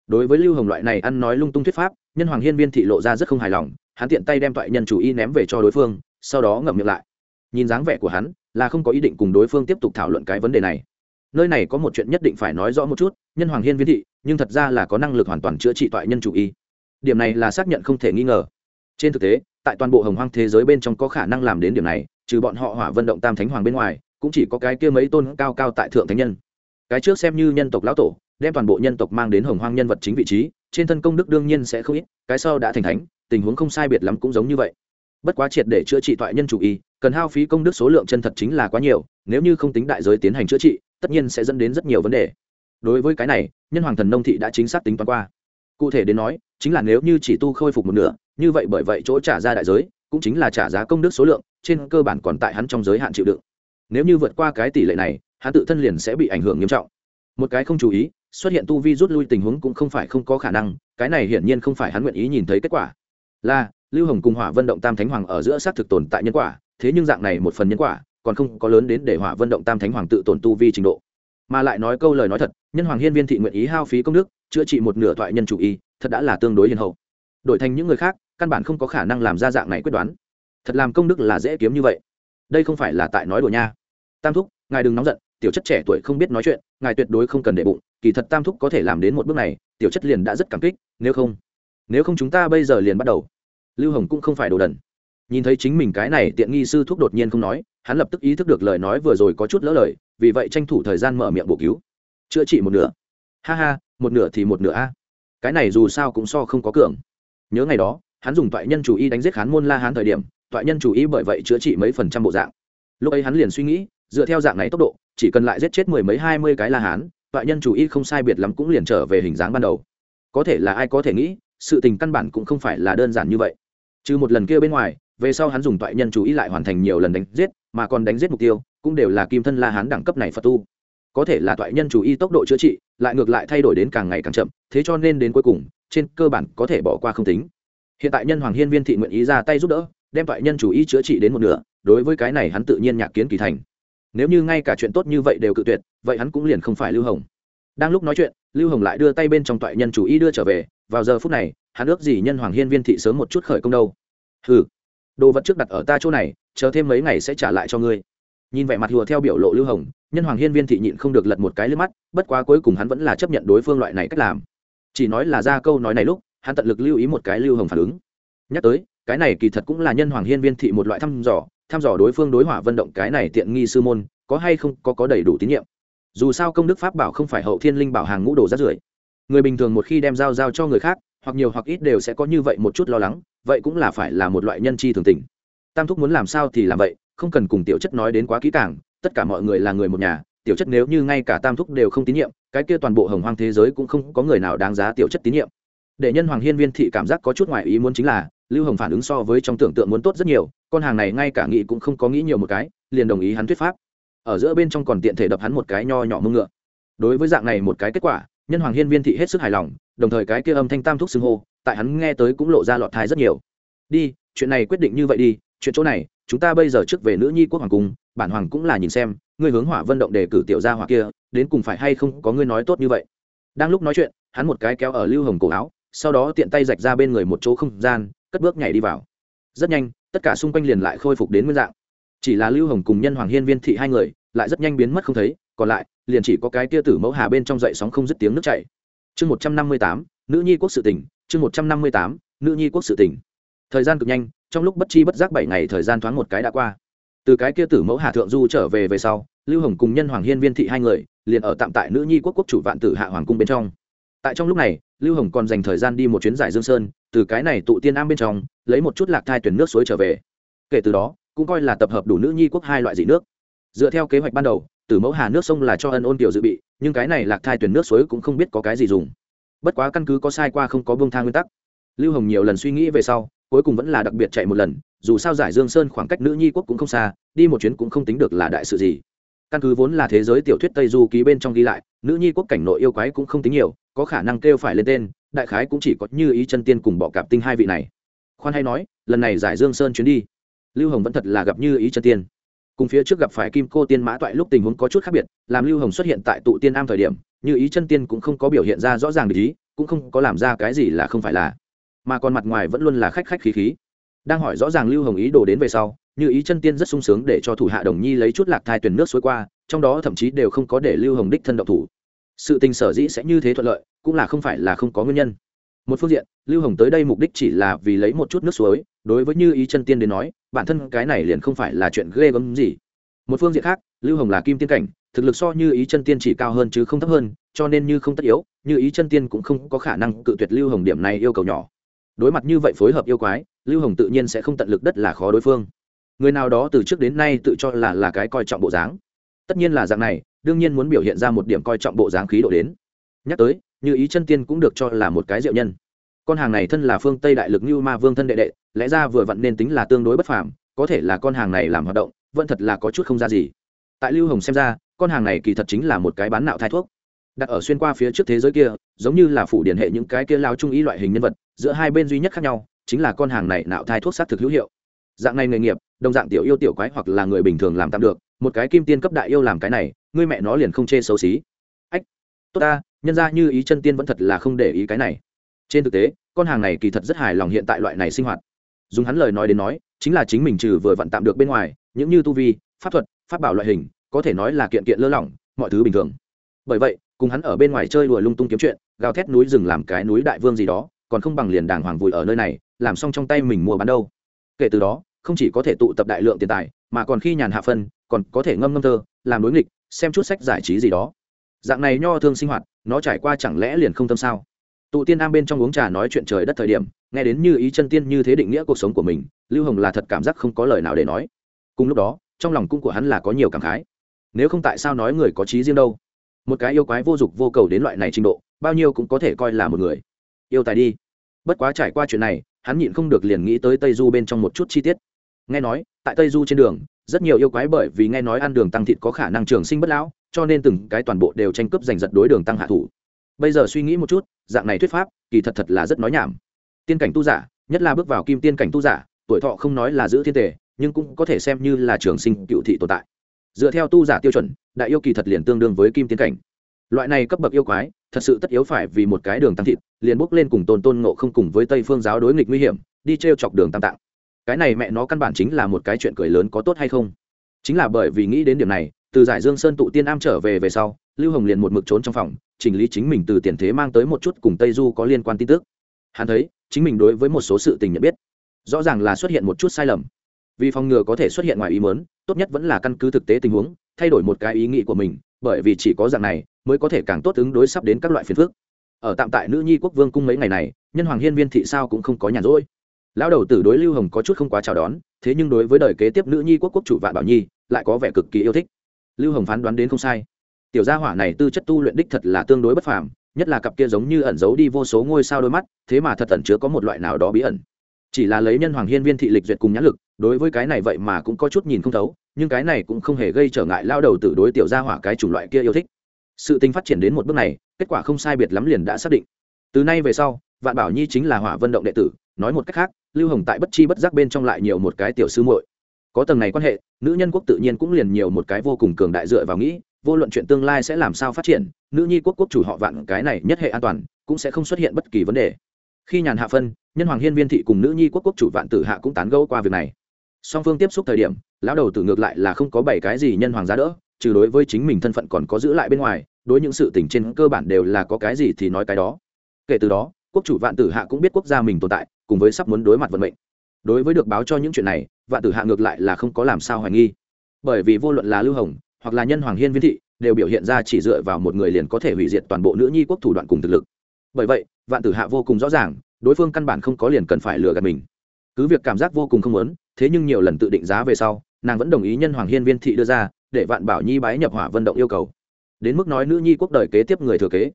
Đối với lưu hồng loại này ăn nói lung tung thuyết pháp, nhân hoàng hiên viên thị lộ ra rất không hài lòng, hắn tiện tay đem toại nhân chủ y ném về cho đối phương, sau đó ngậm miệng lại. Nhìn dáng vẻ của hắn, là không có ý định cùng đối phương tiếp tục thảo luận cái vấn đề này nơi này có một chuyện nhất định phải nói rõ một chút, nhân hoàng hiên viên thị, nhưng thật ra là có năng lực hoàn toàn chữa trị toại nhân chủ y. Điểm này là xác nhận không thể nghi ngờ. Trên thực tế, tại toàn bộ hồng hoang thế giới bên trong có khả năng làm đến điểm này, trừ bọn họ hỏa vận động tam thánh hoàng bên ngoài, cũng chỉ có cái kia mấy tôn cao cao tại thượng thánh nhân. Cái trước xem như nhân tộc lão tổ, đem toàn bộ nhân tộc mang đến hồng hoang nhân vật chính vị trí, trên thân công đức đương nhiên sẽ không ít, cái sau đã thành thánh, tình huống không sai biệt lắm cũng giống như vậy. Bất quá triệt để chữa trị toại nhân chủ y, cần hao phí công đức số lượng chân thật chính là quá nhiều, nếu như không tính đại giới tiến hành chữa trị tất nhiên sẽ dẫn đến rất nhiều vấn đề. Đối với cái này, nhân hoàng thần nông thị đã chính xác tính toán qua. Cụ thể đến nói, chính là nếu như chỉ tu khôi phục một nửa, như vậy bởi vậy chỗ trả ra đại giới, cũng chính là trả giá công đức số lượng, trên cơ bản còn tại hắn trong giới hạn chịu đựng. Nếu như vượt qua cái tỷ lệ này, hắn tự thân liền sẽ bị ảnh hưởng nghiêm trọng. Một cái không chú ý, xuất hiện tu vi rút lui tình huống cũng không phải không có khả năng, cái này hiển nhiên không phải hắn nguyện ý nhìn thấy kết quả. Là, lưu hồng cùng hỏa vận động tam thánh hoàng ở giữa xác thực tồn tại nhân quả, thế nhưng dạng này một phần nhân quả còn không có lớn đến để hỏa vận động tam thánh hoàng tự tổn tu vi trình độ. Mà lại nói câu lời nói thật, nhân hoàng hiên viên thị nguyện ý hao phí công đức, chữa trị một nửa thoại nhân chủ y, thật đã là tương đối hiền hậu. Đổi thành những người khác, căn bản không có khả năng làm ra dạng này quyết đoán. Thật làm công đức là dễ kiếm như vậy. Đây không phải là tại nói đùa nha. Tam thúc, ngài đừng nóng giận, tiểu chất trẻ tuổi không biết nói chuyện, ngài tuyệt đối không cần để bụng, kỳ thật tam thúc có thể làm đến một bước này, tiểu chất liền đã rất cảm kích, nếu không nếu không chúng ta bây giờ liền bắt đầu. Lưu hồng cũng không phải đồ đần. Nhìn thấy chính mình cái này tiện nghi sư thúc đột nhiên không nói hắn lập tức ý thức được lời nói vừa rồi có chút lỡ lời, vì vậy tranh thủ thời gian mở miệng bổ cứu. Chữa trị một nửa. Ha ha, một nửa thì một nửa a. Cái này dù sao cũng so không có cường. Nhớ ngày đó, hắn dùng toại nhân chủ y đánh giết khán môn la hán thời điểm, toại nhân chủ y bởi vậy chữa trị mấy phần trăm bộ dạng. Lúc ấy hắn liền suy nghĩ, dựa theo dạng này tốc độ, chỉ cần lại giết chết mười mấy hai mươi cái la hán, toại nhân chủ y không sai biệt lắm cũng liền trở về hình dáng ban đầu. Có thể là ai có thể nghĩ, sự tình căn bản cũng không phải là đơn giản như vậy. Trừ một lần kia bên ngoài, về sau hắn dùng toại nhân chủ ý lại hoàn thành nhiều lần đánh giết mà còn đánh giết mục tiêu, cũng đều là kim thân la hán đẳng cấp này phật tu. Có thể là thoại nhân chủ y tốc độ chữa trị, lại ngược lại thay đổi đến càng ngày càng chậm, thế cho nên đến cuối cùng, trên cơ bản có thể bỏ qua không tính. Hiện tại nhân hoàng hiên viên thị nguyện ý ra tay giúp đỡ, đem thoại nhân chủ y chữa trị đến một nửa, đối với cái này hắn tự nhiên nhạc kiến kỳ thành. Nếu như ngay cả chuyện tốt như vậy đều cự tuyệt, vậy hắn cũng liền không phải lưu hồng. Đang lúc nói chuyện, lưu hồng lại đưa tay bên trong toại nhân chủ y đưa trở về, vào giờ phút này, hắn ước gì nhân hoàng hiên viên thị sớm một chút khởi công đâu. Ừ đồ vật trước đặt ở ta chỗ này, chờ thêm mấy ngày sẽ trả lại cho ngươi. Nhìn vẻ mặt hùa theo biểu lộ lưu hồng, nhân hoàng hiên viên thị nhịn không được lật một cái lên mắt, bất quá cuối cùng hắn vẫn là chấp nhận đối phương loại này cách làm. Chỉ nói là ra câu nói này lúc, hắn tận lực lưu ý một cái lưu hồng phản ứng. Nhắc tới, cái này kỳ thật cũng là nhân hoàng hiên viên thị một loại thăm dò thăm dò đối phương đối hỏa vận động cái này tiện nghi sư môn, có hay không, có có đầy đủ tín nhiệm. Dù sao công đức pháp bảo không phải hậu thiên linh bảo hàng ngũ đồ rát rưởi. Người bình thường một khi đem giao giao cho người khác hoặc nhiều hoặc ít đều sẽ có như vậy một chút lo lắng, vậy cũng là phải là một loại nhân chi thường tình. Tam thúc muốn làm sao thì làm vậy, không cần cùng tiểu chất nói đến quá kỹ càng, tất cả mọi người là người một nhà, tiểu chất nếu như ngay cả tam thúc đều không tín nhiệm, cái kia toàn bộ hồng hoang thế giới cũng không có người nào đáng giá tiểu chất tín nhiệm. Để nhân hoàng hiên viên thị cảm giác có chút ngoại ý muốn chính là, lưu hồng phản ứng so với trong tưởng tượng muốn tốt rất nhiều, con hàng này ngay cả nghĩ cũng không có nghĩ nhiều một cái, liền đồng ý hắn thuyết pháp. Ở giữa bên trong còn tiện thể đập hắn một cái nho nhỏ mưng ngựa. Đối với dạng này một cái kết quả, nhân hoàng hiên viên thị hết sức hài lòng đồng thời cái kia âm thanh tam thúc xưng hô, tại hắn nghe tới cũng lộ ra lọt thai rất nhiều. Đi, chuyện này quyết định như vậy đi, chuyện chỗ này, chúng ta bây giờ trước về nữ nhi quốc hoàng cung, bản hoàng cũng là nhìn xem, ngươi hướng hỏa vận động để cử tiểu gia hỏa kia, đến cùng phải hay không có ngươi nói tốt như vậy. Đang lúc nói chuyện, hắn một cái kéo ở lưu hồng cổ áo, sau đó tiện tay rạch ra bên người một chỗ không gian, cất bước nhảy đi vào. Rất nhanh, tất cả xung quanh liền lại khôi phục đến nguyên dạng. Chỉ là lưu hồng cùng nhân hoàng hiên viên thị hai người, lại rất nhanh biến mất không thấy, còn lại, liền chỉ có cái tia tử mẫu hà bên trong dậy sóng không dứt tiếng nước chảy chương một trăm năm mươi tám, nữ nhi quốc sự tỉnh chương một trăm năm mươi tám, nữ nhi quốc sự tỉnh thời gian cực nhanh, trong lúc bất chi bất giác bảy ngày thời gian thoáng một cái đã qua. Từ cái kia tử mẫu hà thượng du trở về về sau, lưu hồng cùng nhân hoàng hiên viên thị hai người, liền ở tạm tại nữ nhi quốc quốc chủ vạn tử hạ hoàng cung bên trong. Tại trong lúc này, lưu hồng còn dành thời gian đi một chuyến giải dương sơn, từ cái này tụ tiên am bên trong, lấy một chút lạc thai tuyển nước suối trở về. Kể từ đó, cũng coi là tập hợp đủ nữ nhi quốc hai loại dị nước. Dựa theo kế hoạch ban đầu tử mẫu hà nước sông là cho ân ôn tiểu dự bị, nhưng cái này lạc thai tuyển nước suối cũng không biết có cái gì dùng. Bất quá căn cứ có sai qua không có bông thang nguyên tắc. Lưu hồng nhiều lần suy nghĩ về sau, cuối cùng vẫn là đặc biệt chạy một lần, dù sao giải dương sơn khoảng cách nữ nhi quốc cũng không xa, đi một chuyến cũng không tính được là đại sự gì. Căn cứ vốn là thế giới tiểu thuyết tây du ký bên trong ghi lại, nữ nhi quốc cảnh nội yêu quái cũng không tính nhiều, có khả năng kêu phải lên tên, đại khái cũng chỉ có như ý chân tiên cùng bọ cạp tinh hai vị này. Khoan hay nói, lần này giải dương sơn chuyến đi. Lưu hồng vẫn thật là gặp như ý chân tiên cùng phía trước gặp phải kim cô tiên mã toại lúc tình huống có chút khác biệt, làm lưu hồng xuất hiện tại tụ tiên am thời điểm, như ý chân tiên cũng không có biểu hiện ra rõ ràng ý, cũng không có làm ra cái gì là không phải là. Mà còn mặt ngoài vẫn luôn là khách khách khí khí. Đang hỏi rõ ràng lưu hồng ý đồ đến về sau, như ý chân tiên rất sung sướng để cho thủ hạ đồng nhi lấy chút lạc thai tuyển nước suối qua, trong đó thậm chí đều không có để lưu hồng đích thân độc thủ. Sự tình sở dĩ sẽ như thế thuận lợi, cũng là không phải là không có nguyên nhân. Một phương diện, lưu hồng tới đây mục đích chỉ là vì lấy một chút nước suối, đối với như ý chân tiên đến nói bản thân cái này liền không phải là chuyện ghê gớm gì. Một phương diện khác, lưu hồng là kim tiên cảnh, thực lực so như ý chân tiên chỉ cao hơn chứ không thấp hơn, cho nên như không tất yếu, như ý chân tiên cũng không có khả năng cự tuyệt lưu hồng điểm này yêu cầu nhỏ. Đối mặt như vậy phối hợp yêu quái, lưu hồng tự nhiên sẽ không tận lực đất là khó đối phương. Người nào đó từ trước đến nay tự cho là là cái coi trọng bộ dáng. Tất nhiên là dạng này, đương nhiên muốn biểu hiện ra một điểm coi trọng bộ dáng khí độ đến. Nhắc tới, như ý chân tiên cũng được cho là một cái diệu nhân con hàng này thân là phương tây đại lực như ma vương thân đệ đệ, lẽ ra vừa vặn nên tính là tương đối bất phàm, có thể là con hàng này làm hoạt động, vẫn thật là có chút không ra gì. Tại lưu hồng xem ra, con hàng này kỳ thật chính là một cái bán nạo thai thuốc. Đặt ở xuyên qua phía trước thế giới kia, giống như là phủ điển hệ những cái kia lao trung ý loại hình nhân vật, giữa hai bên duy nhất khác nhau, chính là con hàng này nạo thai thuốc sát thực hữu hiệu. Dạng này nghề nghiệp, đồng dạng tiểu yêu tiểu quái hoặc là người bình thường làm tạm được, một cái kim tiên cấp đại yêu làm cái này ngươi mẹ nó liền không chê xấu xí. Ách, tốt ta, nhân ra như ý chân tiên vẫn thật là không để ý cái này trên thực tế, con hàng này kỳ thật rất hài lòng hiện tại loại này sinh hoạt. Dùng hắn lời nói đến nói, chính là chính mình trừ vừa vặn tạm được bên ngoài, những như tu vi, pháp thuật, pháp bảo loại hình, có thể nói là kiện kiện lơ lỏng, mọi thứ bình thường. Bởi vậy, cùng hắn ở bên ngoài chơi đùa lung tung kiếm chuyện, gào thét núi rừng làm cái núi đại vương gì đó, còn không bằng liền đàng hoàng vùi ở nơi này, làm xong trong tay mình mua bán đâu. Kể từ đó, không chỉ có thể tụ tập đại lượng tiền tài, mà còn khi nhàn hạ phân, còn có thể ngâm ngâm thơ, làm đối nghịch, xem chút sách giải trí gì đó. Dạng này nho thương sinh hoạt, nó trải qua chẳng lẽ liền không tâm sao? Tụ tiên am bên trong uống trà nói chuyện trời đất thời điểm, nghe đến như ý chân tiên như thế định nghĩa cuộc sống của mình, lưu hồng là thật cảm giác không có lời nào để nói. Cùng lúc đó, trong lòng cung của hắn là có nhiều cảm khái. Nếu không tại sao nói người có trí riêng đâu? Một cái yêu quái vô dụng vô cầu đến loại này trình độ, bao nhiêu cũng có thể coi là một người. Yêu tài đi. Bất quá trải qua chuyện này, hắn nhịn không được liền nghĩ tới tây du bên trong một chút chi tiết. Nghe nói, tại tây du trên đường, rất nhiều yêu quái bởi vì nghe nói ăn đường tăng thịt có khả năng trường sinh bất lão, cho nên từng cái toàn bộ đều tranh cướp giành giật đối đường tăng hạ thủ bây giờ suy nghĩ một chút, dạng này thuyết pháp, kỳ thật thật là rất nói nhảm. Tiên cảnh tu giả, nhất là bước vào kim tiên cảnh tu giả, tuổi thọ không nói là giữ thiên tề, nhưng cũng có thể xem như là trường sinh cựu thị tồn tại. Dựa theo tu giả tiêu chuẩn, đại yêu kỳ thật liền tương đương với kim tiên cảnh. Loại này cấp bậc yêu quái, thật sự tất yếu phải vì một cái đường tăng thịt, liền bốc lên cùng tôn tôn ngộ không cùng với tây phương giáo đối nghịch nguy hiểm, đi t r e o chọc đường tam tạng. Cái này mẹ nó căn bản chính là một cái chuyện cười lớn có tốt hay không? Chính là bởi vì nghĩ đến điểm này, từ giải dương sơn tụ tiên am trở về về sau lưu hồng liền một mực trốn trong phòng, chỉnh lý chính mình từ tiền thế mang tới một chút cùng tây du có liên quan tin tức. Hắn thấy, chính mình đối với một số sự tình nhận biết, rõ ràng là xuất hiện một chút sai lầm. Vì phòng ngừa có thể xuất hiện ngoài ý mớn tốt nhất vẫn là căn cứ thực tế tình huống, thay đổi một cái ý nghĩ của mình, bởi vì chỉ có dạng này mới có thể càng tốt ứng đối sắp đến các loại phiền phức. Ở tạm tại nữ nhi quốc vương cung mấy ngày này, nhân hoàng hiên viên thị sao cũng không có nhàn rỗi. Lão đầu tử đối lưu hồng có chút không quá chào đón, thế nhưng đối với đời kế tiếp nữ nhi quốc quốc chủ vạn bảo nhi, lại có vẻ cực kỳ yêu thích. Lưu hồng phán đoán đến không sai tiểu gia hỏa này tư chất tu luyện đích thật là tương đối bất phàm, nhất là cặp kia giống như ẩn giấu đi vô số ngôi sao đôi mắt, thế mà thật ẩn chứa có một loại nào đó bí ẩn. Chỉ là lấy nhân hoàng hiên viên thị lịch duyệt cùng nhãn lực, đối với cái này vậy mà cũng có chút nhìn không thấu, nhưng cái này cũng không hề gây trở ngại lao đầu tử đối tiểu gia hỏa cái chủng loại kia yêu thích. Sự tình phát triển đến một bước này, kết quả không sai biệt lắm liền đã xác định. Từ nay về sau, vạn bảo nhi chính là hỏa vận động đệ tử, nói một cách khác, lưu hồng tại bất chi bất giác bên trong lại nhiều một cái tiểu sư muội. Có tầng này quan hệ, nữ nhân quốc tự nhiên cũng liền nhiều một cái vô cùng cường đại dựa vào nghĩ vô luận chuyện tương lai sẽ làm sao phát triển, nữ nhi quốc quốc chủ họ vạn cái này nhất hệ an toàn, cũng sẽ không xuất hiện bất kỳ vấn đề. Khi nhàn hạ phân, nhân hoàng hiên viên thị cùng nữ nhi quốc quốc chủ vạn tử hạ cũng tán gẫu qua việc này. Song phương tiếp xúc thời điểm, lão đầu tử ngược lại là không có bảy cái gì nhân hoàng giá đỡ, trừ đối với chính mình thân phận còn có giữ lại bên ngoài, đối những sự tình trên cơ bản đều là có cái gì thì nói cái đó. Kể từ đó, quốc chủ vạn tử hạ cũng biết quốc gia mình tồn tại, cùng với sắp muốn đối mặt vận mệnh. Đối với được báo cho những chuyện này, vạn tử hạ ngược lại là không có làm sao hoài nghi. Bởi vì vô luận là lưu hồng hoặc là nhân hoàng hiên viên thị, đều biểu hiện ra chỉ dựa vào một người liền có thể hủy diệt toàn bộ nữ nhi quốc thủ đoạn cùng thực lực. Bởi vậy, vạn tử hạ vô cùng rõ ràng, đối phương căn bản không có liền cần phải lừa gạt mình. Cứ việc cảm giác vô cùng không muốn, thế nhưng nhiều lần tự định giá về sau, nàng vẫn đồng ý nhân hoàng hiên viên thị đưa ra, để vạn bảo nhi bái nhập hỏa vận động yêu cầu. Đến mức nói nữ nhi quốc đời kế tiếp người thừa kế.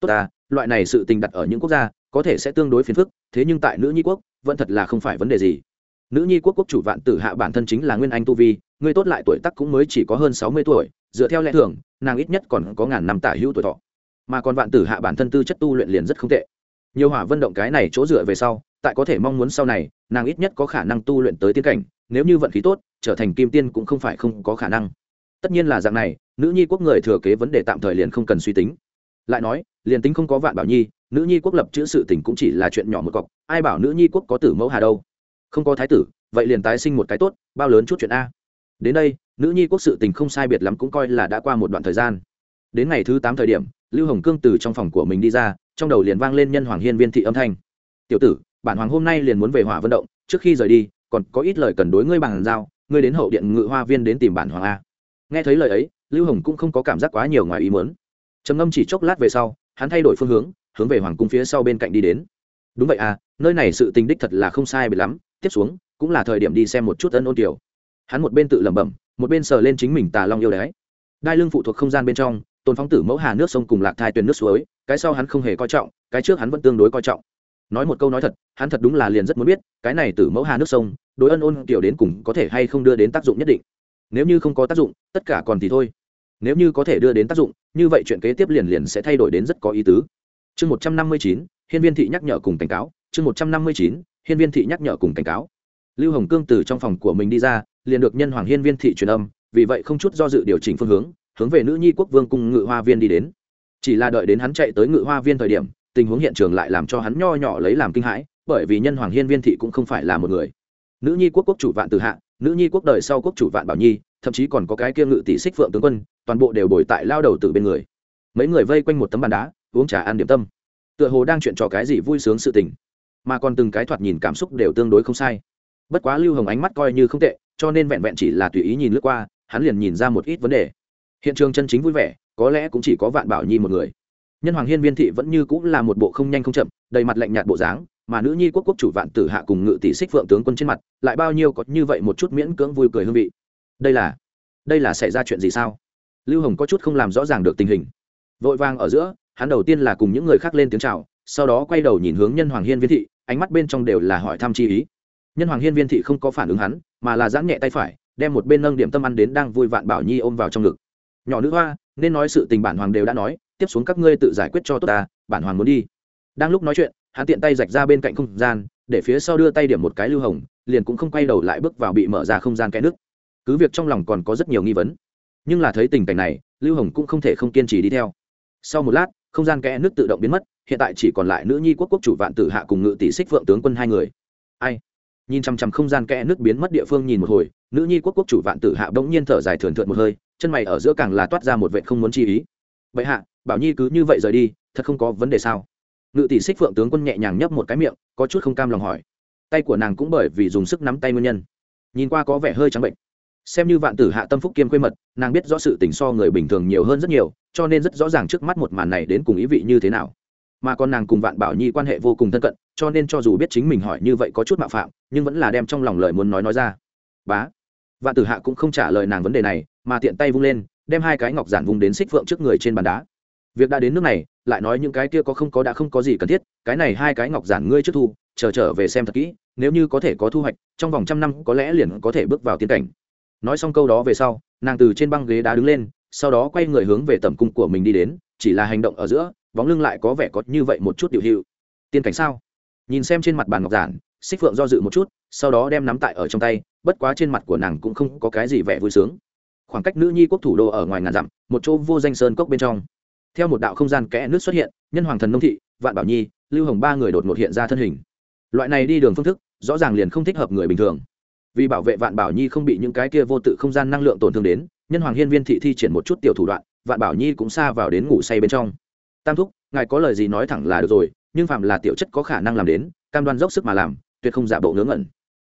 Tốt ta, loại này sự tình đặt ở những quốc gia, có thể sẽ tương đối phiền phức, thế nhưng tại nữ nhi quốc, vẫn thật là không phải vấn đề gì nữ nhi quốc quốc chủ vạn tử hạ bản thân chính là nguyên anh tu vi, người tốt lại tuổi tắc cũng mới chỉ có hơn sáu mươi tuổi, dựa theo lẽ thường, nàng ít nhất còn có ngàn năm tả hữu tuổi thọ. Mà còn vạn tử hạ bản thân tư chất tu luyện liền rất không tệ. Nhiều hỏa vận động cái này chỗ dựa về sau, tại có thể mong muốn sau này, nàng ít nhất có khả năng tu luyện tới tiên cảnh, nếu như vận khí tốt, trở thành kim tiên cũng không phải không có khả năng. Tất nhiên là dạng này, nữ nhi quốc người thừa kế vấn đề tạm thời liền không cần suy tính. Lại nói, liền tính không có vạn bảo nhi, nữ nhi quốc lập chữ sự tình cũng chỉ là chuyện nhỏ một cọc, ai bảo nữ nhi quốc có tử mẫu hà đâu? Không có thái tử, vậy liền tái sinh một cái tốt, bao lớn chút chuyện a. Đến đây, nữ nhi quốc sự tình không sai biệt lắm cũng coi là đã qua một đoạn thời gian. Đến ngày thứ tám thời điểm, lưu hồng cương từ trong phòng của mình đi ra, trong đầu liền vang lên nhân hoàng hiên viên thị âm thanh. Tiểu tử, bản hoàng hôm nay liền muốn về hỏa vận động, trước khi rời đi, còn có ít lời cần đối ngươi bằng giao, ngươi đến hậu điện ngự hoa viên đến tìm bản hoàng a. Nghe thấy lời ấy, lưu hồng cũng không có cảm giác quá nhiều ngoài ý muốn. Trầm ngâm chỉ chốc lát về sau, hắn thay đổi phương hướng hướng về hoàng cung phía sau bên cạnh đi đến. Đúng vậy à nơi này sự tình đích thật là không sai bị lắm tiếp xuống, cũng là thời điểm đi xem một chút ân ôn tiểu. Hắn một bên tự lẩm bẩm, một bên sờ lên chính mình tà long yêu đái. Đai lưng phụ thuộc không gian bên trong, tôn phóng tử mẫu hà nước sông cùng lạc thai tuyền nước suối, cái sau hắn không hề coi trọng, cái trước hắn vẫn tương đối coi trọng. Nói một câu nói thật, hắn thật đúng là liền rất muốn biết, cái này từ mẫu hà nước sông, đối ân ôn tiểu đến cùng có thể hay không đưa đến tác dụng nhất định. Nếu như không có tác dụng, tất cả còn thì thôi. Nếu như có thể đưa đến tác dụng, như vậy chuyện kế tiếp liền liền sẽ thay đổi đến rất có ý tứ. Chương một trăm năm mươi chín, hiên viên thị nhắc nhở cùng cảnh cáo, chương một trăm năm mươi chín hiên viên thị nhắc nhở cùng cảnh cáo. Lưu hồng cương từ trong phòng của mình đi ra, liền được nhân hoàng hiên viên thị truyền âm, vì vậy không chút do dự điều chỉnh phương hướng hướng về nữ nhi quốc vương cung ngự hoa viên đi đến. Chỉ là đợi đến hắn chạy tới ngự hoa viên thời điểm, tình huống hiện trường lại làm cho hắn nho nhỏ lấy làm kinh hãi, bởi vì nhân hoàng hiên viên thị cũng không phải là một người. Nữ nhi quốc quốc chủ vạn từ hạ, nữ nhi quốc đời sau quốc chủ vạn bảo nhi, thậm chí còn có cái kia ngự tỷ xích phượng tướng quân, toàn bộ đều bồi tại lao đầu từ bên người. Mấy người vây quanh một tấm bàn đá, uống trà ăn điểm tâm. Tựa hồ đang chuyện trò cái gì vui sướng sự tình mà còn từng cái thoạt nhìn cảm xúc đều tương đối không sai. Bất quá lưu hồng ánh mắt coi như không tệ, cho nên vẹn vẹn chỉ là tùy ý nhìn lướt qua, hắn liền nhìn ra một ít vấn đề. Hiện trường chân chính vui vẻ, có lẽ cũng chỉ có vạn bảo nhi một người. Nhân hoàng hiên viên thị vẫn như cũng là một bộ không nhanh không chậm, đầy mặt lạnh nhạt bộ dáng, mà nữ nhi quốc quốc chủ vạn tử hạ cùng ngự tỷ xích phượng tướng quân trên mặt, lại bao nhiêu có như vậy một chút miễn cưỡng vui cười hương vị. Đây là đây là xảy ra chuyện gì sao? Lưu hồng có chút không làm rõ ràng được tình hình. Vội vàng ở giữa, hắn đầu tiên là cùng những người khác lên tiếng chào, sau đó quay đầu nhìn hướng nhân hoàng hiên viên thị ánh mắt bên trong đều là hỏi thăm chi ý. Nhân hoàng hiên viên thị không có phản ứng hắn, mà là giãn nhẹ tay phải, đem một bên nâng điểm tâm ăn đến đang vui vạn bảo nhi ôm vào trong ngực. Nhỏ nữ hoa, nên nói sự tình bản hoàng đều đã nói, tiếp xuống các ngươi tự giải quyết cho tốt ta, bản hoàng muốn đi. Đang lúc nói chuyện, hắn tiện tay rạch ra bên cạnh không gian, để phía sau đưa tay điểm một cái lưu hồng, liền cũng không quay đầu lại bước vào bị mở ra không gian kẽ nước. Cứ việc trong lòng còn có rất nhiều nghi vấn, nhưng là thấy tình cảnh này, lưu hồng cũng không thể không kiên trì đi theo. Sau một lát không gian kẽ nước tự động biến mất, hiện tại chỉ còn lại nữ nhi quốc quốc chủ vạn tử hạ cùng ngự tỷ xích phượng tướng quân hai người. Ai? Nhìn chằm chằm không gian kẽ nước biến mất địa phương nhìn một hồi, nữ nhi quốc quốc chủ vạn tử hạ bỗng nhiên thở dài thườn thượt một hơi, chân mày ở giữa càng là toát ra một vệ không muốn chi ý. Vậy hạ, bảo nhi cứ như vậy rời đi, thật không có vấn đề sao? Ngự tỷ xích phượng tướng quân nhẹ nhàng nhấp một cái miệng, có chút không cam lòng hỏi. Tay của nàng cũng bởi vì dùng sức nắm tay nguyên nhân. Nhìn qua có vẻ hơi trắng bệnh xem như vạn tử hạ tâm phúc kiêm quê mật, nàng biết rõ sự tình so người bình thường nhiều hơn rất nhiều, cho nên rất rõ ràng trước mắt một màn này đến cùng ý vị như thế nào. Mà còn nàng cùng vạn bảo nhi quan hệ vô cùng thân cận, cho nên cho dù biết chính mình hỏi như vậy có chút mạo phạm, nhưng vẫn là đem trong lòng lời muốn nói nói ra. Bá. Vạn tử hạ cũng không trả lời nàng vấn đề này, mà tiện tay vung lên, đem hai cái ngọc giản vung đến xích phượng trước người trên bàn đá. Việc đã đến nước này, lại nói những cái kia có không có đã không có gì cần thiết, cái này hai cái ngọc giản ngươi trước thu, chờ trở về xem thật kỹ, nếu như có thể có thu hoạch, trong vòng trăm năm có lẽ liền có thể bước vào tiến cảnh nói xong câu đó về sau, nàng từ trên băng ghế đá đứng lên, sau đó quay người hướng về tầm cung của mình đi đến, chỉ là hành động ở giữa, bóng lưng lại có vẻ có như vậy một chút điều hiệu. Tiên cảnh sao? Nhìn xem trên mặt bàn ngọc giản, xích phượng do dự một chút, sau đó đem nắm tại ở trong tay, bất quá trên mặt của nàng cũng không có cái gì vẻ vui sướng. Khoảng cách nữ nhi quốc thủ đô ở ngoài ngàn dặm, một chỗ vô danh sơn cốc bên trong. Theo một đạo không gian kẽ nước xuất hiện, nhân hoàng thần nông thị, vạn bảo nhi, lưu hồng ba người đột ngột hiện ra thân hình. Loại này đi đường phương thức, rõ ràng liền không thích hợp người bình thường vì bảo vệ vạn bảo nhi không bị những cái kia vô tự không gian năng lượng tổn thương đến, nhân hoàng hiên viên thị thi triển một chút tiểu thủ đoạn, vạn bảo nhi cũng xa vào đến ngủ say bên trong. Tam thúc, ngài có lời gì nói thẳng là được rồi, nhưng phạm là tiểu chất có khả năng làm đến, cam đoan dốc sức mà làm, tuyệt không giả bộ ngớ ngẩn.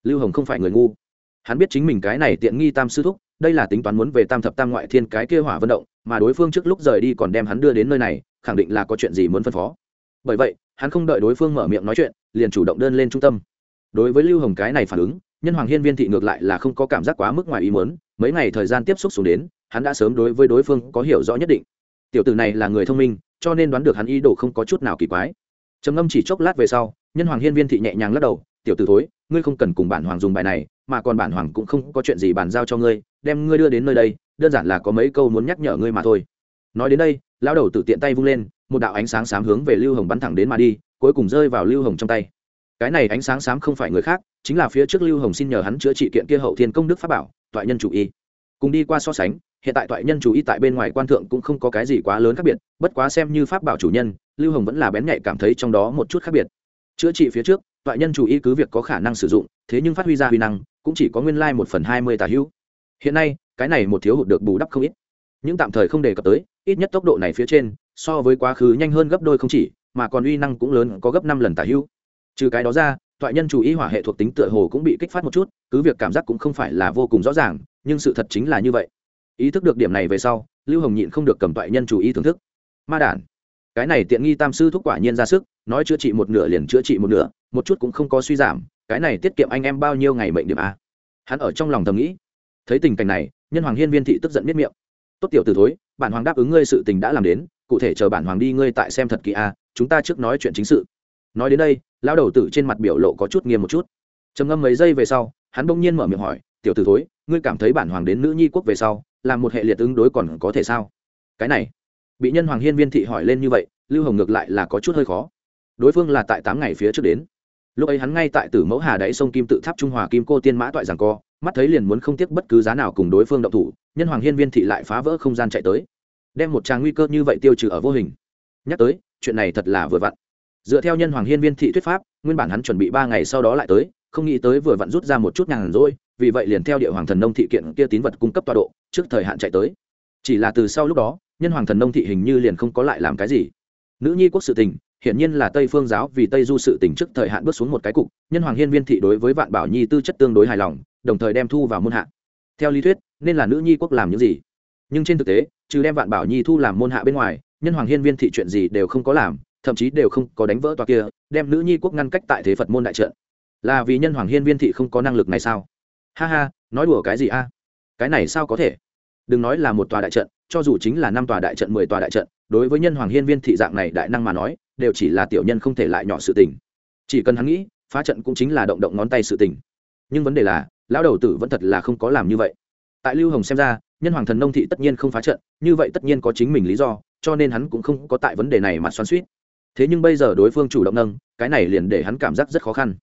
Lưu hồng không phải người ngu. Hắn biết chính mình cái này tiện nghi tam sư thúc, đây là tính toán muốn về tam thập tam ngoại thiên cái kia hỏa vận động, mà đối phương trước lúc rời đi còn đem hắn đưa đến nơi này, khẳng định là có chuyện gì muốn phân phó. Bởi vậy, hắn không đợi đối phương mở miệng nói chuyện, liền chủ động đơn lên trung tâm. Đối với lưu hồng cái này phản ứng nhân hoàng hiên viên thị ngược lại là không có cảm giác quá mức ngoài ý muốn, mấy ngày thời gian tiếp xúc xuống đến, hắn đã sớm đối với đối phương có hiểu rõ nhất định. Tiểu tử này là người thông minh, cho nên đoán được hắn ý đồ không có chút nào kỳ quái. Trầm ngâm chỉ chốc lát về sau, nhân hoàng hiên viên thị nhẹ nhàng lắc đầu, tiểu tử thối, ngươi không cần cùng bản hoàng dùng bài này, mà còn bản hoàng cũng không có chuyện gì bàn giao cho ngươi, đem ngươi đưa đến nơi đây, đơn giản là có mấy câu muốn nhắc nhở ngươi mà thôi. Nói đến đây, lão đầu tự tiện tay vung lên, một đạo ánh sáng xám hướng về lưu hồng bắn thẳng đến mà đi, cuối cùng rơi vào lưu hồng trong tay cái này ánh sáng xám không phải người khác, chính là phía trước lưu hồng xin nhờ hắn chữa trị kiện kia hậu thiên công đức pháp bảo, toại nhân chủ y. Cùng đi qua so sánh, hiện tại toại nhân chủ y tại bên ngoài quan thượng cũng không có cái gì quá lớn khác biệt, bất quá xem như pháp bảo chủ nhân, lưu hồng vẫn là bén nhạy cảm thấy trong đó một chút khác biệt. Chữa trị phía trước, toại nhân chủ y cứ việc có khả năng sử dụng, thế nhưng phát huy ra huy năng, cũng chỉ có nguyên lai một phần hai mươi tà hữu. Hiện nay, cái này một thiếu hụt được bù đắp không ít. Những tạm thời không đề cập tới, ít nhất tốc độ này phía trên, so với quá khứ nhanh hơn gấp đôi không chỉ, mà còn uy năng cũng lớn, có gấp năm lần tà hữu trừ cái đó ra, thoại nhân chủ ý hỏa hệ thuộc tính tựa hồ cũng bị kích phát một chút, cứ việc cảm giác cũng không phải là vô cùng rõ ràng, nhưng sự thật chính là như vậy. Ý thức được điểm này về sau, lưu hồng nhịn không được cầm thoại nhân chủ ý thưởng thức. Ma đản. Cái này tiện nghi tam sư thúc quả nhiên ra sức, nói chữa trị một nửa liền chữa trị một nửa, một chút cũng không có suy giảm, cái này tiết kiệm anh em bao nhiêu ngày mệnh điểm a? Hắn ở trong lòng thầm nghĩ. Thấy tình cảnh này, nhân hoàng hiên viên thị tức giận biết miệng. Tốt tiểu từ thối, bản hoàng đáp ứng ngươi sự tình đã làm đến, cụ thể chờ bản hoàng đi ngươi tại xem thật kỹ a, chúng ta trước nói chuyện chính sự. Nói đến đây lão đầu tử trên mặt biểu lộ có chút nghiêm một chút. Trầm ngâm mấy giây về sau, hắn bỗng nhiên mở miệng hỏi, tiểu tử thối, ngươi cảm thấy bản hoàng đến nữ nhi quốc về sau, làm một hệ liệt ứng đối còn có thể sao? Cái này, bị nhân hoàng hiên viên thị hỏi lên như vậy, lưu hồng ngược lại là có chút hơi khó. Đối phương là tại tám ngày phía trước đến. Lúc ấy hắn ngay tại tử mẫu hà đáy sông kim tự tháp trung hòa kim cô tiên mã toại rằng co, mắt thấy liền muốn không tiếc bất cứ giá nào cùng đối phương động thủ, nhân hoàng hiên viên thị lại phá vỡ không gian chạy tới, đem một tràng nguy cơ như vậy tiêu trừ ở vô hình. Nhắc tới, chuyện này thật là vừa vặn dựa theo nhân hoàng hiên viên thị thuyết pháp, nguyên bản hắn chuẩn bị ba ngày sau đó lại tới, không nghĩ tới vừa vặn rút ra một chút nhàn rỗi, vì vậy liền theo địa hoàng thần nông thị kiện kia tín vật cung cấp tọa độ, trước thời hạn chạy tới. Chỉ là từ sau lúc đó, nhân hoàng thần nông thị hình như liền không có lại làm cái gì. Nữ nhi quốc sự tình, hiển nhiên là tây phương giáo vì tây du sự tình trước thời hạn bước xuống một cái cục, nhân hoàng hiên viên thị đối với vạn bảo nhi tư chất tương đối hài lòng, đồng thời đem thu vào môn hạ. Theo lý thuyết, nên là nữ nhi quốc làm những gì? Nhưng trên thực tế, trừ đem vạn bảo nhi thu làm môn hạ bên ngoài, nhân hoàng hiên viên thị chuyện gì đều không có làm thậm chí đều không có đánh vỡ tòa kia, đem nữ nhi quốc ngăn cách tại thế phật môn đại trận. Là vì nhân hoàng hiên viên thị không có năng lực này sao? Ha ha, nói đùa cái gì a? Cái này sao có thể? Đừng nói là một tòa đại trận, cho dù chính là năm tòa đại trận, mười tòa đại trận, đối với nhân hoàng hiên viên thị dạng này đại năng mà nói, đều chỉ là tiểu nhân không thể lại nhỏ sự tình. Chỉ cần hắn nghĩ, phá trận cũng chính là động động ngón tay sự tình. Nhưng vấn đề là, lão đầu tử vẫn thật là không có làm như vậy. Tại lưu hồng xem ra, nhân hoàng thần nông thị tất nhiên không phá trận, như vậy tất nhiên có chính mình lý do, cho nên hắn cũng không có tại vấn đề này mà xoắn suýt thế nhưng bây giờ đối phương chủ động nâng, cái này liền để hắn cảm giác rất khó khăn.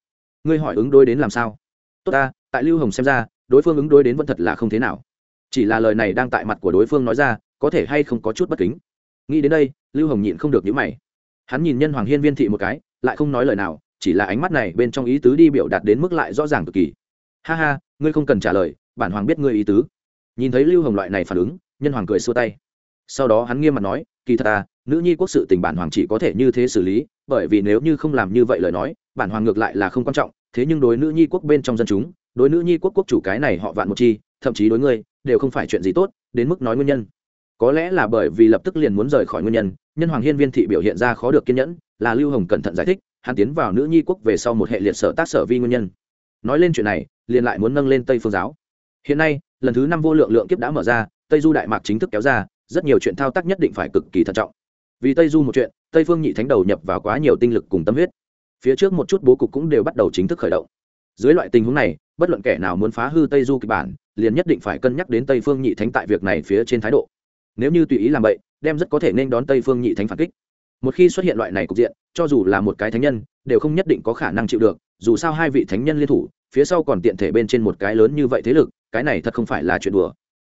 Ngươi hỏi ứng đối đến làm sao? Tốt ta, tại lưu hồng xem ra, đối phương ứng đối đến vẫn thật là không thế nào. Chỉ là lời này đang tại mặt của đối phương nói ra, có thể hay không có chút bất kính. Nghĩ đến đây, lưu hồng nhịn không được nhữ mày. Hắn nhìn nhân hoàng hiên viên thị một cái, lại không nói lời nào, chỉ là ánh mắt này bên trong ý tứ đi biểu đạt đến mức lại rõ ràng cực kỳ. Ha ha, ngươi không cần trả lời, bản hoàng biết ngươi ý tứ. Nhìn thấy lưu hồng loại này phản ứng, nhân hoàng cười xua tay. Sau đó hắn nghiêm mặt nói, kỳ thật à nữ nhi quốc sự tình bản hoàng chỉ có thể như thế xử lý, bởi vì nếu như không làm như vậy lời nói, bản hoàng ngược lại là không quan trọng, thế nhưng đối nữ nhi quốc bên trong dân chúng, đối nữ nhi quốc quốc chủ cái này họ vạn một chi, thậm chí đối ngươi, đều không phải chuyện gì tốt, đến mức nói nguyên nhân. Có lẽ là bởi vì lập tức liền muốn rời khỏi nguyên nhân nhân hoàng hiên viên thị biểu hiện ra khó được kiên nhẫn, là lưu hồng cẩn thận giải thích, hắn tiến vào nữ nhi quốc về sau một hệ liệt sở tác sở vi nguyên nhân. Nói lên chuyện này, liền lại muốn nâng lên tây phương giáo. Hiện nay, lần thứ năm vô lượng lượng kiếp đã mở ra, tây du đại mạc chính thức kéo ra, rất nhiều chuyện thao tác nhất định phải cực kỳ thận trọng vì tây du một chuyện, tây phương nhị thánh đầu nhập vào quá nhiều tinh lực cùng tâm huyết. Phía trước một chút bố cục cũng đều bắt đầu chính thức khởi động. Dưới loại tình huống này, bất luận kẻ nào muốn phá hư tây du kịch bản, liền nhất định phải cân nhắc đến tây phương nhị thánh tại việc này phía trên thái độ. Nếu như tùy ý làm vậy, đem rất có thể nên đón tây phương nhị thánh phản kích. Một khi xuất hiện loại này cục diện, cho dù là một cái thánh nhân, đều không nhất định có khả năng chịu được, dù sao hai vị thánh nhân liên thủ, phía sau còn tiện thể bên trên một cái lớn như vậy thế lực, cái này thật không phải là chuyện đùa.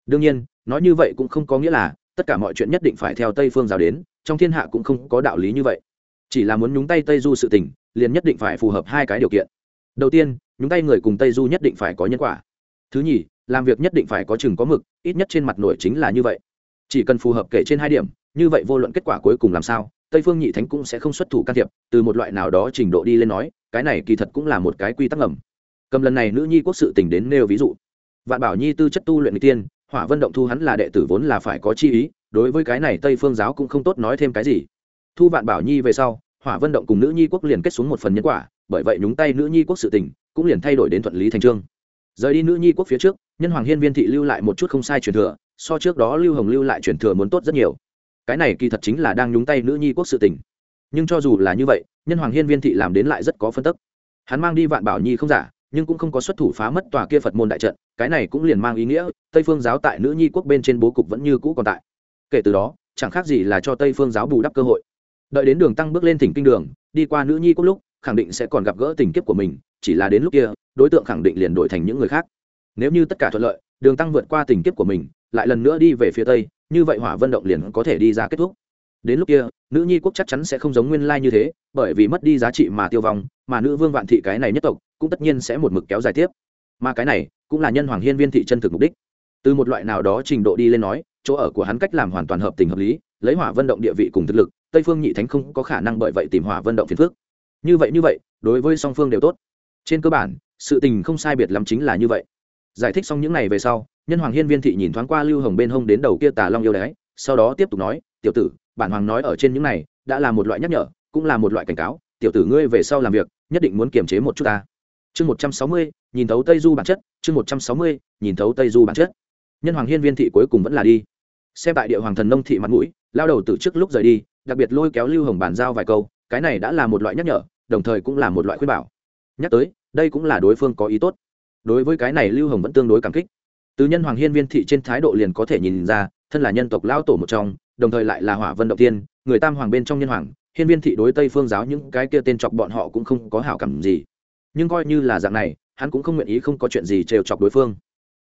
Đương nhiên, nói như vậy cũng không có nghĩa là tất cả mọi chuyện nhất định phải theo tây phương giáo đến, trong thiên hạ cũng không có đạo lý như vậy. Chỉ là muốn nhúng tay tây du sự tình, liền nhất định phải phù hợp hai cái điều kiện. Đầu tiên, nhúng tay người cùng tây du nhất định phải có nhân quả. Thứ nhì, làm việc nhất định phải có chừng có mực, ít nhất trên mặt nổi chính là như vậy. Chỉ cần phù hợp kể trên hai điểm, như vậy vô luận kết quả cuối cùng làm sao, tây phương nhị thánh cũng sẽ không xuất thủ can thiệp, từ một loại nào đó trình độ đi lên nói, cái này kỳ thật cũng là một cái quy tắc ngầm. Cầm lần này nữ nhi quốc sự tình đến nêu ví dụ. Vạn bảo nhi tư chất tu luyện n tiên hỏa vân động thu hắn là đệ tử vốn là phải có chi ý, đối với cái này tây phương giáo cũng không tốt nói thêm cái gì. Thu vạn bảo nhi về sau, hỏa vân động cùng nữ nhi quốc liền kết xuống một phần nhân quả, bởi vậy nhúng tay nữ nhi quốc sự tình, cũng liền thay đổi đến thuận lý thành trương. Rời đi nữ nhi quốc phía trước, nhân hoàng hiên viên thị lưu lại một chút không sai truyền thừa, so trước đó lưu hồng lưu lại truyền thừa muốn tốt rất nhiều. Cái này kỳ thật chính là đang nhúng tay nữ nhi quốc sự tình. Nhưng cho dù là như vậy, nhân hoàng hiên viên thị làm đến lại rất có phân tức. Hắn mang đi vạn bảo nhi không giả nhưng cũng không có xuất thủ phá mất tòa kia phật môn đại trận, cái này cũng liền mang ý nghĩa, tây phương giáo tại nữ nhi quốc bên trên bố cục vẫn như cũ còn tại. Kể từ đó, chẳng khác gì là cho tây phương giáo bù đắp cơ hội. Đợi đến đường tăng bước lên thỉnh kinh đường, đi qua nữ nhi quốc lúc, khẳng định sẽ còn gặp gỡ tình kiếp của mình, chỉ là đến lúc kia, đối tượng khẳng định liền đổi thành những người khác. Nếu như tất cả thuận lợi, đường tăng vượt qua tình kiếp của mình, lại lần nữa đi về phía tây, như vậy hỏa vân động liền có thể đi ra kết thúc đến lúc kia, nữ nhi quốc chắc chắn sẽ không giống nguyên lai như thế, bởi vì mất đi giá trị mà tiêu vong, mà nữ vương vạn thị cái này nhất tộc, cũng tất nhiên sẽ một mực kéo dài tiếp. Mà cái này, cũng là nhân hoàng hiên viên thị chân thực mục đích. Từ một loại nào đó trình độ đi lên nói, chỗ ở của hắn cách làm hoàn toàn hợp tình hợp lý, lấy hỏa vân động địa vị cùng thực lực, tây phương nhị thánh không có khả năng bởi vậy tìm hỏa vân động phiền phước như vậy như vậy, đối với song phương đều tốt. Trên cơ bản, sự tình không sai biệt lắm chính là như vậy. Giải thích xong những này về sau, nhân hoàng hiên viên thị nhìn thoáng qua lưu hồng bên hông đến đầu kia tà long yêu đái, sau đó tiếp tục nói, tiểu tử bản hoàng nói ở trên những này, đã là một loại nhắc nhở, cũng là một loại cảnh cáo, tiểu tử ngươi về sau làm việc, nhất định muốn kiềm chế một chút ta. Chương một trăm sáu mươi, nhìn thấu tây du bản chất, chương một trăm sáu mươi, nhìn thấu tây du bản chất. Nhân hoàng hiên viên thị cuối cùng vẫn là đi. Xem tại địa hoàng thần nông thị mặt mũi, lao đầu từ trước lúc rời đi, đặc biệt lôi kéo lưu hồng bàn giao vài câu, cái này đã là một loại nhắc nhở, đồng thời cũng là một loại khuyên bảo. Nhắc tới, đây cũng là đối phương có ý tốt. Đối với cái này lưu hồng vẫn tương đối cảm kích. Từ nhân hoàng hiên viên thị trên thái độ liền có thể nhìn ra, thân là nhân tộc lao tổ một trong đồng thời lại là hỏa vân động tiên, người tam hoàng bên trong nhân hoàng, hiên viên thị đối tây phương giáo những cái kia tên chọc bọn họ cũng không có hảo cảm gì. Nhưng coi như là dạng này, hắn cũng không nguyện ý không có chuyện gì trêu chọc đối phương.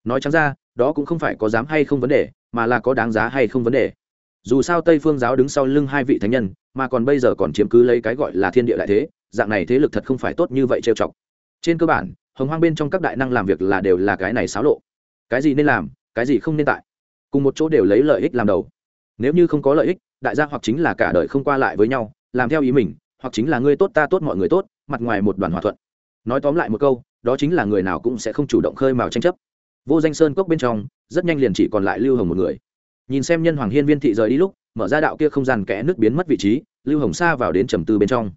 Nói chẳng ra, đó cũng không phải có dám hay không vấn đề, mà là có đáng giá hay không vấn đề. Dù sao tây phương giáo đứng sau lưng hai vị thánh nhân, mà còn bây giờ còn chiếm cứ lấy cái gọi là thiên địa đại thế, dạng này thế lực thật không phải tốt như vậy trêu chọc. Trên cơ bản, hồng hoang bên trong các đại năng làm việc là đều là cái này xáo lộ. Cái gì nên làm, cái gì không nên tại. Cùng một chỗ đều lấy lợi ích làm đầu nếu như không có lợi ích, đại gia hoặc chính là cả đời không qua lại với nhau, làm theo ý mình, hoặc chính là ngươi tốt ta tốt mọi người tốt, mặt ngoài một đoàn hòa thuận. Nói tóm lại một câu, đó chính là người nào cũng sẽ không chủ động khơi mào tranh chấp. Vô danh sơn cốc bên trong, rất nhanh liền chỉ còn lại lưu hồng một người. Nhìn xem nhân hoàng hiên viên thị rời đi lúc, mở ra đạo kia không gian kẽ nước biến mất vị trí, lưu hồng xa vào đến trầm tư bên trong.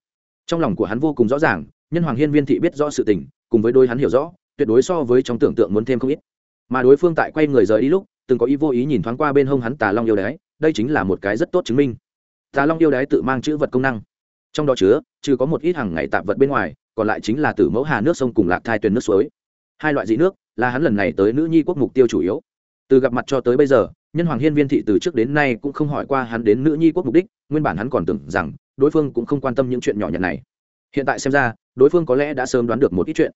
Trong lòng của hắn vô cùng rõ ràng, nhân hoàng hiên viên thị biết rõ sự tình, cùng với đôi hắn hiểu rõ, tuyệt đối so với trong tưởng tượng muốn thêm không ít. Mà đối phương tại quay người rời đi lúc, từng có ý vô ý nhìn thoáng qua bên hông hắn tà long yêu đái đây chính là một cái rất tốt chứng minh. Tà long yêu đái tự mang chữ vật công năng. Trong đó chứa, trừ có một ít hàng ngày tạp vật bên ngoài, còn lại chính là từ mẫu hà nước sông cùng lạc thai tuyền nước suối. Hai loại dị nước, là hắn lần này tới nữ nhi quốc mục tiêu chủ yếu. Từ gặp mặt cho tới bây giờ, nhân hoàng hiên viên thị từ trước đến nay cũng không hỏi qua hắn đến nữ nhi quốc mục đích, nguyên bản hắn còn tưởng rằng, đối phương cũng không quan tâm những chuyện nhỏ nhặt này. Hiện tại xem ra, đối phương có lẽ đã sớm đoán được một ít chuyện.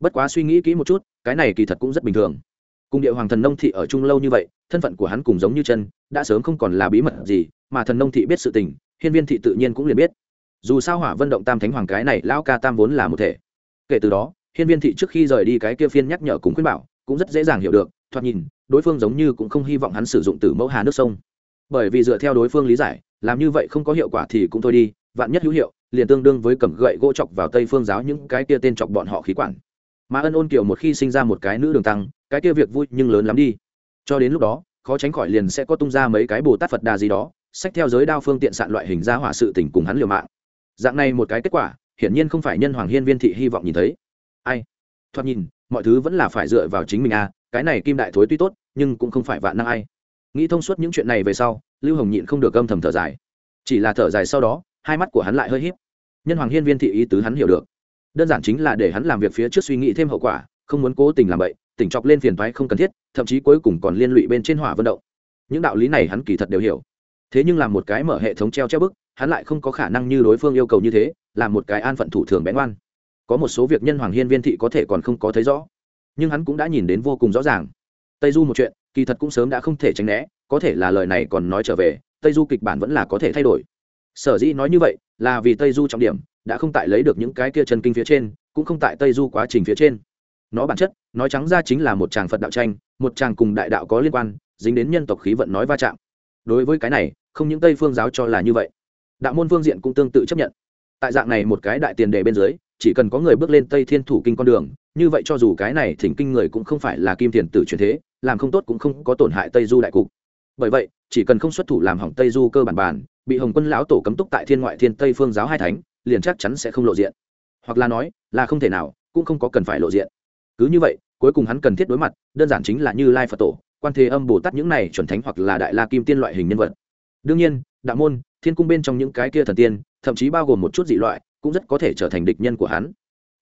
Bất quá suy nghĩ kỹ một chút, cái này kỳ thật cũng rất bình thường cùng địa hoàng thần nông thị ở chung lâu như vậy, thân phận của hắn cùng giống như chân, đã sớm không còn là bí mật gì, mà thần nông thị biết sự tình, hiên viên thị tự nhiên cũng liền biết. Dù sao hỏa vân động tam thánh hoàng cái này, lão ca tam vốn là một thể. Kể từ đó, hiên viên thị trước khi rời đi cái kia phiên nhắc nhở cùng khuyên bảo, cũng rất dễ dàng hiểu được, thoạt nhìn, đối phương giống như cũng không hy vọng hắn sử dụng từ mẫu hà nước sông. Bởi vì dựa theo đối phương lý giải, làm như vậy không có hiệu quả thì cũng thôi đi, vạn nhất hữu hiệu, liền tương đương với cầm gậy gỗ chọc vào tây phương giáo những cái kia tên chọc bọn họ khí quản mà ân ôn kiều một khi sinh ra một cái nữ đường tăng, cái kia việc vui nhưng lớn lắm đi. Cho đến lúc đó, khó tránh khỏi liền sẽ có tung ra mấy cái bồ tát phật đà gì đó, sách theo giới đao phương tiện sạn loại hình ra hỏa sự tình cùng hắn liều mạng. Dạng này một cái kết quả, hiển nhiên không phải nhân hoàng hiên viên thị hy vọng nhìn thấy. Ai? Thoạt nhìn, mọi thứ vẫn là phải dựa vào chính mình à cái này kim đại thối tuy tốt, nhưng cũng không phải vạn năng ai. Nghĩ thông suốt những chuyện này về sau, lưu hồng nhịn không được âm thầm thở dài. Chỉ là thở dài sau đó, hai mắt của hắn lại hơi h í p nhân hoàng hiên viên thị ý tứ hắn hiểu được đơn giản chính là để hắn làm việc phía trước suy nghĩ thêm hậu quả, không muốn cố tình làm vậy tỉnh chọc lên phiền thoái không cần thiết, thậm chí cuối cùng còn liên lụy bên trên hỏa vận động. Những đạo lý này hắn kỳ thật đều hiểu. Thế nhưng làm một cái mở hệ thống treo treo bức, hắn lại không có khả năng như đối phương yêu cầu như thế làm một cái an phận thủ thường bén oan có một số việc nhân hoàng hiên viên thị có thể còn không có thấy rõ, nhưng hắn cũng đã nhìn đến vô cùng rõ ràng. Tây du một chuyện, kỳ thật cũng sớm đã không thể tránh né, có thể là lời này còn nói trở về, tây du kịch bản vẫn là có thể thay đổi sở dĩ nói như vậy là vì tây du trọng điểm, đã không tại lấy được những cái kia chân kinh phía trên, cũng không tại tây du quá trình phía trên. Nó bản chất, nói trắng ra chính là một tràng phật đạo tranh, một tràng cùng đại đạo có liên quan, dính đến nhân tộc khí vận nói va chạm. Đối với cái này, không những tây phương giáo cho là như vậy, đạo môn phương diện cũng tương tự chấp nhận. Tại dạng này một cái đại tiền đề bên dưới, chỉ cần có người bước lên tây thiên thủ kinh con đường, như vậy cho dù cái này thỉnh kinh người cũng không phải là kim tiền tử truyền thế, làm không tốt cũng không có tổn hại tây du đại cục. Bởi vậy chỉ cần không xuất thủ làm hỏng tây du cơ bản bản bị hồng quân lão tổ cấm túc tại thiên ngoại thiên tây phương giáo hai thánh, liền chắc chắn sẽ không lộ diện. Hoặc là nói, là không thể nào, cũng không có cần phải lộ diện. Cứ như vậy, cuối cùng hắn cần thiết đối mặt, đơn giản chính là như lai phật tổ, quan thế âm bồ tát những này chuẩn thánh hoặc là đại la kim tiên loại hình nhân vật. Đương nhiên, đạo môn, thiên cung bên trong những cái kia thần tiên, thậm chí bao gồm một chút dị loại, cũng rất có thể trở thành địch nhân của hắn.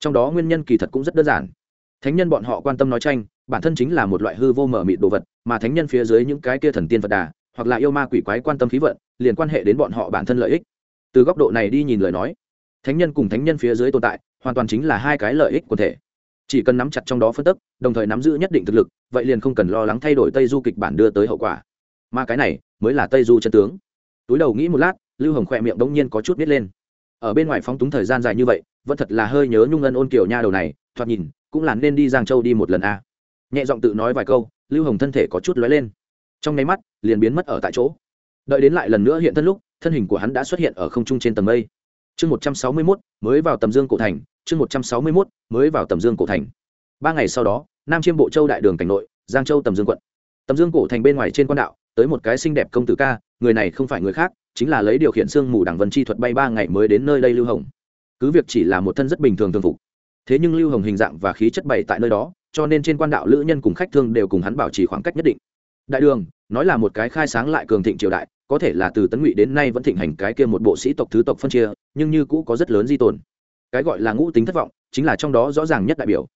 Trong đó nguyên nhân kỳ thật cũng rất đơn giản. Thánh nhân bọn họ quan tâm nói tranh, bản thân chính là một loại hư vô mở mịt đồ vật, mà thánh nhân phía dưới những cái kia thần tiên phật đà hoặc là yêu ma quỷ quái quan tâm khí vận, liền quan hệ đến bọn họ bản thân lợi ích. Từ góc độ này đi nhìn lời nói, thánh nhân cùng thánh nhân phía dưới tồn tại, hoàn toàn chính là hai cái lợi ích của thể. Chỉ cần nắm chặt trong đó phân tức, đồng thời nắm giữ nhất định thực lực, vậy liền không cần lo lắng thay đổi tây du kịch bản đưa tới hậu quả. Mà cái này mới là tây du chân tướng. Túi đầu nghĩ một lát, lưu hồng khỏe miệng đông nhiên có chút biết lên. Ở bên ngoài phóng túng thời gian dài như vậy, vẫn thật là hơi nhớ nhung ân ôn kiểu nha đầu này, thoạt nhìn cũng là nên đi giang châu đi một lần a. Nhẹ giọng tự nói vài câu, lưu hồng thân thể có chút lóe lên trong nháy mắt, liền biến mất ở tại chỗ. Đợi đến lại lần nữa hiện thân lúc, thân hình của hắn đã xuất hiện ở không trung trên tầng mây. Chương một trăm sáu mươi mốt, mới vào tầm dương cổ thành. Chương một trăm sáu mươi mốt, mới vào tầm dương cổ thành. Ba ngày sau đó, nam chiêm bộ châu đại đường cảnh nội, giang châu tầm dương quận. Tầm dương cổ thành bên ngoài trên quan đạo, tới một cái xinh đẹp công tử ca, người này không phải người khác, chính là lấy điều khiển sương mù đảng vân chi thuật bay ba ngày mới đến nơi đây lưu hồng. Cứ việc chỉ là một thân rất bình thường thường phục, thế nhưng lưu hồng hình dạng và khí chất bày tại nơi đó, cho nên trên quan đạo lữ nhân cùng khách thương đều cùng hắn bảo trì khoảng cách nhất định đại đường, nói là một cái khai sáng lại cường thịnh triều đại, có thể là từ tấn ngụy đến nay vẫn thịnh hành cái kia một bộ sĩ tộc, thứ tộc phân chia, nhưng như cũ có rất lớn di tồn. Cái gọi là ngũ tính thất vọng, chính là trong đó rõ ràng nhất đại biểu.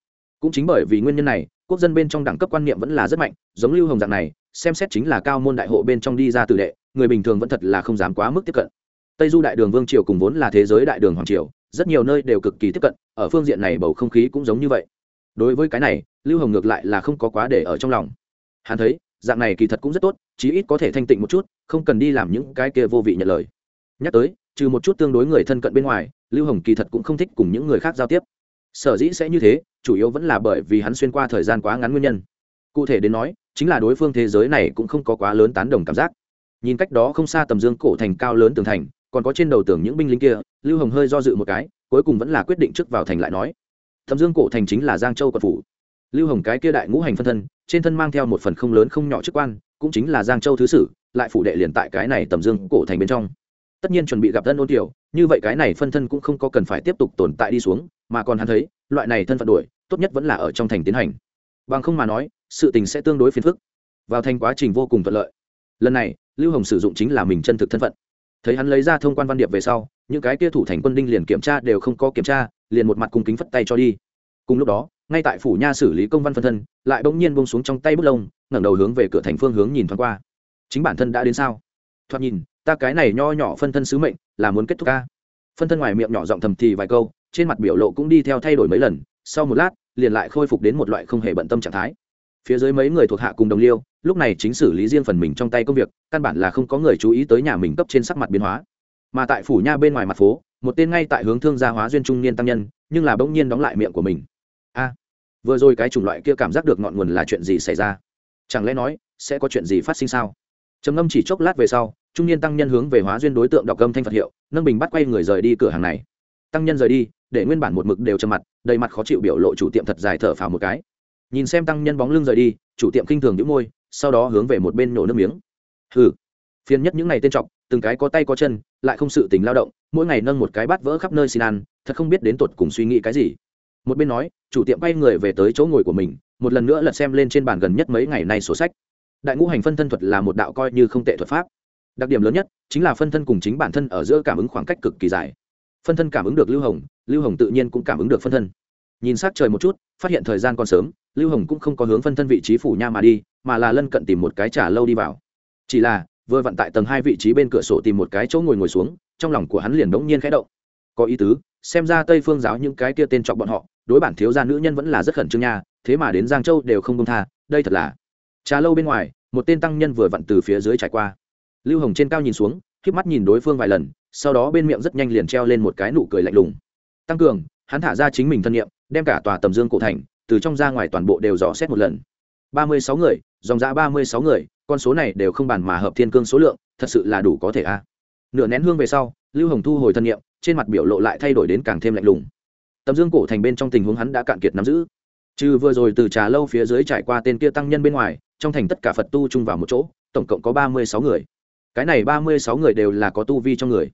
Cũng chính bởi vì nguyên nhân này, quốc dân bên trong đẳng cấp quan niệm vẫn là rất mạnh, giống lưu hồng dạng này, xem xét chính là cao môn đại hộ bên trong đi ra tử đệ, người bình thường vẫn thật là không dám quá mức tiếp cận. Tây du đại đường vương triều cùng vốn là thế giới đại đường hoàng triều, rất nhiều nơi đều cực kỳ tiếp cận, ở phương diện này bầu không khí cũng giống như vậy. Đối với cái này, lưu hồng ngược lại là không có quá để ở trong lòng. Hắn thấy dạng này kỳ thật cũng rất tốt, chí ít có thể thanh tịnh một chút, không cần đi làm những cái kia vô vị nhận lời. Nhắc tới, trừ một chút tương đối người thân cận bên ngoài, lưu hồng kỳ thật cũng không thích cùng những người khác giao tiếp. Sở dĩ sẽ như thế, chủ yếu vẫn là bởi vì hắn xuyên qua thời gian quá ngắn nguyên nhân. Cụ thể đến nói, chính là đối phương thế giới này cũng không có quá lớn tán đồng cảm giác. Nhìn cách đó không xa tầm dương cổ thành cao lớn tường thành, còn có trên đầu tường những binh lính kia, lưu hồng hơi do dự một cái, cuối cùng vẫn là quyết định trước vào thành lại nói. Tầm dương cổ thành chính là giang châu quận phủ lưu hồng cái kia đại ngũ hành phân thân, trên thân mang theo một phần không lớn không nhỏ chức quan, cũng chính là giang châu thứ sử, lại phủ đệ liền tại cái này tầm dương cổ thành bên trong. Tất nhiên chuẩn bị gặp thân ôn tiểu, như vậy cái này phân thân cũng không có cần phải tiếp tục tồn tại đi xuống, mà còn hắn thấy, loại này thân phận đuổi, tốt nhất vẫn là ở trong thành tiến hành. Bằng không mà nói, sự tình sẽ tương đối phiền phức. Vào thành quá trình vô cùng thuận lợi. Lần này, lưu hồng sử dụng chính là mình chân thực thân phận. Thấy hắn lấy ra thông quan văn điệp về sau, những cái kia thủ thành quân đinh liền kiểm tra đều không có kiểm tra, liền một mặt cung kính phất tay cho đi. Cùng lúc đó ngay tại phủ nha xử lý công văn phân thân, lại bỗng nhiên bông xuống trong tay bút lông, ngẩng đầu hướng về cửa thành phương hướng nhìn thoáng qua. Chính bản thân đã đến sao? Thoạt nhìn, ta cái này nho nhỏ phân thân sứ mệnh là muốn kết thúc ca. Phân thân ngoài miệng nhỏ giọng thầm thì vài câu, trên mặt biểu lộ cũng đi theo thay đổi mấy lần, sau một lát, liền lại khôi phục đến một loại không hề bận tâm trạng thái. Phía dưới mấy người thuộc hạ cùng đồng liêu, lúc này chính xử lý riêng phần mình trong tay công việc, căn bản là không có người chú ý tới nhà mình cấp trên sắc mặt biến hóa. Mà tại phủ nha bên ngoài mặt phố, một tên ngay tại hướng thương gia hóa duyên trung niên tăng nhân, nhưng là bỗng nhiên đóng lại miệng của mình a, vừa rồi cái chủng loại kia cảm giác được ngọn nguồn là chuyện gì xảy ra? Chẳng lẽ nói, sẽ có chuyện gì phát sinh sao? Trầm ngâm chỉ chốc lát về sau, trung niên tăng nhân hướng về hóa duyên đối tượng đọc âm thanh phật hiệu, nâng bình bắt quay người rời đi cửa hàng này. Tăng nhân rời đi, để nguyên bản một mực đều trầm mặt, đầy mặt khó chịu biểu lộ chủ tiệm thật dài thở phào một cái. Nhìn xem tăng nhân bóng lưng rời đi, chủ tiệm khinh thường đĩu môi, sau đó hướng về một bên nổ nước miếng. Hừ, phiền nhất những ngày tên trọc, từng cái có tay có chân, lại không sự tình lao động, mỗi ngày nâng một cái bát vỡ khắp nơi xin ăn, thật không biết đến tột cùng suy nghĩ cái gì một bên nói, chủ tiệm bay người về tới chỗ ngồi của mình, một lần nữa lật xem lên trên bàn gần nhất mấy ngày nay sổ sách. Đại ngũ hành phân thân thuật là một đạo coi như không tệ thuật pháp. Đặc điểm lớn nhất chính là phân thân cùng chính bản thân ở giữa cảm ứng khoảng cách cực kỳ dài. Phân thân cảm ứng được lưu hồng lưu hồng tự nhiên cũng cảm ứng được phân thân. Nhìn s á trời một chút, phát hiện thời gian còn sớm, lưu hồng cũng không có hướng phân thân vị trí phủ nha mà đi, mà là lân cận tìm một cái trả lâu đi vào. Chỉ là, vừa vặn tại tầng hai vị trí bên cửa sổ tìm một cái chỗ ngồi ngồi xuống, trong lòng của hắn liền đ ố n g nhiên khẽ động. Có ý tứ xem ra tây phương giáo những cái kia tên chọc bọn họ, đối bản thiếu gia nữ nhân vẫn là rất khẩn trương nha, thế mà đến giang châu đều không công tha, đây thật là. Trà lâu bên ngoài, một tên tăng nhân vừa vặn từ phía dưới trải qua. Lưu hồng trên cao nhìn xuống k mắt nhìn đối phương vài lần, sau đó bên miệng rất nhanh liền treo lên một cái nụ cười lạnh lùng. Tăng cường, hắn thả ra chính mình thân nhiệm, đem cả tòa tầm dương cổ thành, từ trong ra ngoài toàn bộ đều dò xét một lần. Ba mươi sáu người, dòng giã ba mươi sáu người, con số này đều không bàn mà hợp thiên cương số lượng, thật sự là đủ có thể a. Nửa nén hương về sau, lưu hồng thu hồi thân nhiệm trên mặt biểu lộ lại thay đổi đến càng thêm lạnh lùng. Tầm dương cổ thành bên trong tình huống hắn đã cạn kiệt nắm giữ. Trừ vừa rồi từ trà lâu phía dưới trải qua tên kia tăng nhân bên ngoài, trong thành tất cả phật tu chung vào một chỗ, tổng cộng có ba mươi sáu người. Cái này ba mươi sáu người đều là có tu vi trong người.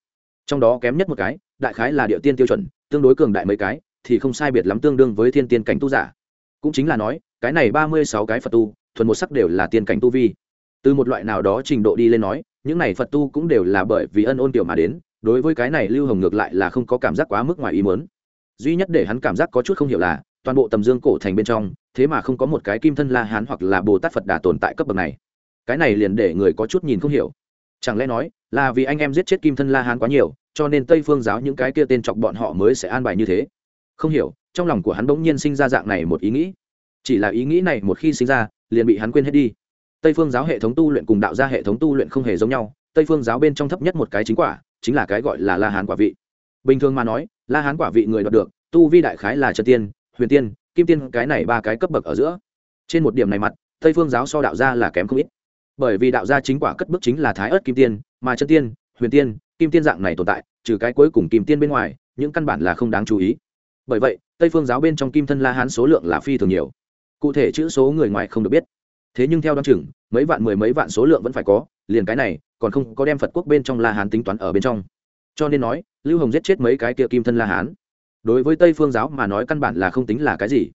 Trong đó kém nhất một cái, đại khái là địa tiên tiêu chuẩn, tương đối cường đại mấy cái, thì không sai biệt lắm tương đương với thiên tiên cảnh tu giả. Cũng chính là nói, cái này ba mươi sáu cái phật tu, thuần một sắc đều là tiên cảnh tu vi. Từ một loại nào đó trình độ đi lên nói, những này phật tu cũng đều là bởi vì ân ôn tiểu mà đến đối với cái này lưu hồng ngược lại là không có cảm giác quá mức ngoài ý muốn. Duy nhất để hắn cảm giác có chút không hiểu là, toàn bộ tầm dương cổ thành bên trong, thế mà không có một cái kim thân la hán hoặc là bồ tát phật đà tồn tại cấp bậc này. Cái này liền để người có chút nhìn không hiểu. Chẳng lẽ nói, là vì anh em giết chết kim thân la hán quá nhiều, cho nên tây phương giáo những cái kia tên chọc bọn họ mới sẽ an bài như thế? Không hiểu, trong lòng của hắn bỗng nhiên sinh ra dạng này một ý nghĩ. Chỉ là ý nghĩ này một khi sinh ra, liền bị hắn quên hết đi. Tây phương giáo hệ thống tu luyện cùng đạo gia hệ thống tu luyện không hề giống nhau, tây phương giáo bên trong thấp nhất một cái chính quả chính là cái gọi là la hán quả vị. Bình thường mà nói, la hán quả vị người đoạt được, tu vi đại khái là trần tiên, huyền tiên, kim tiên, cái này ba cái cấp bậc ở giữa. Trên một điểm này mặt, tây phương giáo so đạo gia là kém không ít. Bởi vì đạo gia chính quả cất bước chính là thái ớt kim tiên, mà chân tiên, huyền tiên, kim tiên dạng này tồn tại, trừ cái cuối cùng kim tiên bên ngoài, những căn bản là không đáng chú ý. Bởi vậy, tây phương giáo bên trong kim thân la hán số lượng là phi thường nhiều. Cụ thể chữ số người ngoài không được biết. Thế nhưng theo đ o á n chừng, mấy vạn mười mấy vạn số lượng vẫn phải có liền cái này, còn không có đem phật quốc bên trong la hán tính toán ở bên trong. Cho nên nói, lưu hồng giết chết mấy cái kia kim thân la hán. Đối với tây phương giáo mà nói căn bản là không tính là cái gì.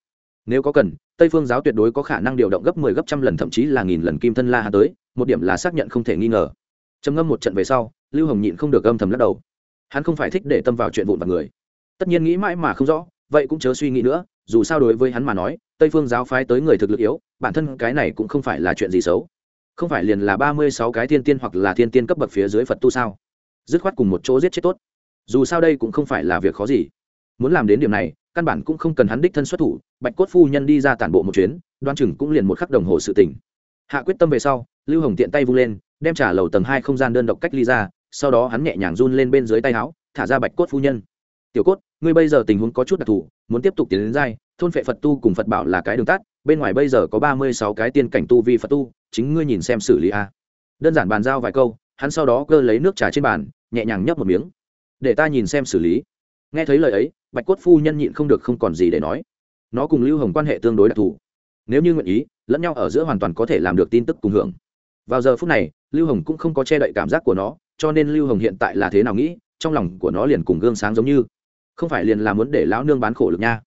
Nếu có cần, tây phương giáo tuyệt đối có khả năng điều động gấp mười 10 gấp trăm lần, thậm chí là nghìn lần kim thân la hán tới, một điểm là xác nhận không thể nghi ngờ. Trầm ngâm một trận về sau, lưu hồng nhịn không được âm thầm lắc đầu. Hắn không phải thích để tâm vào chuyện vụn vặt người. Tất nhiên nghĩ mãi mà không rõ, vậy cũng chớ suy nghĩ nữa, dù sao đối với hắn mà nói, tây phương giáo phái tới người thực lực yếu, bản thân cái này cũng không phải là chuyện gì xấu không phải liền là ba mươi sáu cái thiên tiên hoặc là thiên tiên cấp bậc phía dưới phật tu sao? Dứt khoát cùng một chỗ giết chết tốt. Dù sao đây cũng không phải là việc khó gì. Muốn làm đến điểm này, căn bản cũng không cần hắn đích thân xuất thủ, bạch cốt phu nhân đi ra tản bộ một chuyến đoan chừng cũng liền một khắc đồng hồ sự tỉnh hạ quyết tâm về sau, lưu hồng tiện tay vung lên, đem trả lầu tầng hai không gian đơn độc cách ly ra, sau đó hắn nhẹ nhàng run lên bên dưới tay áo, thả ra bạch cốt phu nhân. Tiểu cốt, ngươi bây giờ tình huống có chút đặc thù, muốn tiếp tục tiến đến giai, thôn phệ phật tu cùng phật bảo là cái đường tắt, bên ngoài bây giờ có ba mươi sáu cái tiên cảnh tu vi phật tu chính ngươi nhìn xem xử lý a. Đơn giản bàn giao vài câu, hắn sau đó cơ lấy nước trà trên bàn, nhẹ nhàng nhấp một miếng. Để ta nhìn xem xử lý. Nghe thấy lời ấy, bạch cốt phu nhân nhịn không được không còn gì để nói. Nó cùng lưu hồng quan hệ tương đối đặc thù. Nếu như nguyện ý, lẫn nhau ở giữa hoàn toàn có thể làm được tin tức cùng hưởng. Vào giờ phút này, lưu hồng cũng không có che đậy cảm giác của nó, cho nên lưu hồng hiện tại là thế nào nghĩ, trong lòng của nó liền cùng gương sáng giống như. Không phải liền là muốn để lão nương bán khổ lực nha.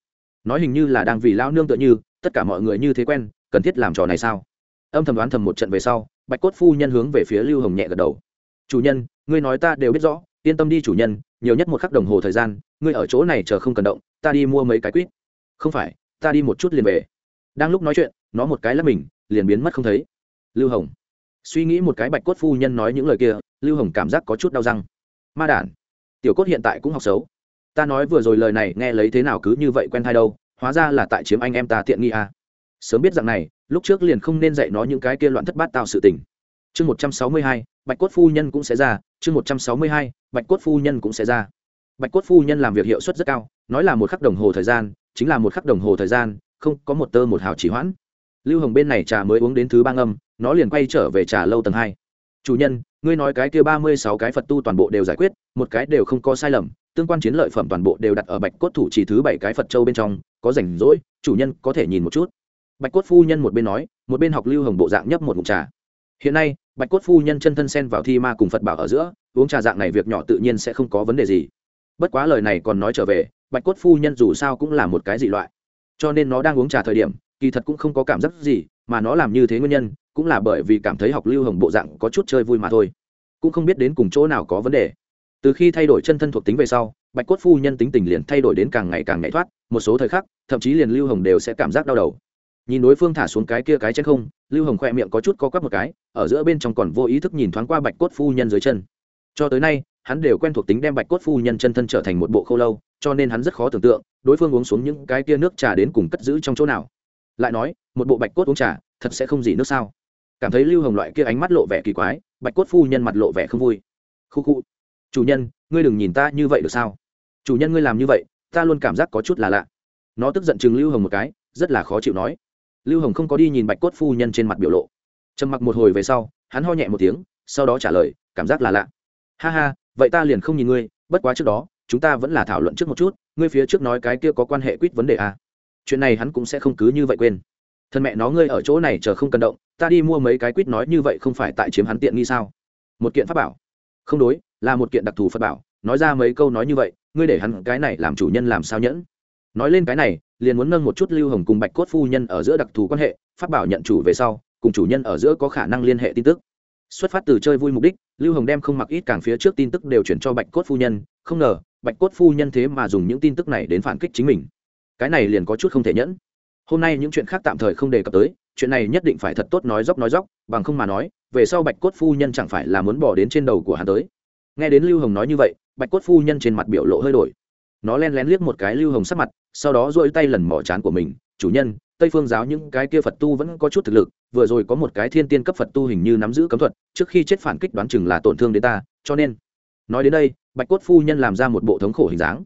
Nói hình như là đang vì lão nương tựa như, tất cả mọi người như thế quen, cần thiết làm trò này sao? Âm thầm đoán thầm một trận về sau, bạch cốt phu nhân hướng về phía lưu hồng nhẹ gật đầu. Chủ nhân, ngươi nói ta đều biết rõ, yên tâm đi chủ nhân, nhiều nhất một khắc đồng hồ thời gian, ngươi ở chỗ này chờ không cần động, ta đi mua mấy cái quýt. Không phải, ta đi một chút liền về. Đang lúc nói chuyện, nó một cái lắp mình, liền biến mất không thấy. Lưu hồng. Suy nghĩ một cái bạch cốt phu nhân nói những lời kia, lưu hồng cảm giác có chút đau răng. Ma đản, tiểu cốt hiện tại cũng học xấu. Ta nói vừa rồi lời này nghe lấy thế nào cứ như vậy quen thai đâu, hóa ra là tại chiếm anh em ta tiện nghi à. sớm biết rằng này lúc trước liền không nên dạy nó những cái kia loạn thất bát tạo sự tình. Chương một trăm sáu mươi hai, bạch cốt phu nhân cũng sẽ ra. Chương một trăm sáu mươi hai, bạch cốt phu nhân cũng sẽ ra. Bạch cốt phu nhân làm việc hiệu suất rất cao, nói là một khắc đồng hồ thời gian, chính là một khắc đồng hồ thời gian, không có một tơ một hào chỉ hoãn. Lưu hồng bên này trà mới uống đến thứ ba ngâm, nó liền quay trở về trà lâu tầng hai. Chủ nhân, ngươi nói cái kia ba mươi sáu cái phật tu toàn bộ đều giải quyết, một cái đều không có sai lầm, tương quan chiến lợi phẩm toàn bộ đều đặt ở bạch cốt thủ chỉ thứ bảy cái phật châu bên trong, có rảnh rỗi, chủ nhân có thể nhìn một chút bạch cốt phu nhân một bên nói, một bên học lưu hồng bộ dạng nhấp một mụn trà. Hiện nay, bạch cốt phu nhân chân thân sen vào thi ma cùng phật bảo ở giữa, uống trà dạng này việc nhỏ tự nhiên sẽ không có vấn đề gì. Bất quá lời này còn nói trở về, bạch cốt phu nhân dù sao cũng là một cái dị loại. Cho nên nó đang uống trà thời điểm, kỳ thật cũng không có cảm giác gì, mà nó làm như thế nguyên nhân, cũng là bởi vì cảm thấy học lưu hồng bộ dạng có chút chơi vui mà thôi. Cũng không biết đến cùng chỗ nào có vấn đề. Từ khi thay đổi chân thân thuộc tính về sau, bạch cốt phu nhân tính tình liền thay đổi đến càng ngày càng nhảy thoát, một số thời khắc, thậm chí liền lưu hồng đều sẽ cảm giác đau đầu nhìn đối phương thả xuống cái kia cái chân không, lưu hồng khoe miệng có chút co quắp một cái, ở giữa bên trong còn vô ý thức nhìn thoáng qua bạch cốt phu nhân dưới chân. Cho tới nay, hắn đều quen thuộc tính đem bạch cốt phu nhân chân thân trở thành một bộ khâu lâu, cho nên hắn rất khó tưởng tượng, đối phương uống xuống những cái kia nước trà đến cùng cất giữ trong chỗ nào. Lại nói, một bộ bạch cốt uống trà, thật sẽ không gì nước sao? Cảm thấy lưu hồng loại kia ánh mắt lộ vẻ kỳ quái, bạch cốt phu nhân mặt lộ vẻ không vui. Khu khu. Chủ nhân, ngươi đừng nhìn ta như vậy được sao? Chủ nhân ngươi làm như vậy, ta luôn cảm giác có chút là lạ. Nó tức giận chừng lưu hồng một cái, rất là khó chịu nói lưu hồng không có đi nhìn bạch cốt phu nhân trên mặt biểu lộ. Trầm mặc một hồi về sau, hắn ho nhẹ một tiếng, sau đó trả lời, cảm giác là lạ. Ha ha, vậy ta liền không nhìn ngươi, bất quá trước đó, chúng ta vẫn là thảo luận trước một chút, ngươi phía trước nói cái kia có quan hệ quýt vấn đề à. chuyện này hắn cũng sẽ không cứ như vậy quên. Thân mẹ nó, ngươi ở chỗ này chờ không cần động, ta đi mua mấy cái quýt nói như vậy không phải tại chiếm hắn tiện nghi sao? Một kiện pháp bảo. Không đối, là một kiện đặc thù phật bảo, nói ra mấy câu nói như vậy, ngươi để hắn cái này làm chủ nhân làm sao nhẫn? Nói lên cái này, liền muốn nâng một chút lưu hồng cùng bạch cốt phu nhân ở giữa đặc thù quan hệ, phát bảo nhận chủ về sau, cùng chủ nhân ở giữa có khả năng liên hệ tin tức. Xuất phát từ chơi vui mục đích, lưu hồng đem không mặc ít càng phía trước tin tức đều chuyển cho bạch cốt phu nhân, không ngờ, bạch cốt phu nhân thế mà dùng những tin tức này đến phản kích chính mình. Cái này liền có chút không thể nhẫn. Hôm nay những chuyện khác tạm thời không đề cập tới, chuyện này nhất định phải thật tốt nói dốc nói dốc, bằng không mà nói, về sau bạch cốt phu nhân chẳng phải là muốn bỏ đến trên đầu của hắn tới. Nghe đến lưu hồng nói như vậy, bạch cốt phu nhân trên mặt biểu lộ hơi đổi. Nó len lén liếc một cái lưu hồng sắc mặt sau đó dỗi tay lần mỏ chán của mình, chủ nhân, tây phương giáo những cái kia phật tu vẫn có chút thực lực, vừa rồi có một cái thiên tiên cấp phật tu hình như nắm giữ cấm thuật, trước khi chết phản kích đoán chừng là tổn thương đến ta, cho nên nói đến đây, bạch cốt phu nhân làm ra một bộ thống khổ hình dáng.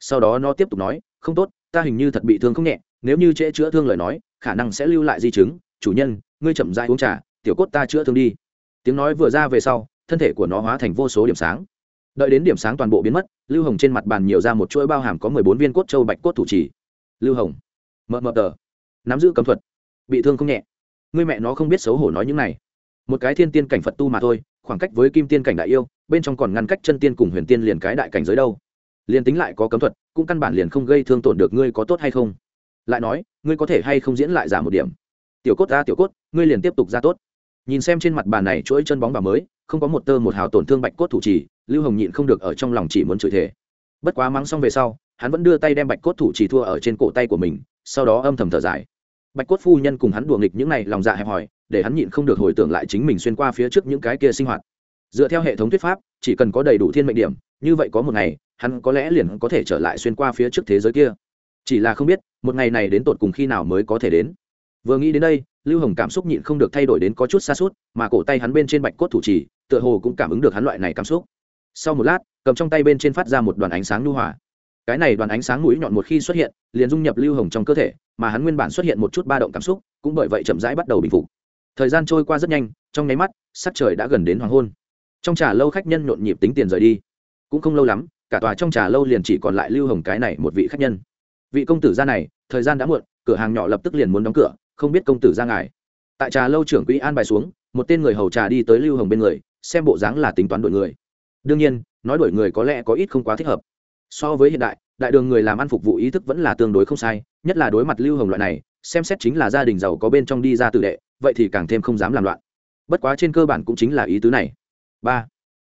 Sau đó nó tiếp tục nói, không tốt, ta hình như thật bị thương không nhẹ, nếu như trễ chữa thương lời nói, khả năng sẽ lưu lại di chứng. Chủ nhân, ngươi chậm dại uống trà, tiểu cốt ta chữa thương đi. Tiếng nói vừa ra về sau, thân thể của nó hóa thành vô số điểm sáng đợi đến điểm sáng toàn bộ biến mất, lưu hồng trên mặt bàn nhiều ra một chuỗi bao hàm có mười bốn viên cốt châu bạch cốt thủ trì lưu hồng mờ mờ tờ, nắm giữ cấm thuật, bị thương không nhẹ. Người mẹ nó không biết xấu hổ nói những này. Một cái thiên tiên cảnh phật tu mà thôi, khoảng cách với kim tiên cảnh đại yêu, bên trong còn ngăn cách chân tiên cùng huyền tiên liền cái đại cảnh giới đâu. Liền tính lại có cấm thuật, cũng căn bản liền không gây thương tổn được ngươi có tốt hay không. Lại nói, ngươi có thể hay không diễn lại giả một điểm. Tiểu cốt ra tiểu cốt, ngươi liền tiếp tục ra tốt. Nhìn xem trên mặt bàn này chuỗi chân bóng bà mới không có một tơ một hào tổn thương bạch cốt thủ trì, lưu hồng nhịn không được ở trong lòng chỉ muốn chửi thể bất quá mắng xong về sau, hắn vẫn đưa tay đem bạch cốt thủ trì thua ở trên cổ tay của mình, sau đó âm thầm thở dài. Bạch cốt phu nhân cùng hắn đùa nghịch những này lòng dạ hẹp hòi, để hắn nhịn không được hồi tưởng lại chính mình xuyên qua phía trước những cái kia sinh hoạt. Dựa theo hệ thống thuyết pháp, chỉ cần có đầy đủ thiên mệnh điểm, như vậy có một ngày, hắn có lẽ liền có thể trở lại xuyên qua phía trước thế giới kia. Chỉ là không biết, một ngày này đến tột cùng khi nào mới có thể đến. Vừa nghĩ đến đây lưu hồng cảm xúc nhịn không được thay đổi đến có chút xa suốt mà cổ tay hắn bên trên bạch cốt thủ trì tựa hồ cũng cảm ứng được hắn loại này cảm xúc. Sau một lát, cầm trong tay bên trên phát ra một đoàn ánh sáng nhu hòa. Cái này đoàn ánh sáng mũi nhọn một khi xuất hiện, liền dung nhập lưu hồng trong cơ thể, mà hắn nguyên bản xuất hiện một chút ba động cảm xúc, cũng bởi vậy chậm rãi bắt đầu bình phục. Thời gian trôi qua rất nhanh, trong nháy mắt, sắc trời đã gần đến hoàng hôn. Trong trà lâu khách nhân nhộn nhịp tính tiền rời đi. Cũng không lâu lắm, cả tòa trong trà lâu liền chỉ còn lại lưu hồng cái này một vị khách nhân. Vị công tử ra này, thời gian đã muộn, cửa hàng nhỏ lập tức liền muốn đóng cửa không biết công tử ra ngài. Tại trà lâu trưởng quỹ an bài xuống, một tên người hầu trà đi tới lưu hồng bên người, xem bộ dáng là tính toán đổi người. Đương nhiên, nói đổi người có lẽ có ít không quá thích hợp. So với hiện đại đại đường người làm ăn phục vụ ý thức vẫn là tương đối không sai, nhất là đối mặt lưu hồng loại này, xem xét chính là gia đình giàu có bên trong đi ra tự đệ, vậy thì càng thêm không dám làm loạn. Bất quá trên cơ bản cũng chính là ý tứ này. Ba,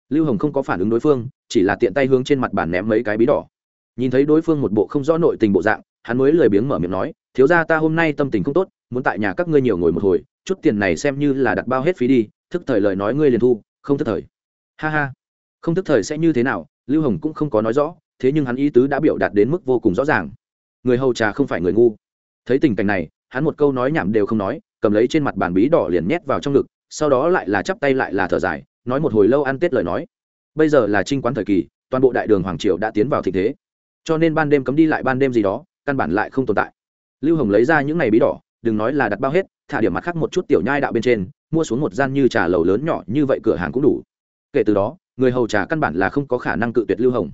lưu hồng không có phản ứng đối phương, chỉ là tiện tay hướng trên mặt bàn ném mấy cái bí đỏ. Nhìn thấy đối phương một bộ không rõ nội tình bộ dạng hắn mới lười biếng mở miệng nói, thiếu ra ta hôm nay tâm tình không tốt, muốn tại nhà các ngươi nhiều ngồi một hồi, chút tiền này xem như là đặt bao hết phí đi, thức thời lời nói ngươi liền thu, không thức thời. Ha ha. Không thức thời sẽ như thế nào, lưu hồng cũng không có nói rõ, thế nhưng hắn ý tứ đã biểu đạt đến mức vô cùng rõ ràng. Người hầu trà không phải người ngu. Thấy tình cảnh này, hắn một câu nói nhảm đều không nói, cầm lấy trên mặt bàn bí đỏ liền nhét vào trong ngực, sau đó lại là chắp tay lại là thở dài, nói một hồi lâu ăn tết lời nói. Bây giờ là trinh quán thời kỳ, toàn bộ đại đường hoàng triều đã tiến vào thịnh thế. Cho nên ban đêm cấm đi lại ban đêm gì đó căn bản lại không tồn tại. Lưu hồng lấy ra những ngày bí đỏ, đừng nói là đặt bao hết, thả điểm mặt khác một chút tiểu nhai đạo bên trên, mua xuống một gian như trà lầu lớn nhỏ, như vậy cửa hàng cũng đủ. Kể từ đó, người hầu trà căn bản là không có khả năng cự tuyệt lưu hồng.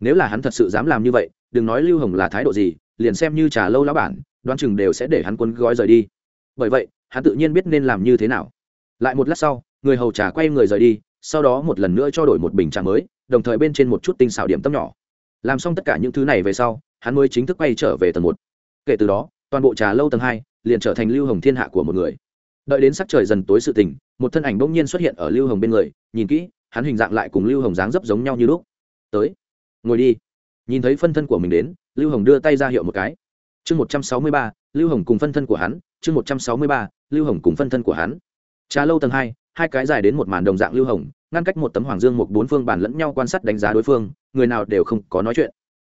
Nếu là hắn thật sự dám làm như vậy, đừng nói lưu hồng là thái độ gì, liền xem như trà lâu lão bản, đoán chừng đều sẽ để hắn cuốn gói rời đi. Bởi vậy, hắn tự nhiên biết nên làm như thế nào. Lại một lát sau, người hầu trà quay người rời đi, sau đó một lần nữa cho đổi một bình trà mới, đồng thời bên trên một chút tinh xảo điểm tâm nhỏ. Làm xong tất cả những thứ này về sau hắn mới chính thức quay trở về tầng một. Kể từ đó, toàn bộ trà lâu tầng hai liền trở thành lưu hồng thiên hạ của một người. Đợi đến sắc trời dần tối sự tình, một thân ảnh bỗng nhiên xuất hiện ở lưu hồng bên người, nhìn kỹ, hắn hình dạng lại cùng lưu hồng dáng dấp giống nhau như lúc. Tới, ngồi đi. Nhìn thấy phân thân của mình đến, lưu hồng đưa tay ra hiệu một cái. Chương một trăm sáu mươi ba, lưu hồng cùng phân thân của hắn, chương một trăm sáu mươi ba, lưu hồng cùng phân thân của hắn. Trà lâu tầng hai hai cái dài đến một màn đồng dạng lưu hồng, ngăn cách một tấm hoàng dương một bốn phương bàn lẫn nhau quan sát đánh giá đối phương, người nào đều không có nói chuyện.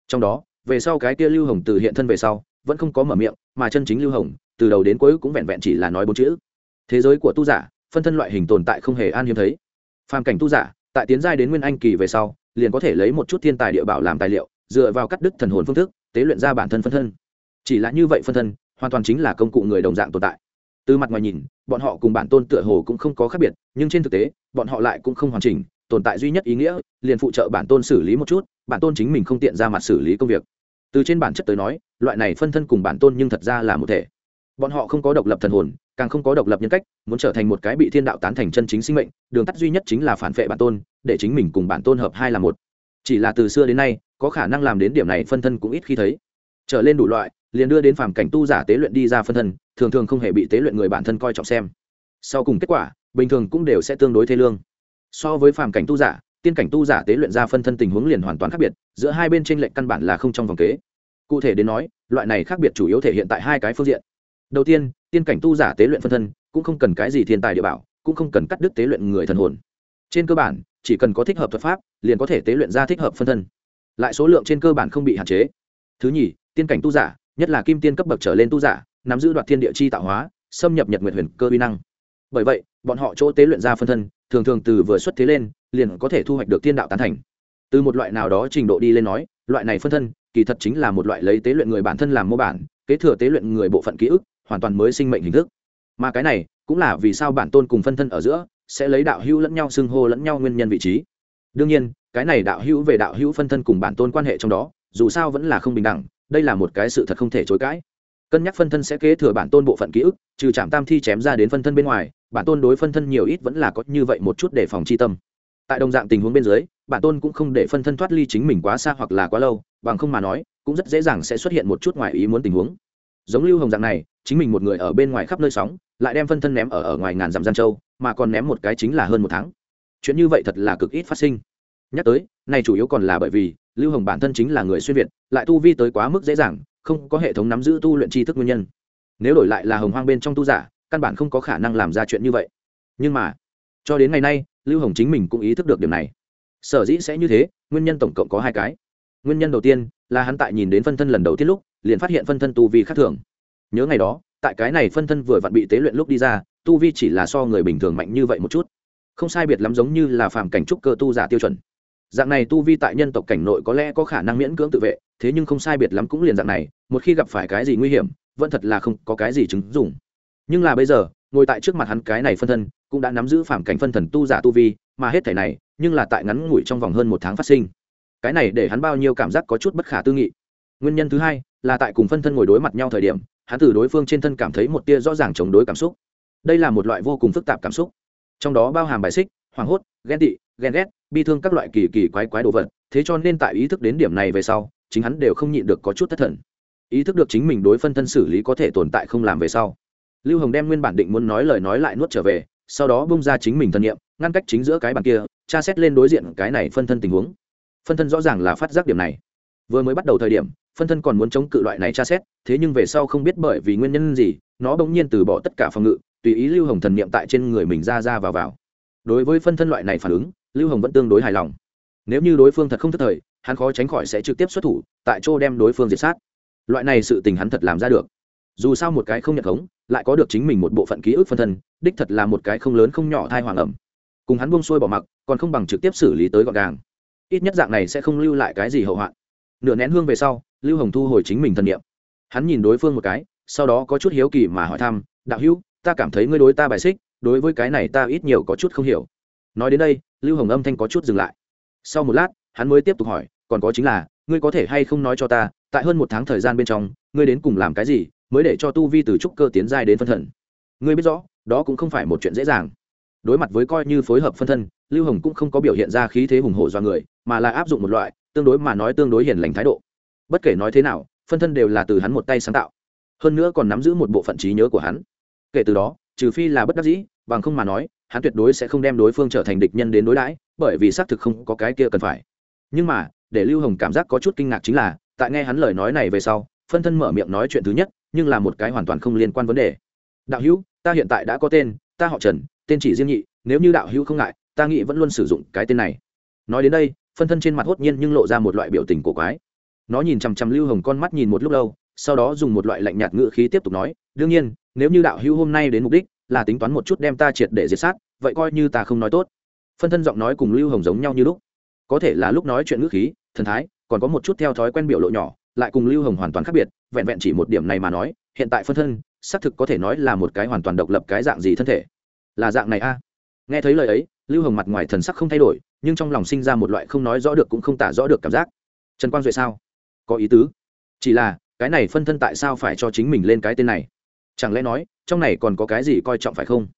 Trong đó về sau cái kia lưu hồng từ hiện thân về sau, vẫn không có mở miệng, mà chân chính lưu hồng, từ đầu đến cuối cũng vẹn vẹn chỉ là nói bốn chữ. Thế giới của tu giả, phân thân loại hình tồn tại không hề an hiếm thấy. Phàm cảnh tu giả, tại tiến giai đến nguyên anh kỳ về sau, liền có thể lấy một chút thiên tài địa bảo làm tài liệu, dựa vào cắt đứt thần hồn phương thức, tế luyện ra bản thân phân thân. Chỉ là như vậy phân thân, hoàn toàn chính là công cụ người đồng dạng tồn tại. Từ mặt ngoài nhìn, bọn họ cùng bản tôn tựa hồ cũng không có khác biệt, nhưng trên thực tế, bọn họ lại cũng không hoàn chỉnh, tồn tại duy nhất ý nghĩa, liền phụ trợ bản tôn xử lý một chút, bản tôn chính mình không tiện ra mặt xử lý công việc từ trên bản chất tới nói, loại này phân thân cùng bản tôn nhưng thật ra là một thể. Bọn họ không có độc lập thần hồn, càng không có độc lập nhân cách, muốn trở thành một cái bị thiên đạo tán thành chân chính sinh mệnh, đường tắt duy nhất chính là phản vệ bản tôn, để chính mình cùng bản tôn hợp hai là một. Chỉ là từ xưa đến nay, có khả năng làm đến điểm này phân thân cũng ít khi thấy. Trở lên đủ loại, liền đưa đến phàm cảnh tu giả tế luyện đi ra phân thân, thường thường không hề bị tế luyện người bản thân coi trọng xem. Sau cùng kết quả, bình thường cũng đều sẽ tương đối thê lương. So với phàm cảnh tu giả tiên cảnh tu giả tế luyện ra phân thân tình huống liền hoàn toàn khác biệt, giữa hai bên trên lệnh căn bản là không trong vòng kế. Cụ thể đến nói, loại này khác biệt chủ yếu thể hiện tại hai cái phương diện. Đầu tiên tiên cảnh tu giả tế luyện phân thân cũng không cần cái gì thiên tài địa bảo, cũng không cần cắt đứt tế luyện người thần hồn. Trên cơ bản, chỉ cần có thích hợp thuật pháp, liền có thể tế luyện ra thích hợp phân thân. Lại số lượng trên cơ bản không bị hạn chế. Thứ nhì, tiên cảnh tu giả, nhất là kim tiên cấp bậc trở lên tu giả, nắm giữ đoạt thiên địa chi tạo hóa, xâm nhập nhật nguyệt huyền cơ uy năng. Bởi vậy, bọn họ chỗ tế luyện ra phân thân, thường thường từ vừa xuất thế lên liền có thể thu hoạch được thiên đạo tán thành. Từ một loại nào đó trình độ đi lên nói, loại này phân thân, kỳ thật chính là một loại lấy tế luyện người bản thân làm mô bản, kế thừa tế luyện người bộ phận ký ức, hoàn toàn mới sinh mệnh hình thức. Mà cái này, cũng là vì sao bản tôn cùng phân thân ở giữa, sẽ lấy đạo hữu lẫn nhau xưng hô lẫn nhau nguyên nhân vị trí. Đương nhiên, cái này đạo hữu về đạo hữu phân thân cùng bản tôn quan hệ trong đó, dù sao vẫn là không bình đẳng, đây là một cái sự thật không thể chối cãi. Cân nhắc phân thân sẽ kế thừa bản tôn bộ phận ký ức, trừ trạm tam thi chém ra đến phân thân bên ngoài, bản tôn đối phân thân nhiều ít vẫn là có như vậy một chút để phòng chi tâm tại đồng dạng tình huống bên dưới, bản tôn cũng không để phân thân thoát ly chính mình quá xa hoặc là quá lâu, bằng không mà nói, cũng rất dễ dàng sẽ xuất hiện một chút ngoài ý muốn tình huống. Giống lưu hồng dạng này, chính mình một người ở bên ngoài khắp nơi sóng, lại đem phân thân ném ở ở ngoài ngàn dặm gian châu, mà còn ném một cái chính là hơn một tháng. Chuyện như vậy thật là cực ít phát sinh. Nhắc tới, này chủ yếu còn là bởi vì, lưu hồng bản thân chính là người xuyên việt, lại tu vi tới quá mức dễ dàng, không có hệ thống nắm giữ tu luyện tri thức nguyên nhân. Nếu đổi lại là hồng hoang bên trong tu giả, căn bản không có khả năng làm ra chuyện như vậy. Nhưng mà, cho đến ngày nay lưu hồng chính mình cũng ý thức được điểm này. Sở dĩ sẽ như thế, nguyên nhân tổng cộng có hai cái. Nguyên nhân đầu tiên là hắn tại nhìn đến phân thân lần đầu tiên lúc, liền phát hiện phân thân tu vi khác thường. Nhớ ngày đó, tại cái này phân thân vừa vặn bị tế luyện lúc đi ra, tu vi chỉ là so người bình thường mạnh như vậy một chút. Không sai biệt lắm giống như là phàm cảnh trúc cơ tu giả tiêu chuẩn. Dạng này tu vi tại nhân tộc cảnh nội có lẽ có khả năng miễn cưỡng tự vệ, thế nhưng không sai biệt lắm cũng liền dạng này, một khi gặp phải cái gì nguy hiểm, vẫn thật là không có cái gì chứng dùng nhưng là bây giờ, ngồi tại trước mặt hắn cái này phân thân cũng đã nắm giữ phàm cảnh phân thần tu giả tu vi, mà hết thể này, nhưng là tại ngắn ngủi trong vòng hơn một tháng phát sinh. Cái này để hắn bao nhiêu cảm giác có chút bất khả tư nghị. Nguyên nhân thứ hai là tại cùng phân thân ngồi đối mặt nhau thời điểm, hắn từ đối phương trên thân cảm thấy một tia rõ ràng chống đối cảm xúc. Đây là một loại vô cùng phức tạp cảm xúc. Trong đó bao hàm bài xích, hoảng hốt, ghen tị, ghen ghét, bi thương các loại kỳ kỳ quái quái đồ vật. Thế cho nên tại ý thức đến điểm này về sau, chính hắn đều không nhịn được có chút thất thần. Ý thức được chính mình đối phân thân xử lý có thể tồn tại không làm về sau. Lưu hồng đem nguyên bản định muốn nói lời nói lại nuốt trở về sau đó bung ra chính mình thân nhiệm, ngăn cách chính giữa cái bàn kia, tra xét lên đối diện cái này phân thân tình huống. Phân thân rõ ràng là phát giác điểm này. Vừa mới bắt đầu thời điểm, phân thân còn muốn chống cự loại này tra xét, thế nhưng về sau không biết bởi vì nguyên nhân gì, nó bỗng nhiên từ bỏ tất cả phòng ngự, tùy ý lưu hồng thần niệm tại trên người mình ra ra vào vào. Đối với phân thân loại này phản ứng, lưu hồng vẫn tương đối hài lòng. Nếu như đối phương thật không thất thời, hắn khó tránh khỏi sẽ trực tiếp xuất thủ, tại chỗ đem đối phương diệt sát. Loại này sự tình hắn thật làm ra được. Dù sao một cái không nhận khống lại có được chính mình một bộ phận ký ức phân thân, đích thật là một cái không lớn không nhỏ thai hoàng ẩm. Cùng hắn buông xuôi bỏ mặc, còn không bằng trực tiếp xử lý tới gọn gàng. Ít nhất dạng này sẽ không lưu lại cái gì hậu hoạn. Nửa nén hương về sau, lưu hồng thu hồi chính mình thân niệm. Hắn nhìn đối phương một cái, sau đó có chút hiếu kỳ mà hỏi thăm, đạo hữu, ta cảm thấy ngươi đối ta bài xích, đối với cái này ta ít nhiều có chút không hiểu. Nói đến đây, lưu hồng âm thanh có chút dừng lại. Sau một lát, hắn mới tiếp tục hỏi, còn có chính là, ngươi có thể hay không nói cho ta, tại hơn một tháng thời gian bên trong, ngươi đến cùng làm cái gì mới để cho tu vi từ trúc cơ tiến giai đến phân thần. Ngươi biết rõ, đó cũng không phải một chuyện dễ dàng. Đối mặt với coi như phối hợp phân thân, lưu hồng cũng không có biểu hiện ra khí thế hùng hổ do người, mà là áp dụng một loại, tương đối mà nói tương đối hiền lành thái độ. Bất kể nói thế nào, phân thân đều là từ hắn một tay sáng tạo. Hơn nữa còn nắm giữ một bộ phận trí nhớ của hắn. Kể từ đó, trừ phi là bất đắc dĩ, bằng không mà nói, hắn tuyệt đối sẽ không đem đối phương trở thành địch nhân đến đối đãi, bởi vì xác thực không có cái kia cần phải. Nhưng mà, để lưu hồng cảm giác có chút kinh ngạc chính là, tại nghe hắn lời nói này về sau, phân thân mở miệng nói chuyện thứ nhất nhưng là một cái hoàn toàn không liên quan vấn đề. Đạo hữu, ta hiện tại đã có tên, ta họ trần, tên chỉ riêng nhị, nếu như đạo hữu không ngại, ta nghĩ vẫn luôn sử dụng cái tên này. Nói đến đây, phân thân trên mặt hốt nhiên nhưng lộ ra một loại biểu tình cổ quái. Nó nhìn chằm chằm lưu hồng con mắt nhìn một lúc lâu, sau đó dùng một loại lạnh nhạt ngữ khí tiếp tục nói, đương nhiên, nếu như đạo hữu hôm nay đến mục đích là tính toán một chút đem ta triệt để diệt sát, vậy coi như ta không nói tốt. Phân thân giọng nói cùng lưu hồng giống nhau như lúc. Có thể là lúc nói chuyện ngữ khí, thần thái, còn có một chút theo thói quen biểu lộ nhỏ, lại cùng lưu hồng hoàn toàn khác biệt vẹn vẹn chỉ một điểm này mà nói, hiện tại phân thân, xác thực có thể nói là một cái hoàn toàn độc lập cái dạng gì thân thể. Là dạng này a. Nghe thấy lời ấy, lưu hồng mặt ngoài thần sắc không thay đổi, nhưng trong lòng sinh ra một loại không nói rõ được cũng không tả rõ được cảm giác. Trần quang duệ sao? Có ý tứ. Chỉ là, cái này phân thân tại sao phải cho chính mình lên cái tên này? Chẳng lẽ nói, trong này còn có cái gì coi trọng phải không?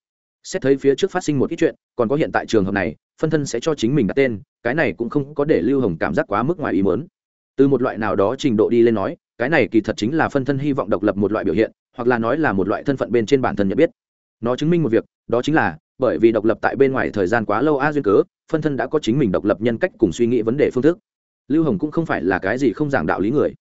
Xét thấy phía trước phát sinh một ít chuyện, còn có hiện tại trường hợp này, phân thân sẽ cho chính mình đặt tên, cái này cũng không có để lưu hồng cảm giác quá mức ngoài ý mớn từ một loại nào đó trình độ đi lên nói cái này kỳ thật chính là phân thân hy vọng độc lập một loại biểu hiện, hoặc là nói là một loại thân phận bên trên bản thân nhận biết. Nó chứng minh một việc, đó chính là, bởi vì độc lập tại bên ngoài thời gian quá lâu a duyên cớ, phân thân đã có chính mình độc lập nhân cách cùng suy nghĩ vấn đề phương thức. Lưu hồng cũng không phải là cái gì không giảng đạo lý người.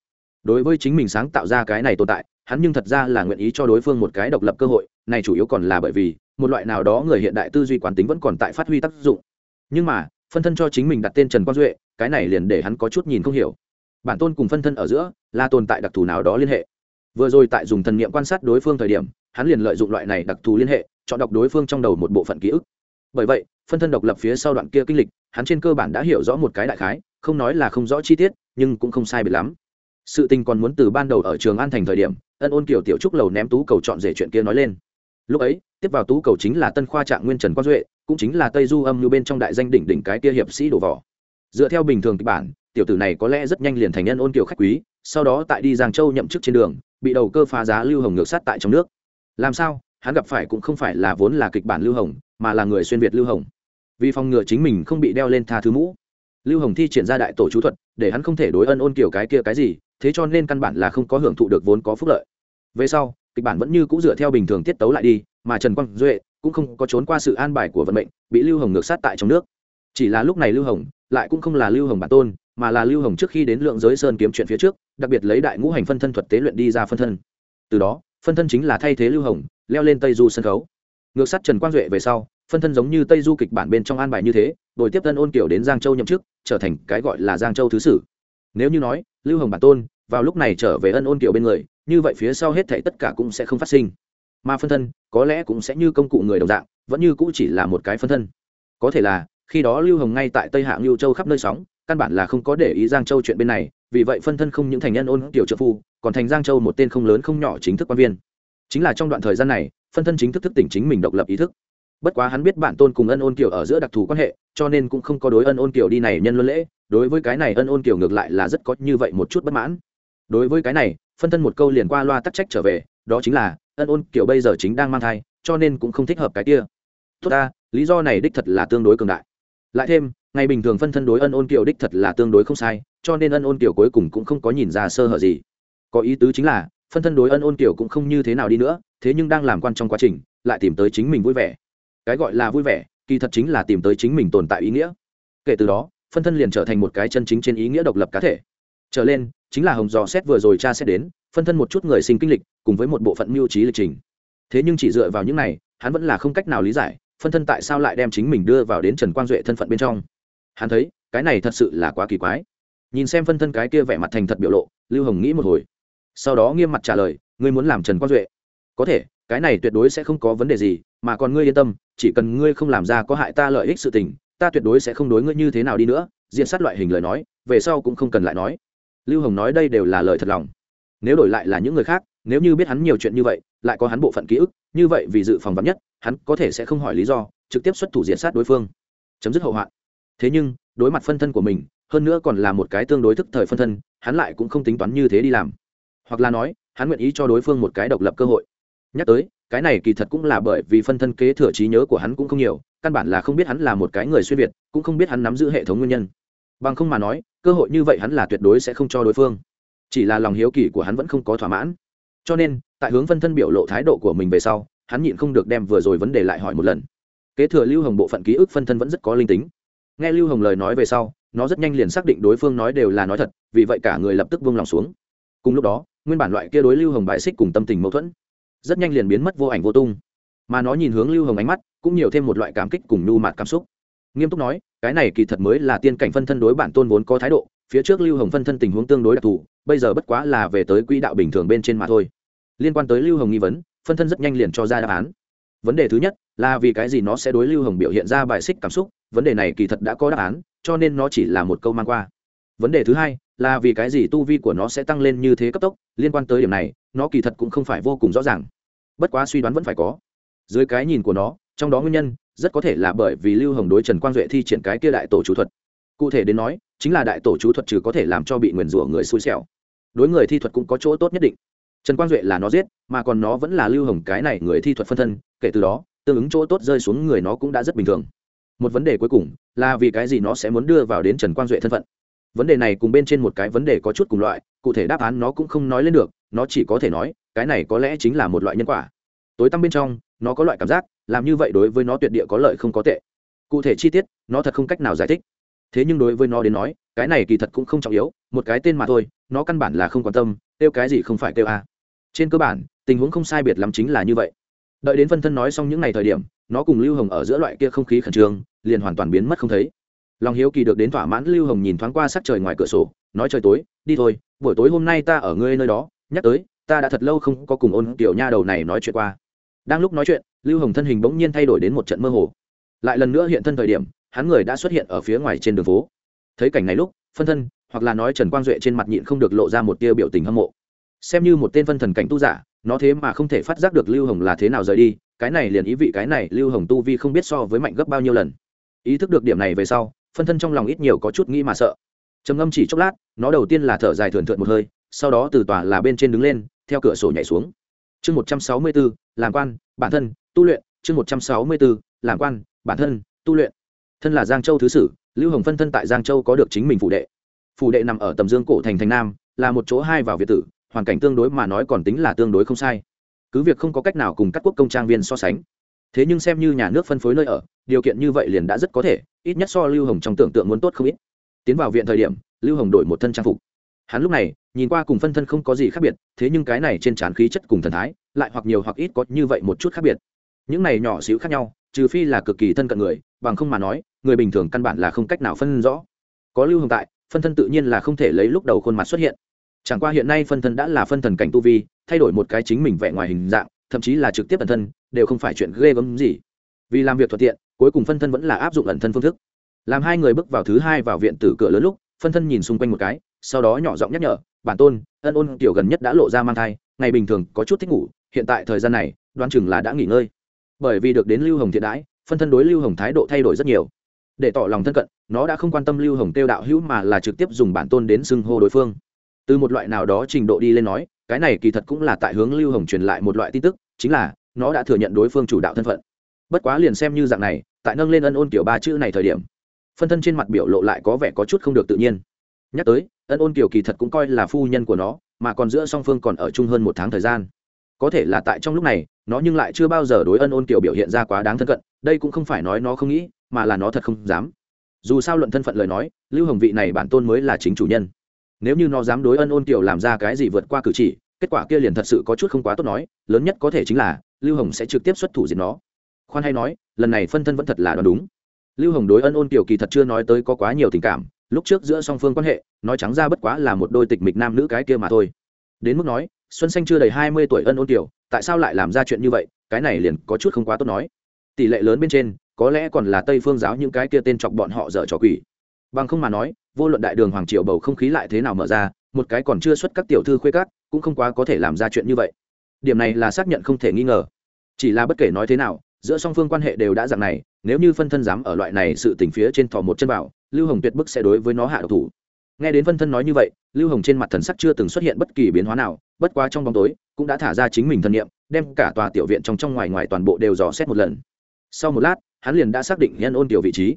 Đối với chính mình sáng tạo ra cái này tồn tại, hắn nhưng thật ra là nguyện ý cho đối phương một cái độc lập cơ hội, này chủ yếu còn là bởi vì, một loại nào đó người hiện đại tư duy quán tính vẫn còn tại phát huy tác dụng. Nhưng mà, phân thân cho chính mình đặt tên trần quang duệ, cái này liền để hắn có chút nhìn không hiểu bản tôn cùng phân thân ở giữa, là tồn tại đặc thù nào đó liên hệ. Vừa rồi tại dùng thần niệm quan sát đối phương thời điểm, hắn liền lợi dụng loại này đặc thù liên hệ, chọn đọc đối phương trong đầu một bộ phận ký ức. Bởi vậy, phân thân độc lập phía sau đoạn kia kinh lịch, hắn trên cơ bản đã hiểu rõ một cái đại khái, không nói là không rõ chi tiết, nhưng cũng không sai biệt lắm. Sự tình còn muốn từ ban đầu ở trường an thành thời điểm, ân ôn kiểu tiểu trúc lầu ném tú cầu chọn rể chuyện kia nói lên. Lúc ấy, tiếp vào tú cầu chính là tân khoa trạng nguyên trần quang duệ, cũng chính là tây du âm như bên trong đại danh đỉnh đỉnh cái kia hiệp sĩ đổ vỏ. Dựa theo bình thường kịch bản tiểu tử này có lẽ rất nhanh liền thành nhân ôn kiều khách quý, sau đó tại đi giang châu nhậm chức trên đường, bị đầu cơ phá giá lưu hồng ngược sát tại trong nước. Làm sao? Hắn gặp phải cũng không phải là vốn là kịch bản lưu hồng, mà là người xuyên việt lưu hồng. Vì phòng ngừa chính mình không bị đeo lên tha thứ mũ. Lưu hồng thi triển ra đại tổ chú thuật, để hắn không thể đối ân ôn kiểu cái kia cái gì, thế cho nên căn bản là không có hưởng thụ được vốn có phúc lợi. Về sau, kịch bản vẫn như c ũ dựa theo bình thường tiết tấu lại đi, mà trần quang duệ cũng không có trốn qua sự an bài của vận mệnh, bị lưu hồng ngược sát tại trong nước. Chỉ là lúc này lưu hồng, lại cũng không là lưu hồng bản tôn mà là lưu hồng trước khi đến lượng giới sơn kiếm chuyện phía trước, đặc biệt lấy đại ngũ hành phân thân thuật tế luyện đi ra phân thân. Từ đó, phân thân chính là thay thế lưu hồng, leo lên tây du sân khấu. Ngược sát trần quang duệ về sau, phân thân giống như tây du kịch bản bên trong an bài như thế, đổi tiếp tân ôn kiểu đến giang châu nhậm chức, trở thành cái gọi là giang châu thứ sử. Nếu như nói, lưu hồng bản tôn, vào lúc này trở về ân ôn kiểu bên người, như vậy phía sau hết thảy tất cả cũng sẽ không phát sinh. Mà phân thân, có lẽ cũng sẽ như công cụ người đồng dạng, vẫn như cũ chỉ là một cái phân thân. Có thể là, khi đó lưu hồng ngay tại tây hạ lưu châu khắp nơi sóng căn bản là không có để ý giang châu chuyện bên này, vì vậy phân thân không những thành nhân ôn tiểu trợ phu, còn thành giang châu một tên không lớn không nhỏ chính thức quan viên. Chính là trong đoạn thời gian này, phân thân chính thức thức tỉnh chính mình độc lập ý thức. Bất quá hắn biết bản tôn cùng ân ôn kiểu ở giữa đặc thù quan hệ, cho nên cũng không có đối ân ôn kiểu đi này nhân luân lễ, đối với cái này ân ôn kiểu ngược lại là rất có như vậy một chút bất mãn. Đối với cái này, phân thân một câu liền qua loa tắc trách trở về, đó chính là, ân ôn kiểu bây giờ chính đang mang thai, cho nên cũng không thích hợp cái kia. Tốt ta, lý do này đích thật là tương đối cường đại. Lại thêm ngày bình thường phân thân đối ân ôn kiều đích thật là tương đối không sai, cho nên ân ôn kiều cuối cùng cũng không có nhìn ra sơ hở gì. Có ý tứ chính là, phân thân đối ân ôn kiều cũng không như thế nào đi nữa, thế nhưng đang làm quan trong quá trình, lại tìm tới chính mình vui vẻ. Cái gọi là vui vẻ, kỳ thật chính là tìm tới chính mình tồn tại ý nghĩa. Kể từ đó, phân thân liền trở thành một cái chân chính trên ý nghĩa độc lập cá thể. Trở lên, chính là hồng dò xét vừa rồi cha xét đến, phân thân một chút người sinh kinh lịch, cùng với một bộ phận mưu trí lịch trình. Thế nhưng chỉ dựa vào những này, hắn vẫn là không cách nào lý giải, phân thân tại sao lại đem chính mình đưa vào đến trần quang duệ thân phận bên trong hắn thấy, cái này thật sự là quá kỳ quái. Nhìn xem phân thân cái kia vẻ mặt thành thật biểu lộ, lưu hồng nghĩ một hồi. Sau đó nghiêm mặt trả lời, ngươi muốn làm trần quang duệ? Có thể, cái này tuyệt đối sẽ không có vấn đề gì, mà còn ngươi yên tâm, chỉ cần ngươi không làm ra có hại ta lợi ích sự tình, ta tuyệt đối sẽ không đối ngươi như thế nào đi nữa. Diện sát loại hình lời nói, về sau cũng không cần lại nói. Lưu hồng nói đây đều là lời thật lòng. Nếu đổi lại là những người khác, nếu như biết hắn nhiều chuyện như vậy, lại có hắn bộ phận ký ức, như vậy vì dự phòng vắn nhất, hắn có thể sẽ không hỏi lý do, trực tiếp xuất thủ diện sát đối phương. Chấm dứt hậu hoạn thế nhưng, đối mặt phân thân của mình, hơn nữa còn là một cái tương đối thức thời phân thân, hắn lại cũng không tính toán như thế đi làm. Hoặc là nói, hắn nguyện ý cho đối phương một cái độc lập cơ hội. Nhắc tới, cái này kỳ thật cũng là bởi vì phân thân kế thừa trí nhớ của hắn cũng không nhiều, căn bản là không biết hắn là một cái người xuyên việt, cũng không biết hắn nắm giữ hệ thống nguyên nhân. Bằng không mà nói, cơ hội như vậy hắn là tuyệt đối sẽ không cho đối phương. Chỉ là lòng hiếu kỳ của hắn vẫn không có thỏa mãn. Cho nên, tại hướng phân thân biểu lộ thái độ của mình về sau, hắn nhịn không được đem vừa rồi vấn đề lại hỏi một lần. Kế thừa lưu hồng bộ phận ký ức phân thân vẫn rất có linh tính nghe lưu hồng lời nói về sau, nó rất nhanh liền xác định đối phương nói đều là nói thật, vì vậy cả người lập tức vung lòng xuống. Cùng lúc đó, nguyên bản loại kia đối lưu hồng bại xích cùng tâm tình mâu thuẫn, rất nhanh liền biến mất vô ảnh vô tung. Mà nó nhìn hướng lưu hồng ánh mắt, cũng nhiều thêm một loại cảm kích cùng nhu mạt cảm xúc. Nghiêm túc nói, cái này kỳ thật mới là tiên cảnh phân thân đối bản tôn vốn có thái độ, phía trước lưu hồng phân thân tình huống tương đối đặc thù, bây giờ bất quá là về tới quỹ đạo bình thường bên trên mà thôi. Liên quan tới lưu hồng nghi vấn, phân thân rất nhanh liền cho ra đáp án. Vấn đề thứ nhất, là vì cái gì nó sẽ đối lưu hồng biểu hiện ra bài xích cảm xúc vấn đề này kỳ thật đã có đáp án, cho nên nó chỉ là một câu mang qua. Vấn đề thứ hai, là vì cái gì tu vi của nó sẽ tăng lên như thế cấp tốc, liên quan tới điểm này, nó kỳ thật cũng không phải vô cùng rõ ràng. Bất quá suy đoán vẫn phải có. Dưới cái nhìn của nó, trong đó nguyên nhân, rất có thể là bởi vì lưu hồng đối trần quang duệ thi triển cái kia đại tổ chú thuật. Cụ thể đến nói, chính là đại tổ chú thuật trừ có thể làm cho bị nguyền rủa người xui xẻo. Đối người thi thuật cũng có chỗ tốt nhất định. Trần quang duệ là nó giết, mà còn nó vẫn là lưu hồng cái này người thi thuật phân thân, kể từ đó, tương ứng chỗ tốt rơi xuống người nó cũng đã rất bình thường một vấn đề cuối cùng là vì cái gì nó sẽ muốn đưa vào đến trần quang duệ thân phận? Vấn đề này cùng bên trên một cái vấn đề có chút cùng loại, cụ thể đáp án nó cũng không nói lên được, nó chỉ có thể nói, cái này có lẽ chính là một loại nhân quả. Tối tăm bên trong, nó có loại cảm giác, làm như vậy đối với nó tuyệt địa có lợi không có tệ. Cụ thể chi tiết, nó thật không cách nào giải thích. Thế nhưng đối với nó đến nói, cái này kỳ thật cũng không trọng yếu, một cái tên mà thôi, nó căn bản là không quan tâm, kêu cái gì không phải kêu a. Trên cơ bản, tình huống không sai biệt lắm chính là như vậy. Đợi đến phân thân nói xong những ngày thời điểm nó cùng lưu hồng ở giữa loại kia không khí khẩn trương, liền hoàn toàn biến mất không thấy. Lòng hiếu kỳ được đến thỏa mãn, lưu hồng nhìn thoáng qua sắc trời ngoài cửa sổ, nói trời tối, đi thôi, buổi tối hôm nay ta ở ngươi nơi đó, nhắc tới, ta đã thật lâu không có cùng ôn Tiểu nha đầu này nói chuyện qua. Đang lúc nói chuyện, lưu hồng thân hình bỗng nhiên thay đổi đến một trận mơ hồ. Lại lần nữa hiện thân thời điểm, hắn người đã xuất hiện ở phía ngoài trên đường phố. Thấy cảnh này lúc, phân thân, hoặc là nói trần quang duệ trên mặt nhịn không được lộ ra một tia biểu tình hâm mộ. Xem như một tên phân thần cảnh tu giả, nó thế mà không thể phát giác được lưu hồng là thế nào rời đi cái này liền ý vị cái này lưu hồng tu vi không biết so với mạnh gấp bao nhiêu lần. Ý thức được điểm này về sau, phân thân trong lòng ít nhiều có chút nghĩ mà sợ. Trầm ngâm chỉ chốc lát, nó đầu tiên là thở dài thườn thượt một hơi, sau đó từ tòa là bên trên đứng lên, theo cửa sổ nhảy xuống. Chương một trăm sáu mươi bốn làm quan, bản thân, tu luyện. Chương một trăm sáu mươi bốn làm quan, bản thân, tu luyện. Thân là giang châu thứ sử, lưu hồng phân thân tại giang châu có được chính mình phủ đệ. Phủ đệ nằm ở tầm dương cổ thành thành nam, là một chỗ hai vào việt tử, hoàn cảnh tương đối mà nói còn tính là tương đối không sai cứ việc không có cách nào cùng các quốc công trang viên so sánh. Thế nhưng xem như nhà nước phân phối nơi ở, điều kiện như vậy liền đã rất có thể, ít nhất so lưu hồng trong tưởng tượng muốn tốt không ít. Tiến vào viện thời điểm, lưu hồng đổi một thân trang phục. Hắn lúc này, nhìn qua cùng phân thân không có gì khác biệt, thế nhưng cái này trên trán khí chất cùng thần thái, lại hoặc nhiều hoặc ít có như vậy một chút khác biệt. Những này nhỏ xíu khác nhau, trừ phi là cực kỳ thân cận người, bằng không mà nói, người bình thường căn bản là không cách nào phân rõ. Có lưu hồng tại, phân thân tự nhiên là không thể lấy lúc đầu khuôn mặt xuất hiện chẳng qua hiện nay phân thân đã là phân thần cảnh tu vi, thay đổi một cái chính mình vẻ ngoài hình dạng, thậm chí là trực tiếp ẩn thân, đều không phải chuyện ghê gớm gì. Vì làm việc thuận tiện, cuối cùng phân thân vẫn là áp dụng ẩn thân phương thức. Làm hai người bước vào thứ hai vào viện tử cửa lớn lúc, phân thân nhìn xung quanh một cái, sau đó nhỏ giọng nhắc nhở, bản tôn, ân ôn tiểu gần nhất đã lộ ra mang thai, ngày bình thường có chút thích ngủ, hiện tại thời gian này, đoán chừng là đã nghỉ ngơi. Bởi vì được đến lưu hồng thiện đãi, phân thân đối lưu hồng thái độ thay đổi rất nhiều. Để tỏ lòng thân cận, nó đã không quan tâm lưu hồng tiêu đạo hữu mà là trực tiếp dùng bản tôn đến xưng hô đối phương từ một loại nào đó trình độ đi lên nói, cái này kỳ thật cũng là tại hướng lưu hồng truyền lại một loại tin tức, chính là, nó đã thừa nhận đối phương chủ đạo thân phận. Bất quá liền xem như dạng này, tại nâng lên ân ôn kiểu ba chữ này thời điểm, phân thân trên mặt biểu lộ lại có vẻ có chút không được tự nhiên. Nhắc tới, ân ôn kiểu kỳ thật cũng coi là phu nhân của nó, mà còn giữa song phương còn ở chung hơn một tháng thời gian. Có thể là tại trong lúc này, nó nhưng lại chưa bao giờ đối ân ôn kiểu biểu hiện ra quá đáng thân cận, đây cũng không phải nói nó không nghĩ, mà là nó thật không dám. Dù sao luận thân phận lời nói, lưu hồng vị này bản tôn mới là chính chủ nhân nếu như nó dám đối ân ôn kiểu làm ra cái gì vượt qua cử chỉ, kết quả kia liền thật sự có chút không quá tốt nói, lớn nhất có thể chính là, lưu hồng sẽ trực tiếp xuất thủ diệt nó. Khoan hay nói, lần này phân thân vẫn thật là đoán đúng. Lưu hồng đối ân ôn kiểu kỳ thật chưa nói tới có quá nhiều tình cảm, lúc trước giữa song phương quan hệ, nói trắng ra bất quá là một đôi tịch mịch nam nữ cái kia mà thôi. Đến mức nói, xuân xanh chưa đầy hai mươi tuổi ân ôn kiểu, tại sao lại làm ra chuyện như vậy, cái này liền có chút không quá tốt nói. Tỷ lệ lớn bên trên, có lẽ còn là tây phương giáo những cái kia tên chọc bọn họ dở trò quỷ. Bằng không mà nói vô luận đại đường hoàng triều bầu không khí lại thế nào mở ra, một cái còn chưa xuất các tiểu thư khuê các, cũng không quá có thể làm ra chuyện như vậy. Điểm này là xác nhận không thể nghi ngờ. Chỉ là bất kể nói thế nào, giữa song phương quan hệ đều đã dạng này, nếu như phân thân dám ở loại này sự tình phía trên thò một chân vào, lưu hồng tuyệt bức sẽ đối với nó hạ độc thủ. Nghe đến phân thân nói như vậy, lưu hồng trên mặt thần sắc chưa từng xuất hiện bất kỳ biến hóa nào, bất quá trong bóng tối, cũng đã thả ra chính mình thân nhiệm đem cả tòa tiểu viện trong trong ngoài ngoài toàn bộ đều dò xét một lần. Sau một lát, hắn liền đã xác định nhân ôn tiểu vị trí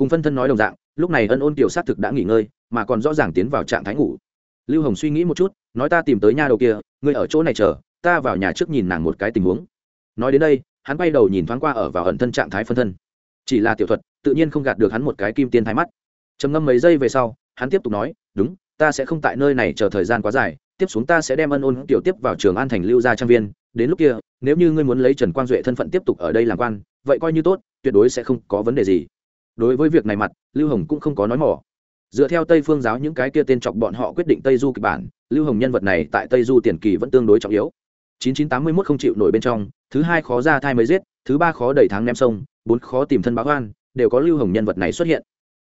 cùng phân thân nói đồng dạng, lúc này ân ôn tiểu xác thực đã nghỉ ngơi, mà còn rõ ràng tiến vào trạng thái ngủ. Lưu hồng suy nghĩ một chút, nói ta tìm tới nha đầu kia, ngươi ở chỗ này chờ, ta vào nhà trước nhìn nàng một cái tình huống. Nói đến đây, hắn bay đầu nhìn thoáng qua ở vào ẩn thân trạng thái phân thân. Chỉ là tiểu thuật, tự nhiên không gạt được hắn một cái kim tiên thái mắt. Trầm ngâm mấy giây về sau, hắn tiếp tục nói, đúng, ta sẽ không tại nơi này chờ thời gian quá dài, tiếp xuống ta sẽ đem ân ôn tiểu tiếp vào trường an thành lưu gia trang viên, đến lúc kia, nếu như ngươi muốn lấy trần quang duệ thân phận tiếp tục ở đây làm quan, vậy coi như tốt, tuyệt đối sẽ không có vấn đề gì đối với việc này mặt, lưu hồng cũng không có nói mỏ dựa theo tây phương giáo những cái kia tên chọc bọn họ quyết định tây du kịch bản, lưu hồng nhân vật này tại tây du tiền kỳ vẫn tương đối trọng yếu. 9981 không chịu nổi bên trong, thứ hai khó ra thai mới giết, thứ ba khó đẩy tháng nem sông, bốn khó tìm thân báo oan đều có lưu hồng nhân vật này xuất hiện.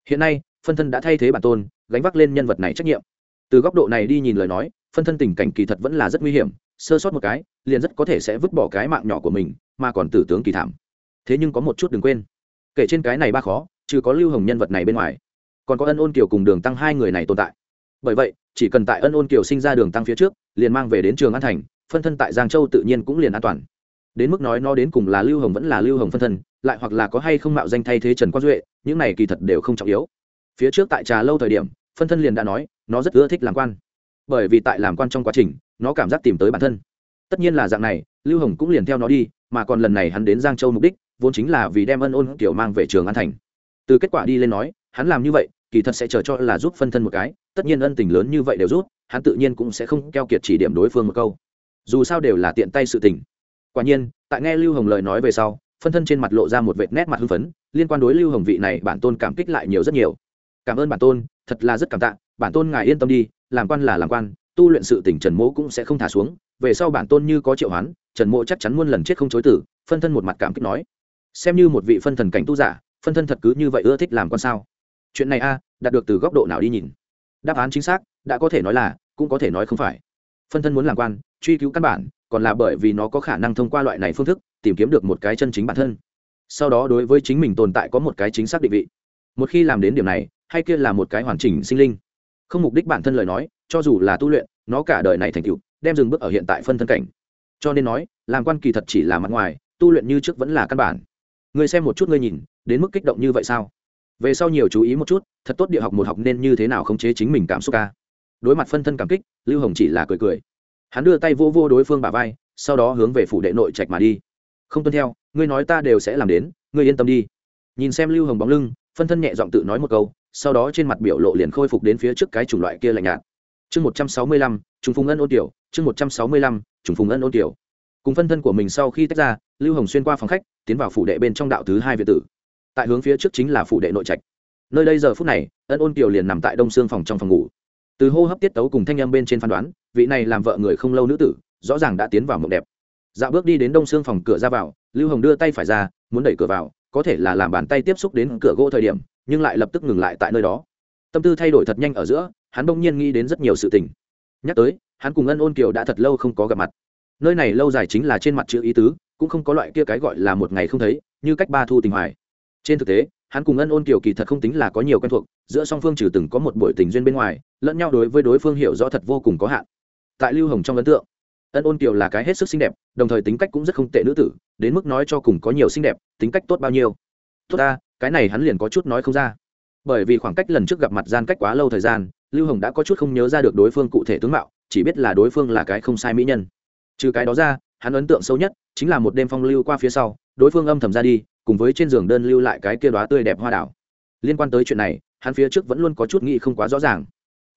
Hiện nay, phân thân đã thay thế bản tôn, gánh vác lên nhân vật này trách nhiệm. Từ góc độ này đi nhìn lời nói, phân thân tình cảnh kỳ thật vẫn là rất nguy hiểm, sơ sót một cái, liền rất có thể sẽ vứt bỏ cái mạng nhỏ của mình, mà còn tử tướng kỳ thảm. Thế nhưng có một chút đừng quên. Kể trên cái này ba khó trừ có lưu hồng nhân vật này bên ngoài, còn có ân ôn kiều cùng đường tăng hai người này tồn tại. Bởi vậy, chỉ cần tại ân ôn kiều sinh ra đường tăng phía trước, liền mang về đến trường an thành, phân thân tại giang châu tự nhiên cũng liền an toàn. Đến mức nói nó đến cùng là lưu hồng vẫn là lưu hồng phân thân, lại hoặc là có hay không mạo danh thay thế trần quang duệ, những này kỳ thật đều không trọng yếu. Phía trước tại trà lâu thời điểm, phân thân liền đã nói, nó rất ưa thích làm quan. Bởi vì tại làm quan trong quá trình, nó cảm giác tìm tới bản thân. Tất nhiên là dạng này, lưu hồng cũng liền theo nó đi, mà còn lần này hắn đến giang châu mục đích, vốn chính là vì đem ân ôn kiểu mang về trường an thành từ kết quả đi lên nói, hắn làm như vậy, kỳ thật sẽ chờ cho là giúp phân thân một cái, tất nhiên ân tình lớn như vậy đều rút hắn tự nhiên cũng sẽ không keo kiệt chỉ điểm đối phương một câu. Dù sao đều là tiện tay sự tình. Quả nhiên, tại nghe lưu hồng lời nói về sau, phân thân trên mặt lộ ra một vệt nét mặt hưng phấn, liên quan đối lưu hồng vị này bản tôn cảm kích lại nhiều rất nhiều. Cảm ơn bản tôn, thật là rất cảm tạ, bản tôn ngài yên tâm đi, làm quan là làm quan, tu luyện sự tỉnh trần mỗ cũng sẽ không thả xuống, về sau bản tôn như có triệu hoán, trần mỗ chắc chắn muôn lần chết không chối tử phân thân một mặt cảm kích nói. Xem như một vị phân thần cảnh tu giả phân thân thật cứ như vậy ưa thích làm con sao? Chuyện này a, đạt được từ góc độ nào đi nhìn? Đáp án chính xác, đã có thể nói là, cũng có thể nói không phải. Phân thân muốn làm quan, truy cứu căn bản, còn là bởi vì nó có khả năng thông qua loại này phương thức, tìm kiếm được một cái chân chính bản thân. Sau đó đối với chính mình tồn tại có một cái chính xác định vị. Một khi làm đến điểm này, hay kia là một cái hoàn chỉnh sinh linh. Không mục đích bản thân lời nói, cho dù là tu luyện, nó cả đời này thành tựu, đem dừng bước ở hiện tại phân thân cảnh. Cho nên nói, làm quan kỳ thật chỉ là mặt ngoài, tu luyện như trước vẫn là căn bản. Người xem một chút ngươi nhìn đến mức kích động như vậy sao? Về sau nhiều chú ý một chút, thật tốt địa học một học nên như thế nào khống chế chính mình cảm xúc ca. Đối mặt phân thân cảm kích, lưu hồng chỉ là cười cười. Hắn đưa tay vô vô đối phương bà vai, sau đó hướng về phủ đệ nội trạch mà đi. Không tuân theo, ngươi nói ta đều sẽ làm đến, ngươi yên tâm đi. Nhìn xem lưu hồng bóng lưng, phân thân nhẹ giọng tự nói một câu, sau đó trên mặt biểu lộ liền khôi phục đến phía trước cái chủng loại kia lạnh nhạt. Chương một trăm sáu mươi lăm, trùng phùng ân ôn tiểu, chương một trăm sáu mươi lăm, trùng phùng ân ôn tiểu. Cùng phân thân của mình sau khi tách ra, lưu hồng xuyên qua phòng khách, tiến vào phủ đệ bên trong đạo thứ hai việt tử tại hướng phía trước chính là phủ đệ nội trạch. Nơi đây giờ phút này, ân ôn kiều liền nằm tại đông xương phòng trong phòng ngủ. Từ hô hấp tiết tấu cùng thanh âm bên trên phán đoán, vị này làm vợ người không lâu nữ tử, rõ ràng đã tiến vào mộng đẹp. Dạo bước đi đến đông xương phòng cửa ra vào, lưu hồng đưa tay phải ra, muốn đẩy cửa vào, có thể là làm bàn tay tiếp xúc đến cửa gỗ thời điểm, nhưng lại lập tức ngừng lại tại nơi đó. Tâm tư thay đổi thật nhanh ở giữa, hắn bỗng nhiên nghĩ đến rất nhiều sự tình. Nhắc tới, hắn cùng ân ôn kiều đã thật lâu không có gặp mặt. Nơi này lâu dài chính là trên mặt chữ ý tứ, cũng không có loại kia cái gọi là một ngày không thấy, như cách ba thu tình hoài trên thực tế, hắn cùng ân ôn kiều kỳ thật không tính là có nhiều quen thuộc, giữa song phương trừ từng có một buổi tình duyên bên ngoài, lẫn nhau đối với đối phương hiểu rõ thật vô cùng có hạn. Tại lưu hồng trong ấn tượng, ân ôn kiều là cái hết sức xinh đẹp, đồng thời tính cách cũng rất không tệ nữ tử, đến mức nói cho cùng có nhiều xinh đẹp, tính cách tốt bao nhiêu. Tốt ta, cái này hắn liền có chút nói không ra. Bởi vì khoảng cách lần trước gặp mặt gian cách quá lâu thời gian, lưu hồng đã có chút không nhớ ra được đối phương cụ thể tướng mạo, chỉ biết là đối phương là cái không sai mỹ nhân. Trừ cái đó ra, hắn ấn tượng sâu nhất chính là một đêm phong lưu qua phía sau, đối phương âm thầm ra đi cùng với trên giường đơn lưu lại cái kia đoá tươi đẹp hoa đảo liên quan tới chuyện này, hắn phía trước vẫn luôn có chút nghĩ không quá rõ ràng.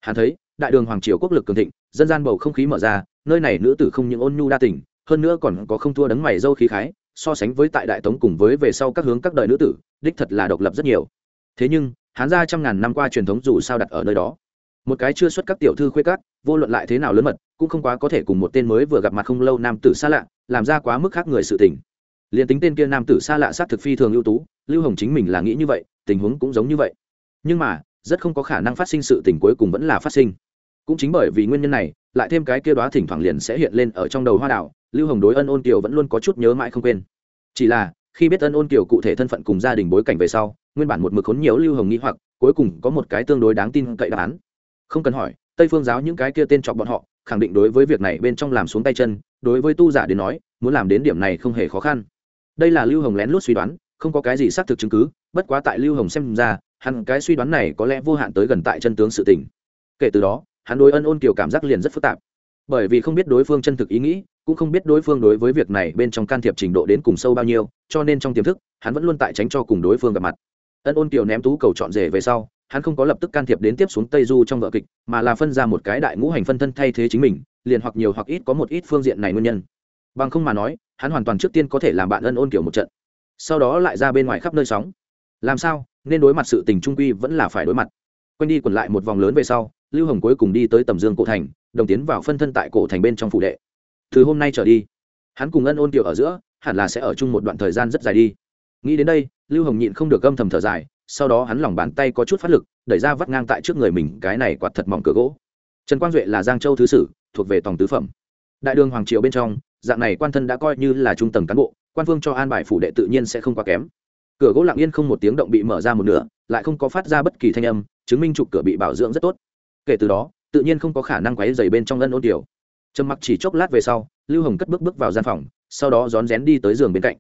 Hắn thấy, đại đường hoàng triều quốc lực cường thịnh, dân gian bầu không khí mở ra, nơi này nữ tử không những ôn nhu đa tình, hơn nữa còn có không thua đấng mày dâu khí khái, so sánh với tại đại tống cùng với về sau các hướng các đời nữ tử, đích thật là độc lập rất nhiều. Thế nhưng, hắn ra trăm ngàn năm qua truyền thống dù sao đặt ở nơi đó. Một cái chưa xuất các tiểu thư khuê các, vô luận lại thế nào lớn mật, cũng không quá có thể cùng một tên mới vừa gặp mặt không lâu nam tử xa lạ, làm ra quá mức khác người sự tình liền tính tên kia nam tử xa lạ sát thực phi thường ưu tú, lưu hồng chính mình là nghĩ như vậy, tình huống cũng giống như vậy. Nhưng mà, rất không có khả năng phát sinh sự tình cuối cùng vẫn là phát sinh. Cũng chính bởi vì nguyên nhân này, lại thêm cái kia đó thỉnh thoảng liền sẽ hiện lên ở trong đầu hoa đảo, lưu hồng đối ân ôn kiều vẫn luôn có chút nhớ mãi không quên. Chỉ là, khi biết ân ôn kiều cụ thể thân phận cùng gia đình bối cảnh về sau, nguyên bản một mực khốn nhiều lưu hồng nghĩ hoặc, cuối cùng có một cái tương đối đáng tin cậy đáp án. Không cần hỏi, tây phương giáo những cái kia tên chọc bọn họ, khẳng định đối với việc này bên trong làm xuống tay chân, đối với tu giả đến nói, muốn làm đến điểm này không hề khó khăn đây là lưu hồng lén lút suy đoán, không có cái gì xác thực chứng cứ, bất quá tại lưu hồng xem ra hẳn cái suy đoán này có lẽ vô hạn tới gần tại chân tướng sự tình. Kể từ đó, hắn đối ân ôn kiểu cảm giác liền rất phức tạp. Bởi vì không biết đối phương chân thực ý nghĩ, cũng không biết đối phương đối với việc này bên trong can thiệp trình độ đến cùng sâu bao nhiêu, cho nên trong tiềm thức, hắn vẫn luôn tại tránh cho cùng đối phương gặp mặt. Ân ôn kiều ném tú cầu chọn rể về sau, hắn không có lập tức can thiệp đến tiếp xuống tây du trong vợ kịch, mà là phân ra một cái đại ngũ hành phân thân thay thế chính mình, liền hoặc nhiều hoặc ít có một ít phương diện này nguyên nhân bằng không mà nói, hắn hoàn toàn trước tiên có thể làm bạn ân ôn kiểu một trận. Sau đó lại ra bên ngoài khắp nơi sóng. Làm sao, nên đối mặt sự tình trung quy vẫn là phải đối mặt. Quanh đi quẩn lại một vòng lớn về sau, lưu hồng cuối cùng đi tới tầm dương cổ thành, đồng tiến vào phân thân tại cổ thành bên trong phủ đệ. Từ hôm nay trở đi, hắn cùng ân ôn kiểu ở giữa, hẳn là sẽ ở chung một đoạn thời gian rất dài đi. Nghĩ đến đây, lưu hồng nhịn không được âm thầm thở dài, sau đó hắn lòng bàn tay có chút phát lực, đẩy ra vắt ngang tại trước người mình cái này quạt thật mỏng cửa gỗ. Trần quang duệ là giang châu thứ sử, thuộc về tòng tứ phẩm. Đại đường hoàng triều bên trong dạng này quan thân đã coi như là trung tầng cán bộ, quan vương cho an bài phủ đệ tự nhiên sẽ không quá kém. Cửa gỗ lặng yên không một tiếng động bị mở ra một nửa, lại không có phát ra bất kỳ thanh âm, chứng minh trục cửa bị bảo dưỡng rất tốt. Kể từ đó, tự nhiên không có khả năng quấy dày bên trong ân ôn tiểu trầm mặc chỉ chốc lát về sau, lưu hồng cất bước bước vào gian phòng, sau đó rón rén đi tới giường bên cạnh.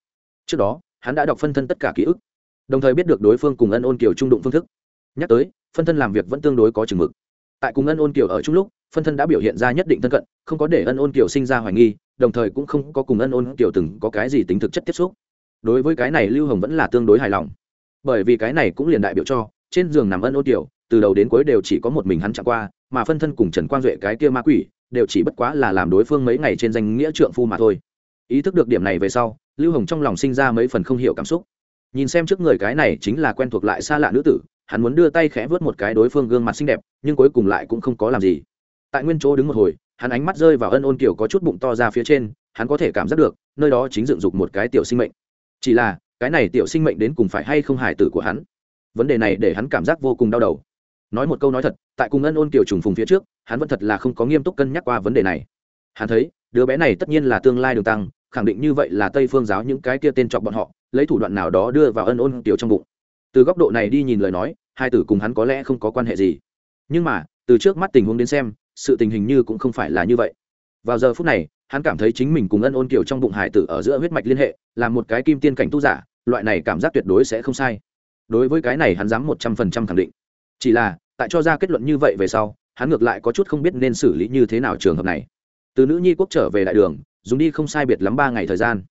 Trước đó, hắn đã đọc phân thân tất cả ký ức, đồng thời biết được đối phương cùng ân ôn kiều trung đụng phương thức. Nhắc tới, phân thân làm việc vẫn tương đối có chừng mực. Tại cùng ân ôn kiều ở chung lúc, phân thân đã biểu hiện ra nhất định thân cận không có để ân ôn kiều sinh ra hoài nghi, đồng thời cũng không có cùng ân ôn kiều từng có cái gì tính thực chất tiếp xúc. Đối với cái này lưu hồng vẫn là tương đối hài lòng. Bởi vì cái này cũng liền đại biểu cho, trên giường nằm ân ôn kiều, từ đầu đến cuối đều chỉ có một mình hắn chạm qua, mà phân thân cùng trần quang duệ cái kia ma quỷ, đều chỉ bất quá là làm đối phương mấy ngày trên danh nghĩa trượng phu mà thôi. Ý thức được điểm này về sau, lưu hồng trong lòng sinh ra mấy phần không hiểu cảm xúc. Nhìn xem trước người cái này chính là quen thuộc lại xa lạ nữ tử, hắn muốn đưa tay khẽ vớt một cái đối phương gương mặt xinh đẹp, nhưng cuối cùng lại cũng không có làm gì. Tại nguyên chỗ đứng một hồi hắn ánh mắt rơi vào ân ôn kiểu có chút bụng to ra phía trên, hắn có thể cảm giác được, nơi đó chính dựng dục một cái tiểu sinh mệnh. Chỉ là, cái này tiểu sinh mệnh đến cùng phải hay không hài tử của hắn? Vấn đề này để hắn cảm giác vô cùng đau đầu. Nói một câu nói thật, tại cùng ân ôn kiểu trùng phùng phía trước, hắn vẫn thật là không có nghiêm túc cân nhắc qua vấn đề này. Hắn thấy, đứa bé này tất nhiên là tương lai đường tăng, khẳng định như vậy là tây phương giáo những cái kia tên chọc bọn họ, lấy thủ đoạn nào đó đưa vào ân ôn kiểu trong bụng. Từ góc độ này đi nhìn lời nói, hai tử cùng hắn có lẽ không có quan hệ gì. Nhưng mà, từ trước mắt tình huống đến xem sự tình hình như cũng không phải là như vậy. Vào giờ phút này, hắn cảm thấy chính mình cùng ân ôn kiều trong bụng hải tử ở giữa huyết mạch liên hệ, là một cái kim tiên cảnh tu giả, loại này cảm giác tuyệt đối sẽ không sai. Đối với cái này hắn dám một trăm phần trăm khẳng định. Chỉ là, tại cho ra kết luận như vậy về sau, hắn ngược lại có chút không biết nên xử lý như thế nào trường hợp này. Từ nữ nhi quốc trở về đại đường, dùng đi không sai biệt lắm ba ngày thời gian.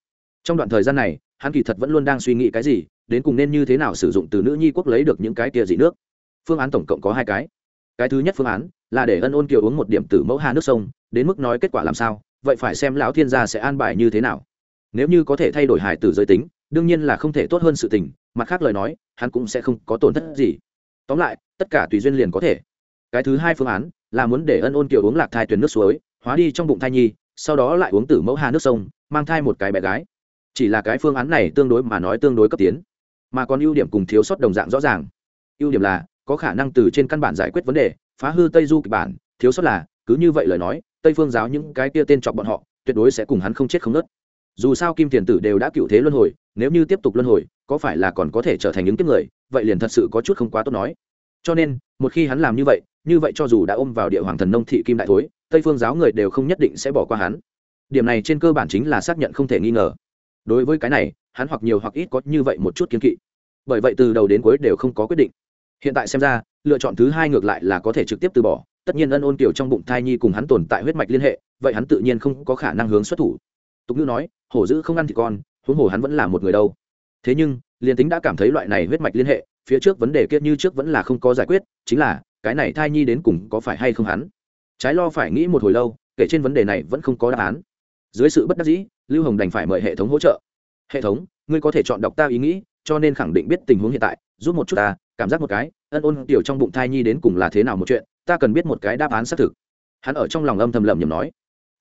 Trong đoạn thời gian này, hắn kỳ thật vẫn luôn đang suy nghĩ cái gì, đến cùng nên như thế nào sử dụng từ nữ nhi quốc lấy được những cái tia dị nước. Phương án tổng cộng có hai cái cái thứ nhất phương án là để ân ôn kiều uống một điểm tử mẫu hà nước sông, đến mức nói kết quả làm sao, vậy phải xem lão thiên gia sẽ an bài như thế nào. Nếu như có thể thay đổi hải tử giới tính, đương nhiên là không thể tốt hơn sự tình, mặt khác lời nói, hắn cũng sẽ không có tổn thất gì. Tóm lại, tất cả tùy duyên liền có thể. Cái thứ hai phương án là muốn để ân ôn kiều uống lạc thai tuyển nước suối, hóa đi trong bụng thai nhi, sau đó lại uống tử mẫu hà nước sông, mang thai một cái bé gái. Chỉ là cái phương án này tương đối mà nói tương đối cấp tiến. Mà còn ưu điểm cùng thiếu sót đồng dạng rõ ràng. Ưu điểm là có khả năng từ trên căn bản giải quyết vấn đề, phá hư tây du kịch bản, thiếu sót là, cứ như vậy lời nói, tây phương giáo những cái kia tên chọc bọn họ, tuyệt đối sẽ cùng hắn không chết không nớt dù sao kim tiền tử đều đã cựu thế luân hồi, nếu như tiếp tục luân hồi, có phải là còn có thể trở thành những kiếp người, vậy liền thật sự có chút không quá tốt nói. Cho nên, một khi hắn làm như vậy như vậy cho dù đã ôm vào địa hoàng thần nông thị kim đại thối, tây phương giáo người đều không nhất định sẽ bỏ qua hắn. Điểm này trên cơ bản chính là xác nhận không thể nghi ngờ. Đối với cái này, hắn hoặc nhiều hoặc ít có như vậy một chút kiến kỵ. Bởi vậy từ đầu đến cuối đều không có quyết định hiện tại xem ra, lựa chọn thứ hai ngược lại là có thể trực tiếp từ bỏ. Tất nhiên ân ôn kiểu trong bụng thai nhi cùng hắn tồn tại huyết mạch liên hệ, vậy hắn tự nhiên không có khả năng hướng xuất thủ. Tục ngữ nói, hổ dữ không ăn thì con, huống hồ hắn vẫn là một người đâu. Thế nhưng, liền tính đã cảm thấy loại này huyết mạch liên hệ, phía trước vấn đề kia như trước vẫn là không có giải quyết, chính là, cái này thai nhi đến cùng có phải hay không hắn? Trái lo phải nghĩ một hồi lâu, kể trên vấn đề này vẫn không có đáp án. Dưới sự bất đắc dĩ, lưu hồng đành phải mời hệ thống hỗ trợ. Hệ thống, ngươi có thể chọn đọc ta ý nghĩ, cho nên khẳng định biết tình huống hiện tại giúp một chút ta, cảm giác một cái, ân ôn tiểu trong bụng thai nhi đến cùng là thế nào một chuyện, ta cần biết một cái đáp án xác thực. Hắn ở trong lòng âm thầm lầm nhầm nói.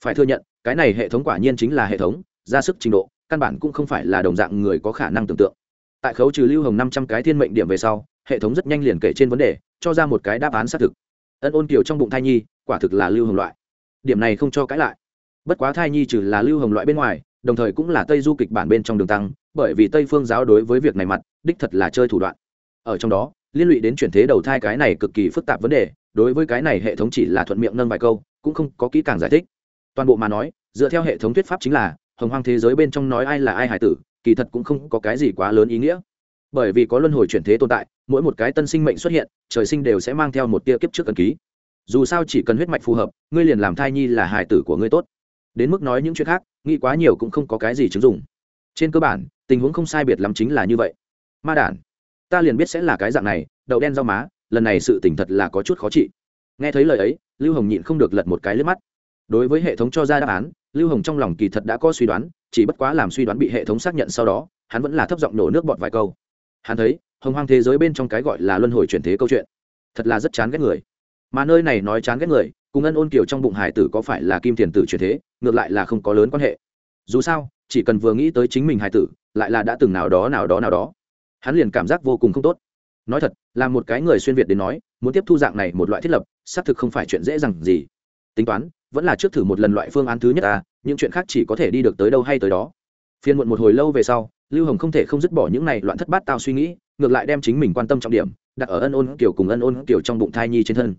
Phải thừa nhận, cái này hệ thống quả nhiên chính là hệ thống, ra sức trình độ, căn bản cũng không phải là đồng dạng người có khả năng tưởng tượng. Tại khấu trừ lưu hồng năm trăm cái thiên mệnh điểm về sau, hệ thống rất nhanh liền kể trên vấn đề, cho ra một cái đáp án xác thực. Ân ôn kiều trong bụng thai nhi, quả thực là lưu hồng loại. Điểm này không cho cãi lại. Bất quá thai nhi trừ là lưu hồng loại bên ngoài, đồng thời cũng là tây du kịch bản bên trong đường tăng, bởi vì tây phương giáo đối với việc này mặt, đích thật là chơi thủ đoạn ở trong đó, liên lụy đến chuyển thế đầu thai cái này cực kỳ phức tạp vấn đề, đối với cái này hệ thống chỉ là thuận miệng nâng vài câu, cũng không có kỹ càng giải thích. Toàn bộ mà nói, dựa theo hệ thống thuyết pháp chính là, hồng hoang thế giới bên trong nói ai là ai hải tử, kỳ thật cũng không có cái gì quá lớn ý nghĩa. Bởi vì có luân hồi chuyển thế tồn tại, mỗi một cái tân sinh mệnh xuất hiện, trời sinh đều sẽ mang theo một tia kiếp trước cần ký. Dù sao chỉ cần huyết mạch phù hợp, ngươi liền làm thai nhi là hải tử của ngươi tốt. Đến mức nói những chuyện khác, nghĩ quá nhiều cũng không có cái gì chứng dụng. Trên cơ bản, tình huống không sai biệt lắm chính là như vậy. Ma đản ta liền biết sẽ là cái dạng này, đậu đen rau má, lần này sự tỉnh thật là có chút khó trị. Nghe thấy lời ấy, lưu hồng nhịn không được lật một cái lướt mắt. Đối với hệ thống cho ra đáp án, lưu hồng trong lòng kỳ thật đã có suy đoán, chỉ bất quá làm suy đoán bị hệ thống xác nhận sau đó, hắn vẫn là thấp giọng nổ nước bọt vài câu. Hắn thấy, hồng hoang thế giới bên trong cái gọi là luân hồi chuyển thế câu chuyện, thật là rất chán ghét người. Mà nơi này nói chán ghét người, cùng ân ôn kiều trong bụng hải tử có phải là kim tiền tử chuyển thế, ngược lại là không có lớn quan hệ. Dù sao, chỉ cần vừa nghĩ tới chính mình hải tử, lại là đã từng nào đó nào đó nào đó hắn liền cảm giác vô cùng không tốt. Nói thật, là một cái người xuyên việt đến nói, muốn tiếp thu dạng này một loại thiết lập, xác thực không phải chuyện dễ dàng gì. Tính toán, vẫn là trước thử một lần loại phương án thứ nhất à những chuyện khác chỉ có thể đi được tới đâu hay tới đó. Phiên muộn một hồi lâu về sau, lưu hồng không thể không dứt bỏ những này loạn thất bát tao suy nghĩ, ngược lại đem chính mình quan tâm trọng điểm, đặt ở ân ôn kiểu cùng ân ôn kiểu trong bụng thai nhi trên thân.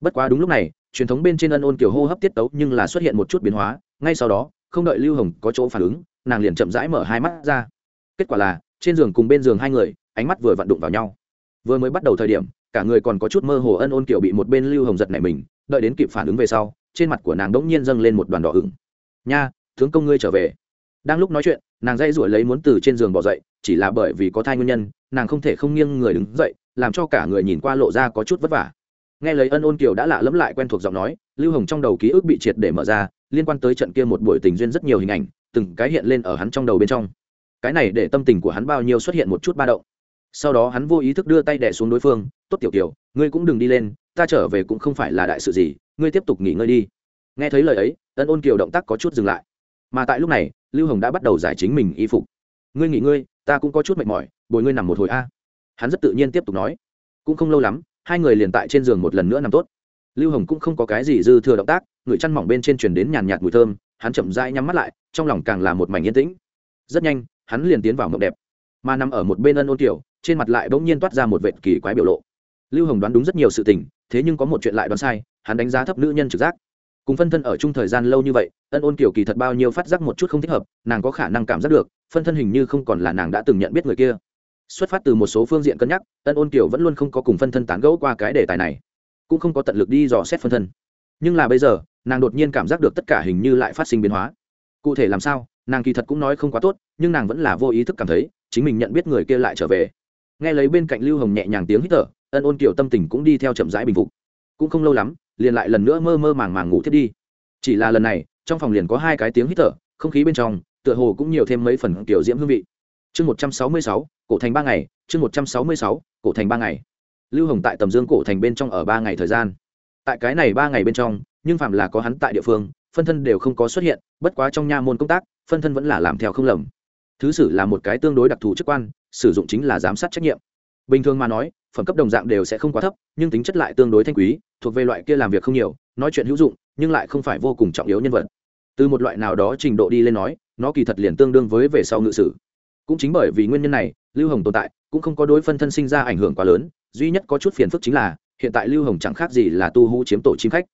Bất quá đúng lúc này, truyền thống bên trên ân ôn kiểu hô hấp tiết tấu nhưng là xuất hiện một chút biến hóa, ngay sau đó, không đợi lưu hồng có chỗ phản ứng, nàng liền chậm rãi mở hai mắt ra. Kết quả là trên giường cùng bên giường hai người, ánh mắt vừa vặn đụng vào nhau. Vừa mới bắt đầu thời điểm, cả người còn có chút mơ hồ ân ôn kiểu bị một bên lưu hồng giật này mình, đợi đến kịp phản ứng về sau, trên mặt của nàng đỗng nhiên dâng lên một đoàn đỏ ửng. Nha, tướng công ngươi trở về. Đang lúc nói chuyện, nàng dây rủi lấy muốn từ trên giường bỏ dậy, chỉ là bởi vì có thai nguyên nhân, nàng không thể không nghiêng người đứng dậy, làm cho cả người nhìn qua lộ ra có chút vất vả. Nghe lấy ân ôn kiều đã lạ lẫm lại quen thuộc giọng nói, lưu hồng trong đầu ký ức bị triệt để mở ra, liên quan tới trận kia một buổi tình duyên rất nhiều hình ảnh, từng cái hiện lên ở hắn trong đầu bên trong cái này để tâm tình của hắn bao nhiêu xuất hiện một chút ba động. Sau đó hắn vô ý thức đưa tay đẻ xuống đối phương, tốt tiểu kiều, ngươi cũng đừng đi lên, ta trở về cũng không phải là đại sự gì, ngươi tiếp tục nghỉ ngơi đi. Nghe thấy lời ấy, ân ôn kiều động tác có chút dừng lại. Mà tại lúc này, lưu hồng đã bắt đầu giải chính mình y phục. Ngươi nghỉ ngơi, ta cũng có chút mệt mỏi, bồi ngươi nằm một hồi a. Hắn rất tự nhiên tiếp tục nói. Cũng không lâu lắm, hai người liền tại trên giường một lần nữa nằm tốt. Lưu hồng cũng không có cái gì dư thừa động tác, người chăn mỏng bên trên truyền đến nhàn nhạt mùi thơm, hắn chậm rãi nhắm mắt lại, trong lòng càng là một mảnh yên tĩnh. Rất nhanh hắn liền tiến vào mộng đẹp. Mà nằm ở một bên ân ôn tiểu, trên mặt lại bỗng nhiên toát ra một vệt kỳ quái biểu lộ. Lưu hồng đoán đúng rất nhiều sự tình thế nhưng có một chuyện lại đoán sai hắn đánh giá thấp nữ nhân trực giác. Cùng phân thân ở chung thời gian lâu như vậy ân ôn kiểu kỳ thật bao nhiêu phát giác một chút không thích hợp nàng có khả năng cảm giác được phân thân hình như không còn là nàng đã từng nhận biết người kia. Xuất phát từ một số phương diện cân nhắc ân ôn kiểu vẫn luôn không có cùng phân thân tán gẫu qua cái đề tài này. Cũng không có tận lực đi dò xét phân thân. Nhưng là bây giờ nàng đột nhiên cảm giác được tất cả hình như lại phát sinh biến hóa. Cụ thể làm sao? Nàng kỳ thật cũng nói không quá tốt, nhưng nàng vẫn là vô ý thức cảm thấy, chính mình nhận biết người kia lại trở về. Nghe lấy bên cạnh lưu hồng nhẹ nhàng tiếng hít thở, ân ôn kiểu tâm tình cũng đi theo chậm rãi bình phục. Cũng không lâu lắm, liền lại lần nữa mơ mơ màng màng ngủ thiết đi. Chỉ là lần này, trong phòng liền có hai cái tiếng hít thở, không khí bên trong, tựa hồ cũng nhiều thêm mấy phần kiểu diễm hương vị. Chương một trăm sáu mươi sáu, cổ thành ba ngày, chương một trăm sáu mươi sáu, cổ thành ba ngày. Lưu hồng tại tầm dương cổ thành bên trong ở ba ngày thời gian. Tại cái này ba ngày bên trong, nhưng phạm là có hắn tại địa phương, phân thân đều không có xuất hiện, bất quá trong nha môn công tác phân thân vẫn là làm theo không lầm. Thứ sử là một cái tương đối đặc thù chức quan, sử dụng chính là giám sát trách nhiệm. Bình thường mà nói, phẩm cấp đồng dạng đều sẽ không quá thấp, nhưng tính chất lại tương đối thanh quý, thuộc về loại kia làm việc không nhiều, nói chuyện hữu dụng, nhưng lại không phải vô cùng trọng yếu nhân vật. Từ một loại nào đó trình độ đi lên nói, nó kỳ thật liền tương đương với về sau ngự sử. Cũng chính bởi vì nguyên nhân này, lưu hồng tồn tại, cũng không có đối phân thân sinh ra ảnh hưởng quá lớn, duy nhất có chút phiền phức chính là, hiện tại lưu hồng chẳng khác gì là tu hú chiếm tổ chim khách.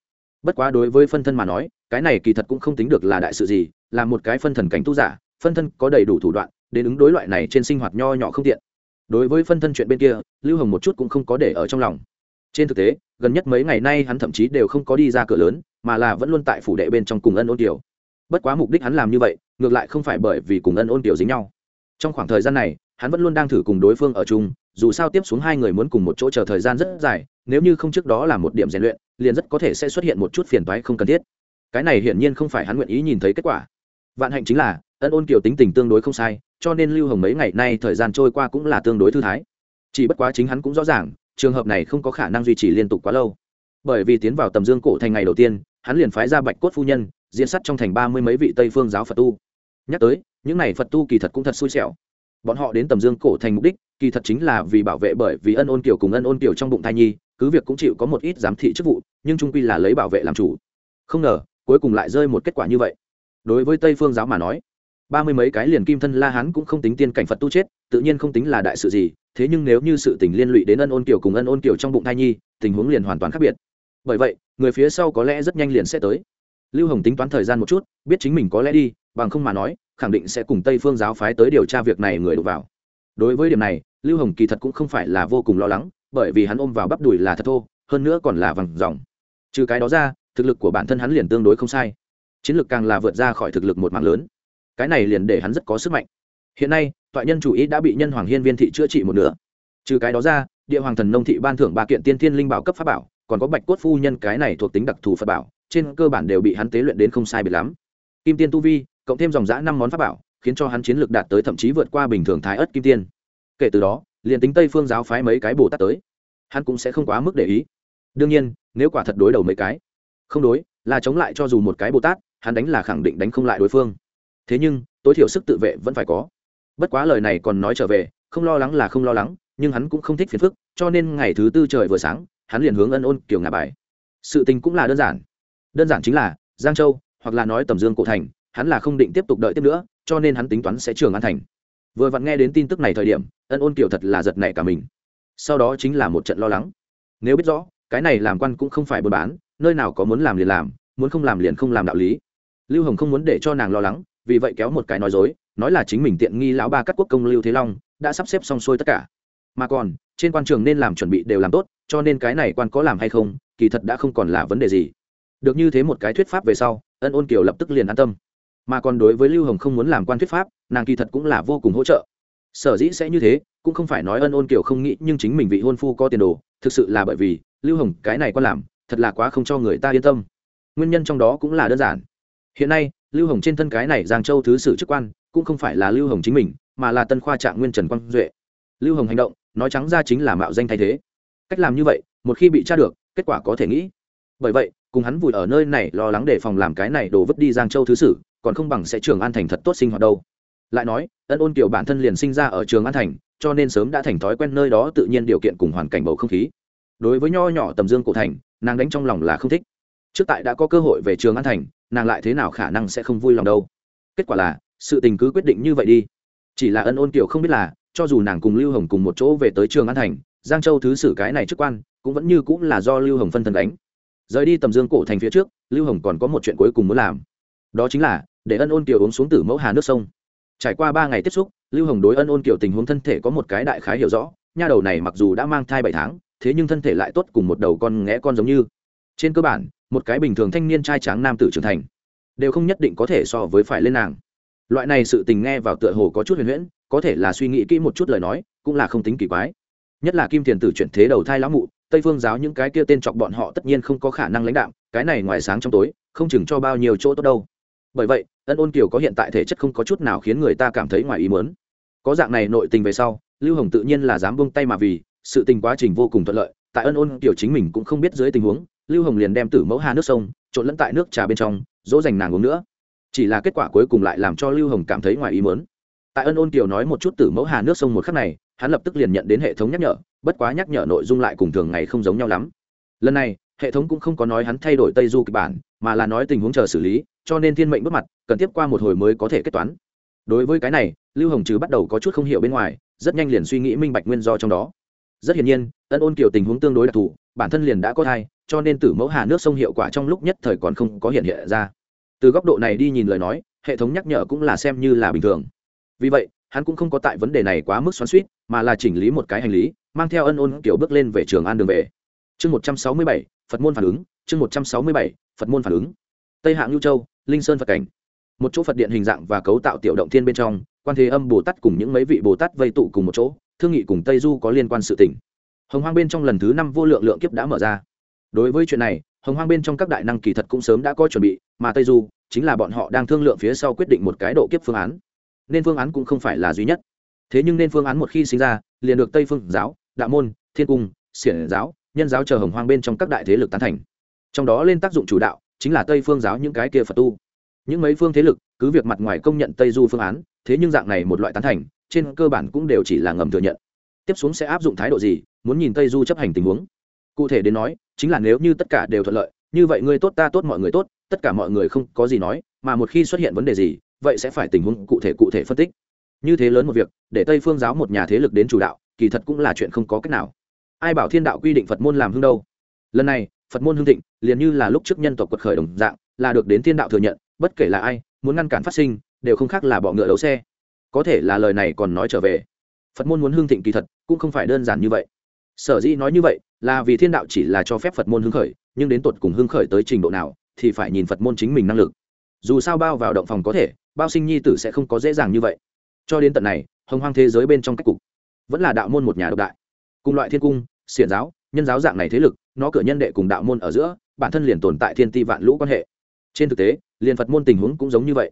Bất quá đối với phân thân mà nói, cái này kỳ thật cũng không tính được là đại sự gì là một cái phân thần cảnh tu giả, phân thân có đầy đủ thủ đoạn, đến ứng đối loại này trên sinh hoạt nho nhỏ không tiện. Đối với phân thân chuyện bên kia, lưu hồng một chút cũng không có để ở trong lòng. Trên thực tế, gần nhất mấy ngày nay hắn thậm chí đều không có đi ra cửa lớn, mà là vẫn luôn tại phủ đệ bên trong cùng ân ôn tiểu. Bất quá mục đích hắn làm như vậy, ngược lại không phải bởi vì cùng ân ôn tiểu dính nhau. Trong khoảng thời gian này, hắn vẫn luôn đang thử cùng đối phương ở chung, dù sao tiếp xuống hai người muốn cùng một chỗ chờ thời gian rất dài, nếu như không trước đó là một điểm rèn luyện, liền rất có thể sẽ xuất hiện một chút phiền toái không cần thiết. Cái này hiển nhiên không phải hắn nguyện ý nhìn thấy kết quả vạn hạnh chính là, ân ôn kiều tính tình tương đối không sai, cho nên lưu hồng mấy ngày nay thời gian trôi qua cũng là tương đối thư thái. Chỉ bất quá chính hắn cũng rõ ràng, trường hợp này không có khả năng duy trì liên tục quá lâu. Bởi vì tiến vào tầm dương cổ thành ngày đầu tiên, hắn liền phái ra bạch cốt phu nhân, diễn sắt trong thành ba mươi mấy vị tây phương giáo phật tu. Nhắc tới, những này phật tu kỳ thật cũng thật xui xẻo. Bọn họ đến tầm dương cổ thành mục đích, kỳ thật chính là vì bảo vệ bởi vì ân ôn kiều cùng ân ôn kiều trong bụng thai nhi, cứ việc cũng chịu có một ít giám thị chức vụ, nhưng trung quy là lấy bảo vệ làm chủ. Không ngờ, cuối cùng lại rơi một kết quả như vậy đối với tây phương giáo mà nói, ba mươi mấy cái liền kim thân la hán cũng không tính tiên cảnh phật tu chết, tự nhiên không tính là đại sự gì, thế nhưng nếu như sự tình liên lụy đến ân ôn kiều cùng ân ôn kiều trong bụng thai nhi, tình huống liền hoàn toàn khác biệt. Bởi vậy, người phía sau có lẽ rất nhanh liền sẽ tới. Lưu hồng tính toán thời gian một chút, biết chính mình có lẽ đi, bằng không mà nói, khẳng định sẽ cùng tây phương giáo phái tới điều tra việc này người đụng vào. Đối với điểm này, lưu hồng kỳ thật cũng không phải là vô cùng lo lắng, bởi vì hắn ôm vào bắp đùi là thật thô, hơn nữa còn là vằng dòng. Trừ cái đó ra, thực lực của bản thân hắn liền tương đối không sai chiến lược càng là vượt ra khỏi thực lực một mạng lớn. Cái này liền để hắn rất có sức mạnh. Hiện nay, toại nhân chủ ý đã bị nhân hoàng hiên viên thị chữa trị một nửa. Trừ cái đó ra, địa hoàng thần nông thị ban thưởng ba kiện tiên thiên linh bảo cấp pháp bảo, còn có bạch cốt phu nhân cái này thuộc tính đặc thù phật bảo, trên cơ bản đều bị hắn tế luyện đến không sai biệt lắm. Kim tiên tu vi, cộng thêm dòng giã năm món pháp bảo, khiến cho hắn chiến lược đạt tới thậm chí vượt qua bình thường thái ất kim tiên. Kể từ đó, liền tính tây phương giáo phái mấy cái bồ tát tới, hắn cũng sẽ không quá mức để ý. Đương nhiên, nếu quả thật đối đầu mấy cái, không đối, là chống lại cho dù một cái bồ tát hắn đánh là khẳng định đánh không lại đối phương. Thế nhưng, tối thiểu sức tự vệ vẫn phải có. Bất quá lời này còn nói trở về, không lo lắng là không lo lắng, nhưng hắn cũng không thích phiền phức, cho nên ngày thứ tư trời vừa sáng, hắn liền hướng ân ôn kiểu ngà bài. Sự tình cũng là đơn giản. Đơn giản chính là, giang châu, hoặc là nói tầm dương cổ thành, hắn là không định tiếp tục đợi tiếp nữa, cho nên hắn tính toán sẽ trường an thành. Vừa vặn nghe đến tin tức này thời điểm, ân ôn kiểu thật là giật nảy cả mình. Sau đó chính là một trận lo lắng. Nếu biết rõ, cái này làm quan cũng không phải buôn bán, nơi nào có muốn làm liền làm, muốn không làm liền không làm đạo lý lưu hồng không muốn để cho nàng lo lắng, vì vậy kéo một cái nói dối, nói là chính mình tiện nghi lão ba cắt quốc công lưu thế long, đã sắp xếp xong xuôi tất cả. Mà còn, trên quan trường nên làm chuẩn bị đều làm tốt, cho nên cái này quan có làm hay không, kỳ thật đã không còn là vấn đề gì. Được như thế một cái thuyết pháp về sau, ân ôn kiều lập tức liền an tâm. Mà còn đối với lưu hồng không muốn làm quan thuyết pháp, nàng kỳ thật cũng là vô cùng hỗ trợ. Sở dĩ sẽ như thế, cũng không phải nói ân ôn kiều không nghĩ, nhưng chính mình vị hôn phu có tiền đồ, thực sự là bởi vì lưu hồng cái này quan làm, thật là quá không cho người ta yên tâm. Nguyên nhân trong đó cũng là đơn giản hiện nay, lưu hồng trên thân cái này giang châu thứ sử chức quan, cũng không phải là lưu hồng chính mình, mà là tân khoa trạng nguyên trần quang duệ. Lưu hồng hành động, nói trắng ra chính là mạo danh thay thế. Cách làm như vậy, một khi bị tra được, kết quả có thể nghĩ. Bởi vậy, cùng hắn vùi ở nơi này lo lắng để phòng làm cái này đổ vứt đi giang châu thứ sử, còn không bằng sẽ trường an thành thật tốt sinh hoạt đâu. Lại nói, ân ôn kiểu bản thân liền sinh ra ở trường an thành, cho nên sớm đã thành thói quen nơi đó tự nhiên điều kiện cùng hoàn cảnh bầu không khí. Đối với nho nhỏ tầm dương cổ thành, nàng đánh trong lòng là không thích. Trước tại đã có cơ hội về trường an thành nàng lại thế nào khả năng sẽ không vui lòng đâu? Kết quả là, sự tình cứ quyết định như vậy đi. Chỉ là ân ôn kiểu không biết là, cho dù nàng cùng lưu hồng cùng một chỗ về tới trường an thành, giang châu thứ sử cái này chức quan, cũng vẫn như cũng là do lưu hồng phân thân đánh rời đi tầm dương cổ thành phía trước, lưu hồng còn có một chuyện cuối cùng muốn làm. Đó chính là, để ân ôn kiều uống xuống tử mẫu hà nước sông. Trải qua ba ngày tiếp xúc, lưu hồng đối ân ôn kiều tình huống thân thể có một cái đại khái hiểu rõ, nha đầu này mặc dù đã mang thai bảy tháng, thế nhưng thân thể lại tốt cùng một đầu con nghẽ con giống như. Trên cơ bản một cái bình thường thanh niên trai tráng nam tử trưởng thành, đều không nhất định có thể so với phải lên nàng. Loại này sự tình nghe vào tựa hồ có chút huyền huyễn, có thể là suy nghĩ kỹ một chút lời nói, cũng là không tính kỳ quái. Nhất là kim thiền tử chuyển thế đầu thai lão mụ, tây phương giáo những cái kia tên chọc bọn họ tất nhiên không có khả năng lãnh đạo cái này ngoài sáng trong tối, không chừng cho bao nhiêu chỗ tốt đâu. Bởi vậy, ân ôn kiều có hiện tại thể chất không có chút nào khiến người ta cảm thấy ngoài ý mớn có dạng này nội tình về sau, lưu hồng tự nhiên là dám buông tay mà vì, sự tình quá trình vô cùng thuận lợi, tại ân ôn kiều chính mình cũng không biết dưới tình huống lưu hồng liền đem tử mẫu hà nước sông, trộn lẫn tại nước trà bên trong, dỗ dành nàng uống nữa. Chỉ là kết quả cuối cùng lại làm cho lưu hồng cảm thấy ngoài ý mớn tại ân ôn kiều nói một chút tử mẫu hà nước sông một khắc này, hắn lập tức liền nhận đến hệ thống nhắc nhở, bất quá nhắc nhở nội dung lại cùng thường ngày không giống nhau lắm. Lần này, hệ thống cũng không có nói hắn thay đổi tây du kịch bản, mà là nói tình huống chờ xử lý, cho nên thiên mệnh bước mặt, cần tiếp qua một hồi mới có thể kết toán. Đối với cái này, lưu hồng chứ bắt đầu có chút không hiểu bên ngoài, rất nhanh liền suy nghĩ minh bạch nguyên do trong đó. Rất hiển nhiên, ân ôn kiểu tình huống tương đối đặc thù, bản thân liền đã có thai cho nên tử mẫu hà nước sông hiệu quả trong lúc nhất thời còn không có hiện hiện ra. Từ góc độ này đi nhìn lời nói, hệ thống nhắc nhở cũng là xem như là bình thường. Vì vậy, hắn cũng không có tại vấn đề này quá mức xoắn suýt mà là chỉnh lý một cái hành lý, mang theo ân ôn kiểu bước lên về trường an đường về. Chương một trăm sáu mươi bảy, phật môn phản ứng. Chương một trăm sáu mươi bảy, phật môn phản ứng. Tây hạng lưu châu, linh sơn phật cảnh. Một chỗ phật điện hình dạng và cấu tạo tiểu động thiên bên trong, quan thế âm bồ tát cùng những mấy vị bồ tát vây tụ cùng một chỗ, thương nghị cùng tây du có liên quan sự tỉnh hồng hoang bên trong lần thứ năm vô lượng lượng kiếp đã mở ra đối với chuyện này, hồng hoang bên trong các đại năng kỳ thật cũng sớm đã có chuẩn bị, mà tây du chính là bọn họ đang thương lượng phía sau quyết định một cái độ kiếp phương án. Nên phương án cũng không phải là duy nhất. Thế nhưng nên phương án một khi sinh ra, liền được tây phương giáo, đạo môn, thiên cung, xiển giáo, nhân giáo chờ hồng hoang bên trong các đại thế lực tán thành. Trong đó lên tác dụng chủ đạo chính là tây phương giáo những cái kia phật tu. Những mấy phương thế lực cứ việc mặt ngoài công nhận tây du phương án, thế nhưng dạng này một loại tán thành, trên cơ bản cũng đều chỉ là ngầm thừa nhận. Tiếp xuống sẽ áp dụng thái độ gì, muốn nhìn tây du chấp hành tình huống cụ thể đến nói, chính là nếu như tất cả đều thuận lợi, như vậy ngươi tốt ta tốt mọi người tốt, tất cả mọi người không có gì nói, mà một khi xuất hiện vấn đề gì, vậy sẽ phải tình huống cụ thể cụ thể phân tích. Như thế lớn một việc, để tây phương giáo một nhà thế lực đến chủ đạo, kỳ thật cũng là chuyện không có cách nào. Ai bảo thiên đạo quy định phật môn làm hương đâu? Lần này, phật môn hương thịnh, liền như là lúc trước nhân tộc quật khởi đồng dạng, là được đến thiên đạo thừa nhận, bất kể là ai, muốn ngăn cản phát sinh, đều không khác là bọ ngựa đấu xe. Có thể là lời này còn nói trở về. Phật môn muốn hương thịnh kỳ thật, cũng không phải đơn giản như vậy. Sở dĩ nói như vậy là vì thiên đạo chỉ là cho phép phật môn hưng khởi, nhưng đến tột cùng hưng khởi tới trình độ nào thì phải nhìn phật môn chính mình năng lực. Dù sao bao vào động phòng có thể, bao sinh nhi tử sẽ không có dễ dàng như vậy. Cho đến tận này, hồng hoang thế giới bên trong cách cục vẫn là đạo môn một nhà độc đại. Cùng loại thiên cung, xiển giáo, nhân giáo dạng này thế lực, nó cửa nhân đệ cùng đạo môn ở giữa, bản thân liền tồn tại thiên ti vạn lũ quan hệ. Trên thực tế, liền phật môn tình huống cũng giống như vậy.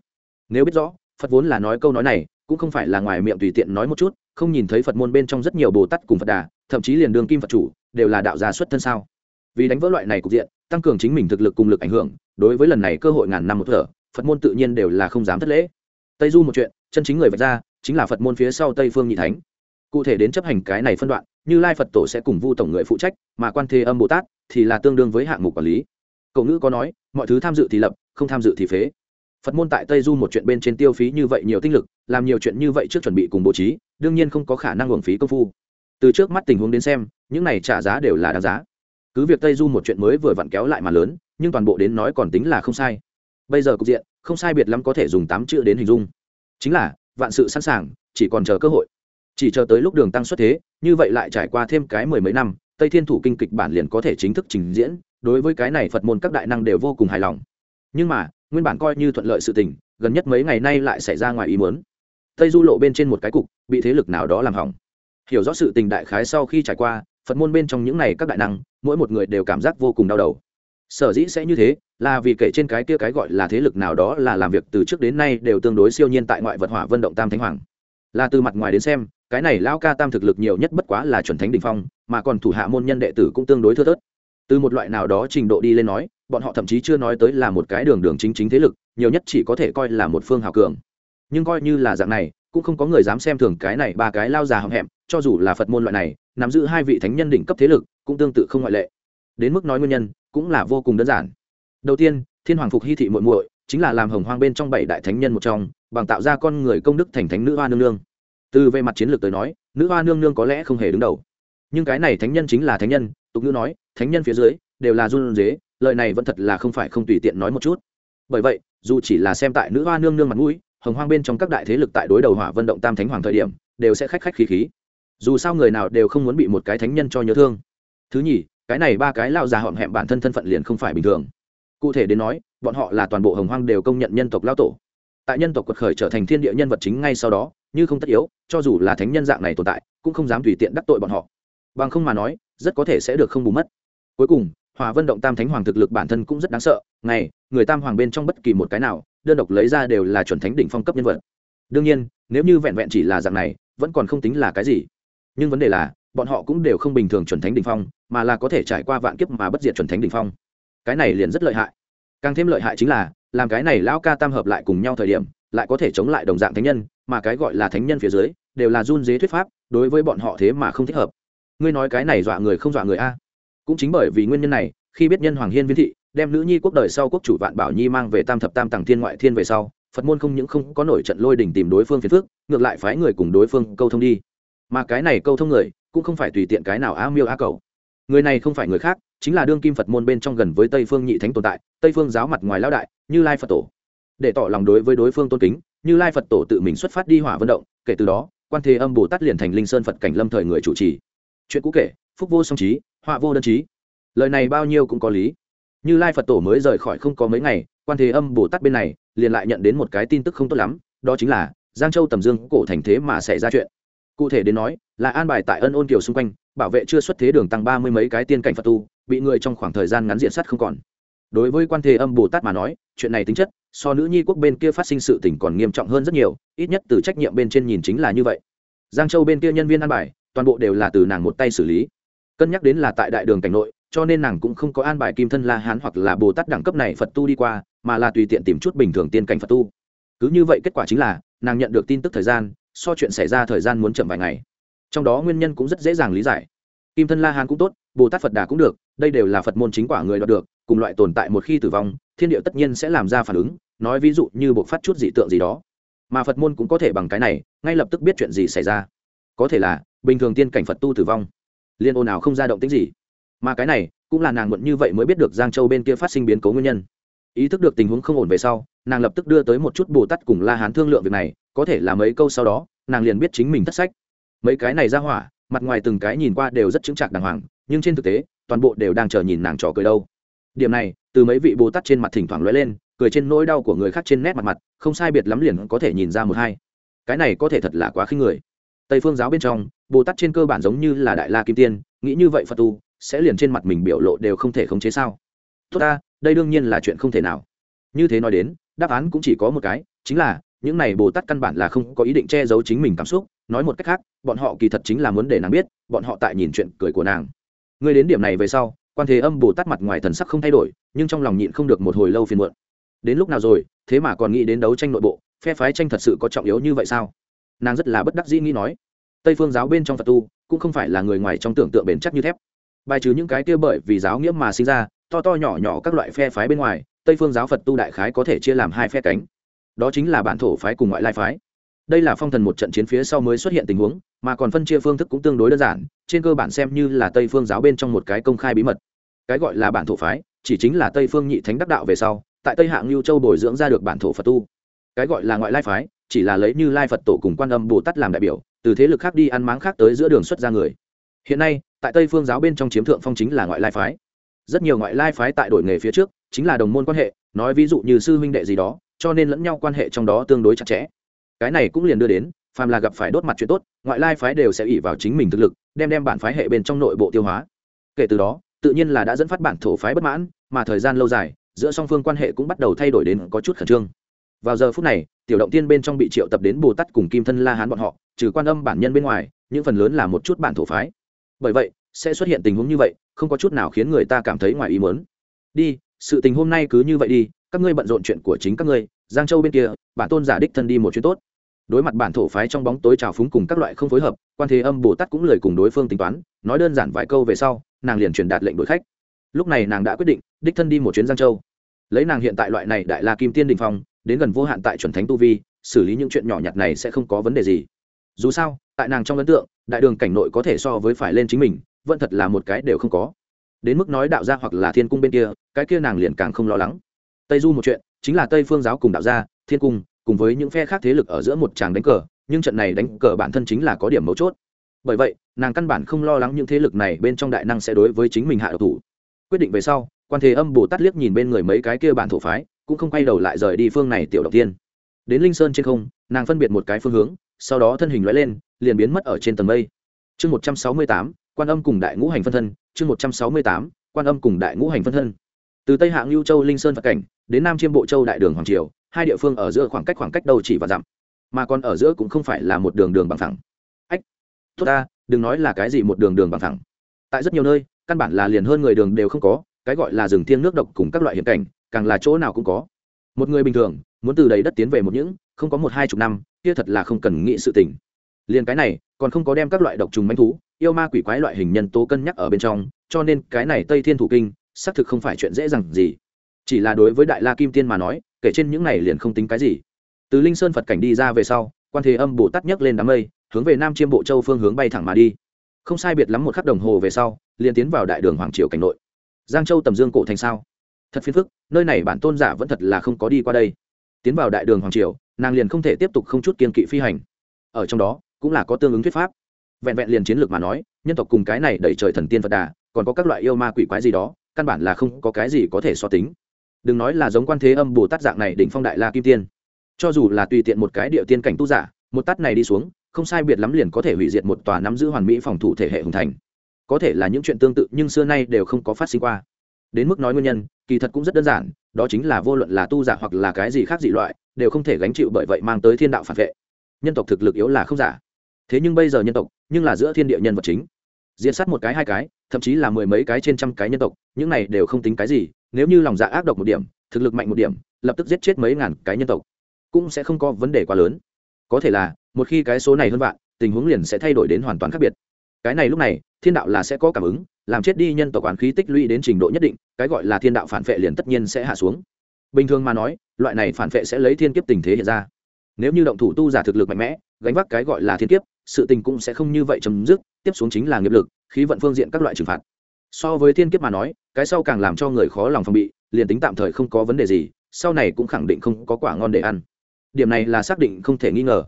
Nếu biết rõ, phật vốn là nói câu nói này, cũng không phải là ngoài miệng tùy tiện nói một chút, không nhìn thấy phật môn bên trong rất nhiều bồ tát cùng phật đà thậm chí liền đường kim phật chủ, đều là đạo gia xuất thân sao? Vì đánh vỡ loại này cục diện, tăng cường chính mình thực lực cùng lực ảnh hưởng, đối với lần này cơ hội ngàn năm một thở, phật môn tự nhiên đều là không dám thất lễ. Tây du một chuyện, chân chính người vạch ra chính là phật môn phía sau tây phương nhị thánh. Cụ thể đến chấp hành cái này phân đoạn, như lai phật tổ sẽ cùng vu tổng người phụ trách, mà quan thế âm bồ tát thì là tương đương với hạng mục quản lý. Cậu ngữ có nói, mọi thứ tham dự thì lập, không tham dự thì phế. Phật môn tại tây du một chuyện bên trên tiêu phí như vậy nhiều tinh lực, làm nhiều chuyện như vậy trước chuẩn bị cùng bố trí, đương nhiên không có khả năng hưởng phí công phu từ trước mắt tình huống đến xem, những này trả giá đều là đáng giá. Cứ việc tây du một chuyện mới vừa vặn kéo lại mà lớn, nhưng toàn bộ đến nói còn tính là không sai. Bây giờ cục diện, không sai biệt lắm có thể dùng tám chữ đến hình dung. Chính là, vạn sự sẵn sàng, chỉ còn chờ cơ hội. Chỉ chờ tới lúc đường tăng xuất thế, như vậy lại trải qua thêm cái mười mấy năm, tây thiên thủ kinh kịch bản liền có thể chính thức trình diễn, đối với cái này phật môn các đại năng đều vô cùng hài lòng. Nhưng mà, nguyên bản coi như thuận lợi sự tình, gần nhất mấy ngày nay lại xảy ra ngoài ý muốn. Tây du lộ bên trên một cái cục, bị thế lực nào đó làm hỏng hiểu rõ sự tình đại khái sau khi trải qua, phật môn bên trong những này các đại năng, mỗi một người đều cảm giác vô cùng đau đầu. Sở dĩ sẽ như thế, là vì kể trên cái kia cái gọi là thế lực nào đó là làm việc từ trước đến nay đều tương đối siêu nhiên tại ngoại vật hỏa vân động tam thánh hoàng. Là từ mặt ngoài đến xem, cái này lão ca tam thực lực nhiều nhất bất quá là chuẩn thánh đình phong, mà còn thủ hạ môn nhân đệ tử cũng tương đối thưa thớt. Từ một loại nào đó trình độ đi lên nói, bọn họ thậm chí chưa nói tới là một cái đường đường chính chính thế lực, nhiều nhất chỉ có thể coi là một phương hào cường. Nhưng coi như là dạng này cũng không có người dám xem thường cái này ba cái lao già hậm hẹm, cho dù là phật môn loại này, nắm giữ hai vị thánh nhân đỉnh cấp thế lực, cũng tương tự không ngoại lệ. Đến mức nói nguyên nhân, cũng là vô cùng đơn giản. Đầu tiên, thiên hoàng phục hy thị muội muội, chính là làm hồng hoang bên trong bảy đại thánh nhân một trong, bằng tạo ra con người công đức thành thánh nữ hoa nương nương. Từ về mặt chiến lược tới nói, nữ hoa nương nương có lẽ không hề đứng đầu. Nhưng cái này thánh nhân chính là thánh nhân, tục ngữ nói, thánh nhân phía dưới, đều là run dế lợi này vẫn thật là không phải không tùy tiện nói một chút. Bởi vậy, dù chỉ là xem tại nữ hoa nương nương mặt mũi hồng hoang bên trong các đại thế lực tại đối đầu hỏa vận động tam thánh hoàng thời điểm, đều sẽ khách khách khí khí. Dù sao người nào đều không muốn bị một cái thánh nhân cho nhớ thương. Thứ nhì, cái này ba cái lao già họm hẹm bản thân thân phận liền không phải bình thường. Cụ thể đến nói, bọn họ là toàn bộ hồng hoang đều công nhận nhân tộc lao tổ. Tại nhân tộc quật khởi trở thành thiên địa nhân vật chính ngay sau đó, như không tất yếu, cho dù là thánh nhân dạng này tồn tại, cũng không dám tùy tiện đắc tội bọn họ. Bằng không mà nói, rất có thể sẽ được không bù mất. Cuối cùng hòa vân động tam thánh hoàng thực lực bản thân cũng rất đáng sợ. Ngày, người tam hoàng bên trong bất kỳ một cái nào đơn độc lấy ra đều là chuẩn thánh đỉnh phong cấp nhân vật. Đương nhiên, nếu như vẹn vẹn chỉ là dạng này, vẫn còn không tính là cái gì. Nhưng vấn đề là, bọn họ cũng đều không bình thường chuẩn thánh đỉnh phong, mà là có thể trải qua vạn kiếp mà bất diệt chuẩn thánh đỉnh phong. Cái này liền rất lợi hại. Càng thêm lợi hại chính là, làm cái này lão ca tam hợp lại cùng nhau thời điểm, lại có thể chống lại đồng dạng thánh nhân, mà cái gọi là thánh nhân phía dưới, đều là run dế thuyết pháp, đối với bọn họ thế mà không thích hợp. Ngươi nói cái này dọa người không dọa người a? Cũng chính bởi vì nguyên nhân này, khi biết nhân hoàng hiên viên thị đem nữ nhi quốc đời sau quốc chủ vạn bảo nhi mang về tam thập tam tàng thiên ngoại thiên về sau, phật môn không những không có nổi trận lôi đỉnh tìm đối phương phiền phước ngược lại phái người cùng đối phương câu thông đi. Mà cái này câu thông người, cũng không phải tùy tiện cái nào á miêu á cầu người này không phải người khác, chính là đương kim phật môn bên trong gần với tây phương nhị thánh tồn tại, tây phương giáo mặt ngoài lao đại, như lai phật tổ. Để tỏ lòng đối với đối phương tôn kính, như lai phật tổ tự mình xuất phát đi hỏa vận động, kể từ đó, quan thế âm bồ tát liền thành linh sơn phật cảnh lâm thời người chủ trì. Chuyện cũ kể, phúc vô song trí, họa vô đơn trí. Lời này bao nhiêu cũng có lý như lai phật tổ mới rời khỏi không có mấy ngày, quan thế âm bồ tát bên này liền lại nhận đến một cái tin tức không tốt lắm, đó chính là giang châu tầm dương cổ thành thế mà xảy ra chuyện. Cụ thể đến nói, là an bài tại ân ôn kiều xung quanh, bảo vệ chưa xuất thế đường tăng ba mươi mấy cái tiên cảnh phật tu, bị người trong khoảng thời gian ngắn diện sắt không còn. Đối với quan thế âm bồ tát mà nói, chuyện này tính chất, so nữ nhi quốc bên kia phát sinh sự tình còn nghiêm trọng hơn rất nhiều, ít nhất từ trách nhiệm bên trên nhìn chính là như vậy. Giang châu bên kia nhân viên an bài, toàn bộ đều là từ nàng một tay xử lý. Cân nhắc đến là tại đại đường cảnh nội cho nên nàng cũng không có an bài kim thân la hán hoặc là bồ tát đẳng cấp này phật tu đi qua, mà là tùy tiện tìm chút bình thường tiên cảnh phật tu. Cứ như vậy kết quả chính là, nàng nhận được tin tức thời gian, so chuyện xảy ra thời gian muốn chậm vài ngày. Trong đó nguyên nhân cũng rất dễ dàng lý giải. Kim thân la hán cũng tốt, bồ tát phật đà cũng được, đây đều là phật môn chính quả người đoạt được, cùng loại tồn tại một khi tử vong, thiên địa tất nhiên sẽ làm ra phản ứng, nói ví dụ như buộc phát chút dị tượng gì đó. Mà phật môn cũng có thể bằng cái này, ngay lập tức biết chuyện gì xảy ra. Có thể là, bình thường tiên cảnh phật tu tử vong, liên ồn nào không ra động tính gì mà cái này cũng là nàng muộn như vậy mới biết được giang châu bên kia phát sinh biến cố nguyên nhân ý thức được tình huống không ổn về sau nàng lập tức đưa tới một chút bồ tát cùng la hán thương lượng việc này có thể là mấy câu sau đó nàng liền biết chính mình thất sách mấy cái này ra hỏa mặt ngoài từng cái nhìn qua đều rất chững chạc đàng hoàng nhưng trên thực tế toàn bộ đều đang chờ nhìn nàng trò cười đâu điểm này từ mấy vị bồ tát trên mặt thỉnh thoảng lóe lên cười trên nỗi đau của người khác trên nét mặt mặt không sai biệt lắm liền có thể nhìn ra một hai cái này có thể thật là quá khinh người tây phương giáo bên trong bồ tát trên cơ bản giống như là đại la kim tiên nghĩ như vậy phật tu sẽ liền trên mặt mình biểu lộ đều không thể khống chế sao? Tốt ta, đây đương nhiên là chuyện không thể nào. Như thế nói đến, đáp án cũng chỉ có một cái, chính là, những này bồ tát căn bản là không có ý định che giấu chính mình cảm xúc. Nói một cách khác, bọn họ kỳ thật chính là muốn để nàng biết, bọn họ tại nhìn chuyện cười của nàng. Người đến điểm này về sau, quan thế âm bồ tát mặt ngoài thần sắc không thay đổi, nhưng trong lòng nhịn không được một hồi lâu phiền muộn. Đến lúc nào rồi, thế mà còn nghĩ đến đấu tranh nội bộ, phe phái tranh thật sự có trọng yếu như vậy sao? Nàng rất là bất đắc dĩ nghĩ nói. Tây phương giáo bên trong phật tu, cũng không phải là người ngoài trong tưởng tượng bền chắc như thép bài trừ những cái kia bởi vì giáo nghĩa mà sinh ra, to to nhỏ nhỏ các loại phe phái bên ngoài, tây phương giáo phật tu đại khái có thể chia làm hai phe cánh. Đó chính là bản thổ phái cùng ngoại lai phái. Đây là phong thần một trận chiến phía sau mới xuất hiện tình huống, mà còn phân chia phương thức cũng tương đối đơn giản, trên cơ bản xem như là tây phương giáo bên trong một cái công khai bí mật. Cái gọi là bản thổ phái, chỉ chính là tây phương nhị thánh đắc đạo về sau, tại tây hạng lưu châu bồi dưỡng ra được bản thổ phật tu. Cái gọi là ngoại lai phái, chỉ là lấy như lai phật tổ cùng quan âm bồ tát làm đại biểu, từ thế lực khác đi ăn máng khác tới giữa đường xuất ra người. Hiện nay tại tây phương giáo bên trong chiếm thượng phong chính là ngoại lai phái. Rất nhiều ngoại lai phái tại đổi nghề phía trước, chính là đồng môn quan hệ, nói ví dụ như sư huynh đệ gì đó, cho nên lẫn nhau quan hệ trong đó tương đối chặt chẽ. Cái này cũng liền đưa đến, phàm là gặp phải đốt mặt chuyện tốt, ngoại lai phái đều sẽ ỉ vào chính mình thực lực, đem đem bản phái hệ bên trong nội bộ tiêu hóa. Kể từ đó, tự nhiên là đã dẫn phát bản thổ phái bất mãn, mà thời gian lâu dài, giữa song phương quan hệ cũng bắt đầu thay đổi đến có chút khẩn trương. Vào giờ phút này, tiểu động tiên bên trong bị triệu tập đến bồ tát cùng kim thân la hán bọn họ, trừ quan âm bản nhân bên ngoài, những phần lớn là một chút bản thổ phái bởi vậy, sẽ xuất hiện tình huống như vậy, không có chút nào khiến người ta cảm thấy ngoài ý mớn đi, sự tình hôm nay cứ như vậy đi, các ngươi bận rộn chuyện của chính các ngươi, giang châu bên kia, bản tôn giả đích thân đi một chuyến tốt. Đối mặt bản thổ phái trong bóng tối trào phúng cùng các loại không phối hợp, quan thế âm bồ tát cũng lời cùng đối phương tính toán, nói đơn giản vài câu về sau, nàng liền truyền đạt lệnh đổi khách. Lúc này nàng đã quyết định, đích thân đi một chuyến giang châu. Lấy nàng hiện tại loại này đại la kim tiên đình phong, đến gần vô hạn tại chuẩn thánh tu vi, xử lý những chuyện nhỏ nhặt này sẽ không có vấn đề gì. Dù sao, tại nàng trong ấn tượng đại đường cảnh nội có thể so với phải lên chính mình, vẫn thật là một cái đều không có. Đến mức nói đạo gia hoặc là thiên cung bên kia, cái kia nàng liền càng không lo lắng. Tây du một chuyện, chính là tây phương giáo cùng đạo gia, thiên cung, cùng với những phe khác thế lực ở giữa một tràng đánh cờ, nhưng trận này đánh cờ bản thân chính là có điểm mấu chốt. Bởi vậy, nàng căn bản không lo lắng những thế lực này bên trong đại năng sẽ đối với chính mình hạ độc thủ. Quyết định về sau, quan thế âm bồ tát liếc nhìn bên người mấy cái kia bản thổ phái, cũng không quay đầu lại rời đi phương này tiểu động tiên đến linh sơn trên không, nàng phân biệt một cái phương hướng, sau đó thân hình loại lên liền biến mất ở trên tầng mây. Chương một trăm sáu mươi tám, quan âm cùng đại ngũ hành phân thân. Chương một trăm sáu mươi tám, quan âm cùng đại ngũ hành phân thân. Từ tây hạng lưu châu linh sơn phật cảnh, đến nam chiêm bộ châu đại đường hoàng triều, hai địa phương ở giữa khoảng cách khoảng cách đâu chỉ và dặm, mà còn ở giữa cũng không phải là một đường đường bằng thẳng ách, tốt ta, đừng nói là cái gì một đường đường bằng thẳng tại rất nhiều nơi, căn bản là liền hơn người đường đều không có, cái gọi là rừng thiên nước độc cùng các loại hiểm cảnh, càng là chỗ nào cũng có. Một người bình thường, muốn từ đấy đất tiến về một những, không có một hai chục năm, kia thật là không cần nghĩ sự tình liền cái này, còn không có đem các loại độc trùng manh thú, yêu ma quỷ quái loại hình nhân tố cân nhắc ở bên trong, cho nên cái này tây thiên thủ kinh, xác thực không phải chuyện dễ dàng gì. Chỉ là đối với đại la kim tiên mà nói, kể trên những này liền không tính cái gì. Từ linh sơn phật cảnh đi ra về sau, quan thế âm bồ tát nhấc lên đám mây, hướng về nam chiêm bộ châu phương hướng bay thẳng mà đi. Không sai biệt lắm một khắc đồng hồ về sau, liền tiến vào đại đường hoàng triều cảnh nội. Giang châu tầm dương cổ thành sao? Thật phiền phức, nơi này bản tôn giả vẫn thật là không có đi qua đây. Tiến vào đại đường hoàng triều, nàng liền không thể tiếp tục không chút kiên kỵ phi hành. Ở trong đó cũng là có tương ứng thuyết pháp. Vẹn vẹn liền chiến lược mà nói, nhân tộc cùng cái này đẩy trời thần tiên phật đà, còn có các loại yêu ma quỷ quái gì đó, căn bản là không có cái gì có thể so tính. Đừng nói là giống quan thế âm bồ tát dạng này đỉnh phong đại la kim tiên. Cho dù là tùy tiện một cái địa tiên cảnh tu giả, một tát này đi xuống, không sai biệt lắm liền có thể hủy diệt một tòa nắm giữ hoàn mỹ phòng thủ thể hệ hùng thành. Có thể là những chuyện tương tự nhưng xưa nay đều không có phát sinh qua. Đến mức nói nguyên nhân, kỳ thật cũng rất đơn giản, đó chính là vô luận là tu giả hoặc là cái gì khác dị loại, đều không thể gánh chịu bởi vậy mang tới thiên đạo phản vệ. Nhân tộc thực lực yếu là không giả thế nhưng bây giờ nhân tộc, nhưng là giữa thiên địa nhân vật chính. Diễn sát một cái hai cái, thậm chí là mười mấy cái trên trăm cái nhân tộc, những này đều không tính cái gì, nếu như lòng dạ ác độc một điểm, thực lực mạnh một điểm, lập tức giết chết mấy ngàn cái nhân tộc, cũng sẽ không có vấn đề quá lớn. Có thể là, một khi cái số này hơn vạn, tình huống liền sẽ thay đổi đến hoàn toàn khác biệt. Cái này lúc này, thiên đạo là sẽ có cảm ứng, làm chết đi nhân tộc quán khí tích lũy đến trình độ nhất định, cái gọi là thiên đạo phản vệ liền tất nhiên sẽ hạ xuống. Bình thường mà nói, loại này phản vệ sẽ lấy thiên kiếp tình thế hiện ra. Nếu như động thủ tu giả thực lực mạnh mẽ, gánh vác cái gọi là thiên kiếp sự tình cũng sẽ không như vậy chấm dứt, tiếp xuống chính là nghiệp lực, khí vận phương diện các loại trừng phạt. So với thiên kiếp mà nói, cái sau càng làm cho người khó lòng phòng bị, liền tính tạm thời không có vấn đề gì, sau này cũng khẳng định không có quả ngon để ăn. Điểm này là xác định không thể nghi ngờ.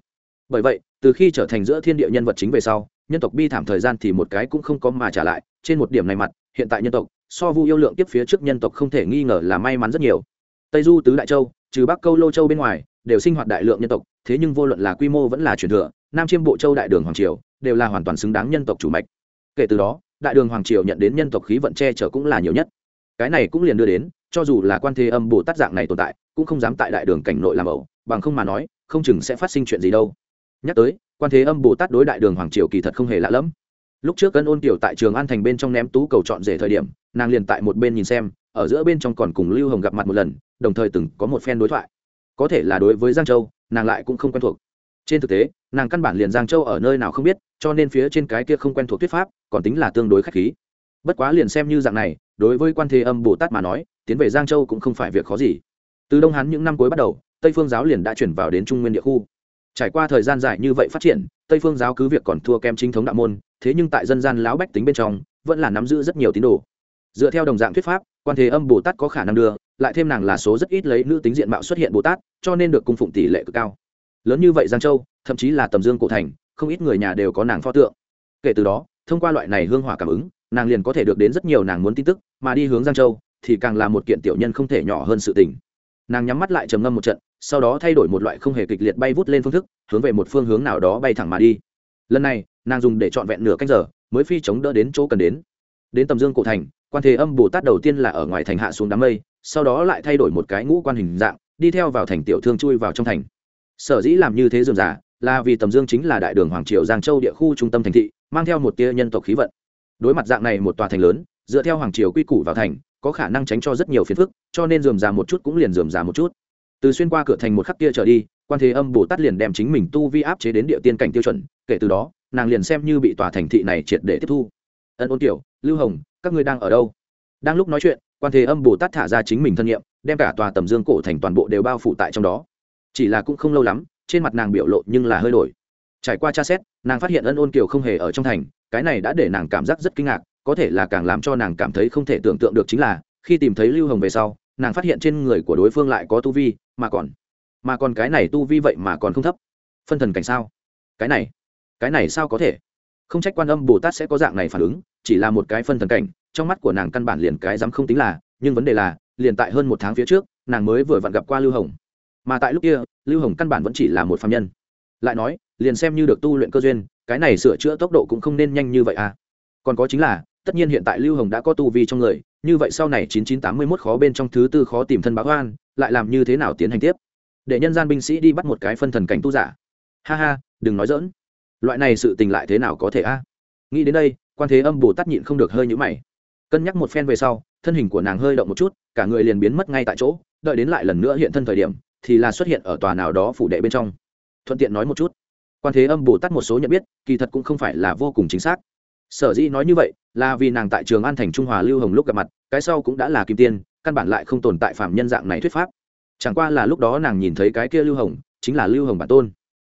Bởi vậy, từ khi trở thành giữa thiên địa nhân vật chính về sau, nhân tộc bi thảm thời gian thì một cái cũng không có mà trả lại, trên một điểm này mặt, hiện tại nhân tộc, so vu yêu lượng tiếp phía trước nhân tộc không thể nghi ngờ là may mắn rất nhiều. Tây du tứ đại châu, trừ bắc câu lô châu bên ngoài, đều sinh hoạt đại lượng nhân tộc, thế nhưng vô luận là quy mô vẫn là truyền thừa nam chiêm bộ châu đại đường hoàng triều đều là hoàn toàn xứng đáng nhân tộc chủ mạch. Kể từ đó, đại đường hoàng triều nhận đến nhân tộc khí vận che chở cũng là nhiều nhất. Cái này cũng liền đưa đến, cho dù là quan thế âm bồ tát dạng này tồn tại, cũng không dám tại đại đường cảnh nội làm ẩu, bằng không mà nói, không chừng sẽ phát sinh chuyện gì đâu. Nhắc tới, quan thế âm bồ tát đối đại đường hoàng triều kỳ thật không hề lạ lẫm. Lúc trước cân ôn kiểu tại trường an thành bên trong ném tú cầu chọn rể thời điểm, nàng liền tại một bên nhìn xem, ở giữa bên trong còn cùng lưu hồng gặp mặt một lần, đồng thời từng có một phen đối thoại. Có thể là đối với giang châu, nàng lại cũng không quen thuộc. Trên thực tế nàng căn bản liền giang châu ở nơi nào không biết, cho nên phía trên cái kia không quen thuộc thuyết pháp, còn tính là tương đối k h á c h khí. Bất quá liền xem như dạng này, đối với quan thế âm bồ tát mà nói, tiến về giang châu cũng không phải việc khó gì. Từ đông hán những năm cuối bắt đầu, tây phương giáo liền đã chuyển vào đến trung nguyên địa khu. Trải qua thời gian dài như vậy phát triển, tây phương giáo cứ việc còn thua kem chính thống đạo môn, thế nhưng tại dân gian lão bách tính bên trong, vẫn là nắm giữ rất nhiều tín đồ. Dựa theo đồng dạng thuyết pháp, quan thế âm bồ tát có khả năng đưa, lại thêm nàng là số rất ít lấy nữ tính diện mạo xuất hiện bồ tát, cho nên được cung phụng tỷ lệ cực cao. Lớn như vậy giang châu thậm chí là tầm dương cổ thành, không ít người nhà đều có nàng pho tượng. Kể từ đó, thông qua loại này hương hỏa cảm ứng, nàng liền có thể được đến rất nhiều nàng muốn tin tức, mà đi hướng giang châu thì càng là một kiện tiểu nhân không thể nhỏ hơn sự tình. Nàng nhắm mắt lại trầm ngâm một trận, sau đó thay đổi một loại không hề kịch liệt bay vút lên phương thức, hướng về một phương hướng nào đó bay thẳng mà đi. Lần này, nàng dùng để trọn vẹn nửa canh giờ, mới phi chống đỡ đến chỗ cần đến. Đến tầm dương cổ thành, quan thế âm bồ tát đầu tiên là ở ngoài thành hạ xuống đám mây, sau đó lại thay đổi một cái ngũ quan hình dạng, đi theo vào thành tiểu thương chui vào trong thành. Sở dĩ làm như thế dườm giả là vì tầm dương chính là đại đường hoàng triều giang châu địa khu trung tâm thành thị, mang theo một tia nhân tộc khí vận. Đối mặt dạng này một tòa thành lớn, dựa theo hoàng triều quy củ vào thành, có khả năng tránh cho rất nhiều phiền phức, cho nên dườm già một chút cũng liền dườm già một chút. Từ xuyên qua cửa thành một khắc kia trở đi, quan thế âm bồ tát liền đem chính mình tu vi áp chế đến địa tiên cảnh tiêu chuẩn, kể từ đó, nàng liền xem như bị tòa thành thị này triệt để tiếp thu. Ân ôn tiểu, lưu hồng, các ngươi đang ở đâu? Đang lúc nói chuyện, quan thế âm bồ tát thả ra chính mình thân nhiệm, đem cả tòa tầm dương cổ thành toàn bộ đều bao phủ tại trong đó. Chỉ là cũng không lâu lắm trên mặt nàng biểu lộ nhưng là hơi đổi. Trải qua tra xét, nàng phát hiện ân ôn kiều không hề ở trong thành, cái này đã để nàng cảm giác rất kinh ngạc, có thể là càng làm cho nàng cảm thấy không thể tưởng tượng được chính là, khi tìm thấy lưu hồng về sau, nàng phát hiện trên người của đối phương lại có tu vi, mà còn mà còn cái này tu vi vậy mà còn không thấp. Phân thần cảnh sao? Cái này cái này sao có thể? Không trách quan âm bồ tát sẽ có dạng này phản ứng, chỉ là một cái phân thần cảnh, trong mắt của nàng căn bản liền cái dám không tính là, nhưng vấn đề là, liền tại hơn một tháng phía trước, nàng mới vừa vặn gặp qua lưu hồng mà tại lúc kia, lưu hồng căn bản vẫn chỉ là một phạm nhân. Lại nói, liền xem như được tu luyện cơ duyên, cái này sửa chữa tốc độ cũng không nên nhanh như vậy à. Còn có chính là, tất nhiên hiện tại lưu hồng đã có tu vi trong người, như vậy sau này chín chín tám mươi mốt khó bên trong thứ tư khó tìm thân báo oan lại làm như thế nào tiến hành tiếp? Để nhân gian binh sĩ đi bắt một cái phân thần cảnh tu giả. Ha ha, đừng nói dỡn loại này sự tình lại thế nào có thể a nghĩ đến đây, quan thế âm bồ tát nhịn không được hơi nhũ mày. Cân nhắc một phen về sau, thân hình của nàng hơi động một chút, cả người liền biến mất ngay tại chỗ, đợi đến lại lần nữa hiện thân thời điểm thì là xuất hiện ở tòa nào đó phủ đệ bên trong. Thuận tiện nói một chút. Quan thế âm bồ tát một số nhận biết, kỳ thật cũng không phải là vô cùng chính xác. Sở dĩ nói như vậy, là vì nàng tại trường an thành trung hòa lưu hồng lúc gặp mặt, cái sau cũng đã là kim tiên, căn bản lại không tồn tại phạm nhân dạng này thuyết pháp. Chẳng qua là lúc đó nàng nhìn thấy cái kia lưu hồng, chính là lưu hồng bản tôn.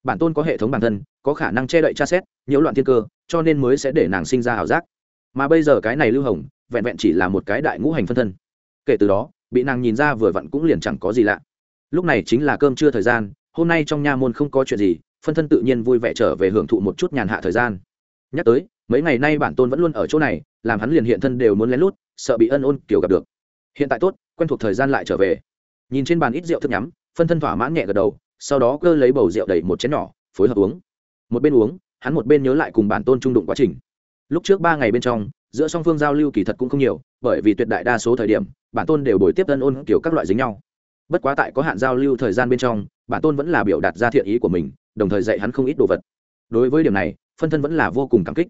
Bản tôn có hệ thống bản thân, có khả năng che đậy tra xét, nhiễu loạn thiên cơ, cho nên mới sẽ để nàng sinh ra ảo giác. Mà bây giờ cái này lưu hồng, vẹn vẹn chỉ là một cái đại ngũ hành phân thân. Kể từ đó, bị nàng nhìn ra vừa vặn cũng liền chẳng có gì lạ lúc này chính là cơm trưa thời gian, hôm nay trong nha môn không có chuyện gì, phân thân tự nhiên vui vẻ trở về hưởng thụ một chút nhàn hạ thời gian. Nhắc tới, mấy ngày nay bản tôn vẫn luôn ở chỗ này, làm hắn liền hiện thân đều muốn lén lút, sợ bị ân ôn kiểu gặp được. Hiện tại tốt, quen thuộc thời gian lại trở về. Nhìn trên bàn ít rượu thức nhắm, phân thân thỏa mãn nhẹ gật đầu, sau đó cơ lấy bầu rượu đầy một chén nhỏ, phối hợp uống. Một bên uống, hắn một bên nhớ lại cùng bản tôn trung đụng quá trình. Lúc trước ba ngày bên trong, giữa song phương giao lưu kỳ thật cũng không nhiều, bởi vì tuyệt đại đa số thời điểm, bản tôn đều bồi tiếp ân ôn kiểu các loại dính nhau bất quá tại có hạn giao lưu thời gian bên trong, bản tôn vẫn là biểu đạt ra thiện ý của mình, đồng thời dạy hắn không ít đồ vật. Đối với điểm này, phân thân vẫn là vô cùng cảm kích.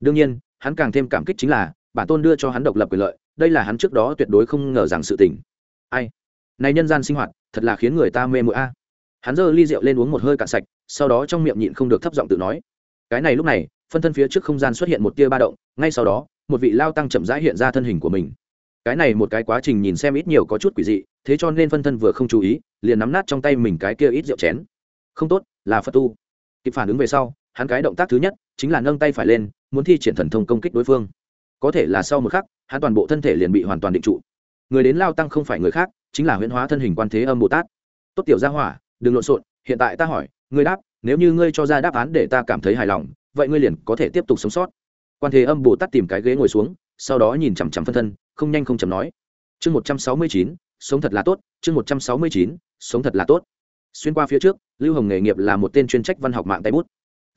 Đương nhiên, hắn càng thêm cảm kích chính là, bản tôn đưa cho hắn độc lập quyền lợi, đây là hắn trước đó tuyệt đối không ngờ rằng sự tình. Ai? Này nhân gian sinh hoạt, thật là khiến người ta mê mụi a. Hắn giơ ly rượu lên uống một hơi cạn sạch, sau đó trong miệng nhịn không được thấp giọng tự nói. Cái này lúc này, phân thân phía trước không gian xuất hiện một tia ba động, ngay sau đó, một vị lao tăng chậm rãi hiện ra thân hình của mình. Cái này một cái quá trình nhìn xem ít nhiều có chút quỷ dị thế cho nên phân thân vừa không chú ý, liền nắm nát trong tay mình cái kia ít rượu chén. Không tốt, là phật tu. Kịp phản ứng về sau, hắn cái động tác thứ nhất chính là nâng tay phải lên, muốn thi triển thần thông công kích đối phương. Có thể là sau một khắc, hắn toàn bộ thân thể liền bị hoàn toàn định trụ. Người đến lao tăng không phải người khác, chính là huyễn hóa thân hình quan thế âm bồ tát. Tốt tiểu gia hỏa, đừng lộn xộn, hiện tại ta hỏi, ngươi đáp, nếu như ngươi cho ra đáp án để ta cảm thấy hài lòng, vậy ngươi liền có thể tiếp tục sống sót. Quan thế âm bồ tát tìm cái ghế ngồi xuống, sau đó nhìn chằm chằm phân thân, không nhanh không chậm nói. Chương một trăm sáu mươi chín sống thật là tốt, chương một trăm sáu mươi chín, sống thật là tốt. Xuyên qua phía trước, lưu hồng nghề nghiệp là một tên chuyên trách văn học mạng tay bút.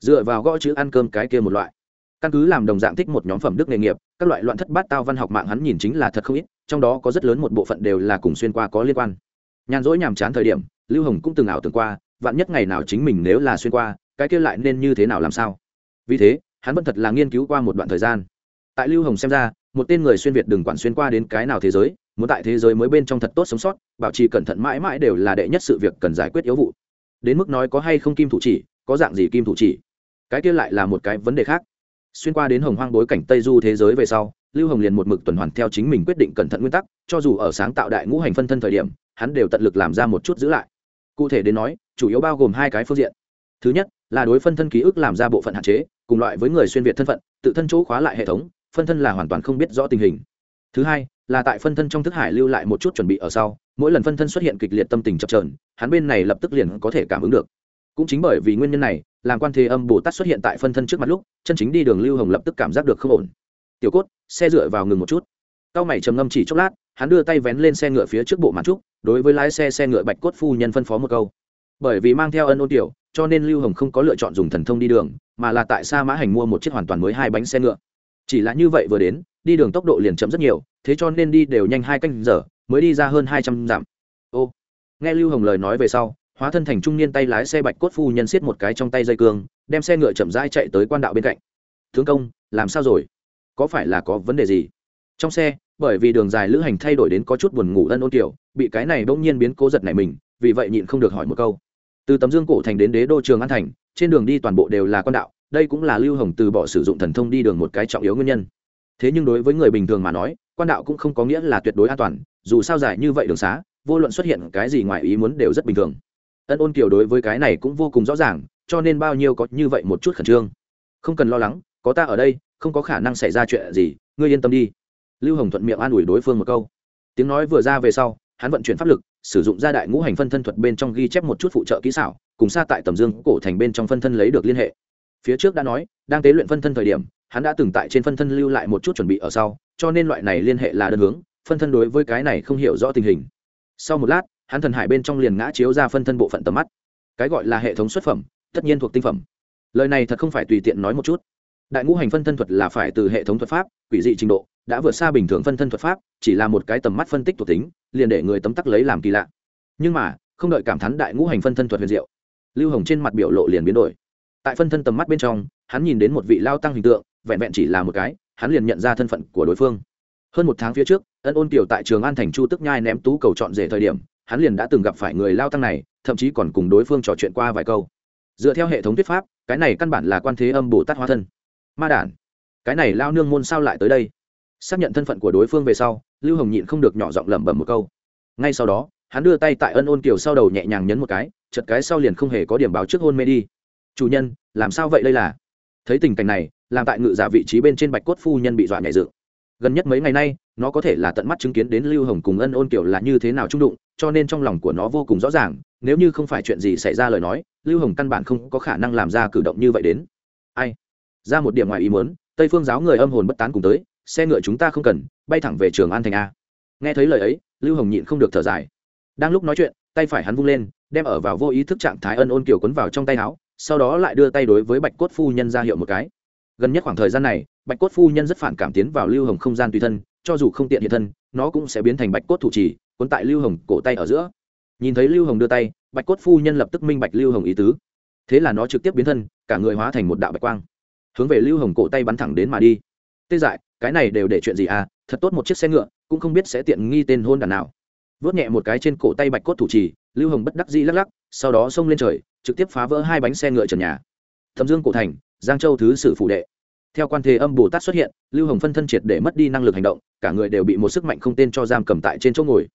Dựa vào gõ chữ ăn cơm cái kia một loại. Căn cứ làm đồng dạng thích một nhóm phẩm đức nghề nghiệp, các loại loạn thất bát tao văn học mạng hắn nhìn chính là thật không ít, trong đó có rất lớn một bộ phận đều là cùng xuyên qua có liên quan. Nhàn rỗi nhàm chán thời điểm, lưu hồng cũng từng ảo tưởng qua, vạn nhất ngày nào chính mình nếu là xuyên qua, cái kia lại nên như thế nào làm sao? Vì thế, hắn vẫn thật là nghiên cứu qua một đoạn thời gian. Tại lưu hồng xem ra một tên người xuyên việt đừng quản xuyên qua đến cái nào thế giới, muốn tại thế giới mới bên trong thật tốt sống sót, bảo trì cẩn thận mãi mãi đều là đệ nhất sự việc cần giải quyết yếu vụ. Đến mức nói có hay không kim thủ chỉ, có dạng gì kim thủ chỉ? Cái kia lại là một cái vấn đề khác. Xuyên qua đến hồng hoang bối cảnh tây du thế giới về sau, lưu hồng liền một mực tuần hoàn theo chính mình quyết định cẩn thận nguyên tắc, cho dù ở sáng tạo đại ngũ hành phân thân thời điểm, hắn đều tận lực làm ra một chút giữ lại. Cụ thể đến nói, chủ yếu bao gồm hai cái phương diện. Thứ nhất, là đối phân thân ký ức làm ra bộ phận hạn chế, cùng loại với người xuyên việt thân phận, tự thân chỗ khóa lại hệ thống phân thân là hoàn toàn không biết rõ tình hình. Thứ hai, là tại phân thân trong thức hải lưu lại một chút chuẩn bị ở sau, mỗi lần phân thân xuất hiện kịch liệt tâm tình chập trờn hắn bên này lập tức liền có thể cảm ứng được. Cũng chính bởi vì nguyên nhân này, làm quan thế âm bồ tát xuất hiện tại phân thân trước mặt lúc, chân chính đi đường lưu hồng lập tức cảm giác được không ổn. Tiểu cốt, xe dựa vào ngừng một chút. Cao mày trầm ngâm chỉ chốc lát, hắn đưa tay vén lên xe ngựa phía trước bộ mặt trúc, đối với lái xe xe ngựa bạch cốt phu nhân phân phó một câu. Bởi vì mang theo ân ôn tiểu, cho nên lưu hồng không có lựa chọn dùng thần thông đi đường, mà là tại sa mã hành mua một chiếc hoàn toàn mới hai bánh xe ngựa chỉ là như vậy vừa đến, đi đường tốc độ liền chậm rất nhiều, thế cho nên đi đều nhanh hai canh giờ, mới đi ra hơn hai trăm dặm. Ô, nghe lưu hồng lời nói về sau, hóa thân thành trung niên tay lái xe bạch cốt phu nhân siết một cái trong tay dây cương, đem xe ngựa chậm rãi chạy tới quan đạo bên cạnh. Thương công, làm sao rồi? Có phải là có vấn đề gì? Trong xe, bởi vì đường dài lữ hành thay đổi đến có chút buồn ngủ ân ôn kiểu, bị cái này bỗng nhiên biến cố giật này mình, vì vậy nhịn không được hỏi một câu. Từ tấm dương cổ thành đến đế đô trường an thành, trên đường đi toàn bộ đều là quan đạo đây cũng là lưu hồng từ bỏ sử dụng thần thông đi đường một cái trọng yếu nguyên nhân. Thế nhưng đối với người bình thường mà nói, quan đạo cũng không có nghĩa là tuyệt đối an toàn, dù sao dài như vậy đường xá, vô luận xuất hiện cái gì ngoài ý muốn đều rất bình thường. Ân ôn kiều đối với cái này cũng vô cùng rõ ràng, cho nên bao nhiêu có như vậy một chút khẩn trương. Không cần lo lắng, có ta ở đây, không có khả năng xảy ra chuyện gì, ngươi yên tâm đi. Lưu hồng thuận miệng an ủi đối phương một câu. Tiếng nói vừa ra về sau, hắn vận chuyển pháp lực, sử dụng gia đại ngũ hành phân thân thuật bên trong ghi chép một chút phụ trợ kỹ xảo, cùng xa tại tầm dương cổ thành bên trong phân thân lấy được liên hệ phía trước đã nói, đang tế luyện phân thân thời điểm, hắn đã từng tại trên phân thân lưu lại một chút chuẩn bị ở sau, cho nên loại này liên hệ là đơn hướng, phân thân đối với cái này không hiểu rõ tình hình. Sau một lát, hắn thần hải bên trong liền ngã chiếu ra phân thân bộ phận tầm mắt. Cái gọi là hệ thống xuất phẩm, tất nhiên thuộc tinh phẩm. Lời này thật không phải tùy tiện nói một chút. Đại ngũ hành phân thân thuật là phải từ hệ thống thuật pháp, quỷ dị trình độ, đã vượt xa bình thường phân thân thuật pháp, chỉ là một cái tầm mắt phân tích thuộc tính, liền để người tấm tắc lấy làm kỳ lạ. Nhưng mà, không đợi cảm thán đại ngũ hành phân thân thuật huyền diệu, lưu hồng trên mặt biểu lộ liền biến đổi tại phân thân tầm mắt bên trong, hắn nhìn đến một vị lao tăng hình tượng, vẹn vẹn chỉ là một cái, hắn liền nhận ra thân phận của đối phương. Hơn một tháng phía trước, ân ôn kiều tại trường an thành chu tức nhai ném tú cầu chọn rể thời điểm, hắn liền đã từng gặp phải người lao tăng này, thậm chí còn cùng đối phương trò chuyện qua vài câu. Dựa theo hệ thống thuyết pháp, cái này căn bản là quan thế âm bồ tát hóa thân. Ma đản, cái này lao nương môn sao lại tới đây? Xác nhận thân phận của đối phương về sau, lưu hồng nhịn không được nhỏ giọng lẩm bẩm một câu. Ngay sau đó, hắn đưa tay tại ân ôn kiều sau đầu nhẹ nhàng nhấn một cái chật cái sau liền không hề có điểm báo trước hôn mê đi chủ nhân, làm sao vậy đây là? Thấy tình cảnh này, làm tại ngự giả vị trí bên trên bạch cốt phu nhân bị dọa nhảy dựng. Gần nhất mấy ngày nay, nó có thể là tận mắt chứng kiến đến lưu hồng cùng ân ôn kiểu là như thế nào trung đụng, cho nên trong lòng của nó vô cùng rõ ràng, nếu như không phải chuyện gì xảy ra lời nói, lưu hồng căn bản không có khả năng làm ra cử động như vậy đến. Ai? Ra một điểm ngoài ý muốn, tây phương giáo người âm hồn bất tán cùng tới, xe ngựa chúng ta không cần, bay thẳng về trường an thành a. Nghe thấy lời ấy, lưu hồng nhịn không được thở dài. Đang lúc nói chuyện, tay phải hắn vung lên, đem ở vào vô ý thức trạng thái ân ôn kiều quấn vào trong tay áo sau đó lại đưa tay đối với bạch cốt phu nhân ra hiệu một cái. Gần nhất khoảng thời gian này, bạch cốt phu nhân rất phản cảm tiến vào lưu hồng không gian tùy thân, cho dù không tiện hiện thân, nó cũng sẽ biến thành bạch cốt thủ trì, cuốn tại lưu hồng cổ tay ở giữa. Nhìn thấy lưu hồng đưa tay, bạch cốt phu nhân lập tức minh bạch lưu hồng ý tứ. Thế là nó trực tiếp biến thân, cả người hóa thành một đạo bạch quang, hướng về lưu hồng cổ tay bắn thẳng đến mà đi. Tê dại, cái này đều để chuyện gì à? Thật tốt một chiếc xe ngựa, cũng không biết sẽ tiện nghi tên hôn đàn nào. Vớt nhẹ một cái trên cổ tay bạch cốt thủ trì lưu hồng bất đắc dĩ lắc lắc, sau đó xông lên trời, trực tiếp phá vỡ hai bánh xe ngựa trần nhà. Thâm dương cổ thành, giang châu thứ sử phụ đệ. Theo quan thế âm bồ tát xuất hiện, lưu hồng phân thân triệt để mất đi năng lực hành động, cả người đều bị một sức mạnh không tên cho giam cầm tại trên chỗ ngồi.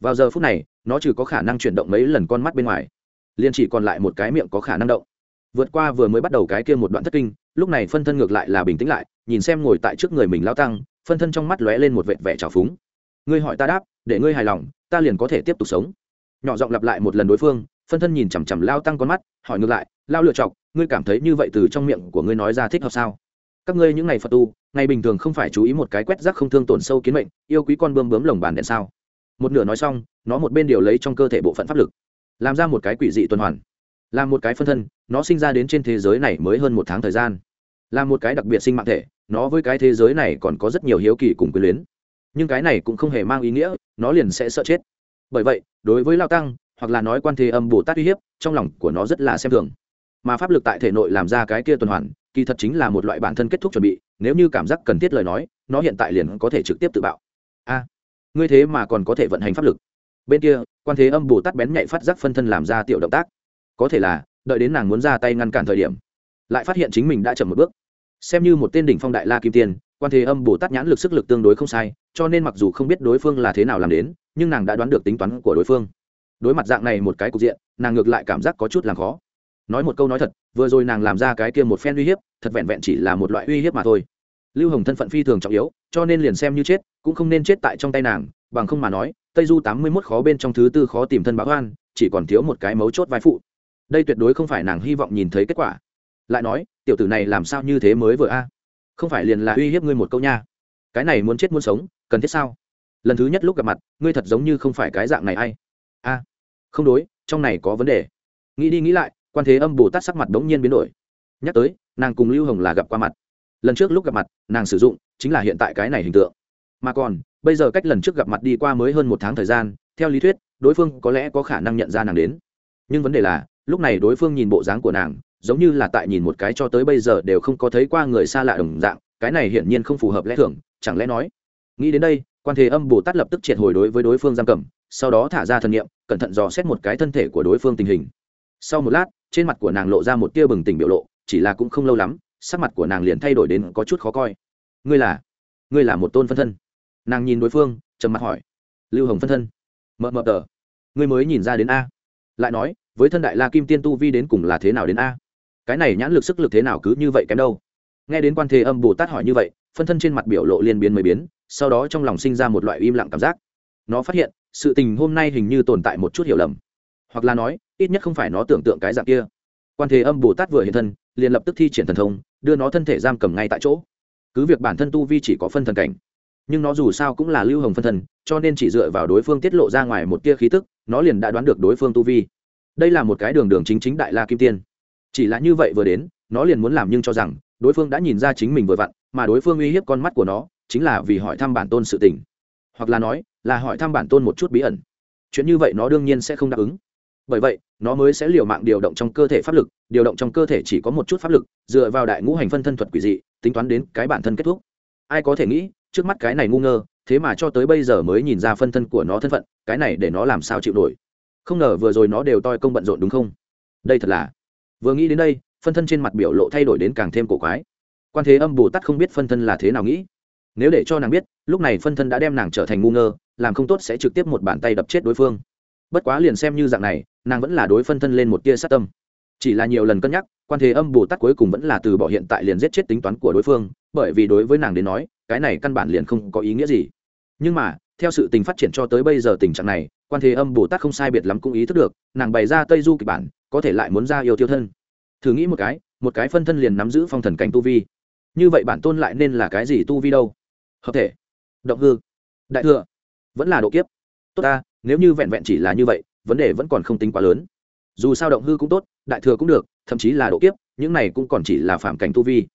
Vào giờ phút này, nó chỉ có khả năng chuyển động mấy lần con mắt bên ngoài, liền chỉ còn lại một cái miệng có khả năng động. Vượt qua vừa mới bắt đầu cái kia một đoạn thất kinh, lúc này phân thân ngược lại là bình tĩnh lại, nhìn xem ngồi tại trước người mình lao tăng, phân thân trong mắt lóe lên một vệt vẻ trào phúng. Ngươi hỏi ta đáp, để ngươi hài lòng, ta liền có thể tiếp tục sống nhỏ giọng lặp lại một lần đối phương, phân thân nhìn chằm chằm lao tăng con mắt, hỏi ngược lại, lao lựa chọc, ngươi cảm thấy như vậy từ trong miệng của ngươi nói ra thích hợp sao? Các ngươi những ngày phật tu, ngày bình thường không phải chú ý một cái quét rác không thương tổn sâu kiến mệnh, yêu quý con bươm bướm lồng bàn đèn sao? Một nửa nói xong, nó một bên điều lấy trong cơ thể bộ phận pháp lực, làm ra một cái quỷ dị tuần hoàn, làm một cái phân thân, nó sinh ra đến trên thế giới này mới hơn một tháng thời gian là một cái đặc biệt sinh mạng thể, nó với cái thế giới này còn có rất nhiều hiếu kỳ cùng quyền luyến, nhưng cái này cũng không hề mang ý nghĩa, nó liền sẽ sợ chết bởi vậy, đối với lao tăng, hoặc là nói quan thế âm bồ tát uy hiếp, trong lòng của nó rất là xem thường. Mà pháp lực tại thể nội làm ra cái kia tuần hoàn, kỳ thật chính là một loại bản thân kết thúc chuẩn bị, nếu như cảm giác cần thiết lời nói, nó hiện tại liền có thể trực tiếp tự bạo. A, ngươi thế mà còn có thể vận hành pháp lực. Bên kia, quan thế âm bồ tát bén nhạy phát giác phân thân làm ra tiểu động tác. Có thể là, đợi đến nàng muốn ra tay ngăn cản thời điểm, lại phát hiện chính mình đã chậm một bước. Xem như một tên đỉnh phong đại la kim tiên, quan thế âm bồ tát nhãn lực sức lực tương đối không sai, cho nên mặc dù không biết đối phương là thế nào làm đến nhưng nàng đã đoán được tính toán của đối phương. Đối mặt dạng này một cái cục diện, nàng ngược lại cảm giác có chút làm khó. Nói một câu nói thật, vừa rồi nàng làm ra cái kia một phen uy hiếp, thật vẹn vẹn chỉ là một loại uy hiếp mà thôi. Lưu hồng thân phận phi thường trọng yếu, cho nên liền xem như chết, cũng không nên chết tại trong tay nàng, bằng không mà nói, tây du tám mươi mốt khó bên trong thứ tư khó tìm thân báo oan, chỉ còn thiếu một cái mấu chốt vai phụ. Đây tuyệt đối không phải nàng hy vọng nhìn thấy kết quả. Lại nói, tiểu tử này làm sao như thế mới vừa a? Không phải liền là uy hiếp ngươi một câu nha. Cái này muốn chết muốn sống, cần thiết sao? Lần thứ nhất lúc gặp mặt, ngươi thật giống như không phải cái dạng này a i a, không đối, trong này có vấn đề. Nghĩ đi nghĩ lại, quan thế âm bồ tát sắc mặt đ ố n g nhiên biến đổi. Nhắc tới, nàng cùng lưu hồng là gặp qua mặt. Lần trước lúc gặp mặt, nàng sử dụng chính là hiện tại cái này hình tượng. Mà còn, bây giờ cách lần trước gặp mặt đi qua mới hơn một tháng thời gian, theo lý thuyết, đối phương có lẽ có khả năng nhận ra nàng đến. Nhưng vấn đề là, lúc này đối phương nhìn bộ dáng của nàng, giống như là tại nhìn một cái cho tới bây giờ đều không có thấy qua người xa lạ đồng dạng, cái này hiển nhiên không phù hợp lẽ thường, chẳng lẽ nói? Nghĩ đến đây quan thế âm bồ tát lập tức triệt hồi đối với đối phương giam cầm, sau đó thả ra thần nghiệm cẩn thận dò xét một cái thân thể của đối phương tình hình. Sau một lát, trên mặt của nàng lộ ra một tia bừng tỉnh biểu lộ, chỉ là cũng không lâu lắm, sắc mặt của nàng liền thay đổi đến có chút khó coi. Ngươi là ngươi là một tôn phân thân? Nàng nhìn đối phương, trầm mặt hỏi. Lưu hồng phân thân. Mờ mờ tờ, ngươi mới nhìn ra đến a. Lại nói, với thân đại la kim tiên tu vi đến cùng là thế nào đến a? Cái này nhãn lực sức lực thế nào cứ như vậy kém đâu? Nghe đến quan thế âm bồ tát hỏi như vậy, phân thân trên mặt biểu lộ liên biến mới biến sau đó trong lòng sinh ra một loại im lặng cảm giác. Nó phát hiện, sự tình hôm nay hình như tồn tại một chút hiểu lầm. Hoặc là nói, ít nhất không phải nó tưởng tượng cái dạng kia. Quan thế âm bồ tát vừa hiện thân, liền lập tức thi triển thần thông, đưa nó thân thể giam cầm ngay tại chỗ. Cứ việc bản thân tu vi chỉ có phân thần cảnh, nhưng nó dù sao cũng là lưu hồng phân thần, cho nên chỉ dựa vào đối phương tiết lộ ra ngoài một tia khí tức, nó liền đã đoán được đối phương tu vi. Đây là một cái đường đường chính chính đại la kim tiên. Chỉ là như vậy vừa đến, nó liền muốn làm nhưng cho rằng, đối phương đã nhìn ra chính mình vừa vặn, mà đối phương uy hiếp con mắt của nó chính là vì hỏi thăm bản tôn sự tình. Hoặc là nói, là hỏi thăm bản tôn một chút bí ẩn. Chuyện như vậy nó đương nhiên sẽ không đáp ứng. Bởi vậy, nó mới sẽ liều mạng điều động trong cơ thể pháp lực, điều động trong cơ thể chỉ có một chút pháp lực, dựa vào đại ngũ hành phân thân thuật quỷ dị, tính toán đến cái bản thân kết thúc. Ai có thể nghĩ, trước mắt cái này ngu ngơ, thế mà cho tới bây giờ mới nhìn ra phân thân của nó thân phận, cái này để nó làm sao chịu nổi? Không ngờ vừa rồi nó đều toi công bận rộn đúng không? Đây thật là. Vừa nghĩ đến đây, phân thân trên mặt biểu lộ thay đổi đến càng thêm cổ quái. Quan thế âm bồ tát không biết phân thân là thế nào nghĩ nếu để cho nàng biết, lúc này phân thân đã đem nàng trở thành ngu ngơ, làm không tốt sẽ trực tiếp một bàn tay đập chết đối phương. Bất quá liền xem như dạng này, nàng vẫn là đối phân thân lên một tia sát tâm. Chỉ là nhiều lần cân nhắc, quan thế âm bồ tát cuối cùng vẫn là từ bỏ hiện tại liền giết chết tính toán của đối phương, bởi vì đối với nàng đến nói, cái này căn bản liền không có ý nghĩa gì. Nhưng mà, theo sự tình phát triển cho tới bây giờ tình trạng này, quan thế âm bồ tát không sai biệt lắm cũng ý thức được, nàng bày ra tây du kịch bản, có thể lại muốn ra yêu tiêu thân. Thử nghĩ một cái một cái phân thân liền nắm giữ phong thần cảnh tu vi. Như vậy bản tôn lại nên là cái gì tu vi đâu? Hợp thể. Động hư. Đại thừa. Vẫn là độ kiếp. Tốt ta, nếu như vẹn vẹn chỉ là như vậy, vấn đề vẫn còn không tính quá lớn. Dù sao động hư cũng tốt, đại thừa cũng được, thậm chí là độ kiếp, những này cũng còn chỉ là phạm cảnh tu vi.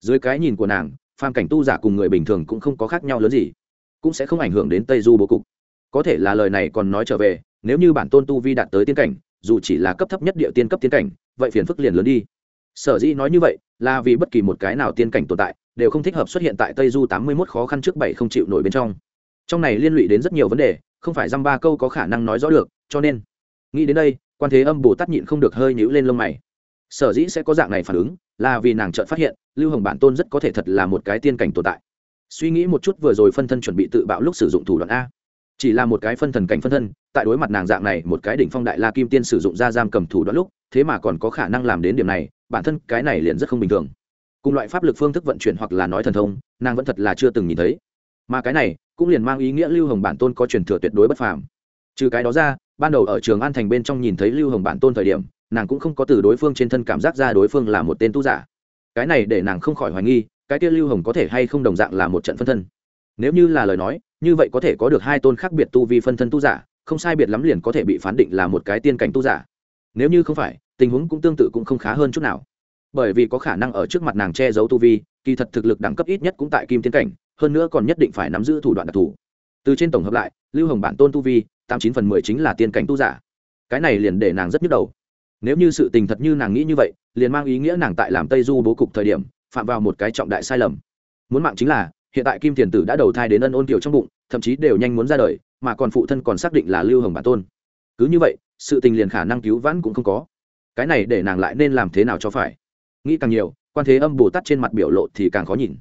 Dưới cái nhìn của nàng phạm cảnh tu giả cùng người bình thường cũng không có khác nhau lớn gì. Cũng sẽ không ảnh hưởng đến tây du bố cục. Có thể là lời này còn nói trở về, nếu như bản tôn tu vi đạt tới tiên cảnh, dù chỉ là cấp thấp nhất địa tiên cấp tiên cảnh, vậy phiền phức liền lớn đi. Sở dĩ nói như vậy là vì bất kỳ một cái nào tiên cảnh tồn tại đều không thích hợp xuất hiện tại tây du tám mươi mốt khó khăn trước bảy không chịu nổi bên trong. Trong này liên lụy đến rất nhiều vấn đề, không phải dăm ba câu có khả năng nói rõ được, cho nên, nghĩ đến đây, quan thế âm bồ tát nhịn không được hơi nhữ lên lông mày. Sở dĩ sẽ có dạng này phản ứng, là vì nàng chợt phát hiện, lưu hồng bản tôn rất có thể thật là một cái tiên cảnh tồn tại. Suy nghĩ một chút vừa rồi phân thân chuẩn bị tự bạo lúc sử dụng thủ đoạn a. Chỉ là một cái phân thần cảnh phân thân, tại đối mặt nàng dạng này, một cái đỉnh phong đại la kim tiên sử dụng ra giam cầm thủ đoạn lúc, thế mà còn có khả năng làm đến điểm này, bản thân cái này liền rất không bình thường cùng loại pháp lực phương thức vận chuyển hoặc là nói thần thông, nàng vẫn thật là chưa từng nhìn thấy. Mà cái này cũng liền mang ý nghĩa lưu hồng bản tôn có truyền thừa tuyệt đối bất phàm. Trừ cái đó ra, ban đầu ở trường an thành bên trong nhìn thấy lưu hồng bản tôn thời điểm, nàng cũng không có từ đối phương trên thân cảm giác ra đối phương là một tên tu giả. Cái này để nàng không khỏi hoài nghi, cái kia lưu hồng có thể hay không đồng dạng là một trận phân thân. Nếu như là lời nói, như vậy có thể có được hai tôn khác biệt tu vi phân thân tu giả, không sai biệt lắm liền có thể bị phán định là một cái tiên cảnh tu giả. Nếu như không phải, tình huống cũng tương tự cũng không khá hơn chút nào bởi vì có khả năng ở trước mặt nàng che giấu tu vi, kỳ thật thực lực đẳng cấp ít nhất cũng tại kim tiến cảnh, hơn nữa còn nhất định phải nắm giữ thủ đoạn đặc thù. Từ trên tổng hợp lại, lưu hồng bản tôn tu vi, tám chín phần mười chính là tiên cảnh tu giả. Cái này liền để nàng rất nhức đầu. Nếu như sự tình thật như nàng nghĩ như vậy, liền mang ý nghĩa nàng tại làm tây du bố cục thời điểm, phạm vào một cái trọng đại sai lầm. Muốn mạng chính là, hiện tại kim thiền tử đã đầu thai đến ân ôn kiểu trong bụng, thậm chí đều nhanh muốn ra đời, mà còn phụ thân còn xác định là lưu hồng bản tôn. Cứ như vậy, sự tình liền khả năng cứu vãn cũng không có. Cái này để nàng lại nên làm thế nào cho phải? Nghĩ càng nhiều, quan thế âm bồ tát trên mặt biểu lộ thì càng khó nhìn.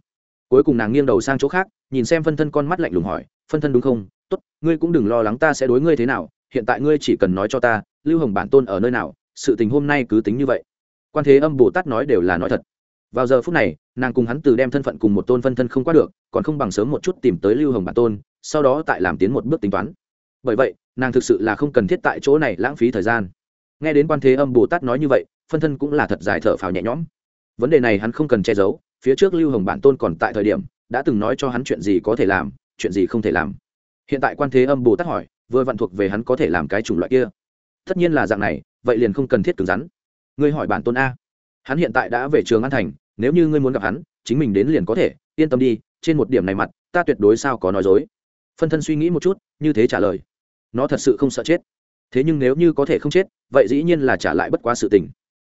Cuối cùng nàng nghiêng đầu sang chỗ khác, nhìn xem phân thân con mắt lạnh lùng hỏi, phân thân đúng không? Tốt, ngươi cũng đừng lo lắng ta sẽ đối ngươi thế nào, hiện tại ngươi chỉ cần nói cho ta, lưu hồng bản tôn ở nơi nào, sự tình hôm nay cứ tính như vậy. Quan thế âm bồ tát nói đều là nói thật. Vào giờ phút này, nàng cùng hắn từ đem thân phận cùng một tôn phân thân không qua được, còn không bằng sớm một chút tìm tới lưu hồng bản tôn, sau đó tại làm tiến một bước tính toán. Bởi vậy, nàng thực sự là không cần thiết tại chỗ này lãng phí thời gian. Nghe đến quan thế âm bồ tát nói như vậy, phân thân cũng là thật dài thở phào nhẹ nhõm vấn đề này hắn không cần che giấu, phía trước lưu hồng bản tôn còn tại thời điểm, đã từng nói cho hắn chuyện gì có thể làm, chuyện gì không thể làm. Hiện tại quan thế âm bồ tát hỏi, vừa vặn thuộc về hắn có thể làm cái chủng loại kia. Tất nhiên là dạng này, vậy liền không cần thiết cứng rắn. Ngươi hỏi bản tôn a. Hắn hiện tại đã về trường an thành, nếu như ngươi muốn gặp hắn, chính mình đến liền có thể, yên tâm đi, trên một điểm này mặt, ta tuyệt đối sao có nói dối. Phân thân suy nghĩ một chút, như thế trả lời. Nó thật sự không sợ chết. Thế nhưng nếu như có thể không chết, vậy dĩ nhiên là trả lại bất quá sự tình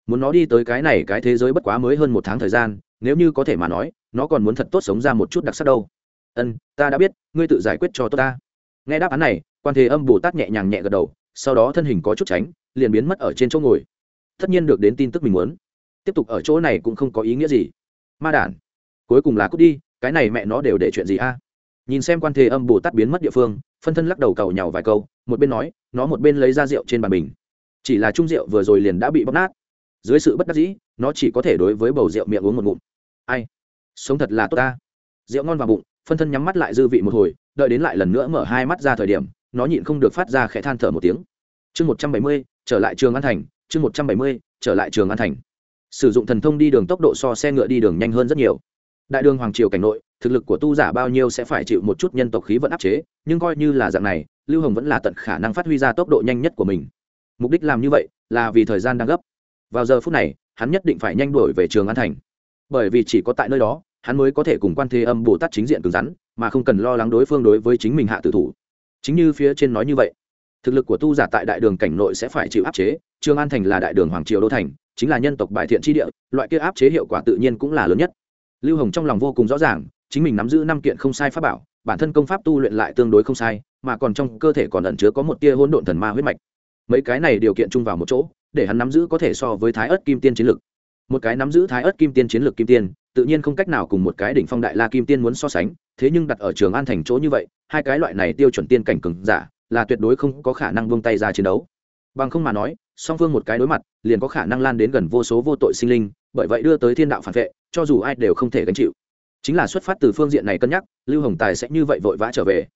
muốn nó đi tới cái này cái thế giới bất quá mới hơn một tháng thời gian, nếu như có thể mà nói, nó còn muốn thật tốt sống ra một chút đặc sắc đâu. Ân, ta đã biết, ngươi tự giải quyết cho tôi ta. Nghe đáp án này, quan thế âm bồ tát nhẹ nhàng nhẹ gật đầu, sau đó thân hình có chút tránh, liền biến mất ở trên chỗ ngồi. Tất nhiên được đến tin tức mình muốn. Tiếp tục ở chỗ này cũng không có ý nghĩa gì. Ma đản, cuối cùng là cút đi, cái này mẹ nó đều để chuyện gì a? Nhìn xem quan thế âm bồ tát biến mất địa phương, phân thân lắc đầu cầu nhàu vài câu, một bên nói, nó một bên lấy ra rượu trên bàn bình. Chỉ là trung rượu vừa rồi liền đã bị bóc nát dưới sự bất đắc dĩ, nó chỉ có thể đối với bầu rượu miệng uống một ngụm. Ai? Sống thật là tốt ta. Rượu ngon vào bụng, phân thân nhắm mắt lại dư vị một hồi, đợi đến lại lần nữa mở hai mắt ra thời điểm, nó nhịn không được phát ra khẽ than thở một tiếng. Chương một trăm bảy mươi, trở lại trường an thành. Chương một trăm bảy mươi, trở lại trường an thành. Sử dụng thần thông đi đường tốc độ so xe ngựa đi đường nhanh hơn rất nhiều. Đại đường hoàng triều cảnh nội, thực lực của tu giả bao nhiêu sẽ phải chịu một chút nhân tộc khí vận áp chế, nhưng coi như là dạng này, lưu hồng vẫn là tận khả năng phát huy ra tốc độ nhanh nhất của mình. Mục đích làm như vậy là vì thời gian đang gấp vào giờ phút này, hắn nhất định phải nhanh đuổi về trường an thành. Bởi vì chỉ có tại nơi đó, hắn mới có thể cùng quan thế âm bồ tát chính diện cứng rắn, mà không cần lo lắng đối phương đối với chính mình hạ tử thủ. Chính như phía trên nói như vậy, thực lực của tu giả tại đại đường cảnh nội sẽ phải chịu áp chế, trường an thành là đại đường hoàng triều đô thành, chính là nhân tộc bài thiện tri địa, loại kia áp chế hiệu quả tự nhiên cũng là lớn nhất. Lưu hồng trong lòng vô cùng rõ ràng, chính mình nắm giữ năm kiện không sai pháp bảo, bản thân công pháp tu luyện lại tương đối không sai, mà còn trong cơ thể còn ẩn chứa có một tia hỗn độn thần ma huyết mạch mấy cái này điều kiện chung vào một chỗ, để hắn nắm giữ có thể so với thái ớt kim tiên chiến lực một cái nắm giữ thái ớt kim tiên chiến lược kim tiên, tự nhiên không cách nào cùng một cái đỉnh phong đại la kim tiên muốn so sánh, thế nhưng đặt ở trường an thành chỗ như vậy, hai cái loại này tiêu chuẩn tiên cảnh cừng giả, là tuyệt đối không có khả năng buông tay ra chiến đấu. Bằng không mà nói, song phương một cái đối mặt, liền có khả năng lan đến gần vô số vô tội sinh linh, bởi vậy đưa tới thiên đạo phản vệ, cho dù ai đều không thể gánh chịu. Chính là xuất phát từ phương diện này cân nhắc, lưu hồng tài sẽ như vậy vội vã trở về.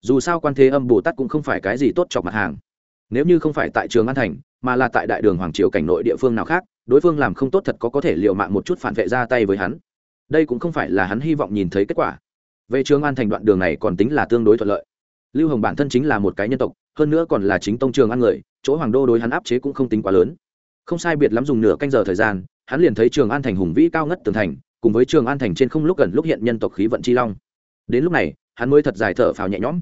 Dù sao quan thế âm bồ tát cũng không phải cái gì tốt chọc mặt hàng nếu như không phải tại trường an thành, mà là tại đại đường hoàng triều cảnh nội địa phương nào khác, đối phương làm không tốt thật có có thể l i ề u mạng một chút phản vệ ra tay với hắn. Đây cũng không phải là hắn hy vọng nhìn thấy kết quả. Về trường an thành đoạn đường này còn tính là tương đối thuận lợi. Lưu hồng bản thân chính là một cái nhân tộc, hơn nữa còn là chính tông trường an người, chỗ hoàng đô đối hắn áp chế cũng không tính quá lớn. Không sai biệt lắm dùng nửa canh giờ thời gian, hắn liền thấy trường an thành hùng vĩ cao ngất tường thành, cùng với trường an thành trên không lúc gần lúc hiện nhân tộc khí vận chi long. Đến lúc này, hắn mới thật dài thở phào nhẹ nhõm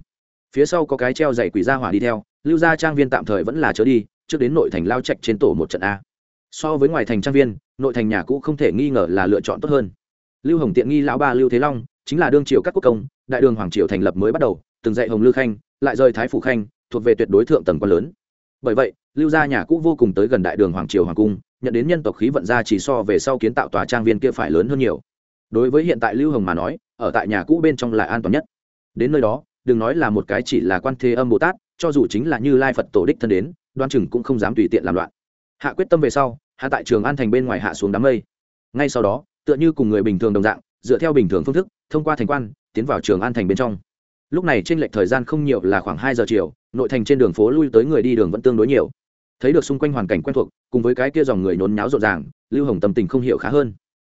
phía sau có cái treo dày quỷ gia hỏa đi theo, lưu gia trang viên tạm thời vẫn là chớ đi, trước đến nội thành lao trạch trên tổ một trận a. So với ngoài thành trang viên, nội thành nhà cũ không thể nghi ngờ là lựa chọn tốt hơn. Lưu hồng tiện nghi lão ba lưu thế long, chính là đương triều các quốc công, đại đường hoàng triều thành lập mới bắt đầu, từng dạy hồng lư khanh, lại rời thái phủ khanh, thuộc về tuyệt đối thượng tầng quan lớn. Bởi vậy, lưu gia nhà cũ vô cùng tới gần đại đường hoàng triều hoàng cung, nhận đến nhân tộc khí vận ra chỉ so về sau kiến tạo tòa trang viên kia phải lớn hơn nhiều. Đối với hiện tại lưu hồng mà nói, ở tại nhà cũ bên trong là an toàn nhất. Đến nơi đó đừng nói là một cái chỉ là quan thế âm bồ tát, cho dù chính là như lai phật tổ đích thân đến đoan chừng cũng không dám tùy tiện làm loạn. Hạ quyết tâm về sau, hạ tại trường an thành bên ngoài hạ xuống đám mây. Ngay sau đó, tựa như cùng người bình thường đồng dạng, dựa theo bình thường phương thức, thông qua thành quan, tiến vào trường an thành bên trong. Lúc này trên lệch thời gian không nhiều là khoảng hai giờ chiều, nội thành trên đường phố lui tới người đi đường vẫn tương đối nhiều. Thấy được xung quanh hoàn cảnh quen thuộc, cùng với cái kia dòng người nhốn nháo rộn ràng, lưu hồng tâm tình không hiểu khá hơn.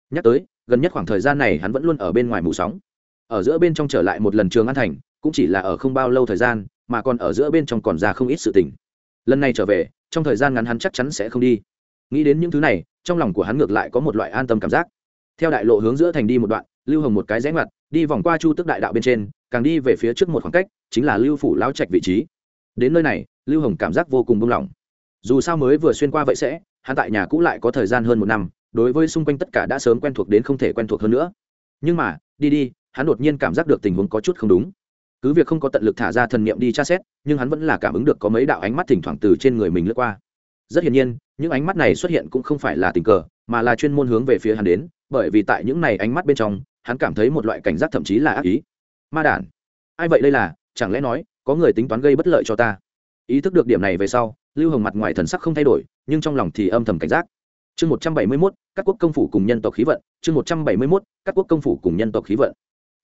Nhắc tới, gần nhất khoảng thời gian này hắn vẫn luôn ở bên ngoài mù sóng. Ở giữa bên trong trở lại một lần trường an thành cũng chỉ là ở không bao lâu thời gian, mà còn ở giữa bên trong còn ra không ít sự tình. Lần này trở về, trong thời gian ngắn hắn chắc chắn sẽ không đi. Nghĩ đến những thứ này, trong lòng của hắn ngược lại có một loại an tâm cảm giác. Theo đại lộ hướng giữa thành đi một đoạn, lưu hồng một cái rẽ ngoặt, đi vòng qua chu tức đại đạo bên trên, càng đi về phía trước một khoảng cách, chính là lưu phủ lao trạch vị trí. Đến nơi này, lưu hồng cảm giác vô cùng buông lỏng. Dù sao mới vừa xuyên qua vậy sẽ, hắn tại nhà cũ lại có thời gian hơn một năm, đối với xung quanh tất cả đã sớm quen thuộc đến không thể quen thuộc hơn nữa. Nhưng mà, đi đi, hắn đột nhiên cảm giác được tình huống có chút không đúng cứ việc không có tận lực thả ra thần niệm đi tra xét, nhưng hắn vẫn là cảm ứng được có mấy đạo ánh mắt thỉnh thoảng từ trên người mình lướt qua. Rất hiển nhiên, những ánh mắt này xuất hiện cũng không phải là tình cờ, mà là chuyên môn hướng về phía hắn đến, bởi vì tại những này ánh mắt bên trong, hắn cảm thấy một loại cảnh giác thậm chí là ác ý. Ma đản, ai vậy đây là? Chẳng lẽ nói, có người tính toán gây bất lợi cho ta? Ý thức được điểm này về sau, lưu hồng mặt ngoài thần sắc không thay đổi, nhưng trong lòng thì âm thầm cảnh giác. Chương một trăm bảy mươi mốt các quốc công phủ cùng nhân tộc khí vận, chương một trăm bảy mươi mốt các quốc công phủ cùng nhân tộc khí vận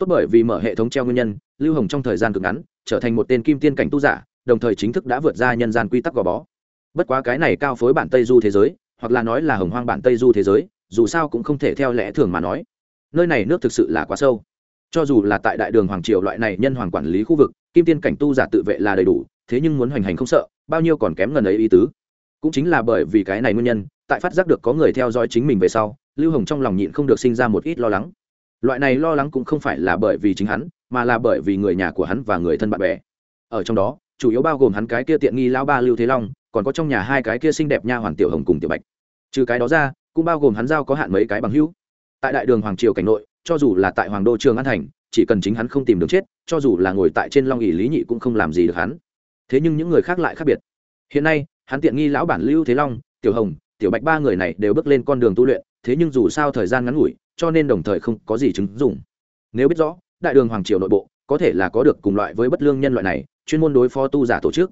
tốt bởi vì mở hệ thống treo nguyên nhân, lưu hồng trong thời gian cực ngắn, trở thành một tên kim tiên cảnh tu giả, đồng thời chính thức đã vượt ra nhân gian quy tắc gò bó. Bất quá cái này cao phối bản tây du thế giới, hoặc là nói là hồng hoang bản tây du thế giới, dù sao cũng không thể theo lẽ thường mà nói. Nơi này nước thực sự là quá sâu. Cho dù là tại đại đường hoàng triều loại này nhân hoàng quản lý khu vực, kim tiên cảnh tu giả tự vệ là đầy đủ, thế nhưng muốn hoành hành không sợ, bao nhiêu còn kém ngần ấy ý tứ. Cũng chính là bởi vì cái này nguyên nhân, tại phát giác được có người theo dõi chính mình về sau, lưu hồng trong lòng nhịn không được sinh ra một ít lo lắng loại này lo lắng cũng không phải là bởi vì chính hắn, mà là bởi vì người nhà của hắn và người thân bạn bè. Ở trong đó, chủ yếu bao gồm hắn cái kia tiện nghi lão ba lưu thế long, còn có trong nhà hai cái kia xinh đẹp nha hoàn tiểu hồng cùng tiểu bạch. Trừ cái đó ra, cũng bao gồm hắn giao có hạn mấy cái bằng hữu. Tại đại đường hoàng triều cảnh nội, cho dù là tại hoàng đô trường an thành, chỉ cần chính hắn không tìm được chết, cho dù là ngồi tại trên long ỉ lý nhị cũng không làm gì được hắn. Thế nhưng những người khác lại khác biệt. Hiện nay, hắn tiện nghi lão bản lưu thế long, tiểu hồng, tiểu bạch ba người này đều bước lên con đường tu luyện, thế nhưng dù sao thời gian ngắn ngủi cho nên đồng thời không có gì chứng dụng. Nếu biết rõ, đại đường hoàng triều nội bộ có thể là có được cùng loại với bất lương nhân loại này, chuyên môn đối phó tu giả tổ chức.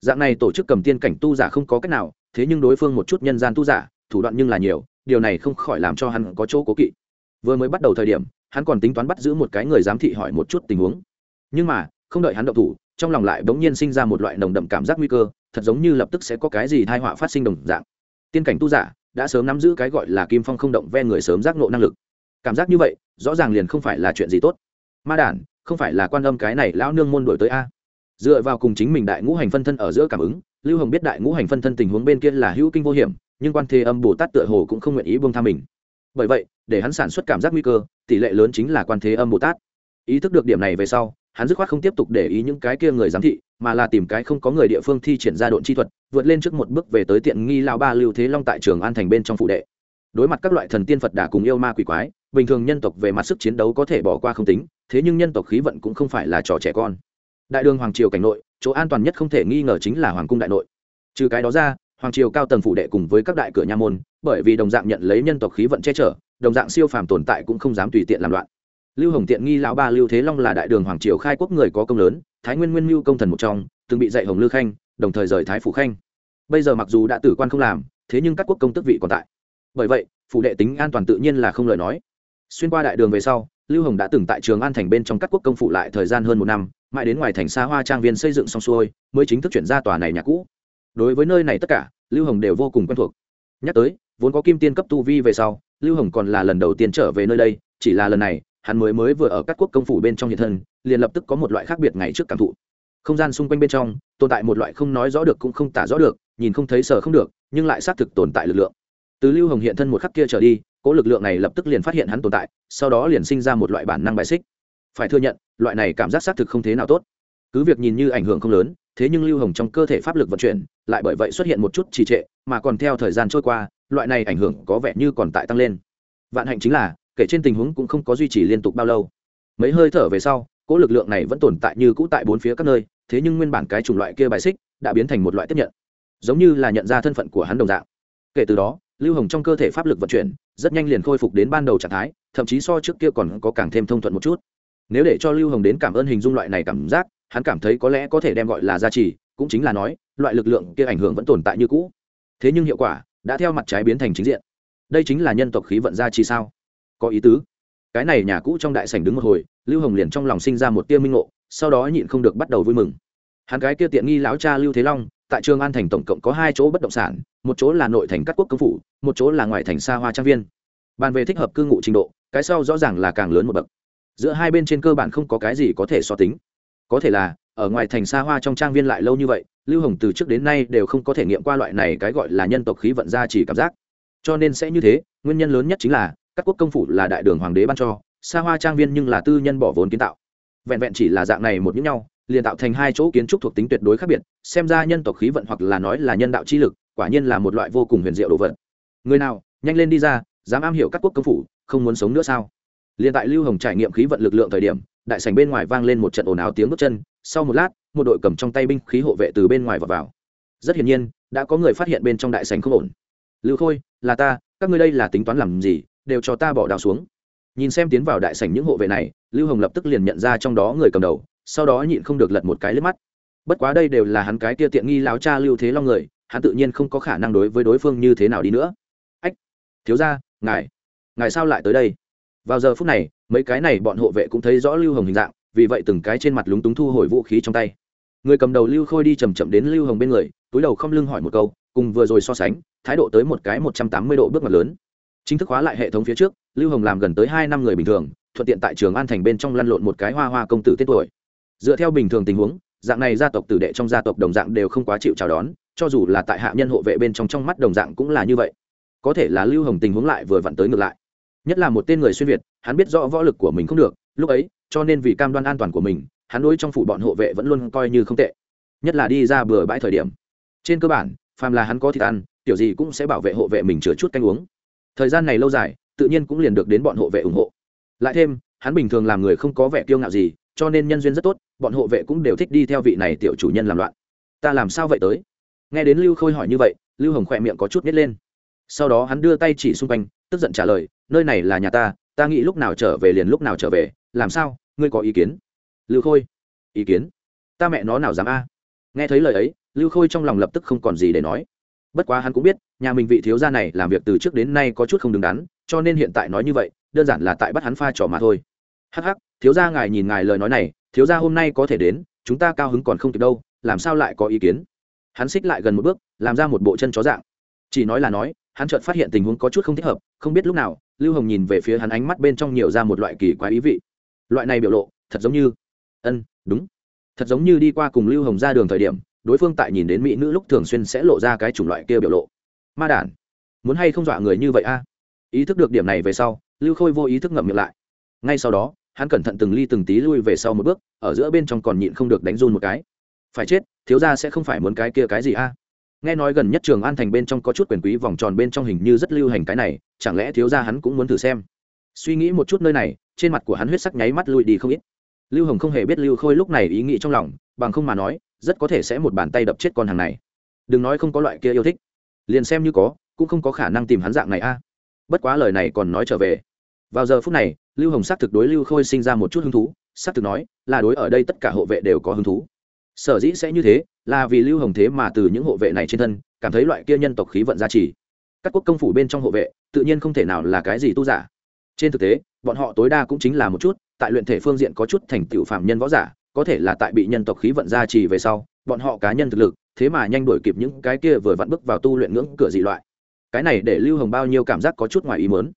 Dạng này tổ chức cầm tiên cảnh tu giả không có cách nào, thế nhưng đối phương một chút nhân gian tu giả, thủ đoạn nhưng là nhiều, điều này không khỏi làm cho hắn có chỗ cố kỵ. Vừa mới bắt đầu thời điểm, hắn còn tính toán bắt giữ một cái người giám thị hỏi một chút tình huống. Nhưng mà, không đợi hắn động thủ, trong lòng lại bỗng nhiên sinh ra một loại nồng đậm cảm giác nguy cơ, thật giống như lập tức sẽ có cái gì thai họa phát sinh đồng dạng. Tiên cảnh tu giả đã sớm nắm giữ cái gọi là kim phong không động ve người sớm giác ngộ năng lực. Cảm giác như vậy, rõ ràng liền không phải là chuyện gì tốt. Ma đản, không phải là quan âm cái này lão nương môn đổi tới a? Dựa vào cùng chính mình đại ngũ hành phân thân ở giữa cảm ứng, lưu hồng biết đại ngũ hành phân thân tình huống bên kia là hữu kinh vô hiểm, nhưng quan thế âm bồ tát tựa hồ cũng không nguyện ý buông tha mình. Bởi vậy, để hắn sản xuất cảm giác nguy cơ, tỷ lệ lớn chính là quan thế âm bồ tát. Ý thức được điểm này về sau hắn dứt khoát không tiếp tục để ý những cái kia người giám thị, mà là tìm cái không có người địa phương thi triển ra độn chi thuật, vượt lên trước một bước về tới tiện nghi lao ba lưu thế long tại trường an thành bên trong phụ đệ. Đối mặt các loại thần tiên phật đà cùng yêu ma quỷ quái, bình thường nhân tộc về mặt sức chiến đấu có thể bỏ qua không tính, thế nhưng nhân tộc khí vận cũng không phải là trò trẻ con. Đại đường hoàng triều cảnh nội, chỗ an toàn nhất không thể nghi ngờ chính là hoàng cung đại nội. Trừ cái đó ra, hoàng triều cao tầng phụ đệ cùng với các đại cửa nha môn, bởi vì đồng dạng nhận lấy nhân tộc khí vận che chở, đồng dạng siêu phàm tồn tại cũng không dám tùy tiện làm loạn lưu hồng tiện nghi lão ba lưu thế long là đại đường hoàng triều khai quốc người có công lớn, thái nguyên nguyên mưu công thần một trong, từng bị dạy hồng lư khanh, đồng thời rời thái phủ khanh. Bây giờ mặc dù đã tử quan không làm, thế nhưng các quốc công tức vị còn tại. Bởi vậy, phủ đệ tính an toàn tự nhiên là không lời nói. Xuyên qua đại đường về sau, lưu hồng đã từng tại trường an thành bên trong các quốc công phụ lại thời gian hơn một năm, mãi đến ngoài thành xa hoa trang viên xây dựng xong xuôi, mới chính thức chuyển ra tòa này nhà cũ. Đối với nơi này tất cả, lưu hồng đều vô cùng quen thuộc. Nhắc tới, vốn có kim tiên cấp tu vi về sau, lưu hồng còn là lần đầu tiên trở về nơi đây, chỉ là lần này hắn mới mới vừa ở các quốc công phủ bên trong hiện thân, liền lập tức có một loại khác biệt ngày trước cảm thụ. Không gian xung quanh bên trong, tồn tại một loại không nói rõ được cũng không tả rõ được, nhìn không thấy sờ không được, nhưng lại xác thực tồn tại lực lượng. Từ lưu hồng hiện thân một khắc kia trở đi cỗ lực lượng này lập tức liền phát hiện hắn tồn tại, sau đó liền sinh ra một loại bản năng bài xích. Phải thừa nhận, loại này cảm giác xác thực không thế nào tốt. Cứ việc nhìn như ảnh hưởng không lớn, thế nhưng lưu hồng trong cơ thể pháp lực vận chuyển, lại bởi vậy xuất hiện một chút trì trệ, mà còn theo thời gian trôi qua, loại này ảnh hưởng có vẻ như còn tại tăng lên. Vạn hạnh chính là kể trên tình huống cũng không có duy trì liên tục bao lâu. Mấy hơi thở về sau, cỗ lực lượng này vẫn tồn tại như cũ tại bốn phía các nơi, thế nhưng nguyên bản cái chủng loại kia bài xích đã biến thành một loại tiếp nhận, giống như là nhận ra thân phận của hắn đồng dạng. Kể từ đó, lưu hồng trong cơ thể pháp lực vận chuyển rất nhanh liền khôi phục đến ban đầu trạng thái, thậm chí so trước kia còn có càng thêm thông thuận một chút. Nếu để cho lưu hồng đến cảm ơn hình dung loại này cảm giác, hắn cảm thấy có lẽ có thể đem gọi là gia trì, cũng chính là nói, loại lực lượng kia ảnh hưởng vẫn tồn tại như cũ. Thế nhưng hiệu quả đã theo mặt trái biến thành chính diện. Đây chính là nhân tộc khí vận gia trì sao? Có ý tứ. Cái này nhà cũ trong đại sảnh đứng một hồi, lưu hồng liền trong lòng sinh ra một tia minh ngộ, sau đó nhịn không được bắt đầu vui mừng. Hắn cái kia tiện nghi lão cha lưu thế long, tại trường an thành tổng cộng có hai chỗ bất động sản, một chỗ là nội thành các quốc công phủ, một chỗ là ngoại thành xa hoa trang viên. Bàn về thích hợp cư ngụ trình độ, cái sau rõ ràng là càng lớn một bậc. Giữa hai bên trên cơ bản không có cái gì có thể so tính. Có thể là, ở ngoài thành xa hoa trong trang viên lại lâu như vậy, lưu hồng từ trước đến nay đều không có thể nghiệm qua loại này cái gọi là nhân tộc khí vận ra chỉ cảm giác. Cho nên sẽ như thế, nguyên nhân lớn nhất chính là các quốc công phủ là đại đường hoàng đế ban cho xa hoa trang viên nhưng là tư nhân bỏ vốn kiến tạo. Vẹn vẹn chỉ là dạng này một những nhau liền tạo thành hai chỗ kiến trúc thuộc tính tuyệt đối khác biệt xem ra nhân tộc khí vận hoặc là nói là nhân đạo chi lực quả nhiên là một loại vô cùng huyền diệu đồ vật. Người nào nhanh lên đi ra dám am hiểu các quốc công phủ không muốn sống nữa sao? Liền tại lưu hồng trải nghiệm khí vận lực lượng thời điểm đại sảnh bên ngoài vang lên một trận ồn ào tiếng bước chân sau một lát một đội cầm trong tay binh khí hộ vệ từ bên ngoài vào, vào. rất hiển nhiên đã có người phát hiện bên trong đại sảnh không ổn. Lưu khôi là ta các ngươi đây là tính toán làm gì? Đều cho ta bỏ đào xuống. Nhìn xem tiến vào đại sảnh những hộ vệ này, lưu hồng lập tức liền nhận ra trong đó người cầm đầu, sau đó nhịn không được lật một cái lên mắt. Bất quá đây đều là hắn cái kia tiện nghi láo cha lưu thế long người, hắn tự nhiên không có khả năng đối với đối phương như thế nào đi nữa. Ách, thiếu ra ngài ngài sao lại tới đây? Vào giờ phút này, mấy cái này bọn hộ vệ cũng thấy rõ lưu hồng hình dạng, vì vậy từng cái trên mặt lúng túng thu hồi vũ khí trong tay. Người cầm đầu lưu khôi đi chầm chậm đến lưu hồng bên người, túi đầu không lưng hỏi một câu, cùng vừa rồi so sánh, thái độ tới một cái một trăm tám mươi độ bước mặt lớn chính thức hóa lại hệ thống phía trước, lưu hồng làm gần tới hai năm người bình thường, thuận tiện tại trường an thành bên trong lăn lộn một cái hoa hoa công tử tên tuổi. Dựa theo bình thường tình huống, dạng này gia tộc tử đệ trong gia tộc đồng dạng đều không quá chịu chào đón, cho dù là tại hạ nhân hộ vệ bên trong trong mắt đồng dạng cũng là như vậy. Có thể là lưu hồng tình huống lại vừa vặn tới ngược lại. Nhất là một tên người xuyên việt, hắn biết rõ võ lực của mình không được, lúc ấy, cho nên vì cam đoan an toàn của mình, hắn đối trong phủ bọn hộ vệ vẫn luôn coi như không tệ. Nhất là đi ra bừa bãi thời điểm. Trên cơ bản, phàm là hắn có thịt ăn, tiểu gì cũng sẽ bảo vệ hộ vệ mình chữa chút canh uống thời gian này lâu dài, tự nhiên cũng liền được đến bọn hộ vệ ủng hộ. Lại thêm, hắn bình thường làm người không có vẻ kiêu ngạo gì, cho nên nhân duyên rất tốt, bọn hộ vệ cũng đều thích đi theo vị này tiểu chủ nhân làm loạn. Ta làm sao vậy tới? Nghe đến lưu khôi hỏi như vậy, lưu hồng khỏe miệng có chút nít lên. Sau đó hắn đưa tay chỉ xung quanh, tức giận trả lời, nơi này là nhà ta ta nghĩ lúc nào trở về liền lúc nào trở về, làm sao? Ngươi có ý kiến? Lưu khôi, ý kiến? Ta mẹ nó nào dám a? Nghe thấy lời ấy, lưu khôi trong lòng lập tức không còn gì để nói bất quá hắn cũng biết, nhà mình vị thiếu gia này làm việc từ trước đến nay có chút không đứng đắn, cho nên hiện tại nói như vậy, đơn giản là tại bắt hắn pha trò mà thôi. Hắc hắc, thiếu gia ngài nhìn ngài lời nói này, thiếu gia hôm nay có thể đến, chúng ta cao hứng còn không kịp đâu, làm sao lại có ý kiến? Hắn xích lại gần một bước, làm ra một bộ chân chó dạng. Chỉ nói là nói, hắn chợt phát hiện tình huống có chút không thích hợp, không biết lúc nào, lưu hồng nhìn về phía hắn ánh mắt bên trong nhiều ra một loại kỳ quái ý vị. Loại này biểu lộ, thật giống như, ân, đúng. Thật giống như đi qua cùng lưu hồng ra đường thời điểm đối phương tại nhìn đến mỹ nữ lúc thường xuyên sẽ lộ ra cái chủng loại kia biểu lộ. Ma đản, muốn hay không dọa người như vậy a? Ý thức được điểm này về sau, lưu khôi vô ý thức ngậm miệng lại. Ngay sau đó, hắn cẩn thận từng ly từng tí lui về sau một bước, ở giữa bên trong còn nhịn không được đánh run một cái. Phải chết, thiếu ra sẽ không phải muốn cái kia cái gì a? Nghe nói gần nhất trường an thành bên trong có chút quyền quý vòng tròn bên trong hình như rất lưu hành cái này, chẳng lẽ thiếu ra hắn cũng muốn thử xem? Suy nghĩ một chút nơi này, trên mặt của hắn huyết sắc nháy mắt lui đi không ít. Lưu hồng không hề biết lưu khôi lúc này ý nghĩ trong lòng, bằng không mà nói rất có thể sẽ một bàn tay đập chết con hàng này. Đừng nói không có loại kia yêu thích. Liền xem như có, cũng không có khả năng tìm hắn dạng này a. À. Bất quá lời này còn nói trở về. Vào giờ phút này, lưu hồng xác thực đối lưu khôi sinh ra một chút hứng thú xác thực nói, là đối ở đây tất cả hộ vệ đều có hứng thú. Sở dĩ sẽ như thế, là vì lưu hồng thế mà từ những hộ vệ này trên thân, cảm thấy loại kia nhân tộc khí vận gia trì. Các quốc công phủ bên trong hộ vệ, tự nhiên không thể nào là cái gì tu giả. Trên thực tế, bọn họ tối đa cũng chính là một chút, tại luyện thể phương diện có chút thành tựu phạm nhân võ giả có thể là tại bị nhân tộc khí vận gia trì về sau, bọn họ cá nhân thực lực, thế mà nhanh đuổi kịp những cái kia vừa vặn bước vào tu luyện ngưỡng cửa dị loại. Cái này để lưu hồng bao nhiêu cảm giác có chút ngoài ý mớn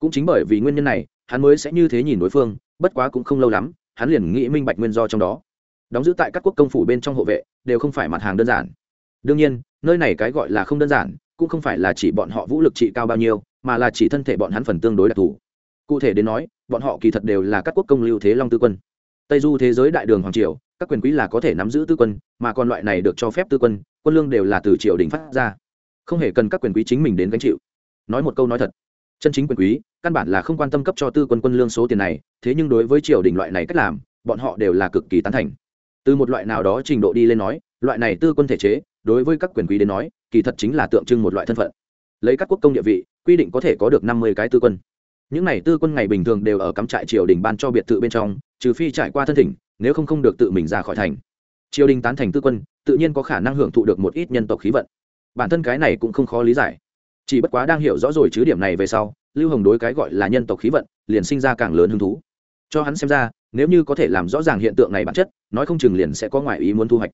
cũng chính bởi vì nguyên nhân này, hắn mới sẽ như thế nhìn đối phương, bất quá cũng không lâu lắm, hắn liền nghĩ minh bạch nguyên do trong đó. Đóng giữ tại các quốc công phủ bên trong hộ vệ, đều không phải mặt hàng đơn giản. Đương nhiên, nơi này cái gọi là không đơn giản, cũng không phải là chỉ bọn họ vũ lực trị cao bao nhiêu, mà là chỉ thân thể bọn hắn phần tương đối đặc thù. Cụ thể đến nói, bọn họ kỳ thật đều là các quốc công lưu thế long tư quân tây du thế giới đại đường hoàng triều, các quyền quý là có thể nắm giữ tư quân, mà còn loại này được cho phép tư quân quân lương đều là từ triều đình phát ra. Không hề cần các quyền quý chính mình đến gánh chịu. Nói một câu nói thật, chân chính quyền quý, căn bản là không quan tâm cấp cho tư quân quân lương số tiền này, thế nhưng đối với triều đình loại này cách làm, bọn họ đều là cực kỳ tán thành. Từ một loại nào đó trình độ đi lên nói, loại này tư quân thể chế, đối với các quyền quý đến nói, kỳ thật chính là tượng trưng một loại thân phận. Lấy các quốc công địa vị, quy định có thể có được năm mươi cái tư quân. Những này tư quân ngày bình thường đều ở cắm trại triều đình ban cho biệt thự bên trong trừ phi trải qua thân thỉnh, nếu không không được tự mình ra khỏi thành. Triều đình tán thành tư quân, tự nhiên có khả năng hưởng thụ được một ít nhân tộc khí vận. Bản thân cái này cũng không khó lý giải. Chỉ bất quá đang hiểu rõ rồi chứ điểm này về sau, lưu hồng đối cái gọi là nhân tộc khí vận, liền sinh ra càng lớn hứng thú. Cho hắn xem ra, nếu như có thể làm rõ ràng hiện tượng này bản chất, nói không chừng liền sẽ có ngoại ý muốn thu hoạch.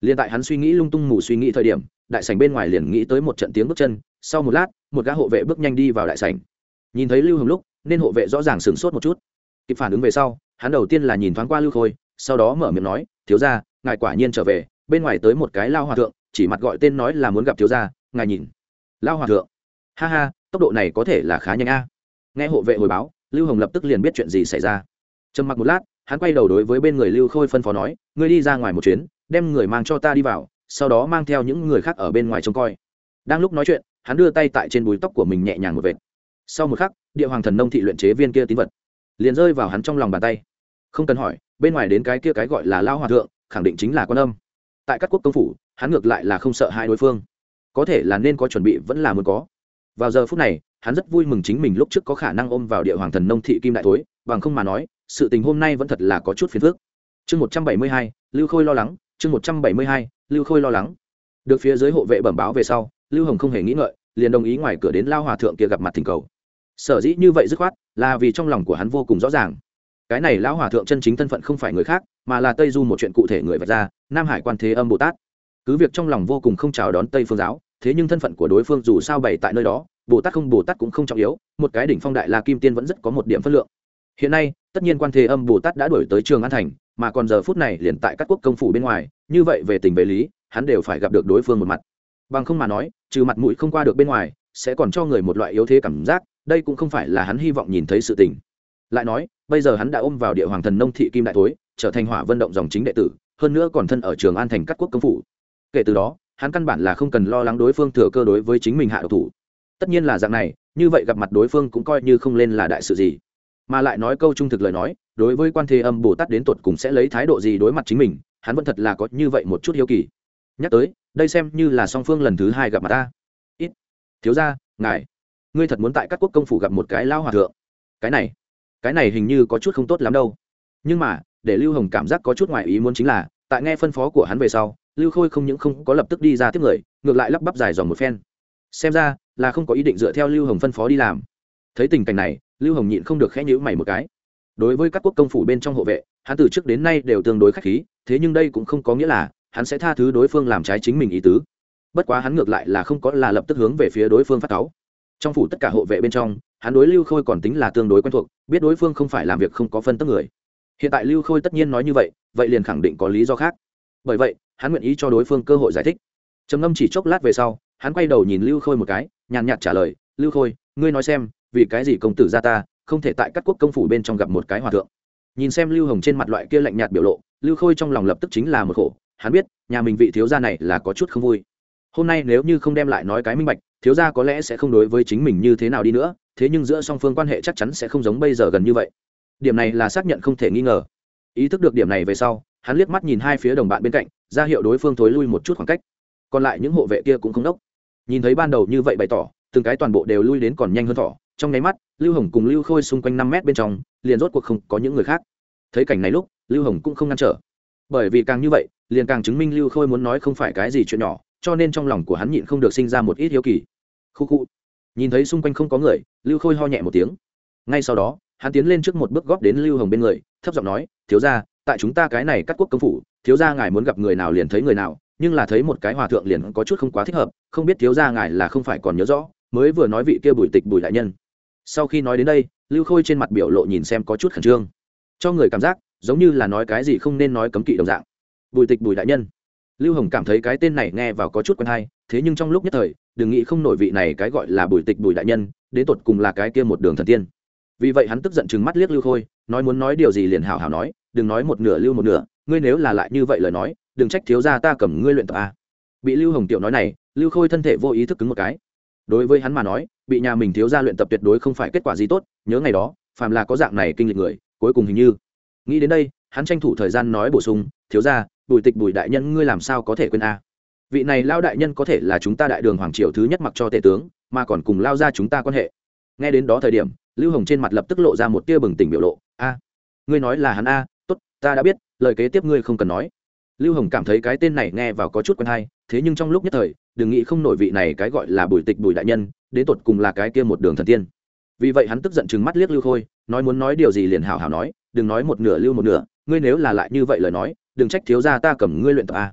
Liền tại hắn suy nghĩ lung tung mù suy nghĩ thời điểm, đại sảnh bên ngoài liền nghĩ tới một trận tiếng bước chân, sau một lát, một gã hộ vệ bước nhanh đi vào đại sảnh. Nhìn thấy lưu hồng lúc, nên hộ vệ rõ ràng sửng sốt một chút. Kịp phản ứng về sau hắn đầu tiên là nhìn thoáng qua lưu khôi, sau đó mở miệng nói, thiếu gia, ngài quả nhiên trở về, bên ngoài tới một cái lao hòa thượng, chỉ mặt gọi tên nói là muốn gặp thiếu gia, ngài nhìn. Lao hòa thượng. Ha ha, tốc độ này có thể là khá nhanh a. Nghe hộ vệ hồi báo, lưu hồng lập tức liền biết chuyện gì xảy ra. Trầm mặc một lát, hắn quay đầu đối với bên người lưu khôi phân phó nói, ngươi đi ra ngoài một chuyến, đem người mang cho ta đi vào, sau đó mang theo những người khác ở bên ngoài trông coi. Đang lúc nói chuyện, hắn đưa tay tại trên búi tóc của mình nhẹ nhàng một vệt. Sau một khắc, địa hoàng thần nông thị luyện chế viên kia tín vật liền rơi vào hắn trong lòng bàn tay không cần hỏi, bên ngoài đến cái kia cái gọi là lao hòa thượng, khẳng định chính là quan âm. Tại các quốc công phủ, hắn ngược lại là không sợ hai đối phương. Có thể là nên có chuẩn bị vẫn là muốn có. Vào giờ phút này, hắn rất vui mừng chính mình lúc trước có khả năng ôm vào địa hoàng thần nông thị kim đại thối, bằng không mà nói, sự tình hôm nay vẫn thật là có chút phiền phức. Chương một trăm bảy mươi hai, lưu khôi lo lắng, chương một trăm bảy mươi hai, lưu khôi lo lắng. Được phía dưới hộ vệ bẩm báo về sau, lưu hồng không hề nghĩ ngợi, liền đồng ý ngoài cửa đến lao hòa thượng kia gặp mặt thỉnh cầu. Sở dĩ như vậy dứt khoát, là vì trong lòng của hắn vô cùng rõ ràng cái này lão hòa thượng chân chính thân phận không phải người khác, mà là tây du một chuyện cụ thể người vạch ra, nam hải quan thế âm bồ tát. Cứ việc trong lòng vô cùng không chào đón tây phương giáo, thế nhưng thân phận của đối phương dù sao bày tại nơi đó, bồ tát không bồ tát cũng không trọng yếu, một cái đỉnh phong đại la kim tiên vẫn rất có một điểm phân lượng. Hiện nay, tất nhiên quan thế âm bồ tát đã đổi tới trường an thành, mà còn giờ phút này liền tại các quốc công phủ bên ngoài, như vậy về tình về lý, hắn đều phải gặp được đối phương một mặt. Bằng không mà nói, trừ mặt mũi không qua được bên ngoài, sẽ còn cho người một loại yếu thế cảm giác, đây cũng không phải là hắn hy vọng nhìn thấy sự tình lại nói, bây giờ hắn đã ôm vào địa hoàng thần nông thị kim đại thối, trở thành hỏa vận động dòng chính đệ tử, hơn nữa còn thân ở trường an thành các quốc công phủ. Kể từ đó, hắn căn bản là không cần lo lắng đối phương thừa cơ đối với chính mình hạ độc thủ. Tất nhiên là dạng này, như vậy gặp mặt đối phương cũng coi như không lên là đại sự gì. Mà lại nói câu trung thực lời nói, đối với quan thế âm bồ tát đến tột cùng sẽ lấy thái độ gì đối mặt chính mình, hắn vẫn thật là có như vậy một chút hiếu kỳ. Nhắc tới, đây xem như là song phương lần thứ hai gặp mặt ta. Ít. Thiếu ra ngài. Ngươi thật muốn tại các quốc công phủ gặp một cái lao hòa thượng. Cái này cái này hình như có chút không tốt lắm đâu. Nhưng mà, để lưu hồng cảm giác có chút ngoại ý muốn chính là, tại nghe phân phó của hắn về sau, lưu khôi không những không có lập tức đi ra tiếp người, ngược lại lắp bắp dài dòng một phen. Xem ra, là không có ý định dựa theo lưu hồng phân phó đi làm. Thấy tình cảnh này, lưu hồng nhịn không được khẽ nhữ mày một cái. Đối với các quốc công phủ bên trong hộ vệ, hắn từ trước đến nay đều tương đối k h á c h khí, thế nhưng đây cũng không có nghĩa là hắn sẽ tha thứ đối phương làm trái chính mình ý tứ. Bất quá hắn ngược lại là không có là lập tức hướng về phía đối phương phát cáu trong phủ tất cả hộ vệ bên trong, hắn đối lưu khôi còn tính là tương đối quen thuộc, biết đối phương không phải làm việc không có phân tức người. Hiện tại lưu khôi tất nhiên nói như vậy vậy liền khẳng định có lý do khác. Bởi vậy, hắn nguyện ý cho đối phương cơ hội giải thích. Trầm ngâm chỉ chốc lát về sau, hắn quay đầu nhìn lưu khôi một cái, nhàn nhạt trả lời, lưu khôi, ngươi nói xem, vì cái gì công tử gia ta, không thể tại các quốc công phủ bên trong gặp một cái hòa thượng? Nhìn xem lưu hồng trên mặt loại kia lạnh nhạt biểu lộ, lưu khôi trong lòng lập tức chính là một khổ. Hắn biết, nhà mình vị thiếu gia này là có chút không vui. Hôm nay nếu như không đem lại nói cái minh bạch thiếu gia có lẽ sẽ không đối với chính mình như thế nào đi nữa, thế nhưng giữa song phương quan hệ chắc chắn sẽ không giống bây giờ gần như vậy. Điểm này là xác nhận không thể nghi ngờ. Ý thức được điểm này về sau, hắn liếc mắt nhìn hai phía đồng bạn bên cạnh, ra hiệu đối phương thối lui một chút khoảng cách. Còn lại những hộ vệ kia cũng không đốc. Nhìn thấy ban đầu như vậy bày tỏ, từng cái toàn bộ đều lui đến còn nhanh hơn thỏ. Trong nháy mắt, lưu hồng cùng lưu khôi xung quanh năm mét bên trong, liền rốt cuộc không có những người khác. Thấy cảnh này lúc, lưu hồng cũng không ngăn trở. Bởi vì càng như vậy, liền càng chứng minh lưu khôi muốn nói không phải cái gì chuyện nhỏ cho nên trong lòng của hắn nhịn không được sinh ra một ít hiếu kỳ. Khu khu. Nhìn thấy xung quanh không có người, lưu khôi ho nhẹ một tiếng. Ngay sau đó, hắn tiến lên trước một bước góp đến lưu hồng bên người, thấp giọng nói, thiếu ra tại chúng ta cái này cắt quốc công phủ, thiếu ra ngài muốn gặp người nào liền thấy người nào, nhưng là thấy một cái hòa thượng liền có chút không quá thích hợp, không biết thiếu ra ngài là không phải còn nhớ rõ, mới vừa nói vị kia bùi tịch bùi đại nhân. Sau khi nói đến đây, lưu khôi trên mặt biểu lộ nhìn xem có chút khẩn trương. Cho người cảm giác, giống như là nói cái gì không nên nói cấm kỵ đồng dạng. Bùi tịch bùi đại nhân lưu hồng cảm thấy cái tên này nghe vào có chút quen hay, thế nhưng trong lúc nhất thời, đừng nghĩ không nổi vị này cái gọi là bùi tịch bùi đại nhân, đến tột cùng là cái kia một đường thần tiên. Vì vậy hắn tức giận chừng mắt liếc lưu khôi, nói muốn nói điều gì liền hảo hảo nói, đừng nói một nửa lưu một nửa, ngươi nếu là lại như vậy lời nói, đừng trách thiếu ra ta cầm ngươi luyện tập a bị lưu hồng tiểu nói này, lưu khôi thân thể vô ý thức cứng một cái. Đối với hắn mà nói, bị nhà mình thiếu ra luyện tập tuyệt đối không phải kết quả gì tốt, nhớ ngày đó, phàm là có dạng này kinh lịch người, cuối cùng hình như. Nghĩ đến đây, hắn tranh thủ thời gian nói bổ sung, thiếu ra bùi tịch bùi đại nhân ngươi làm sao có thể quên a? Vị này lao đại nhân có thể là chúng ta đại đường hoàng triều thứ nhất mặc cho tể tướng, mà còn cùng lao ra chúng ta quan hệ. Nghe đến đó thời điểm, lưu hồng trên mặt lập tức lộ ra một tia bừng tỉnh biểu lộ. A, ngươi nói là hắn a? Tốt, ta đã biết, lời kế tiếp ngươi không cần nói. Lưu hồng cảm thấy cái tên này nghe vào có chút quen hay, thế nhưng trong lúc nhất thời, đừng nghĩ không nổi vị này cái gọi là bùi tịch bùi đại nhân, đến tột cùng là cái kia một đường thần tiên. Vì vậy hắn tức giận chừng mắt liếc lưu khôi, nói muốn nói điều gì liền hảo hảo nói, đừng nói một nửa lưu một nửa ngươi nếu là lại như vậy lời nói, đừng trách thiếu ra ta cầm ngươi luyện tập a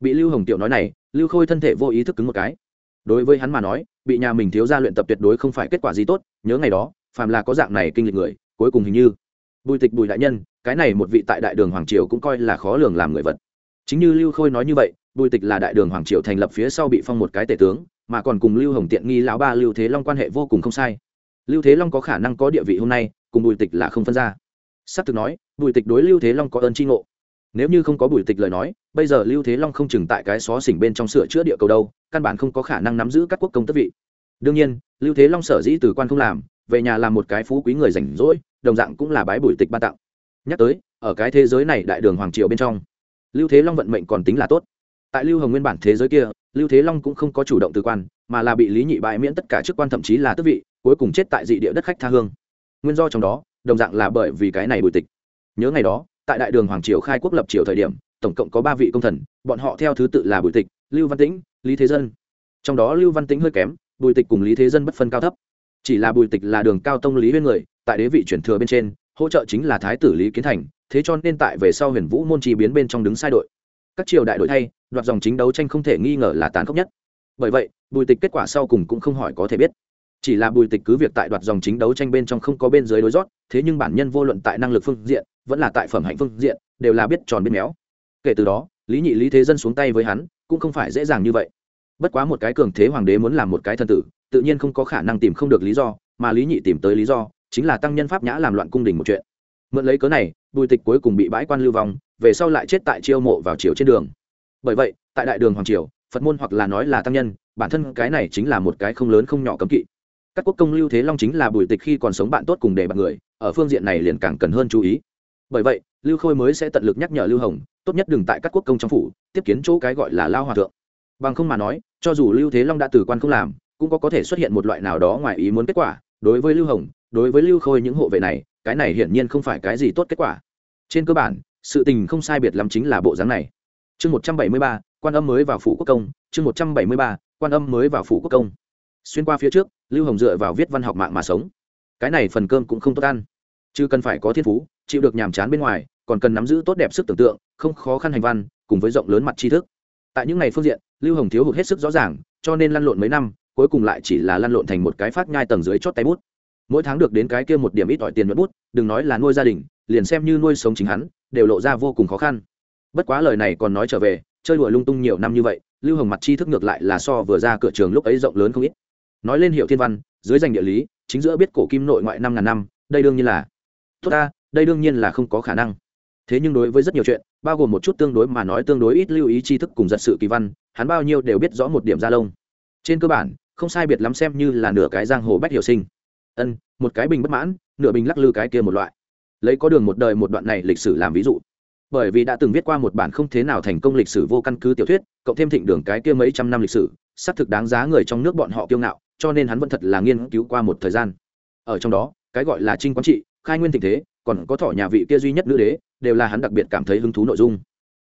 bị lưu hồng tiểu nói này, lưu khôi thân thể vô ý thức cứng một cái. Đối với hắn mà nói, bị nhà mình thiếu ra luyện tập tuyệt đối không phải kết quả gì tốt, nhớ ngày đó, phàm là có dạng này kinh lịch người, cuối cùng hình như, bùi tịch bùi đại nhân, cái này một vị tại đại đường hoàng triều cũng coi là khó lường làm người vật. Chính như lưu khôi nói như vậy, bùi tịch là đại đường hoàng triều thành lập phía sau bị phong một cái tể tướng, mà còn cùng lưu hồng tiện nghi lão ba lưu thế long quan hệ vô cùng không sai. Lưu thế long có khả năng có địa vị hôm nay, cùng bùi tịch là không phân ra s từ c thực nói, bùi tịch đối lưu thế long có ơn tri ngộ. Nếu như không có bùi tịch lời nói, bây giờ lưu thế long không chừng tại cái xó xỉnh bên trong sửa chữa địa cầu đâu, căn bản không có khả năng nắm giữ các quốc công tất vị. Đương nhiên, lưu thế long sở dĩ từ quan không làm, về nhà làm một cái phú quý người rảnh rỗi, đồng dạng cũng là bái bùi tịch ban tặng. Nhắc tới, ở cái thế giới này đại đường hoàng triều bên trong, lưu thế long vận mệnh còn tính là tốt. Tại lưu hồng nguyên bản thế giới kia, lưu thế long cũng không có chủ động từ quan, mà là bị lý nhị bãi miễn tất cả chức quan thậm chí là tước vị, cuối cùng chết tại dị địa đất khách tha hương. Nguyên do trong đó đồng dạng là bởi vì cái này bùi tịch. Nhớ ngày đó, tại đại đường hoàng triều khai quốc lập triều thời điểm, tổng cộng có ba vị công thần, bọn họ theo thứ tự là bùi tịch, lưu văn tĩnh, lý thế dân. Trong đó lưu văn tĩnh hơi kém, bùi tịch cùng lý thế dân bất phân cao thấp. Chỉ là bùi tịch là đường cao tông lý huyên người, tại đế vị chuyển thừa bên trên, hỗ trợ chính là thái tử lý kiến thành, thế cho nên tại về sau huyền vũ môn chi biến bên trong đứng sai đội. Các triều đại đội thay, đoạt dòng chính đấu tranh không thể nghi ngờ là tàn khốc nhất. Bởi vậy, bùi tịch kết quả sau cùng cũng không hỏi có thể biết chỉ là bùi tịch cứ việc tại đoạt dòng chính đấu tranh bên trong không có bên dưới đối rót, thế nhưng bản nhân vô luận tại năng lực phương diện, vẫn là tại phẩm hạnh phương diện, đều là biết tròn biết méo. Kể từ đó, lý nhị lý thế dân xuống tay với hắn, cũng không phải dễ dàng như vậy. Bất quá một cái cường thế hoàng đế muốn làm một cái thân tử, tự nhiên không có khả năng tìm không được lý do, mà lý nhị tìm tới lý do, chính là tăng nhân pháp nhã làm loạn cung đình một chuyện. Mượn lấy cớ này, bùi tịch cuối cùng bị bãi quan lưu vong, về sau lại chết tại chiêu mộ vào chiều trên đường. Bởi vậy, tại đại đường hoàng triều, phật môn hoặc là nói là tăng nhân, bản thân cái này chính là một cái không lớn không nhỏ cấm kỵ các quốc công lưu thế long chính là bùi tịch khi còn sống bạn tốt cùng để bạn người, ở phương diện này liền càng cần hơn chú ý. Bởi vậy, lưu khôi mới sẽ tận lực nhắc nhở lưu hồng, tốt nhất đừng tại các quốc công trong phủ, tiếp kiến chỗ cái gọi là lao hòa thượng. Bằng không mà nói, cho dù lưu thế long đã từ quan không làm, cũng có có thể xuất hiện một loại nào đó ngoài ý muốn kết quả. Đối với lưu hồng, đối với lưu khôi những hộ vệ này, cái này hiển nhiên không phải cái gì tốt kết quả. Trên cơ bản, sự tình không sai biệt lắm chính là bộ dáng này. Chương một trăm bảy mươi ba, quan âm mới vào phủ quốc công. Chương một trăm bảy mươi ba, quan âm mới vào phủ quốc công xuyên qua phía trước, lưu hồng dựa vào viết văn học mạng mà sống. Cái này phần cơm cũng không tốt ăn. Chứ cần phải có thiên phú, chịu được nhàm chán bên ngoài, còn cần nắm giữ tốt đẹp sức tưởng tượng, không khó khăn hành văn, cùng với rộng lớn mặt tri thức. Tại những ngày phương diện, lưu hồng thiếu hụt hết sức rõ ràng, cho nên lăn lộn mấy năm, cuối cùng lại chỉ là lăn lộn thành một cái phát nhai tầng dưới chót tay bút. Mỗi tháng được đến cái kia một điểm ít ỏi tiền nhuận bút, đừng nói là nuôi gia đình, liền xem như nuôi sống chính hắn, đều lộ ra vô cùng khó khăn. Bất quá lời này còn nói trở về, chơi đùa lung tung nhiều năm như vậy, lưu hồng mặt tri thức ngược lại là so vừa ra cửa trường lúc ấy rộng lớn không ít nói lên hiệu thiên văn, dưới danh địa lý, chính giữa biết cổ kim nội ngoại năm ngàn năm, đây đương nhiên là tốt ta, đây đương nhiên là không có khả năng. Thế nhưng đối với rất nhiều chuyện, bao gồm một chút tương đối mà nói tương đối ít lưu ý tri thức cùng giật sự kỳ văn, hắn bao nhiêu đều biết rõ một điểm ra lông. Trên cơ bản, không sai biệt lắm xem như là nửa cái giang hồ bách hiểu sinh. Ân, một cái bình bất mãn, nửa bình lắc lư cái kia một loại. Lấy có đường một đời một đoạn này lịch sử làm ví dụ. Bởi vì đã từng viết qua một bản không thế nào thành công lịch sử vô căn cứ tiểu thuyết, cộng thêm thịnh đường cái kia mấy trăm năm lịch sử, xác thực đáng giá người trong nước bọn họ kiêu ngạo cho nên hắn vẫn thật là nghiên cứu qua một thời gian. Ở trong đó, cái gọi là trinh quán trị, khai nguyên tình thế, còn có thỏ nhà vị kia duy nhất nữ đế, đều là hắn đặc biệt cảm thấy hứng thú nội dung.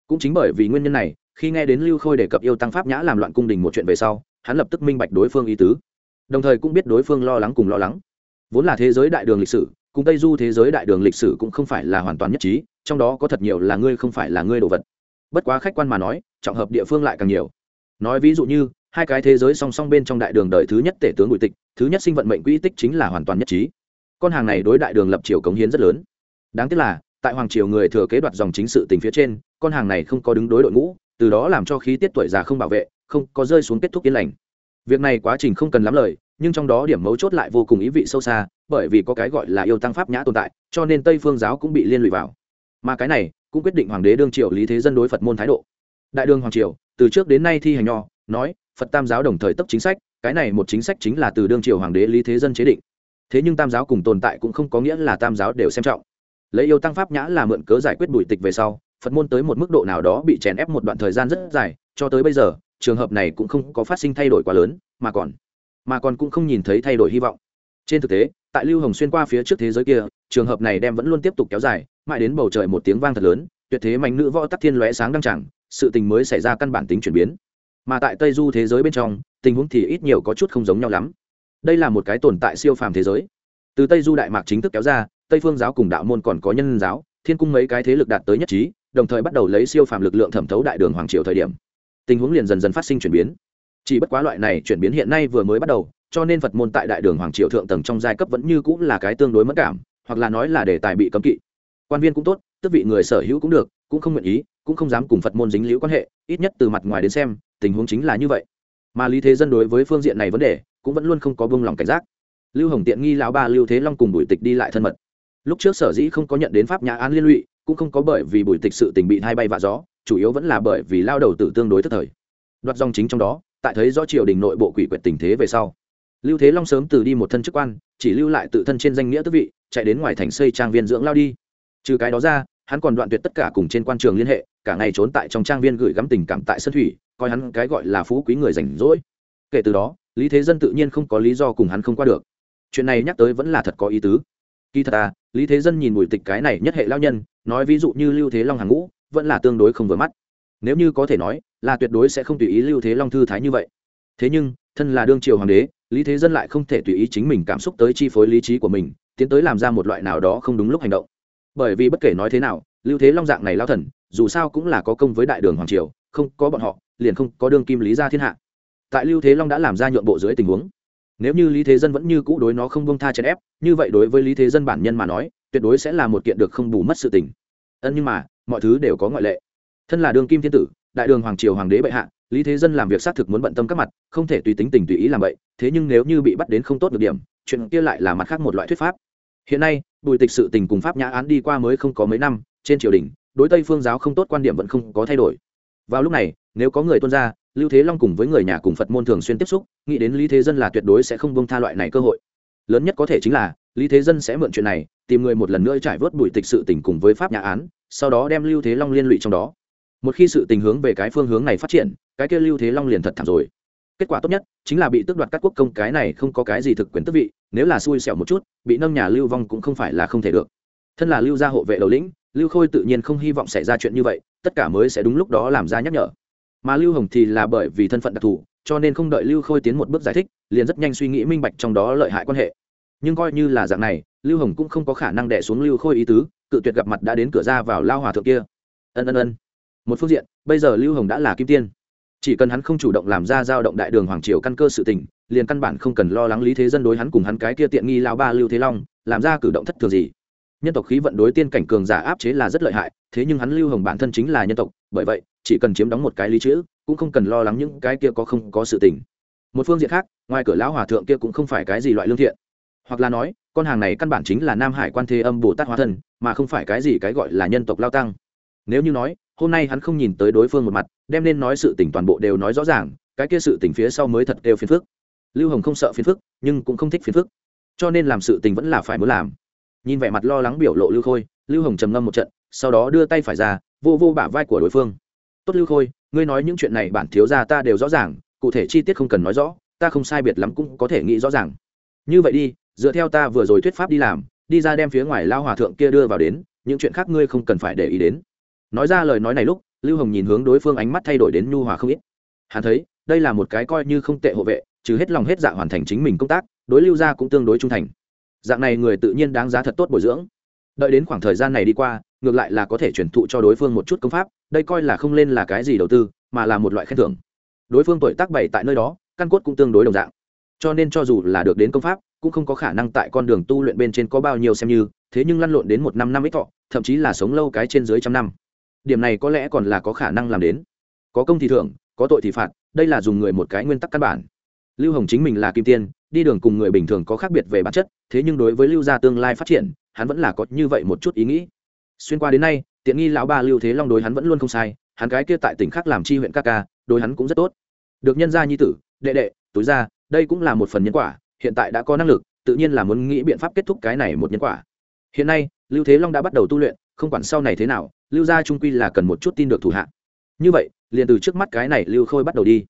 Cũng chính bởi vì nguyên nhân này, khi nghe đến lưu khôi đề cập yêu tăng pháp nhã làm loạn cung đình một chuyện về sau, hắn lập tức minh bạch đối phương ý tứ. Đồng thời cũng biết đối phương lo lắng cùng lo lắng. Vốn là thế giới đại đường lịch sử, cùng tây du thế giới đại đường lịch sử cũng không phải là hoàn toàn nhất trí, trong đó có thật nhiều là ngươi không phải là ngươi đồ vật. Bất quá khách quan mà nói, trọng hợp địa phương lại càng nhiều. Nói ví dụ như hai cái thế giới song song bên trong đại đường đời thứ nhất tể tướng bùi tịch, thứ nhất sinh vận mệnh quỹ tích chính là hoàn toàn nhất trí. Con hàng này đối đại đường lập triều cống hiến rất lớn. Đáng tiếc là, tại hoàng triều người thừa kế đoạt dòng chính sự tình phía trên, con hàng này không có đứng đối đội ngũ, từ đó làm cho khí tiết tuổi già không bảo vệ, không có rơi xuống kết thúc yên lành. Việc này quá trình không cần lắm lời, nhưng trong đó điểm mấu chốt lại vô cùng ý vị sâu xa, bởi vì có cái gọi là yêu tăng pháp nhã tồn tại, cho nên tây phương giáo cũng bị liên lụy vào. Mà cái này, cũng quyết định hoàng đế đương triều lý thế dân đối phật môn thái độ. Đại đường hoàng triều, từ trước đến nay thi hành nho, nói phật tam giáo đồng thời tấp chính sách, cái này một chính sách chính là từ đương triều hoàng đế lý thế dân chế định. Thế nhưng tam giáo cùng tồn tại cũng không có nghĩa là tam giáo đều xem trọng. Lấy yêu tăng pháp nhã là mượn cớ giải quyết bùi tịch về sau, phật môn tới một mức độ nào đó bị chèn ép một đoạn thời gian rất dài, cho tới bây giờ, trường hợp này cũng không có phát sinh thay đổi quá lớn, mà còn mà còn cũng không nhìn thấy thay đổi hy vọng. Trên thực tế, tại lưu hồng xuyên qua phía trước thế giới kia, trường hợp này đem vẫn luôn tiếp tục kéo dài, mãi đến bầu trời một tiếng vang thật lớn, tuyệt thế mạnh nữ võ tắc thiên lóe sáng đăng chẳng sự tình mới xảy ra căn bản tính chuyển biến mà tại tây du thế giới bên trong, tình huống thì ít nhiều có chút không giống nhau lắm. Đây là một cái tồn tại siêu phàm thế giới. Từ tây du đại mạc chính thức kéo ra, tây phương giáo cùng đạo môn còn có nhân giáo, thiên cung mấy cái thế lực đạt tới nhất trí, đồng thời bắt đầu lấy siêu phàm lực lượng thẩm thấu đại đường hoàng triều thời điểm. Tình huống liền dần dần phát sinh chuyển biến. Chỉ bất quá loại này chuyển biến hiện nay vừa mới bắt đầu, cho nên phật môn tại đại đường hoàng triều thượng tầng trong giai cấp vẫn như cũng là cái tương đối mất cảm, hoặc là nói là đề tài bị cấm kỵ. Quan viên cũng tốt tức vị người sở hữu cũng được, cũng không nguyện ý, cũng không dám cùng phật môn dính liễu quan hệ, ít nhất từ mặt ngoài đến xem tình huống chính là như vậy. Mà lý thế dân đối với phương diện này vấn đề, cũng vẫn luôn không có buông lòng cảnh giác. Lưu hồng tiện nghi lão ba lưu thế long cùng bùi tịch đi lại thân mật. Lúc trước sở dĩ không có nhận đến pháp nhà án liên lụy, cũng không có bởi vì bùi tịch sự tình bị hai bay vạ gió, chủ yếu vẫn là bởi vì lao đầu tử tương đối tức thời. Đoạt dòng chính trong đó, tại thấy do triều đình nội bộ quỷ quyệt tình thế về sau, lưu thế long sớm từ đi một thân chức quan, chỉ lưu lại tự thân trên danh nghĩa tước vị, chạy đến ngoài thành xây trang viên dưỡng lao đi. Trừ cái đó ra, hắn còn đoạn tuyệt tất cả cùng trên quan trường liên hệ, cả ngày trốn tại trong trang viên gửi gắm tình cảm tại sân thủy coi hắn cái gọi là phú quý người rảnh rỗi. Kể từ đó, lý thế dân tự nhiên không có lý do cùng hắn không qua được. Chuyện này nhắc tới vẫn là thật có ý tứ. Kỳ thật à lý thế dân nhìn bùi tịch cái này nhất hệ lao nhân, nói ví dụ như lưu thế long hàng ngũ, vẫn là tương đối không vừa mắt. Nếu như có thể nói, là tuyệt đối sẽ không tùy ý lưu thế long thư thái như vậy. Thế nhưng, thân là đương triều hoàng đế, lý thế dân lại không thể tùy ý chính mình cảm xúc tới chi phối lý trí của mình, tiến tới làm ra một loại nào đó không đúng lúc hành động. Bởi vì bất kể nói thế nào, lưu thế long dạng này lao thần, dù sao cũng là có công với đại đường hoàng triều, không có bọn họ liền không có đương kim lý gia thiên hạ. Tại lưu thế long đã làm ra nhượng bộ dưới tình huống, nếu như lý thế dân vẫn như cũ đối nó không bông tha chèn ép, như vậy đối với lý thế dân bản nhân mà nói, tuyệt đối sẽ là một kiện được không bù mất sự tình. Ân nhưng mà, mọi thứ đều có ngoại lệ. Thân là đường kim thiên tử, đại đường hoàng triều hoàng đế bệ hạ, lý thế dân làm việc xác thực muốn bận tâm các mặt, không thể tùy tính tình tùy ý làm vậy, thế nhưng nếu như bị bắt đến không tốt được điểm, chuyện kia lại là mặt khác một loại thuyết pháp. Hiện nay, bùi tịch sự tình cùng pháp nhã án đi qua mới không có mấy năm, trên triều đình, đối tây phương giáo không tốt quan điểm vẫn không có thay đổi. Vào lúc này nếu có người tuân ra lưu thế long cùng với người nhà cùng phật môn thường xuyên tiếp xúc, nghĩ đến lý thế dân là tuyệt đối sẽ không bông tha loại này cơ hội. Lớn nhất có thể chính là, lý thế dân sẽ mượn chuyện này, tìm người một lần nữa trải vớt bụi tịch sự tình cùng với pháp nhà án, sau đó đem lưu thế long liên lụy trong đó. Một khi sự tình hướng về cái phương hướng này phát triển, cái kia lưu thế long liền thật thảm rồi. Kết quả tốt nhất chính là bị tước đoạt các quốc công, cái này không có cái gì thực quyền tước vị, nếu là xui xẻo một chút, bị nâng nhà lưu vong cũng không phải là không thể được. Thân là lưu gia hộ vệ đầu lĩnh, lưu khôi tự nhiên không hy vọng xảy ra chuyện như vậy, tất cả mới sẽ đúng lúc đó làm ra nhắc nhở mà lưu hồng thì là bởi vì thân phận đặc thù, cho nên không đợi lưu khôi tiến một bước giải thích, liền rất nhanh suy nghĩ minh bạch trong đó lợi hại quan hệ. Nhưng coi như là dạng này, lưu hồng cũng không có khả năng đẻ xuống lưu khôi ý tứ, cự tuyệt gặp mặt đã đến cửa ra vào lao hòa thượng kia. Ân ân ân. Một phương diện, bây giờ lưu hồng đã là kim tiên. Chỉ cần hắn không chủ động làm ra giao động đại đường hoàng triều căn cơ sự tình, liền căn bản không cần lo lắng lý thế dân đối hắn cùng hắn cái kia tiện nghi lao ba lưu thế long, làm ra cử động thất thường gì. Nhân tộc khí vận đối tiên cảnh cường giả áp chế là rất lợi hại, thế nhưng hắn lưu hồng bản thân chính là nhân tộc, bởi vậy chỉ cần chiếm đóng một cái lý chữ cũng không cần lo lắng những cái kia có không có sự tình. Một phương diện khác ngoài cửa lão hòa thượng kia cũng không phải cái gì loại lương thiện. Hoặc là nói con hàng này căn bản chính là nam hải quan thế âm bồ tát hóa thần, mà không phải cái gì cái gọi là nhân tộc lao tăng. Nếu như nói hôm nay hắn không nhìn tới đối phương một mặt đem nên nói sự tình toàn bộ đều nói rõ ràng cái kia sự tình phía sau mới thật đều phiền phức. Lưu hồng không sợ phiền phức nhưng cũng không thích phiền phức. Cho nên làm sự tình vẫn là phải muốn làm. Nhìn vẻ mặt lo lắng biểu lộ lưu khôi lưu hồng trầm ngâm một trận sau đó đưa tay phải ra vô vô bả vai của đối phương tốt lưu khôi, ngươi nói những chuyện này bản thiếu ra ta đều rõ ràng, cụ thể chi tiết không cần nói rõ, ta không sai biệt lắm cũng có thể nghĩ rõ ràng. Như vậy đi, dựa theo ta vừa rồi thuyết pháp đi làm, đi ra đem phía ngoài lao hòa thượng kia đưa vào đến, những chuyện khác ngươi không cần phải để ý đến. Nói ra lời nói này lúc, lưu hồng nhìn hướng đối phương ánh mắt thay đổi đến nhu hòa không ít. Hắn thấy, đây là một cái coi như không tệ hộ vệ, trừ hết lòng hết dạ hoàn thành chính mình công tác, đối lưu gia cũng tương đối trung thành. Dạng này người tự nhiên đáng giá thật tốt bồi dưỡng. Đợi đến khoảng thời gian này đi qua ngược lại là có thể chuyển thụ cho đối phương một chút công pháp, đây coi là không lên là cái gì đầu tư, mà là một loại khen thưởng. Đối phương tuổi tác bảy tại nơi đó, căn cốt cũng tương đối đồng dạng. Cho nên cho dù là được đến công pháp, cũng không có khả năng tại con đường tu luyện bên trên có bao nhiêu xem như, thế nhưng lăn lộn đến một năm năm ít thọ, thậm chí là sống lâu cái trên dưới trăm năm. Điểm này có lẽ còn là có khả năng làm đến. Có công thì thưởng, có tội thì phạt, đây là dùng người một cái nguyên tắc căn bản. Lưu hồng chính mình là kim tiên, đi đường cùng người bình thường có khác biệt về bản chất, thế nhưng đối với lưu gia tương lai phát triển, hắn vẫn là có như vậy một chút ý nghĩ xuyên qua đến nay, tiện nghi lão ba lưu thế long đối hắn vẫn luôn không sai, hắn cái kia tại tỉnh khác làm chi huyện ca ca, đối hắn cũng rất tốt. Được nhân gia nhi tử, đệ đệ, túi ra, đây cũng là một phần nhân quả, hiện tại đã có năng lực, tự nhiên là muốn nghĩ biện pháp kết thúc cái này một nhân quả. Hiện nay, lưu thế long đã bắt đầu tu luyện, không quản sau này thế nào, lưu gia trung quy là cần một chút tin được thủ hạ. Như vậy, liền từ trước mắt cái này lưu khôi bắt đầu đi.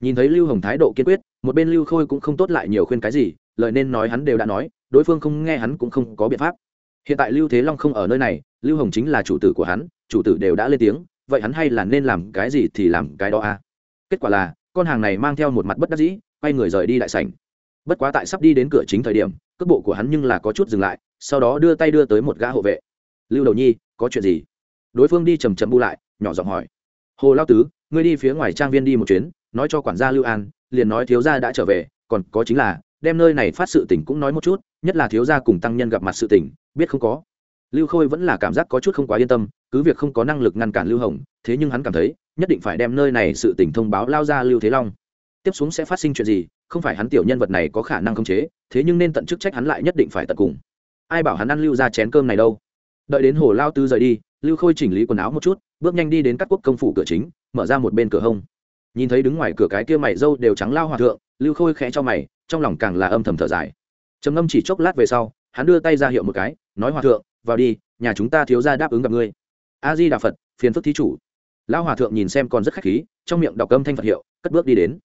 Nhìn thấy lưu hồng thái độ kiên quyết, một bên lưu khôi cũng không tốt lại nhiều khuyên cái gì, lời nên nói hắn đều đã nói, đối phương không nghe hắn cũng không có biện pháp. Hiện tại lưu thế long không ở nơi này lưu hồng chính là chủ tử của hắn, chủ tử đều đã lên tiếng, vậy hắn hay là nên làm cái gì thì làm cái đó à? kết quả là, con hàng này mang theo một mặt bất đắc dĩ, quay người rời đi đại sảnh. Bất quá tại sắp đi đến cửa chính thời điểm, cước bộ của hắn nhưng là có chút dừng lại, sau đó đưa tay đưa tới một gã hộ vệ. Lưu đầu nhi, có chuyện gì? Đối phương đi chầm chậm bu lại, nhỏ giọng hỏi. Hồ lao tứ, ngươi đi phía ngoài trang viên đi một chuyến, nói cho quản gia lưu an, liền nói thiếu gia đã trở về, còn có chính là, đem nơi này phát sự tình cũng nói một chút, nhất là thiếu gia cùng tăng nhân gặp mặt sự tình, biết không có? Lưu khôi vẫn là cảm giác có chút không quá yên tâm, cứ việc không có năng lực ngăn cản lưu hồng, thế nhưng hắn cảm thấy, nhất định phải đem nơi này sự tình thông báo lao ra lưu thế long. Tiếp xuống sẽ phát sinh chuyện gì, không phải hắn tiểu nhân vật này có khả năng khống chế, thế nhưng nên tận chức trách hắn lại nhất định phải tận cùng. Ai bảo hắn ăn lưu ra chén cơm này đâu? Đợi đến hồ lao tư rời đi, lưu khôi chỉnh lý quần áo một chút, bước nhanh đi đến các quốc công phủ cửa chính, mở ra một bên cửa hông. Nhìn thấy đứng ngoài cửa cái kia mày dâu đều trắng lao hòa thượng, lưu khôi khẽ cho mày, trong lòng càng là âm thầm thở dài. Trầm ngâm chỉ chốc lát về sau, hắn đưa tay ra hiệu một cái, nói, hòa thượng vào đi, nhà chúng ta thiếu ra đáp ứng gặp ngươi. A di đà phật phiền phức thí chủ. Lão hòa thượng nhìn xem còn rất khách khí, trong miệng đọc âm thanh phật hiệu, cất bước đi đến.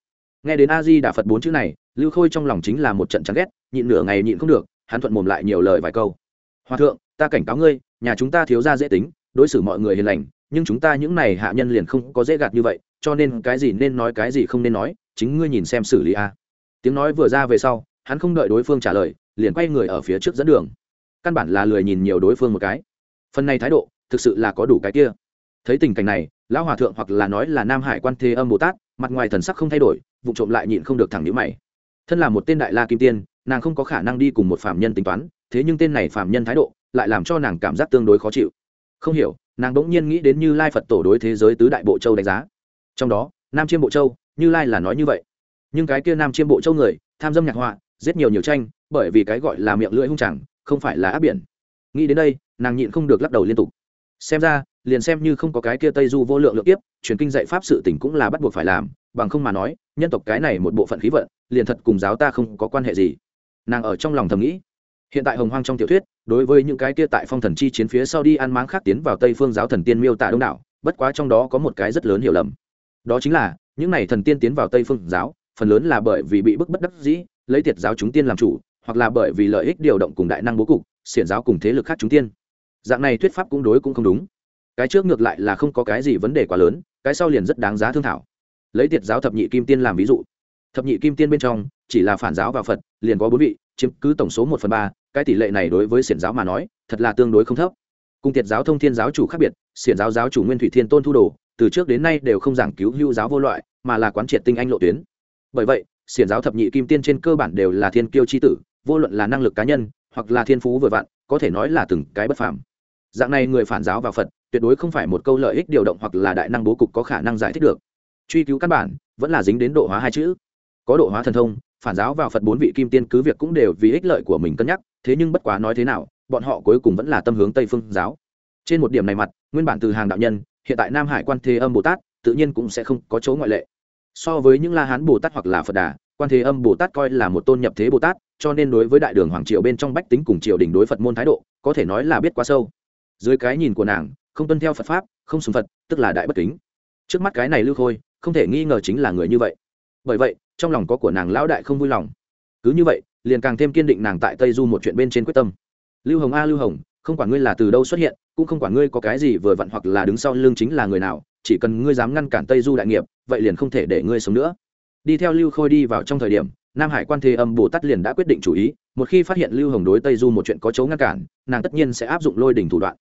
Nghe đến a di đà phật bốn chữ này, lưu khôi trong lòng chính là một trận chán ghét, nhịn nửa ngày nhịn không được, hắn thuận mồm lại nhiều lời vài câu. Hòa thượng, ta cảnh cáo ngươi, nhà chúng ta thiếu ra dễ tính, đối xử mọi người hiền lành, nhưng chúng ta những này hạ nhân liền không có dễ gạt như vậy, cho nên cái gì nên nói cái gì không nên nói, chính ngươi nhìn xem xử lý a. Tiếng nói vừa ra về sau, hắn không đợi đối phương trả lời, liền quay người ở phía trước dẫn đường căn bản là lười nhìn nhiều đối phương một cái. Phần này thái độ, thực sự là có đủ cái kia. Thấy tình cảnh này, lão hòa thượng hoặc là nói là nam hải quan thế âm bồ tát, mặt ngoài thần sắc không thay đổi vụ trộm lại nhịn không được thẳng nhữ mày. Thân là một tên đại la kim tiên, nàng không có khả năng đi cùng một phạm nhân tính toán, thế nhưng tên này phạm nhân thái độ, lại làm cho nàng cảm giác tương đối khó chịu. Không hiểu, nàng bỗng nhiên nghĩ đến như lai phật tổ đối thế giới tứ đại bộ châu đánh giá. Trong đó, nam chiêm bộ châu, như lai là nói như vậy. Nhưng cái kia nam chiêm bộ châu người, tham dâm nhạc họa, giết nhiều nhiều tranh, bởi vì cái gọi là miệng lưỡi hung chẳng không phải là áp biển. Nghĩ đến đây, nàng nhịn không được lắc đầu liên tục. Xem ra, liền xem như không có cái kia tây du vô lượng lượng tiếp truyền kinh dạy pháp sự tỉnh cũng là bắt buộc phải làm, bằng không mà nói, nhân tộc cái này một bộ phận khí vận, liền thật cùng giáo ta không có quan hệ gì. Nàng ở trong lòng thầm nghĩ. Hiện tại hồng hoang trong tiểu thuyết, đối với những cái kia tại phong thần chi chiến phía sau đi ăn máng khác tiến vào tây phương giáo thần tiên miêu tả đông đảo, bất quá trong đó có một cái rất lớn hiểu lầm. Đó chính là, những này thần tiên tiến vào tây phương giáo, phần lớn là bởi vì bị bức bất đắc dĩ, lấy tiệt giáo chúng tiên làm chủ hoặc là bởi vì lợi ích điều động cùng đại năng bố cục, xiển giáo cùng thế lực khác chúng tiên. Dạng này thuyết pháp cũng đối cũng không đúng. Cái trước ngược lại là không có cái gì vấn đề quá lớn, cái sau liền rất đáng giá thương thảo. Lấy tiệt giáo thập nhị kim tiên làm ví dụ. Thập nhị kim tiên bên trong, chỉ là phản giáo và phật, liền có bốn vị, chiếm cứ tổng số một phần ba, cái tỷ lệ này đối với xiển giáo mà nói, thật là tương đối không thấp. Cùng tiệt giáo thông thiên giáo chủ khác biệt, xiển giáo giáo chủ nguyên thủy thiên tôn thu đồ, từ trước đến nay đều không giảng cứu hữu giáo vô loại, mà là quán triệt tinh anh lộ tuyến. Bởi vậy, xiển giáo thập nhị kim tiên trên cơ bản đều là thiên kiêu chi tử vô luận là năng lực cá nhân, hoặc là thiên phú vừa vặn, có thể nói là từng cái bất phàm. Dạng này người phản giáo vào phật, tuyệt đối không phải một câu lợi ích điều động hoặc là đại năng bố cục có khả năng giải thích được. Truy cứu căn bản, vẫn là dính đến độ hóa hai chữ. Có độ hóa thần thông, phản giáo vào phật bốn vị kim tiên cứ việc cũng đều vì ích lợi của mình cân nhắc, thế nhưng bất quá nói thế nào, bọn họ cuối cùng vẫn là tâm hướng tây phương giáo. Trên một điểm này mặt, nguyên bản từ hàng đạo nhân, hiện tại nam hải quan thế âm bồ tát, tự nhiên cũng sẽ không có chỗ ngoại lệ. So với những la hán bồ tát hoặc là phật đà, quan thế âm bồ tát coi là một tôn nhập thế bồ tát cho nên đối với đại đường hoàng triều bên trong bách tính cùng triều đình đối phật môn thái độ, có thể nói là biết quá sâu. Dưới cái nhìn của nàng, không tuân theo phật pháp, không sùng phật, tức là đại bất kính. Trước mắt cái này lưu khôi, không thể nghi ngờ chính là người như vậy. Bởi vậy, trong lòng có của nàng lão đại không vui lòng. Cứ như vậy, liền càng thêm kiên định nàng tại tây du một chuyện bên trên quyết tâm. Lưu hồng a, lưu hồng, không quản ngươi là từ đâu xuất hiện, cũng không quản ngươi có cái gì vừa vặn hoặc là đứng sau lưng chính là người nào, chỉ cần ngươi dám ngăn cản tây du đại nghiệp, vậy liền không thể để ngươi sống nữa. Đi theo lưu khôi đi vào trong thời điểm nam hải quan thế âm bồ tát liền đã quyết định chủ ý, một khi phát hiện lưu hồng đối tây du một chuyện có chấu ngăn cản, nàng tất nhiên sẽ áp dụng lôi đỉnh thủ đoạn.